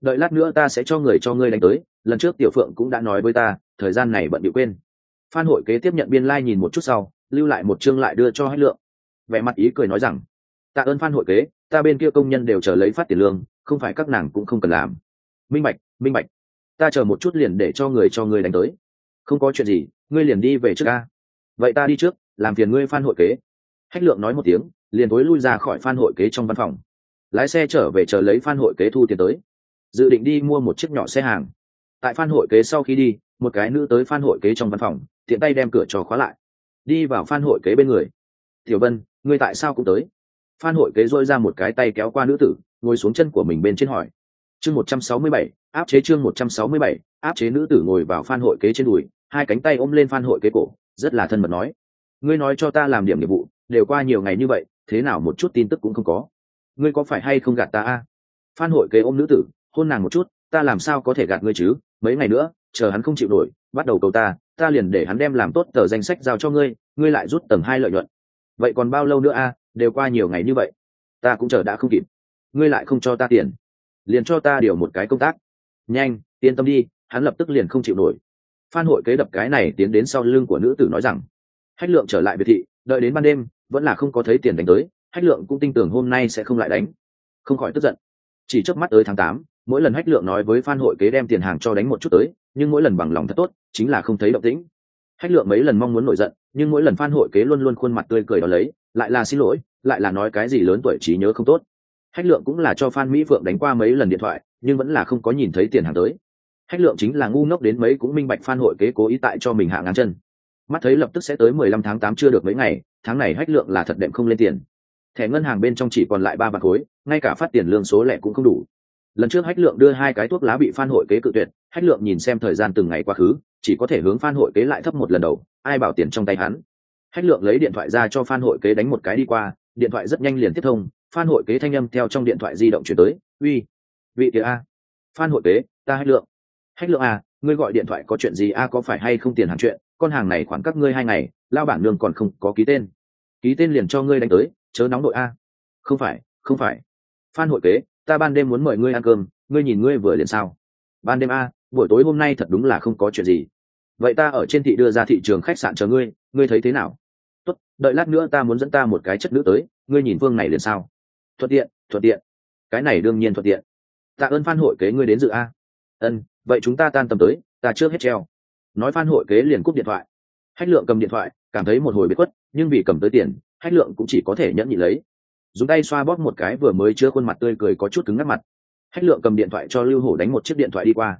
Đợi lát nữa ta sẽ cho người cho ngươi đánh tới, lần trước tiểu phượng cũng đã nói với ta, thời gian này bận bị quên. Phan hội kế tiếp nhận biên lai、like、nhìn một chút sau, lưu lại một chương lại đưa cho hách lượng. Vẻ mặt ý cười nói rằng, tạ ơn phan hội kế, ta bên kia công nhân đều chờ lấy phát tiền lương, không phải các nàng cũng không cần làm. Minh bạch minh bạch ta chờ một chút liền để cho người cho ngươi đánh tới. Không có chuyện gì, ngươi liền đi về trước ca vậy ta đi trước, làm phiền ngươi phan hội kế. Hách lượng nói một tiếng, liền thối lui ra khỏi phan hội kế trong văn phòng. Lái xe trở về chờ lấy phan hội kế thu tiền tới. Dự định đi mua một chiếc nhỏ xe hàng. Tại phan hội kế sau khi đi, một cái nữ tới phan hội kế trong văn phòng, tiện tay đem cửa trò khóa lại. Đi vào phan hội kế bên người. Tiểu vân, ngươi tại sao cũng tới? Phan hội kế dôi ra một cái tay kéo qua nữ tử, ngồi xuống chân của mình bên trên hỏi. Chương một trăm sáu mươi bảy áp chế chương một trăm sáu mươi bảy, áp chế nữ tử ngồi vào phan hội kế trên đùi, hai cánh tay ôm lên phan hội kế cổ, rất là thân mật nói. Ngươi nói cho ta làm điểm nghiệp vụ, đều qua nhiều ngày như vậy, thế nào một chút tin tức cũng không có. Ngươi có phải hay không gạt ta a? Phan hội kế ôm nữ tử, hôn nàng một chút, ta làm sao có thể gạt ngươi chứ? Mấy ngày nữa, chờ hắn không chịu nổi, bắt đầu cầu ta ta liền để hắn đem làm tốt tờ danh sách giao cho ngươi ngươi lại rút tầng hai lợi nhuận. Vậy còn bao lâu nữa a? Đều qua nhiều ngày như vậy, ta cũng chờ đã không kịp. Ngươi lại không cho ta tiền, liền cho ta điều một cái công tác nhanh, yên tâm đi, hắn lập tức liền không chịu nổi. Phan hội kế đập cái này tiến đến sau lưng của nữ tử nói rằng, hách lượng trở lại biệt thị, đợi đến ban đêm, vẫn là không có thấy tiền đánh tới, hách lượng cũng tin tưởng hôm nay sẽ không lại đánh. Không khỏi tức giận. Chỉ trước mắt tới tháng tám, mỗi lần hách lượng nói với phan hội kế đem tiền hàng cho đánh một chút tới, nhưng mỗi lần bằng lòng thật tốt, chính là không thấy động tĩnh. Hách lượng mấy lần mong muốn nổi giận, nhưng mỗi lần phan hội kế luôn luôn khuôn mặt tươi cười đó lấy, lại là xin lỗi, lại là nói cái gì lớn tuổi trí nhớ không tốt. Hách lượng cũng là cho phan mỹ phượng đánh qua mấy lần điện thoại nhưng vẫn là không có nhìn thấy tiền hàng tới. Hách lượng chính là ngu ngốc đến mấy cũng minh bạch phan hội kế cố ý tại cho mình hạ ngắn chân. Mắt thấy lập tức sẽ tới mười lăm tháng tám chưa được mấy ngày, tháng này hách lượng là thật đệm không lên tiền. Thẻ ngân hàng bên trong chỉ còn lại ba bạc khối, ngay cả phát tiền lương số lẻ cũng không đủ. Lần trước hách lượng đưa hai cái thuốc lá bị phan hội kế cự tuyệt hách lượng nhìn xem thời gian từng ngày quá khứ, chỉ có thể hướng phan hội kế lại thấp một lần đầu, ai bảo tiền trong tay hắn. Hách lượng lấy điện thoại ra cho phan hội kế đánh một cái đi qua, điện thoại rất nhanh liền tiếp thông, phan hội kế thanh âm theo trong điện thoại di động chuyển tới, uy vị kia a. Phan hội Tế, ta hách lượng. Hách lượng a ngươi gọi điện thoại có chuyện gì a có phải hay không tiền hàng chuyện? Con hàng này khoảng các ngươi hai ngày lao bản nương còn không có ký tên. Ký tên liền cho ngươi đánh tới chớ nóng đội a. Không phải không phải. Phan hội kế ta ban đêm muốn mời ngươi ăn cơm ngươi nhìn ngươi vừa liền sao? Ban đêm a buổi tối hôm nay thật đúng là không có chuyện gì. Vậy ta ở trên thị đưa ra thị trường khách sạn chờ ngươi ngươi thấy thế nào? Tốt đợi lát nữa ta muốn dẫn ta một cái chất nữ tới ngươi nhìn vương này liền sao? Thuận tiện thuận tiện. Cái này đương nhiên thuận tiện tạ ơn phan hội kế ngươi đến dự a. Ân, vậy chúng ta tan tầm tới, ta trước hết treo. Nói phan hội kế liền cúp điện thoại. Hách lượng cầm điện thoại, cảm thấy một hồi bị khuất, nhưng vì cầm tới tiền, hách lượng cũng chỉ có thể nhẫn nhị lấy. Dùng tay xoa bóp một cái vừa mới chứa khuôn mặt tươi cười có chút cứng ngắt mặt. Hách lượng cầm điện thoại cho lưu hổ đánh một chiếc điện thoại đi qua.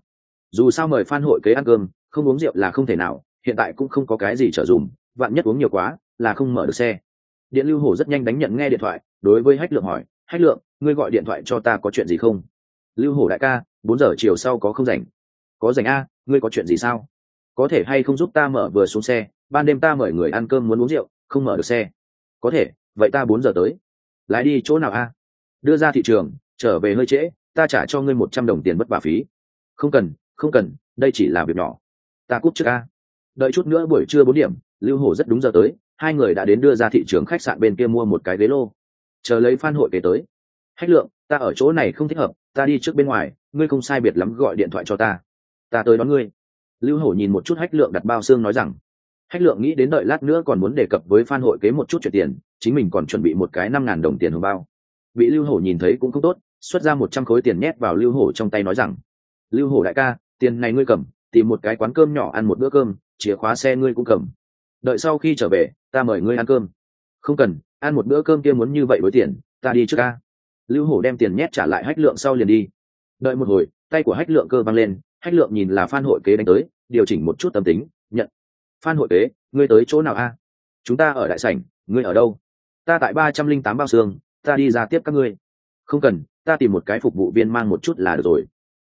Dù sao mời phan hội kế ăn cơm, không uống rượu là không thể nào, hiện tại cũng không có cái gì trở dùng, vạn nhất uống nhiều quá, là không mở được xe. Điện lưu hổ rất nhanh đánh nhận nghe điện thoại, đối với hách lượng hỏi, hách lượng, ngươi gọi điện thoại cho ta có chuyện gì không? Lưu hổ đại ca, bốn giờ chiều sau có không rảnh. Có rảnh a, ngươi có chuyện gì sao? Có thể hay không giúp ta mở vừa xuống xe, ban đêm ta mời người ăn cơm muốn uống rượu, không mở được xe. Có thể, vậy ta bốn giờ tới. Lái đi chỗ nào a? Đưa ra thị trường, trở về hơi trễ, ta trả cho ngươi một trăm đồng tiền bất vả phí. Không cần không cần, đây chỉ là việc nhỏ. Ta cúp trước a. Đợi chút nữa buổi trưa bốn điểm, lưu hổ rất đúng giờ tới, hai người đã đến đưa ra thị trường khách sạn bên kia mua một cái ghế lô. Chờ lấy phan hội kế tới. Hách lượng, ta ở chỗ này không thích hợp ta đi trước bên ngoài, ngươi không sai biệt lắm gọi điện thoại cho ta. Ta tới đón ngươi. Lưu hổ nhìn một chút hách lượng đặt bao xương nói rằng, hách lượng nghĩ đến đợi lát nữa còn muốn đề cập với phan hội kế một chút chuyện tiền, chính mình còn chuẩn bị một cái năm ngàn đồng tiền hồng bao. Bị lưu hổ nhìn thấy cũng không tốt, xuất ra một trăm khối tiền nhét vào lưu hổ trong tay nói rằng, lưu hổ đại ca, tiền này ngươi cầm, tìm một cái quán cơm nhỏ ăn một bữa cơm, chìa khóa xe ngươi cũng cầm. Đợi sau khi trở về, ta mời ngươi ăn cơm. Không cần, ăn một bữa cơm kia muốn như vậy với tiền, ta đi trước ca lưu hổ đem tiền nhét trả lại hách lượng sau liền đi. Đợi một hồi, tay của hách lượng cơ văng lên, hách lượng nhìn là phan hội kế đánh tới, điều chỉnh một chút tâm tính, nhận. Phan hội kế, ngươi tới chỗ nào a? Chúng ta ở đại sảnh, ngươi ở đâu? Ta tại ba trăm linh tám bao xương ta đi ra tiếp các ngươi. Không cần, ta tìm một cái phục vụ viên mang một chút là được rồi.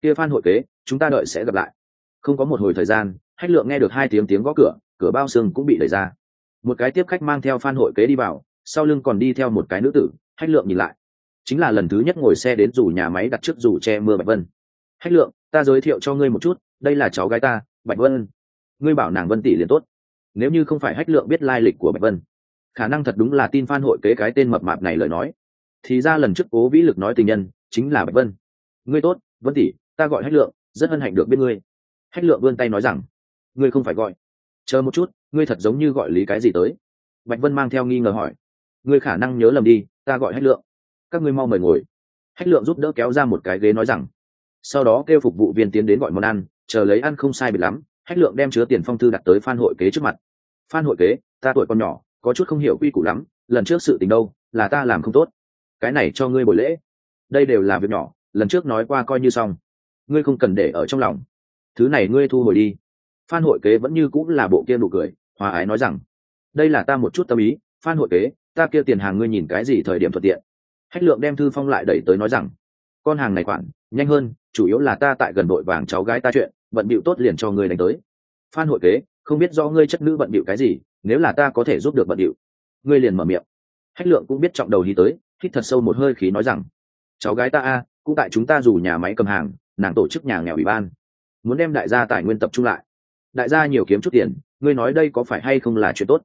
Kia phan hội kế, chúng ta đợi sẽ gặp lại. Không có một hồi thời gian, hách lượng nghe được hai tiếng tiếng gõ cửa cửa bao xương cũng bị đẩy ra. Một cái tiếp khách mang theo phan hội kế đi vào, sau lưng còn đi theo một cái nữ tử, hách lượng nhìn lại chính là lần thứ nhất ngồi xe đến dù nhà máy đặt trước dù che mưa bạch vân. Hách lượng, ta giới thiệu cho ngươi một chút, đây là cháu gái ta, bạch vân. Ngươi bảo nàng vân tỷ liền tốt. Nếu như không phải hách lượng biết lai lịch của bạch vân, khả năng thật đúng là tin phan hội kế cái tên mập mạp này lời nói. Thì ra lần trước cố vĩ lực nói tình nhân chính là bạch vân. Ngươi tốt, vân tỷ, ta gọi hách lượng, rất hân hạnh được biết ngươi. Hách lượng vươn tay nói rằng, ngươi không phải gọi. Chờ một chút, ngươi thật giống như gọi lý cái gì tới. Bạch vân mang theo nghi ngờ hỏi, ngươi khả năng nhớ lầm đi, ta gọi hách lượng các ngươi mau mời ngồi. Hách lượng giúp đỡ kéo ra một cái ghế nói rằng, sau đó kêu phục vụ viên tiến đến gọi món ăn, chờ lấy ăn không sai biệt lắm, hách lượng đem chứa tiền phong thư đặt tới phan hội kế trước mặt. Phan hội kế, ta tuổi còn nhỏ, có chút không hiểu quy củ lắm, lần trước sự tình đâu, là ta làm không tốt. Cái này cho ngươi buổi lễ. Đây đều là việc nhỏ, lần trước nói qua coi như xong. Ngươi không cần để ở trong lòng. Thứ này ngươi thu hồi đi. Phan hội kế vẫn như cũng là bộ kia nụ cười, hòa ái nói rằng, đây là ta một chút tâm ý, phan hội kế, ta kia tiền hàng ngươi nhìn cái gì thời điểm thuận tiện hách lượng đem thư phong lại đẩy tới nói rằng, con hàng này khoản, nhanh hơn, chủ yếu là ta tại gần đội vàng cháu gái ta chuyện, bận bịu tốt liền cho ngươi đánh tới. Phan hội kế, không biết do ngươi chất nữ bận bịu cái gì, nếu là ta có thể giúp được bận bịu, ngươi liền mở miệng. Hách lượng cũng biết trọng đầu đi tới, hít thật sâu một hơi khí nói rằng, cháu gái ta a, cũng tại chúng ta dù nhà máy cầm hàng, nàng tổ chức nhà nghèo ủy ban, muốn đem đại gia tài nguyên tập trung lại. Đại gia nhiều kiếm chút tiền, ngươi nói đây có phải hay không là chuyện tốt?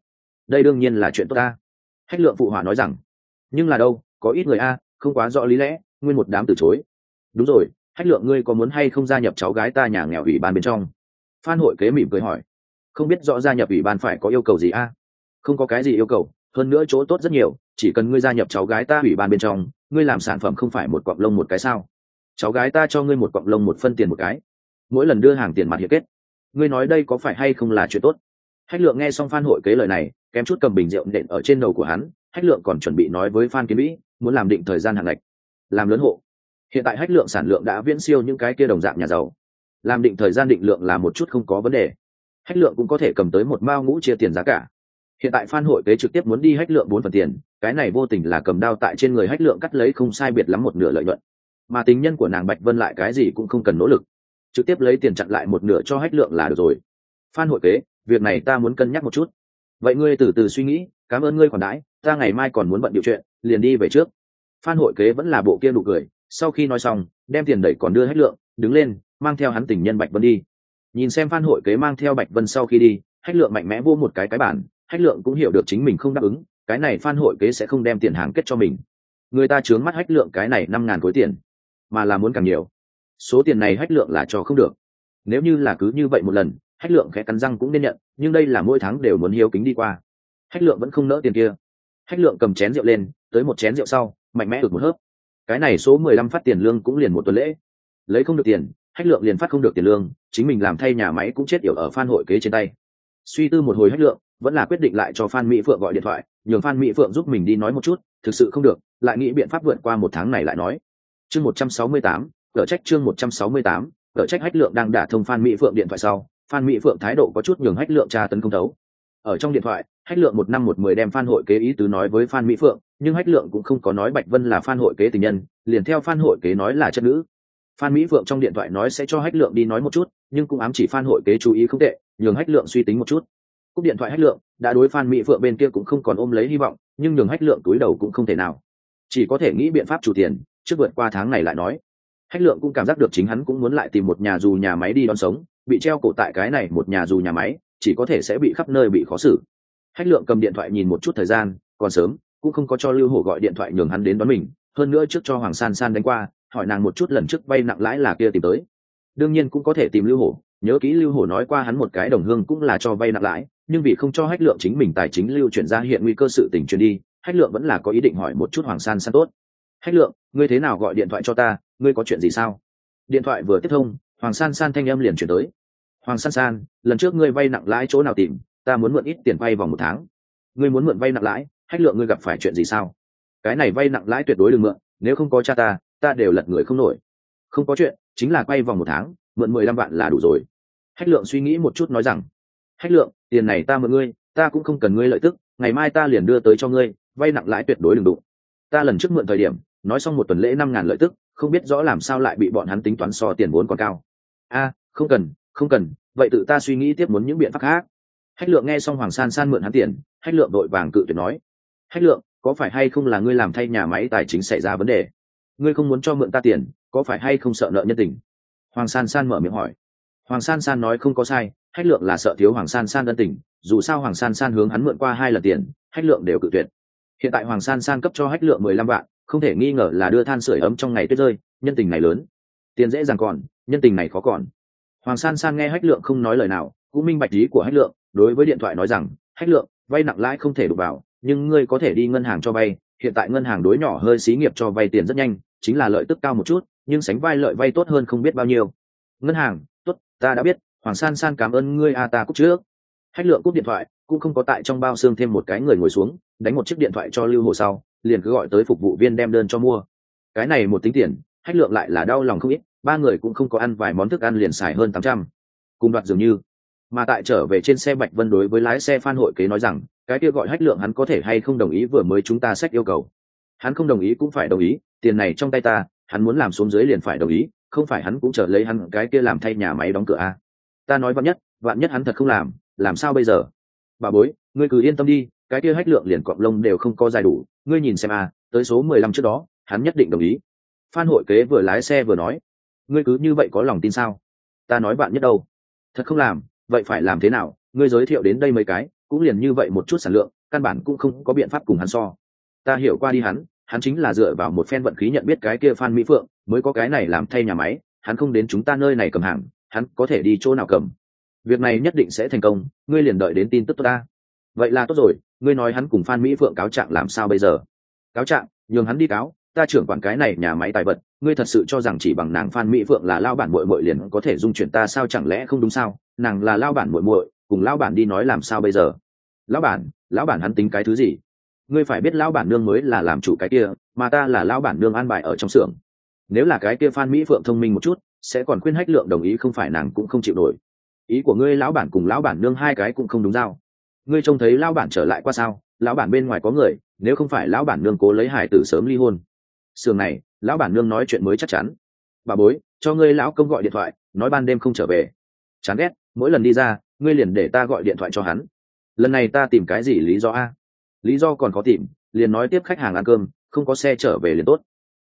Đây đương nhiên là chuyện tốt ta. Hách lượng phụ hòa nói rằng, nhưng là đâu có ít người a, không quá rõ lý lẽ, nguyên một đám từ chối. Đúng rồi, hách lượng ngươi có muốn hay không gia nhập cháu gái ta nhà nghèo ủy ban bên trong? Phan hội kế mỉm cười hỏi. Không biết rõ gia nhập ủy ban phải có yêu cầu gì a? Không có cái gì yêu cầu, hơn nữa chỗ tốt rất nhiều, chỉ cần ngươi gia nhập cháu gái ta ủy ban bên trong, ngươi làm sản phẩm không phải một cọng lông một cái sao? Cháu gái ta cho ngươi một cọng lông một phân tiền một cái. Mỗi lần đưa hàng tiền mặt hiệp kết. Ngươi nói đây có phải hay không là chuyện tốt? Hách lượng nghe xong phan hội kế lời này, kém chút cầm bình rượu nện ở trên đầu của hắn. Hách lượng còn chuẩn bị nói với phan kiến vĩ muốn làm định thời gian hạn ngạch, làm lớn hộ. Hiện tại hách lượng sản lượng đã viễn siêu những cái kia đồng dạng nhà giàu. Làm định thời gian định lượng là một chút không có vấn đề. Hách lượng cũng có thể cầm tới một mao ngũ chia tiền giá cả. Hiện tại phan hội kế trực tiếp muốn đi hách lượng bốn phần tiền, cái này vô tình là cầm đao tại trên người hách lượng cắt lấy không sai biệt lắm một nửa lợi nhuận. Mà tính nhân của nàng bạch vân lại cái gì cũng không cần nỗ lực. Trực tiếp lấy tiền chặn lại một nửa cho hách lượng là được rồi. Phan hội kế, việc này ta muốn cân nhắc một chút. Vậy ngươi từ từ suy nghĩ, cảm ơn ngươi còn đãi, ta ngày mai còn muốn bận điều chuyện liền đi về trước. Phan hội kế vẫn là bộ kia nụ cười, sau khi nói xong, đem tiền đẩy còn đưa hách lượng, đứng lên, mang theo hắn tình nhân bạch vân đi. Nhìn xem phan hội kế mang theo bạch vân sau khi đi, hách lượng mạnh mẽ vô một cái cái bản, hách lượng cũng hiểu được chính mình không đáp ứng, cái này phan hội kế sẽ không đem tiền hàng kết cho mình. Người ta chướng mắt hách lượng cái này năm ngàn khối tiền, mà là muốn càng nhiều. Số tiền này hách lượng là cho không được. Nếu như là cứ như vậy một lần, hách lượng khẽ cắn răng cũng nên nhận, nhưng đây là mỗi tháng đều muốn hiếu kính đi qua. Hách lượng vẫn không nỡ tiền kia hách lượng cầm chén rượu lên, tới một chén rượu sau, mạnh mẽ được một hớp. Cái này số mười lăm phát tiền lương cũng liền một tuần lễ. Lấy không được tiền, hách lượng liền phát không được tiền lương, chính mình làm thay nhà máy cũng chết yểu ở phan hội kế trên tay. Suy tư một hồi hách lượng, vẫn là quyết định lại cho phan mỹ phượng gọi điện thoại, nhường phan mỹ phượng giúp mình đi nói một chút, thực sự không được, lại nghĩ biện pháp vượt qua một tháng này lại nói. Chương một trăm sáu mươi tám cỡ trách chương một trăm sáu mươi tám cỡ trách hách lượng đang đả thông phan mỹ phượng điện thoại sau, phan mỹ phượng thái độ có chút nhường hách lượng tra tấn công thấu. Ở trong điện thoại hách lượng một năm một mười đem phan hội kế ý tứ nói với phan mỹ phượng, nhưng hách lượng cũng không có nói bạch vân là phan hội kế tình nhân, liền theo phan hội kế nói là chất nữ. Phan mỹ phượng trong điện thoại nói sẽ cho hách lượng đi nói một chút, nhưng cũng ám chỉ phan hội kế chú ý không tệ, nhường hách lượng suy tính một chút. Cúp điện thoại hách lượng, đã đối phan mỹ phượng bên kia cũng không còn ôm lấy hy vọng, nhưng nhường hách lượng túi đầu cũng không thể nào. Chỉ có thể nghĩ biện pháp chủ tiền, trước vượt qua tháng này lại nói. Hách lượng cũng cảm giác được chính hắn cũng muốn lại tìm một nhà dù nhà máy đi đón sống, bị treo cổ tại cái này một nhà dù nhà máy, chỉ có thể sẽ bị khắp nơi bị khó xử hách lượng cầm điện thoại nhìn một chút thời gian, còn sớm, cũng không có cho lưu hổ gọi điện thoại nhường hắn đến đón mình, hơn nữa trước cho hoàng san san đánh qua, hỏi nàng một chút lần trước vay nặng lãi là kia tìm tới. Đương nhiên cũng có thể tìm lưu hổ, nhớ kỹ lưu hổ nói qua hắn một cái đồng hương cũng là cho vay nặng lãi, nhưng vì không cho hách lượng chính mình tài chính lưu chuyển ra hiện nguy cơ sự tình truyền đi, hách lượng vẫn là có ý định hỏi một chút hoàng san san tốt. Hách lượng, ngươi thế nào gọi điện thoại cho ta, ngươi có chuyện gì sao? Điện thoại vừa tiếp thông, hoàng san san thanh âm liền chuyển tới. Hoàng san san, lần trước ngươi vay nặng lãi chỗ nào tìm? Ta muốn mượn ít tiền vay vòng một tháng. Ngươi muốn mượn vay nặng lãi, hách lượng ngươi gặp phải chuyện gì sao? Cái này vay nặng lãi tuyệt đối đừng mượn, nếu không có cha ta ta đều lật người không nổi. Không có chuyện, chính là quay vòng một tháng, mượn mười lăm vạn là đủ rồi. Hách lượng suy nghĩ một chút nói rằng, hách lượng, tiền này ta mượn ngươi, ta cũng không cần ngươi lợi tức, ngày mai ta liền đưa tới cho ngươi, vay nặng lãi tuyệt đối đừng đụng. Ta lần trước mượn thời điểm, nói xong một tuần lễ năm ngàn lợi tức, không biết rõ làm sao lại bị bọn hắn tính toán so tiền vốn còn cao. A, không cần không cần, vậy tự ta suy nghĩ tiếp muốn những biện pháp khác hách lượng nghe xong hoàng san san mượn hắn tiền, hách lượng đội vàng cự tuyệt nói, hách lượng, có phải hay không là ngươi làm thay nhà máy tài chính xảy ra vấn đề? Ngươi không muốn cho mượn ta tiền, có phải hay không sợ nợ nhân tình? Hoàng san san mở miệng hỏi. Hoàng san san nói không có sai, hách lượng là sợ thiếu hoàng san san ân tình, dù sao hoàng san san hướng hắn mượn qua hai lần tiền, hách lượng đều cự tuyệt. Hiện tại hoàng san san cấp cho hách lượng mười lăm vạn, không thể nghi ngờ là đưa than sửa ấm trong ngày tuyết rơi, nhân tình này lớn. Tiền dễ dàng còn, nhân tình này khó còn. Hoàng san san nghe hách lượng không nói lời nào, cũng minh bạch ý của hách lượng đối với điện thoại nói rằng, hách lượng, vay nặng lãi không thể đụng vào, nhưng ngươi có thể đi ngân hàng cho vay. Hiện tại ngân hàng đối nhỏ hơi xí nghiệp cho vay tiền rất nhanh, chính là lợi tức cao một chút, nhưng sánh vai lợi vay tốt hơn không biết bao nhiêu. Ngân hàng, tốt, ta đã biết, hoàng san san cảm ơn ngươi a, ta cúc trước. Hách lượng cúp điện thoại, cũng không có tại trong bao xương thêm một cái người ngồi xuống, đánh một chiếc điện thoại cho lưu hồ sau, liền cứ gọi tới phục vụ viên đem đơn cho mua. Cái này một tính tiền, hách lượng lại là đau lòng không ít, ba người cũng không có ăn vài món thức ăn liền xài hơn tám trăm. Cùng đoạt dường như mà tại trở về trên xe bạch vân đối với lái xe phan hội kế nói rằng, cái kia gọi hách lượng hắn có thể hay không đồng ý vừa mới chúng ta xét yêu cầu? Hắn không đồng ý cũng phải đồng ý, tiền này trong tay ta, hắn muốn làm xuống dưới liền phải đồng ý, không phải hắn cũng chờ lấy hắn cái kia làm thay nhà máy đóng cửa a. Ta nói vạn nhất vạn nhất hắn thật không làm làm sao bây giờ? Bà bối, ngươi cứ yên tâm đi, cái kia hách lượng liền cọp lông đều không có dài đủ, ngươi nhìn xem a, tới số mười lăm trước đó, hắn nhất định đồng ý. Phan hội kế vừa lái xe vừa nói, ngươi cứ như vậy có lòng tin sao? Ta nói bạn nhất đâu. Thật không làm vậy phải làm thế nào? Ngươi giới thiệu đến đây mấy cái, cũng liền như vậy một chút sản lượng, căn bản cũng không có biện pháp cùng hắn so. Ta hiểu qua đi hắn hắn chính là dựa vào một phen vận khí nhận biết cái kia phan mỹ phượng, mới có cái này làm thay nhà máy, hắn không đến chúng ta nơi này cầm hàng, hắn có thể đi chỗ nào cầm? Việc này nhất định sẽ thành công, ngươi liền đợi đến tin tức tốt ta. Vậy là tốt rồi, ngươi nói hắn cùng phan mỹ phượng cáo trạng làm sao bây giờ? Cáo trạng, nhường hắn đi cáo, ta trưởng quản cái này nhà máy tài vật, ngươi thật sự cho rằng chỉ bằng nàng phan mỹ phượng là lao bản muội muội liền có thể dung chuyển ta sao chẳng lẽ không đúng sao? Nàng là lao bản muội muội, cùng lao bản đi nói làm sao bây giờ? Lão bản lão bản hắn tính cái thứ gì? Ngươi phải biết lão bản nương mới là làm chủ cái kia, mà ta là lão bản nương an bài ở trong xưởng. Nếu là cái kia phan mỹ phượng thông minh một chút, sẽ còn khuyên hách lượng đồng ý không phải nàng cũng không chịu nổi. Ý của ngươi lão bản cùng lão bản nương hai cái cũng không đúng giao ngươi trông thấy lão bản trở lại qua sao? Lão bản bên ngoài có người, nếu không phải lão bản nương cố lấy hải tử sớm ly hôn. Sườn này, lão bản nương nói chuyện mới chắc chắn. Bà bối, cho ngươi lão công gọi điện thoại, nói ban đêm không trở về. Chán ghét mỗi lần đi ra, ngươi liền để ta gọi điện thoại cho hắn. Lần này ta tìm cái gì lý do a? Lý do còn có tìm, liền nói tiếp khách hàng ăn cơm, không có xe trở về liền tốt.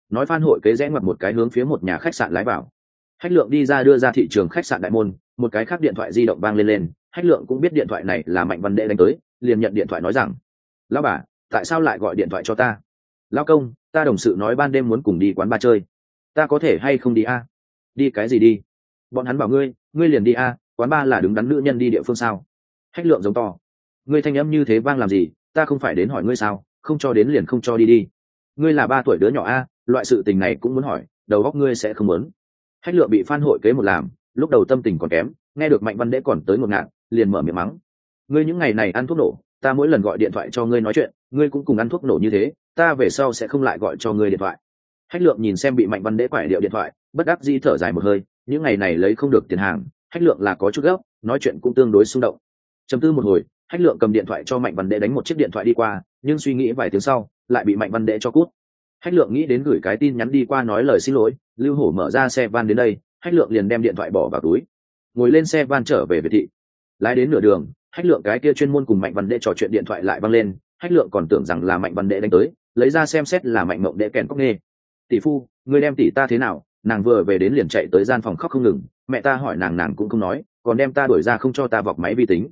Nói phan hội kế rẽ ngoặt một cái hướng phía một nhà khách sạn lái vào. Hách lượng đi ra đưa ra thị trường khách sạn đại môn, một cái khác điện thoại di động vang lên lên, hách lượng cũng biết điện thoại này là mạnh văn đệ đánh tới, liền nhận điện thoại nói rằng, lão bà, tại sao lại gọi điện thoại cho ta? Lão công, ta đồng sự nói ban đêm muốn cùng đi quán ba chơi. Ta có thể hay không đi a? Đi cái gì đi? Bọn hắn bảo ngươi ngươi liền đi a quán ba là đứng đắn nữ nhân đi địa phương sao? Hách lượng giống to. Ngươi thanh âm như thế vang làm gì? Ta không phải đến hỏi ngươi sao? Không cho đến liền không cho đi đi. Ngươi là ba tuổi đứa nhỏ a, loại sự tình này cũng muốn hỏi, đầu góc ngươi sẽ không muốn. Hách lượng bị phan hội kế một làm, lúc đầu tâm tình còn kém, nghe được mạnh văn đễ còn tới một ngạn, liền mở miệng mắng. Ngươi những ngày này ăn thuốc nổ, ta mỗi lần gọi điện thoại cho ngươi nói chuyện, ngươi cũng cùng ăn thuốc nổ như thế, ta về sau sẽ không lại gọi cho ngươi điện thoại. Hách lượng nhìn xem bị mạnh văn đễ quải điệu điện thoại, bất đắc di thở dài một hơi, những ngày này lấy không được tiền hàng hách lượng là có chút gấp, nói chuyện cũng tương đối xung động. Chấm tư một hồi, hách lượng cầm điện thoại cho mạnh văn đệ đánh một chiếc điện thoại đi qua, nhưng suy nghĩ vài tiếng sau, lại bị mạnh văn đệ cho cút. Hách lượng nghĩ đến gửi cái tin nhắn đi qua nói lời xin lỗi, lưu hổ mở ra xe van đến đây, hách lượng liền đem điện thoại bỏ vào túi. Ngồi lên xe van trở về việt thị. Lái đến nửa đường, hách lượng cái kia chuyên môn cùng mạnh văn đệ trò chuyện điện thoại lại văng lên, hách lượng còn tưởng rằng là mạnh văn đệ đánh tới, lấy ra xem xét là mạnh mộng đệ kèn cóc nghê tỷ phu người đem tỷ ta thế nào? Nàng vừa về đến liền chạy tới gian phòng khóc không ngừng mẹ ta hỏi nàng nàng cũng không nói, còn đem ta đuổi ra không cho ta vọc máy vi tính.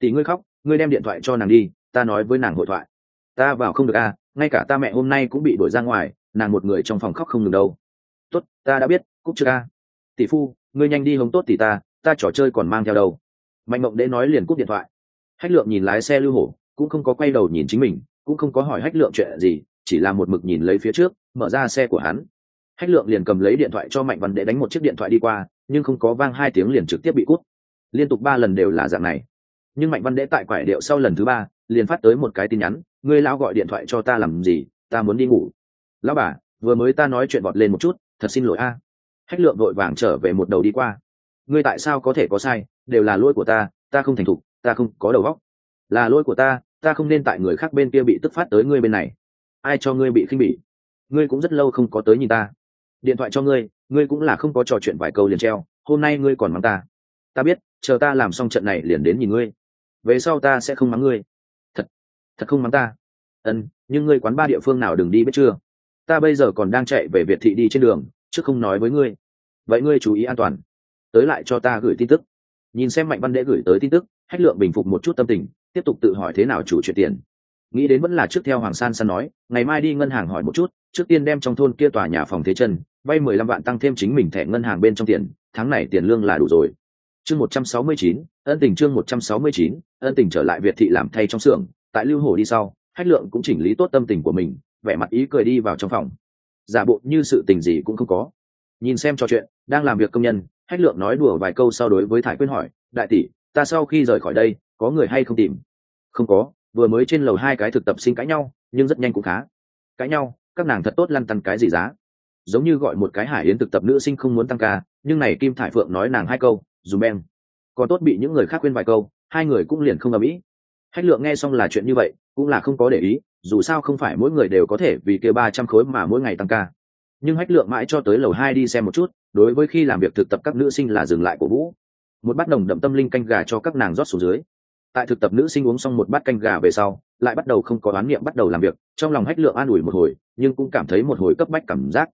Tỷ ngươi khóc, ngươi đem điện thoại cho nàng đi, ta nói với nàng hội thoại. Ta vào không được à ngay cả ta mẹ hôm nay cũng bị đuổi ra ngoài, nàng một người trong phòng khóc không ngừng đâu. Tốt, ta đã biết, cúc chưa ca à. tỷ phu, ngươi nhanh đi hống tốt tỷ ta ta trò chơi còn mang theo đâu. Mạnh mộng đễ nói liền cúp điện thoại. Hách lượng nhìn lái xe lưu hổ, cũng không có quay đầu nhìn chính mình, cũng không có hỏi hách lượng chuyện gì, chỉ là một mực nhìn lấy phía trước, mở ra xe của hắn. Hách lượng liền cầm lấy điện thoại cho mạnh văn để đánh một chiếc điện thoại đi qua nhưng không có vang hai tiếng liền trực tiếp bị cút. Liên tục ba lần đều là dạng này. Nhưng mạnh văn đễ tại quải điệu sau lần thứ ba, liền phát tới một cái tin nhắn, ngươi lão gọi điện thoại cho ta làm gì? Ta muốn đi ngủ. Lão bà, vừa mới ta nói chuyện vọt lên một chút, thật xin lỗi a. Hách lượng vội vàng trở về một đầu đi qua. Ngươi tại sao có thể có sai? Đều là lỗi của ta ta không thành thục, ta không có đầu óc. Là lỗi của ta ta không nên tại người khác bên kia bị tức phát tới ngươi bên này. Ai cho ngươi bị khinh bỉ? Ngươi cũng rất lâu không có tới nhìn ta. Điện thoại cho ngươi ngươi cũng là không có trò chuyện vài câu liền treo, hôm nay ngươi còn mắng ta. Ta biết, chờ ta làm xong trận này liền đến nhìn ngươi. Về sau ta sẽ không mắng ngươi. Thật thật không mắng ta. Ân, nhưng ngươi quán ba địa phương nào đừng đi biết chưa? Ta bây giờ còn đang chạy về việt thị đi trên đường, chứ không nói với ngươi. Vậy ngươi chú ý an toàn. Tới lại cho ta gửi tin tức. Nhìn xem mạnh văn đệ gửi tới tin tức, hách lượng bình phục một chút tâm tình, tiếp tục tự hỏi thế nào chủ chuyện tiền. Nghĩ đến vẫn là trước theo hoàng san san nói, ngày mai đi ngân hàng hỏi một chút, trước tiên đem trong thôn kia tòa nhà phòng thế chân vay mười lăm vạn tăng thêm chính mình thẻ ngân hàng bên trong tiền, tháng này tiền lương là đủ rồi. Chương một trăm sáu mươi chín, ân tình chương một trăm sáu mươi chín, ân tình trở lại việt thị làm thay trong xưởng, tại lưu hồ đi sau hách lượng cũng chỉnh lý tốt tâm tình của mình, vẻ mặt ý cười đi vào trong phòng. Giả bộ như sự tình gì cũng không có. Nhìn xem trò chuyện, đang làm việc công nhân hách lượng nói đùa vài câu sau đối với thải quyên hỏi, đại tỷ, ta sau khi rời khỏi đây, có người hay không tìm? Không có, vừa mới trên lầu hai cái thực tập sinh cãi nhau, nhưng rất nhanh cũng khá. Cãi nhau? Các nàng thật tốt lăn tăn cái gì giá? Giống như gọi một cái hải yến thực tập nữ sinh không muốn tăng ca, nhưng này kim thải phượng nói nàng hai câu, dùm beng. Còn tốt bị những người khác khuyên vài câu, hai người cũng liền không ầm ĩ. Hách lượng nghe xong là chuyện như vậy, cũng là không có để ý, dù sao không phải mỗi người đều có thể vì kia ba trăm khối mà mỗi ngày tăng ca. Nhưng hách lượng mãi cho tới lầu hai đi xem một chút, đối với khi làm việc thực tập các nữ sinh là dừng lại cổ vũ. Một bát nồng đậm tâm linh canh gà cho các nàng rót xuống dưới. Tại thực tập nữ sinh uống xong một bát canh gà về sau, lại bắt đầu không có oán niệm bắt đầu làm việc, trong lòng hách lượng an ủi một hồi, nhưng cũng cảm thấy một hồi cấp bách cảm giác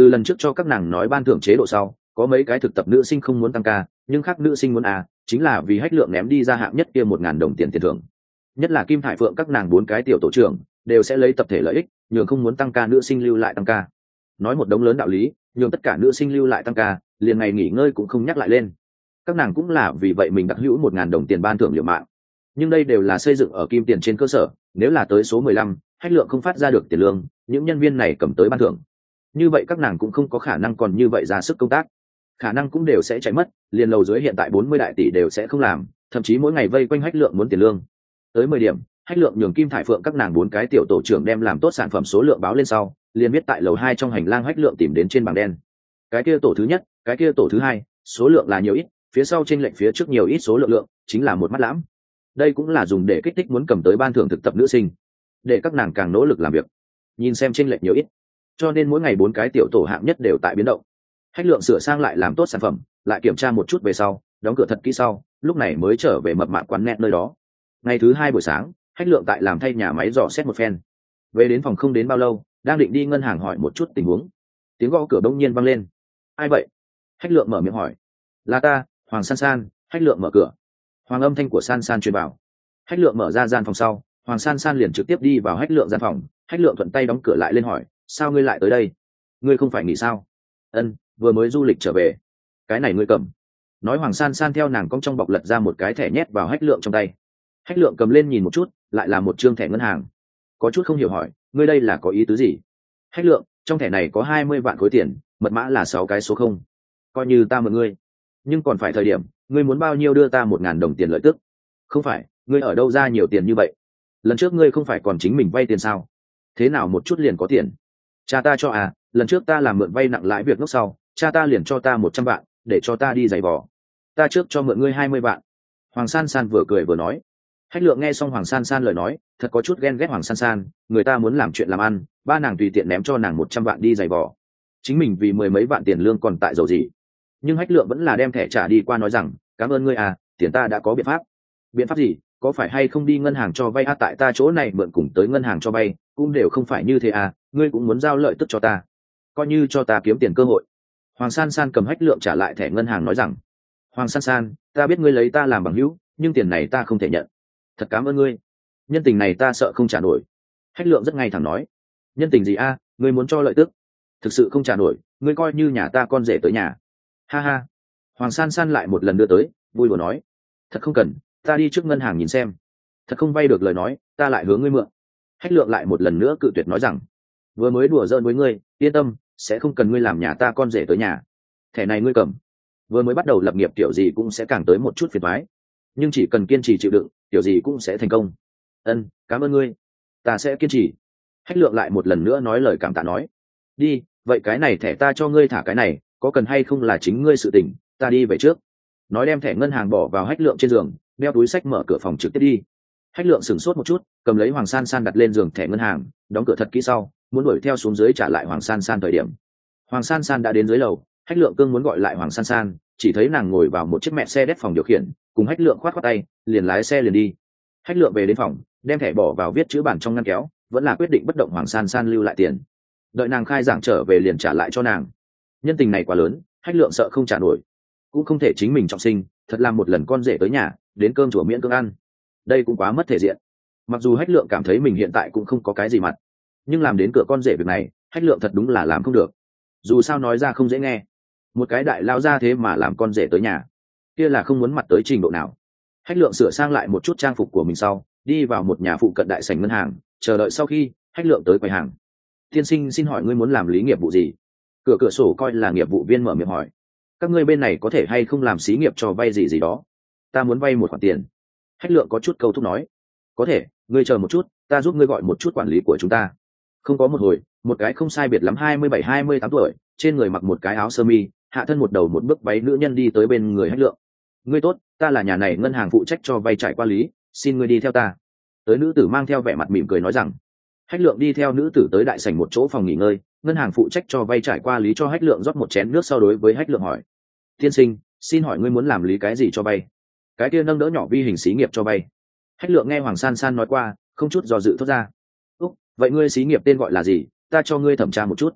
từ lần trước cho các nàng nói ban thưởng chế độ sau, có mấy cái thực tập nữ sinh không muốn tăng ca, nhưng khác nữ sinh muốn à chính là vì hách lượng ném đi ra hạng nhất kia một ngàn đồng tiền tiền thưởng. Nhất là kim thải phượng các nàng bốn cái tiểu tổ trưởng, đều sẽ lấy tập thể lợi ích, nhường không muốn tăng ca nữ sinh lưu lại tăng ca. Nói một đống lớn đạo lý, nhường tất cả nữ sinh lưu lại tăng ca, liền ngày nghỉ ngơi cũng không nhắc lại lên. Các nàng cũng là vì vậy mình đặc hữu một ngàn đồng tiền ban thưởng liệu mạng. Nhưng đây đều là xây dựng ở kim tiền trên cơ sở, nếu là tới số mười lăm, hách lượng không phát ra được tiền lương, những nhân viên này cầm tới ban thưởng như vậy các nàng cũng không có khả năng còn như vậy ra sức công tác. Khả năng cũng đều sẽ chạy mất, liền lầu dưới hiện tại bốn mươi đại tỷ đều sẽ không làm, thậm chí mỗi ngày vây quanh hách lượng muốn tiền lương. Tới mười điểm, hách lượng nhường kim thải phượng các nàng bốn cái tiểu tổ trưởng đem làm tốt sản phẩm số lượng báo lên sau, liền biết tại lầu hai trong hành lang hách lượng tìm đến trên bảng đen. Cái kia tổ thứ nhất, cái kia tổ thứ hai, số lượng là nhiều ít, phía sau trên lệnh phía trước nhiều ít số lượng lượng, chính là một mắt lãm. Đây cũng là dùng để kích thích muốn cầm tới ban thưởng thực tập nữ sinh, để các nàng càng nỗ lực làm việc. Nhìn xem trên lệnh nhiều ít cho nên mỗi ngày bốn cái tiểu tổ hạng nhất đều tại biến động. Hách lượng sửa sang lại làm tốt sản phẩm, lại kiểm tra một chút về sau, đóng cửa thật kỹ sau, lúc này mới trở về mập mạc quán net nơi đó. Ngày thứ hai buổi sáng, hách lượng tại làm thay nhà máy dò xét một phen. Về đến phòng không đến bao lâu, đang định đi ngân hàng hỏi một chút tình huống. Tiếng gõ cửa đông nhiên vang lên. Ai vậy? Hách lượng mở miệng hỏi. Là ta, hoàng san san. Hách lượng mở cửa. Hoàng âm thanh của san san truyền bảo hách lượng mở ra gian phòng sau, hoàng san san liền trực tiếp đi vào hách lượng gian phòng. Hách lượng thuận tay đóng cửa lại lên hỏi sao ngươi lại tới đây? Ngươi không phải nghỉ sao? Ân, vừa mới du lịch trở về. Cái này ngươi cầm. Nói hoàng san san theo nàng cong trong bọc lật ra một cái thẻ nhét vào hách lượng trong tay. Hách lượng cầm lên nhìn một chút, lại là một chương thẻ ngân hàng. Có chút không hiểu hỏi, ngươi đây là có ý tứ gì? Hách lượng, trong thẻ này có hai mươi vạn khối tiền, mật mã là sáu cái số không. Coi như ta mượn ngươi. Nhưng còn phải thời điểm, ngươi muốn bao nhiêu đưa ta một ngàn đồng tiền lợi tức? Không phải, ngươi ở đâu ra nhiều tiền như vậy? Lần trước ngươi không phải còn chính mình vay tiền sao? Thế nào một chút liền có tiền? Cha ta cho à lần trước ta làm mượn vay nặng lãi việc lúc sau, cha ta liền cho ta một trăm vạn, để cho ta đi giày vỏ ta trước cho mượn ngươi hai mươi vạn. Hoàng san san vừa cười vừa nói. Hách lượng nghe xong hoàng san san lời nói, thật có chút ghen ghét hoàng san san, người ta muốn làm chuyện làm ăn, ba nàng tùy tiện ném cho nàng một trăm vạn đi giày vỏ chính mình vì mười mấy vạn tiền lương còn tại dầu gì. Nhưng hách lượng vẫn là đem thẻ trả đi qua nói rằng, cảm ơn ngươi à tiền ta đã có biện pháp. Biện pháp gì? Có phải hay không đi ngân hàng cho vay? À tại ta chỗ này mượn cùng tới ngân hàng cho vay cũng đều không phải như thế à ngươi cũng muốn giao lợi tức cho ta. Coi như cho ta kiếm tiền cơ hội. Hoàng san san cầm hách lượng trả lại thẻ ngân hàng nói rằng, hoàng san san, ta biết ngươi lấy ta làm bằng hữu, nhưng tiền này ta không thể nhận. Thật cảm ơn ngươi. Nhân tình này ta sợ không trả nổi. Hách lượng rất ngay thẳng nói, nhân tình gì a, ngươi muốn cho lợi tức? Thực sự không trả nổi, ngươi coi như nhà ta con rể tới nhà. Ha ha. Hoàng san san lại một lần đưa tới, vui vừa nói, thật không cần, ta đi trước ngân hàng nhìn xem. Thật không vay được lời nói, ta lại hướng ngươi mượn hách lượng lại một lần nữa cự tuyệt nói rằng, vừa mới đùa giỡn với ngươi, yên tâm, sẽ không cần ngươi làm nhà ta con rể tới nhà. Thẻ này ngươi cầm. Vừa mới bắt đầu lập nghiệp kiểu gì cũng sẽ càng tới một chút phiền thoái nhưng chỉ cần kiên trì chịu đựng, kiểu gì cũng sẽ thành công. Ân, cảm ơn ngươi. Ta sẽ kiên trì. Hách lượng lại một lần nữa nói lời cảm tạ nói, đi, vậy cái này thẻ ta cho ngươi thả cái này, có cần hay không là chính ngươi sự tỉnh ta đi về trước. Nói đem thẻ ngân hàng bỏ vào hách lượng trên giường, đeo túi sách mở cửa phòng trực tiếp đi hách lượng sửng sốt một chút, cầm lấy hoàng san san đặt lên giường thẻ ngân hàng, đóng cửa thật kỹ sau, muốn đuổi theo xuống dưới trả lại hoàng san san thời điểm. Hoàng san san đã đến dưới lầu, hách lượng cương muốn gọi lại hoàng san san, chỉ thấy nàng ngồi vào một chiếc mẹ xe đét phòng điều khiển, cùng hách lượng khoát khoát tay, liền lái xe liền đi. Hách lượng về đến phòng, đem thẻ bỏ vào viết chữ bản trong ngăn kéo, vẫn là quyết định bất động hoàng san san lưu lại tiền. Đợi nàng khai giảng trở về liền trả lại cho nàng. Nhân tình này quá lớn, hách lượng sợ không trả nổi. Cũng không thể chính mình trọng sinh, thật là một lần con rể tới nhà, đến cơm chùa miễn cưỡng ăn đây cũng quá mất thể diện. Mặc dù hách lượng cảm thấy mình hiện tại cũng không có cái gì mặt, nhưng làm đến cửa con rể việc này, hách lượng thật đúng là làm không được. Dù sao nói ra không dễ nghe. Một cái đại lao ra thế mà làm con rể tới nhà, kia là không muốn mặt tới trình độ nào. Hách lượng sửa sang lại một chút trang phục của mình sau, đi vào một nhà phụ cận đại sành ngân hàng, chờ đợi sau khi hách lượng tới quầy hàng. Tiên sinh, xin hỏi ngươi muốn làm lý nghiệp vụ gì? Cửa cửa sổ coi là nghiệp vụ viên mở miệng hỏi. Các ngươi bên này có thể hay không làm xí nghiệp cho vay gì gì đó? Ta muốn vay một khoản tiền hách lượng có chút câu thúc nói. Có thể, ngươi chờ một chút, ta giúp ngươi gọi một chút quản lý của chúng ta. Không có một hồi, một cái không sai biệt lắm hai mươi bảy, hai mươi tám tuổi, trên người mặc một cái áo sơ mi, hạ thân một đầu một bức váy nữ nhân đi tới bên người hách lượng. Ngươi tốt, ta là nhà này ngân hàng phụ trách cho vay trải qua lý, xin ngươi đi theo ta. Tới nữ tử mang theo vẻ mặt mỉm cười nói rằng hách lượng đi theo nữ tử tới đại sảnh một chỗ phòng nghỉ ngơi, ngân hàng phụ trách cho vay trải qua lý cho hách lượng rót một chén nước sau đối với hách lượng hỏi. Tiên sinh, xin hỏi ngươi muốn làm lý cái gì cho vay? Cái kia nâng đỡ nhỏ vi hình xí nghiệp cho vay hách lượng nghe hoàng san san nói qua, không chút do dự thốt ra. Úc, vậy ngươi xí nghiệp tên gọi là gì? Ta cho ngươi thẩm tra một chút.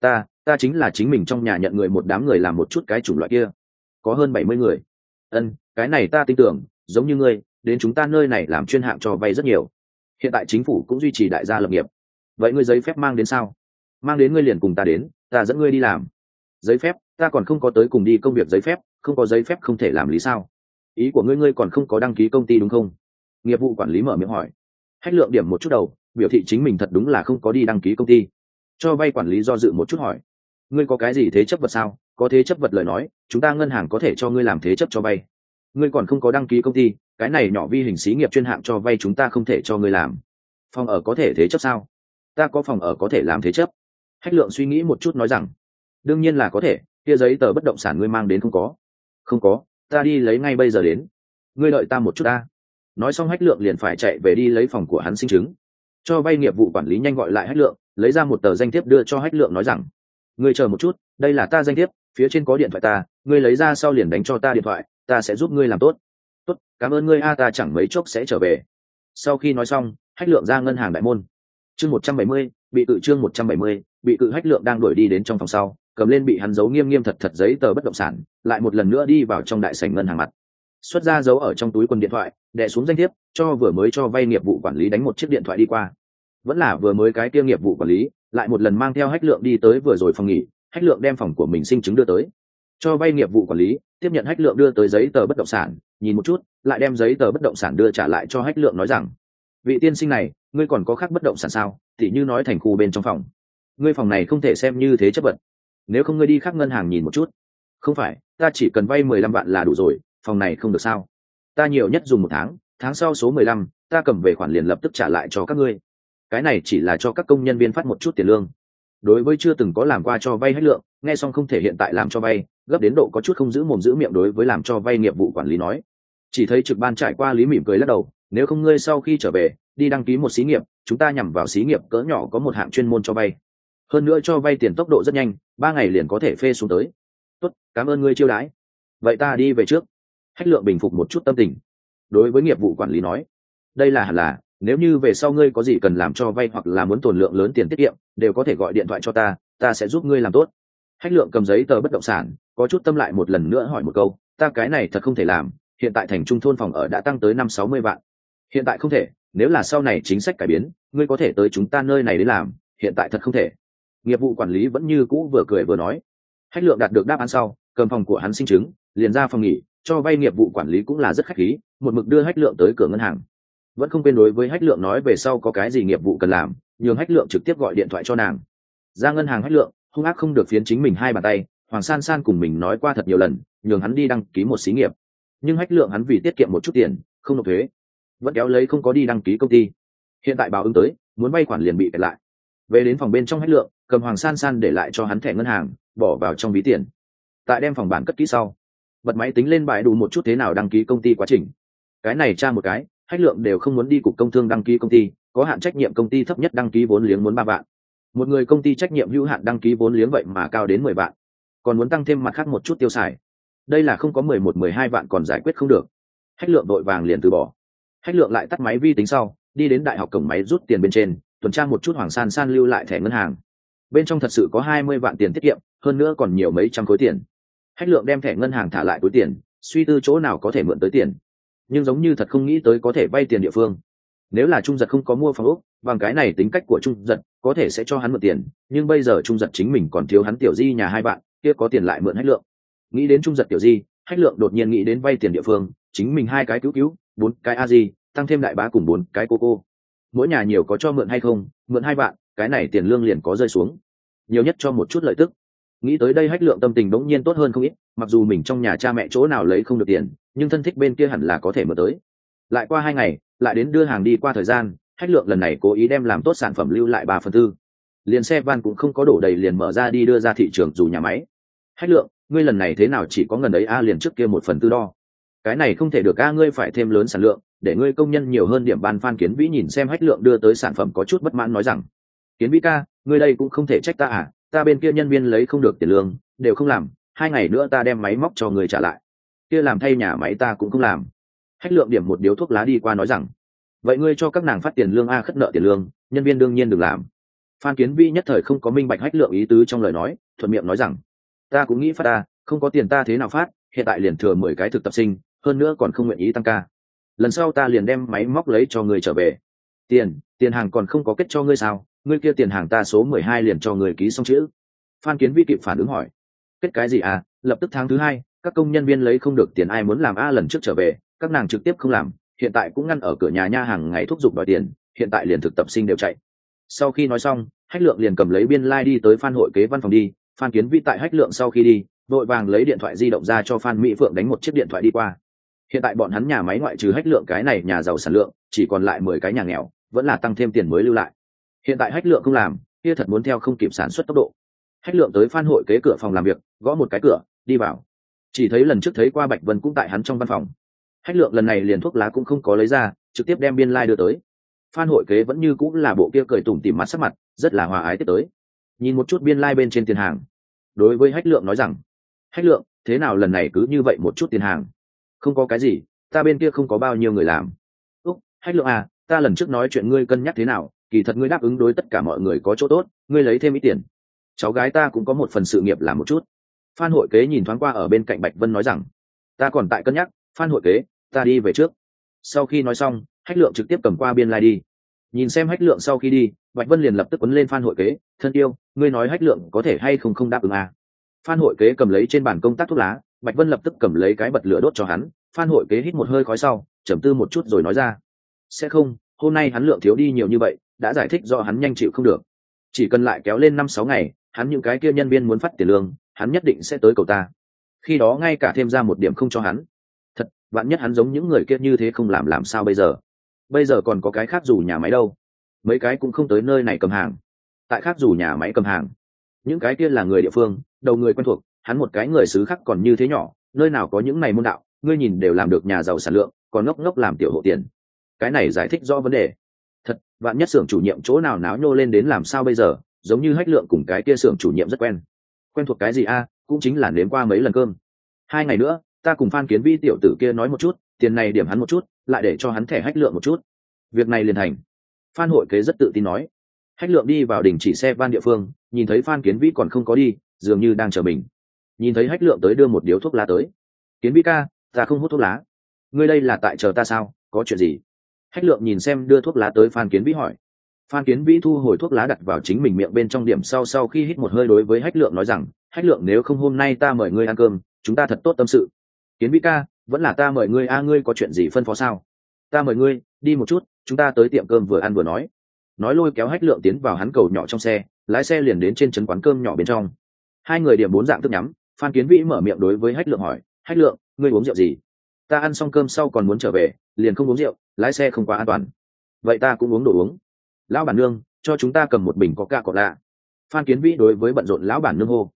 Ta ta chính là chính mình trong nhà nhận người một đám người làm một chút cái chủng loại kia. Có hơn bảy mươi người. Ân, cái này ta tin tưởng, giống như ngươi, đến chúng ta nơi này làm chuyên hạng cho vay rất nhiều. Hiện tại chính phủ cũng duy trì đại gia lập nghiệp. Vậy ngươi giấy phép mang đến sao? Mang đến ngươi liền cùng ta đến, ta dẫn ngươi đi làm. Giấy phép, ta còn không có tới cùng đi công việc giấy phép, không có giấy phép không thể làm lý sao? Ý của ngươi ngươi còn không có đăng ký công ty đúng không? Nghiệp vụ quản lý mở miệng hỏi. Hách lượng điểm một chút đầu, biểu thị chính mình thật đúng là không có đi đăng ký công ty. Cho vay quản lý do dự một chút hỏi. Ngươi có cái gì thế chấp vật sao? Có thế chấp vật lời nói, chúng ta ngân hàng có thể cho ngươi làm thế chấp cho vay. Ngươi còn không có đăng ký công ty, cái này nhỏ vi hình xí nghiệp chuyên hạng cho vay chúng ta không thể cho ngươi làm. Phòng ở có thể thế chấp sao? Ta có phòng ở có thể làm thế chấp. Hách lượng suy nghĩ một chút nói rằng, đương nhiên là có thể, kia giấy tờ bất động sản ngươi mang đến không có. Không có ta đi lấy ngay bây giờ đến. Ngươi đợi ta một chút ta. Nói xong hách lượng liền phải chạy về đi lấy phòng của hắn sinh chứng. Cho vay nghiệp vụ quản lý nhanh gọi lại hách lượng, lấy ra một tờ danh thiếp đưa cho hách lượng nói rằng, ngươi chờ một chút, đây là ta danh thiếp, phía trên có điện thoại ta, ngươi lấy ra sau liền đánh cho ta điện thoại, ta sẽ giúp ngươi làm tốt. Tốt, cảm ơn ngươi a, ta chẳng mấy chốc sẽ trở về. Sau khi nói xong, hách lượng ra ngân hàng đại môn. Chương một trăm bảy mươi, bị cự chương một trăm bảy mươi, bị cự hách lượng đang đuổi đi đến trong phòng sau cầm lên bị hắn giấu nghiêm nghiêm thật thật giấy tờ bất động sản, lại một lần nữa đi vào trong đại sảnh ngân hàng mặt. Xuất ra giấu ở trong túi quần điện thoại, đè xuống danh thiếp, cho vừa mới cho vay nghiệp vụ quản lý đánh một chiếc điện thoại đi qua. Vẫn là vừa mới cái kia nghiệp vụ quản lý, lại một lần mang theo hách lượng đi tới vừa rồi phòng nghỉ, hách lượng đem phòng của mình sinh chứng đưa tới. Cho vay nghiệp vụ quản lý, tiếp nhận hách lượng đưa tới giấy tờ bất động sản, nhìn một chút, lại đem giấy tờ bất động sản đưa trả lại cho hách lượng nói rằng, vị tiên sinh này, ngươi còn có khác bất động sản sao? Thì như nói thành khu bên trong phòng. Ngươi phòng này không thể xem như thế chấp vật nếu không ngươi đi khác ngân hàng nhìn một chút. Không phải, ta chỉ cần vay mười lăm vạn là đủ rồi, phòng này không được sao? Ta nhiều nhất dùng một tháng tháng sau số mười lăm, ta cầm về khoản liền lập tức trả lại cho các ngươi. Cái này chỉ là cho các công nhân viên phát một chút tiền lương. Đối với chưa từng có làm qua cho vay hết lượng, nghe xong không thể hiện tại làm cho vay, gấp đến độ có chút không giữ mồm giữ miệng đối với làm cho vay nghiệp vụ quản lý nói. Chỉ thấy trực ban trải qua lý mỉm cười lắc đầu, nếu không ngươi sau khi trở về, đi đăng ký một xí nghiệp, chúng ta nhằm vào xí nghiệp cỡ nhỏ có một hạng chuyên môn cho vay. Hơn nữa cho vay tiền tốc độ rất nhanh ba ngày liền có thể phê xuống tới. Tốt, cảm ơn ngươi chiêu đãi. Vậy ta đi về trước. Hách lượng bình phục một chút tâm tình. Đối với nghiệp vụ quản lý nói, đây là hẳn là, nếu như về sau ngươi có gì cần làm cho vay hoặc là muốn tồn lượng lớn tiền tiết kiệm, đều có thể gọi điện thoại cho ta ta sẽ giúp ngươi làm tốt. Hách lượng cầm giấy tờ bất động sản, có chút tâm lại một lần nữa hỏi một câu, ta cái này thật không thể làm, hiện tại thành trung thôn phòng ở đã tăng tới năm sáu mươi vạn. Hiện tại không thể, nếu là sau này chính sách cải biến, ngươi có thể tới chúng ta nơi này đến làm, hiện tại thật không thể nghiệp vụ quản lý vẫn như cũ vừa cười vừa nói. Hách lượng đạt được đáp án sau, cầm phòng của hắn sinh chứng, liền ra phòng nghỉ, cho vay nghiệp vụ quản lý cũng là rất khách khí, một mực đưa hách lượng tới cửa ngân hàng. Vẫn không quên đối với hách lượng nói về sau có cái gì nghiệp vụ cần làm, nhường hách lượng trực tiếp gọi điện thoại cho nàng. Ra ngân hàng hách lượng, hung ác không được phiến chính mình hai bàn tay, hoàng san san cùng mình nói qua thật nhiều lần, nhường hắn đi đăng ký một xí nghiệp. Nhưng hách lượng hắn vì tiết kiệm một chút tiền, không nộp thuế. Vẫn kéo lấy không có đi đăng ký công ty. Hiện tại báo ứng tới, muốn vay khoản liền bị kẹt lại. Về đến phòng bên trong hách lượng cầm hoàng san san để lại cho hắn thẻ ngân hàng, bỏ vào trong ví tiền. Tại đem phòng bản cất kỹ sau, bật máy tính lên bài đủ một chút thế nào đăng ký công ty quá trình. Cái này tra một cái, hách lượng đều không muốn đi cục công thương đăng ký công ty, có hạn trách nhiệm công ty thấp nhất đăng ký vốn liếng muốn ba vạn. Một người công ty trách nhiệm hữu hạn đăng ký vốn liếng vậy mà cao đến mười vạn. Còn muốn tăng thêm mặt khác một chút tiêu xài. Đây là không có mười một, mười hai vạn còn giải quyết không được. Hách lượng vội vàng liền từ bỏ. Hách lượng lại tắt máy vi tính sau, đi đến đại học cổng máy rút tiền bên trên, tuần tra một chút hoàng san san lưu lại thẻ ngân hàng bên trong thật sự có hai mươi vạn tiền tiết kiệm, hơn nữa còn nhiều mấy trăm khối tiền. Hách lượng đem thẻ ngân hàng thả lại túi tiền, suy tư chỗ nào có thể mượn tới tiền. Nhưng giống như thật không nghĩ tới có thể vay tiền địa phương. Nếu là trung giật không có mua phòng ốc, bằng cái này tính cách của trung giật, có thể sẽ cho hắn mượn tiền, nhưng bây giờ trung giật chính mình còn thiếu hắn tiểu di nhà hai bạn, kia có tiền lại mượn hách lượng. Nghĩ đến trung giật tiểu di, hách lượng đột nhiên nghĩ đến vay tiền địa phương, chính mình hai cái cứu cứu, bốn cái a di, tăng thêm đại bá cùng bốn cái cô cô. Mỗi nhà nhiều có cho mượn hay không, mượn hai bạn cái này tiền lương liền có rơi xuống. Nhiều nhất cho một chút lợi tức. Nghĩ tới đây hách lượng tâm tình bỗng nhiên tốt hơn không ít, mặc dù mình trong nhà cha mẹ chỗ nào lấy không được tiền, nhưng thân thích bên kia hẳn là có thể mở tới. Lại qua hai ngày, lại đến đưa hàng đi qua thời gian, hách lượng lần này cố ý đem làm tốt sản phẩm lưu lại ba phần tư. Liền xe van cũng không có đổ đầy liền mở ra đi đưa ra thị trường dù nhà máy. Hách lượng, ngươi lần này thế nào chỉ có ngần ấy a, liền trước kia một phần tư đo. Cái này không thể được a, ngươi phải thêm lớn sản lượng, để ngươi công nhân nhiều hơn điểm ban phan kiến vĩ nhìn xem hách lượng đưa tới sản phẩm có chút bất mãn nói rằng kiến vĩ ca, ngươi đây cũng không thể trách ta à ta bên kia nhân viên lấy không được tiền lương, đều không làm, hai ngày nữa ta đem máy móc cho người trả lại. Kia làm thay nhà máy ta cũng không làm. Hách lượng điểm một điếu thuốc lá đi qua nói rằng, vậy ngươi cho các nàng phát tiền lương a, khất nợ tiền lương, nhân viên đương nhiên đừng làm. Phan kiến vi nhất thời không có minh bạch hách lượng ý tứ trong lời nói, thuận miệng nói rằng, ta cũng nghĩ phát ta, không có tiền ta thế nào phát, hiện tại liền thừa mười cái thực tập sinh, hơn nữa còn không nguyện ý tăng ca. Lần sau ta liền đem máy móc lấy cho người trở về. Tiền tiền hàng còn không có kết cho ngươi sao? Ngươi kia tiền hàng ta số mười hai liền cho người ký xong chữ. Phan kiến vi kịp phản ứng hỏi, kết cái gì à? Lập tức tháng thứ hai, các công nhân viên lấy không được tiền ai muốn làm a lần trước trở về, các nàng trực tiếp không làm, hiện tại cũng ngăn ở cửa nhà nha hàng ngày thúc giục đòi tiền, hiện tại liền thực tập sinh đều chạy. Sau khi nói xong, hách lượng liền cầm lấy biên lai、like、đi tới phan hội kế văn phòng đi, phan kiến vi tại hách lượng sau khi đi, vội vàng lấy điện thoại di động ra cho phan mỹ phượng đánh một chiếc điện thoại đi qua. Hiện tại bọn hắn nhà máy ngoại trừ hách lượng cái này nhà giàu sản lượng, chỉ còn lại mười cái nhà nghèo, vẫn là tăng thêm tiền mới lưu lại hiện tại hách lượng không làm, kia thật muốn theo không kịp sản xuất tốc độ. Hách lượng tới phan hội kế cửa phòng làm việc, gõ một cái cửa, đi vào. Chỉ thấy lần trước thấy qua bạch vân cũng tại hắn trong văn phòng. Hách lượng lần này liền thuốc lá cũng không có lấy ra, trực tiếp đem biên lai、like、đưa tới. Phan hội kế vẫn như cũng là bộ kia cười tủm tỉm mặt sắc mặt, rất là hòa ái tiếp tới. Nhìn một chút biên lai、like、bên trên tiền hàng. Đối với hách lượng nói rằng, hách lượng, thế nào lần này cứ như vậy một chút tiền hàng? Không có cái gì, ta bên kia không có bao nhiêu người làm. Úc, hách lượng à ta lần trước nói chuyện ngươi cân nhắc thế nào kỳ thật ngươi đáp ứng đối tất cả mọi người có chỗ tốt, ngươi lấy thêm ít tiền. Cháu gái ta cũng có một phần sự nghiệp làm một chút. Phan hội kế nhìn thoáng qua ở bên cạnh bạch vân nói rằng, ta còn tại cân nhắc, phan hội kế, ta đi về trước. Sau khi nói xong, hách lượng trực tiếp cầm qua biên lai、like、đi. Nhìn xem hách lượng sau khi đi, bạch vân liền lập tức quấn lên phan hội kế, thân yêu, ngươi nói hách lượng có thể hay không không đáp ứng à. phan hội kế cầm lấy trên bàn công tác thuốc lá, bạch vân lập tức cầm lấy cái bật lửa đốt cho hắn. Phan hội kế hít một hơi khói sau, trầm tư một chút rồi nói ra, sẽ không, hôm nay hắn lượng thiếu đi nhiều như vậy đã giải thích do hắn nhanh chịu không được. Chỉ cần lại kéo lên năm sáu ngày, hắn những cái kia nhân viên muốn phát tiền lương, hắn nhất định sẽ tới cầu ta. Khi đó ngay cả thêm ra một điểm không cho hắn. Thật bạn nhất hắn giống những người kia như thế không làm làm sao bây giờ? Bây giờ còn có cái khác dù nhà máy đâu? Mấy cái cũng không tới nơi này cầm hàng. Tại khác dù nhà máy cầm hàng. Những cái kia là người địa phương, đầu người quen thuộc, hắn một cái người xứ khác còn như thế nhỏ, nơi nào có những này môn đạo, ngươi nhìn đều làm được nhà giàu sản lượng, còn ngốc ngốc làm tiểu hộ tiền. Cái này giải thích rõ vấn đề vạn nhất xưởng chủ nhiệm chỗ nào náo nhô lên đến làm sao bây giờ, giống như hách lượng cùng cái kia xưởng chủ nhiệm rất quen. Quen thuộc cái gì a? À, cũng chính là nếm qua mấy lần cơm. Hai ngày nữa, ta cùng phan kiến vi tiểu tử kia nói một chút, tiền này điểm hắn một chút, lại để cho hắn thẻ hách lượng một chút. Việc này liền thành. Phan hội kế rất tự tin nói. Hách lượng đi vào đình chỉ xe van địa phương, nhìn thấy phan kiến vi còn không có đi, dường như đang chờ mình. Nhìn thấy hách lượng tới đưa một điếu thuốc lá tới. Kiến vi ca, ta không hút thuốc lá. Ngươi đây là tại chờ ta sao? Có chuyện gì? Hách lượng nhìn xem đưa thuốc lá tới phan kiến vĩ hỏi. Phan kiến vĩ thu hồi thuốc lá đặt vào chính mình miệng bên trong điểm sau sau khi hít một hơi đối với hách lượng nói rằng hách lượng, nếu không hôm nay ta mời ngươi ăn cơm, chúng ta thật tốt tâm sự. Kiến vĩ ca, vẫn là ta mời ngươi a, ngươi có chuyện gì phân phó sao? Ta mời ngươi, đi một chút, chúng ta tới tiệm cơm vừa ăn vừa nói. Nói lôi kéo hách lượng tiến vào hắn cầu nhỏ trong xe, lái xe liền đến trên trấn quán cơm nhỏ bên trong. Hai người điểm bốn dạng thức nhắm, phan kiến vĩ mở miệng đối với hách lượng hỏi hách lượng, ngươi uống rượu gì? Ta ăn xong cơm sau còn muốn trở về, liền không uống rượu lái xe không quá an toàn. Vậy ta cũng uống đồ uống. Lão bản nương, cho chúng ta cầm một bình có ca cọ lạ phan kiến vĩ đối với bận rộn lão bản nương hô.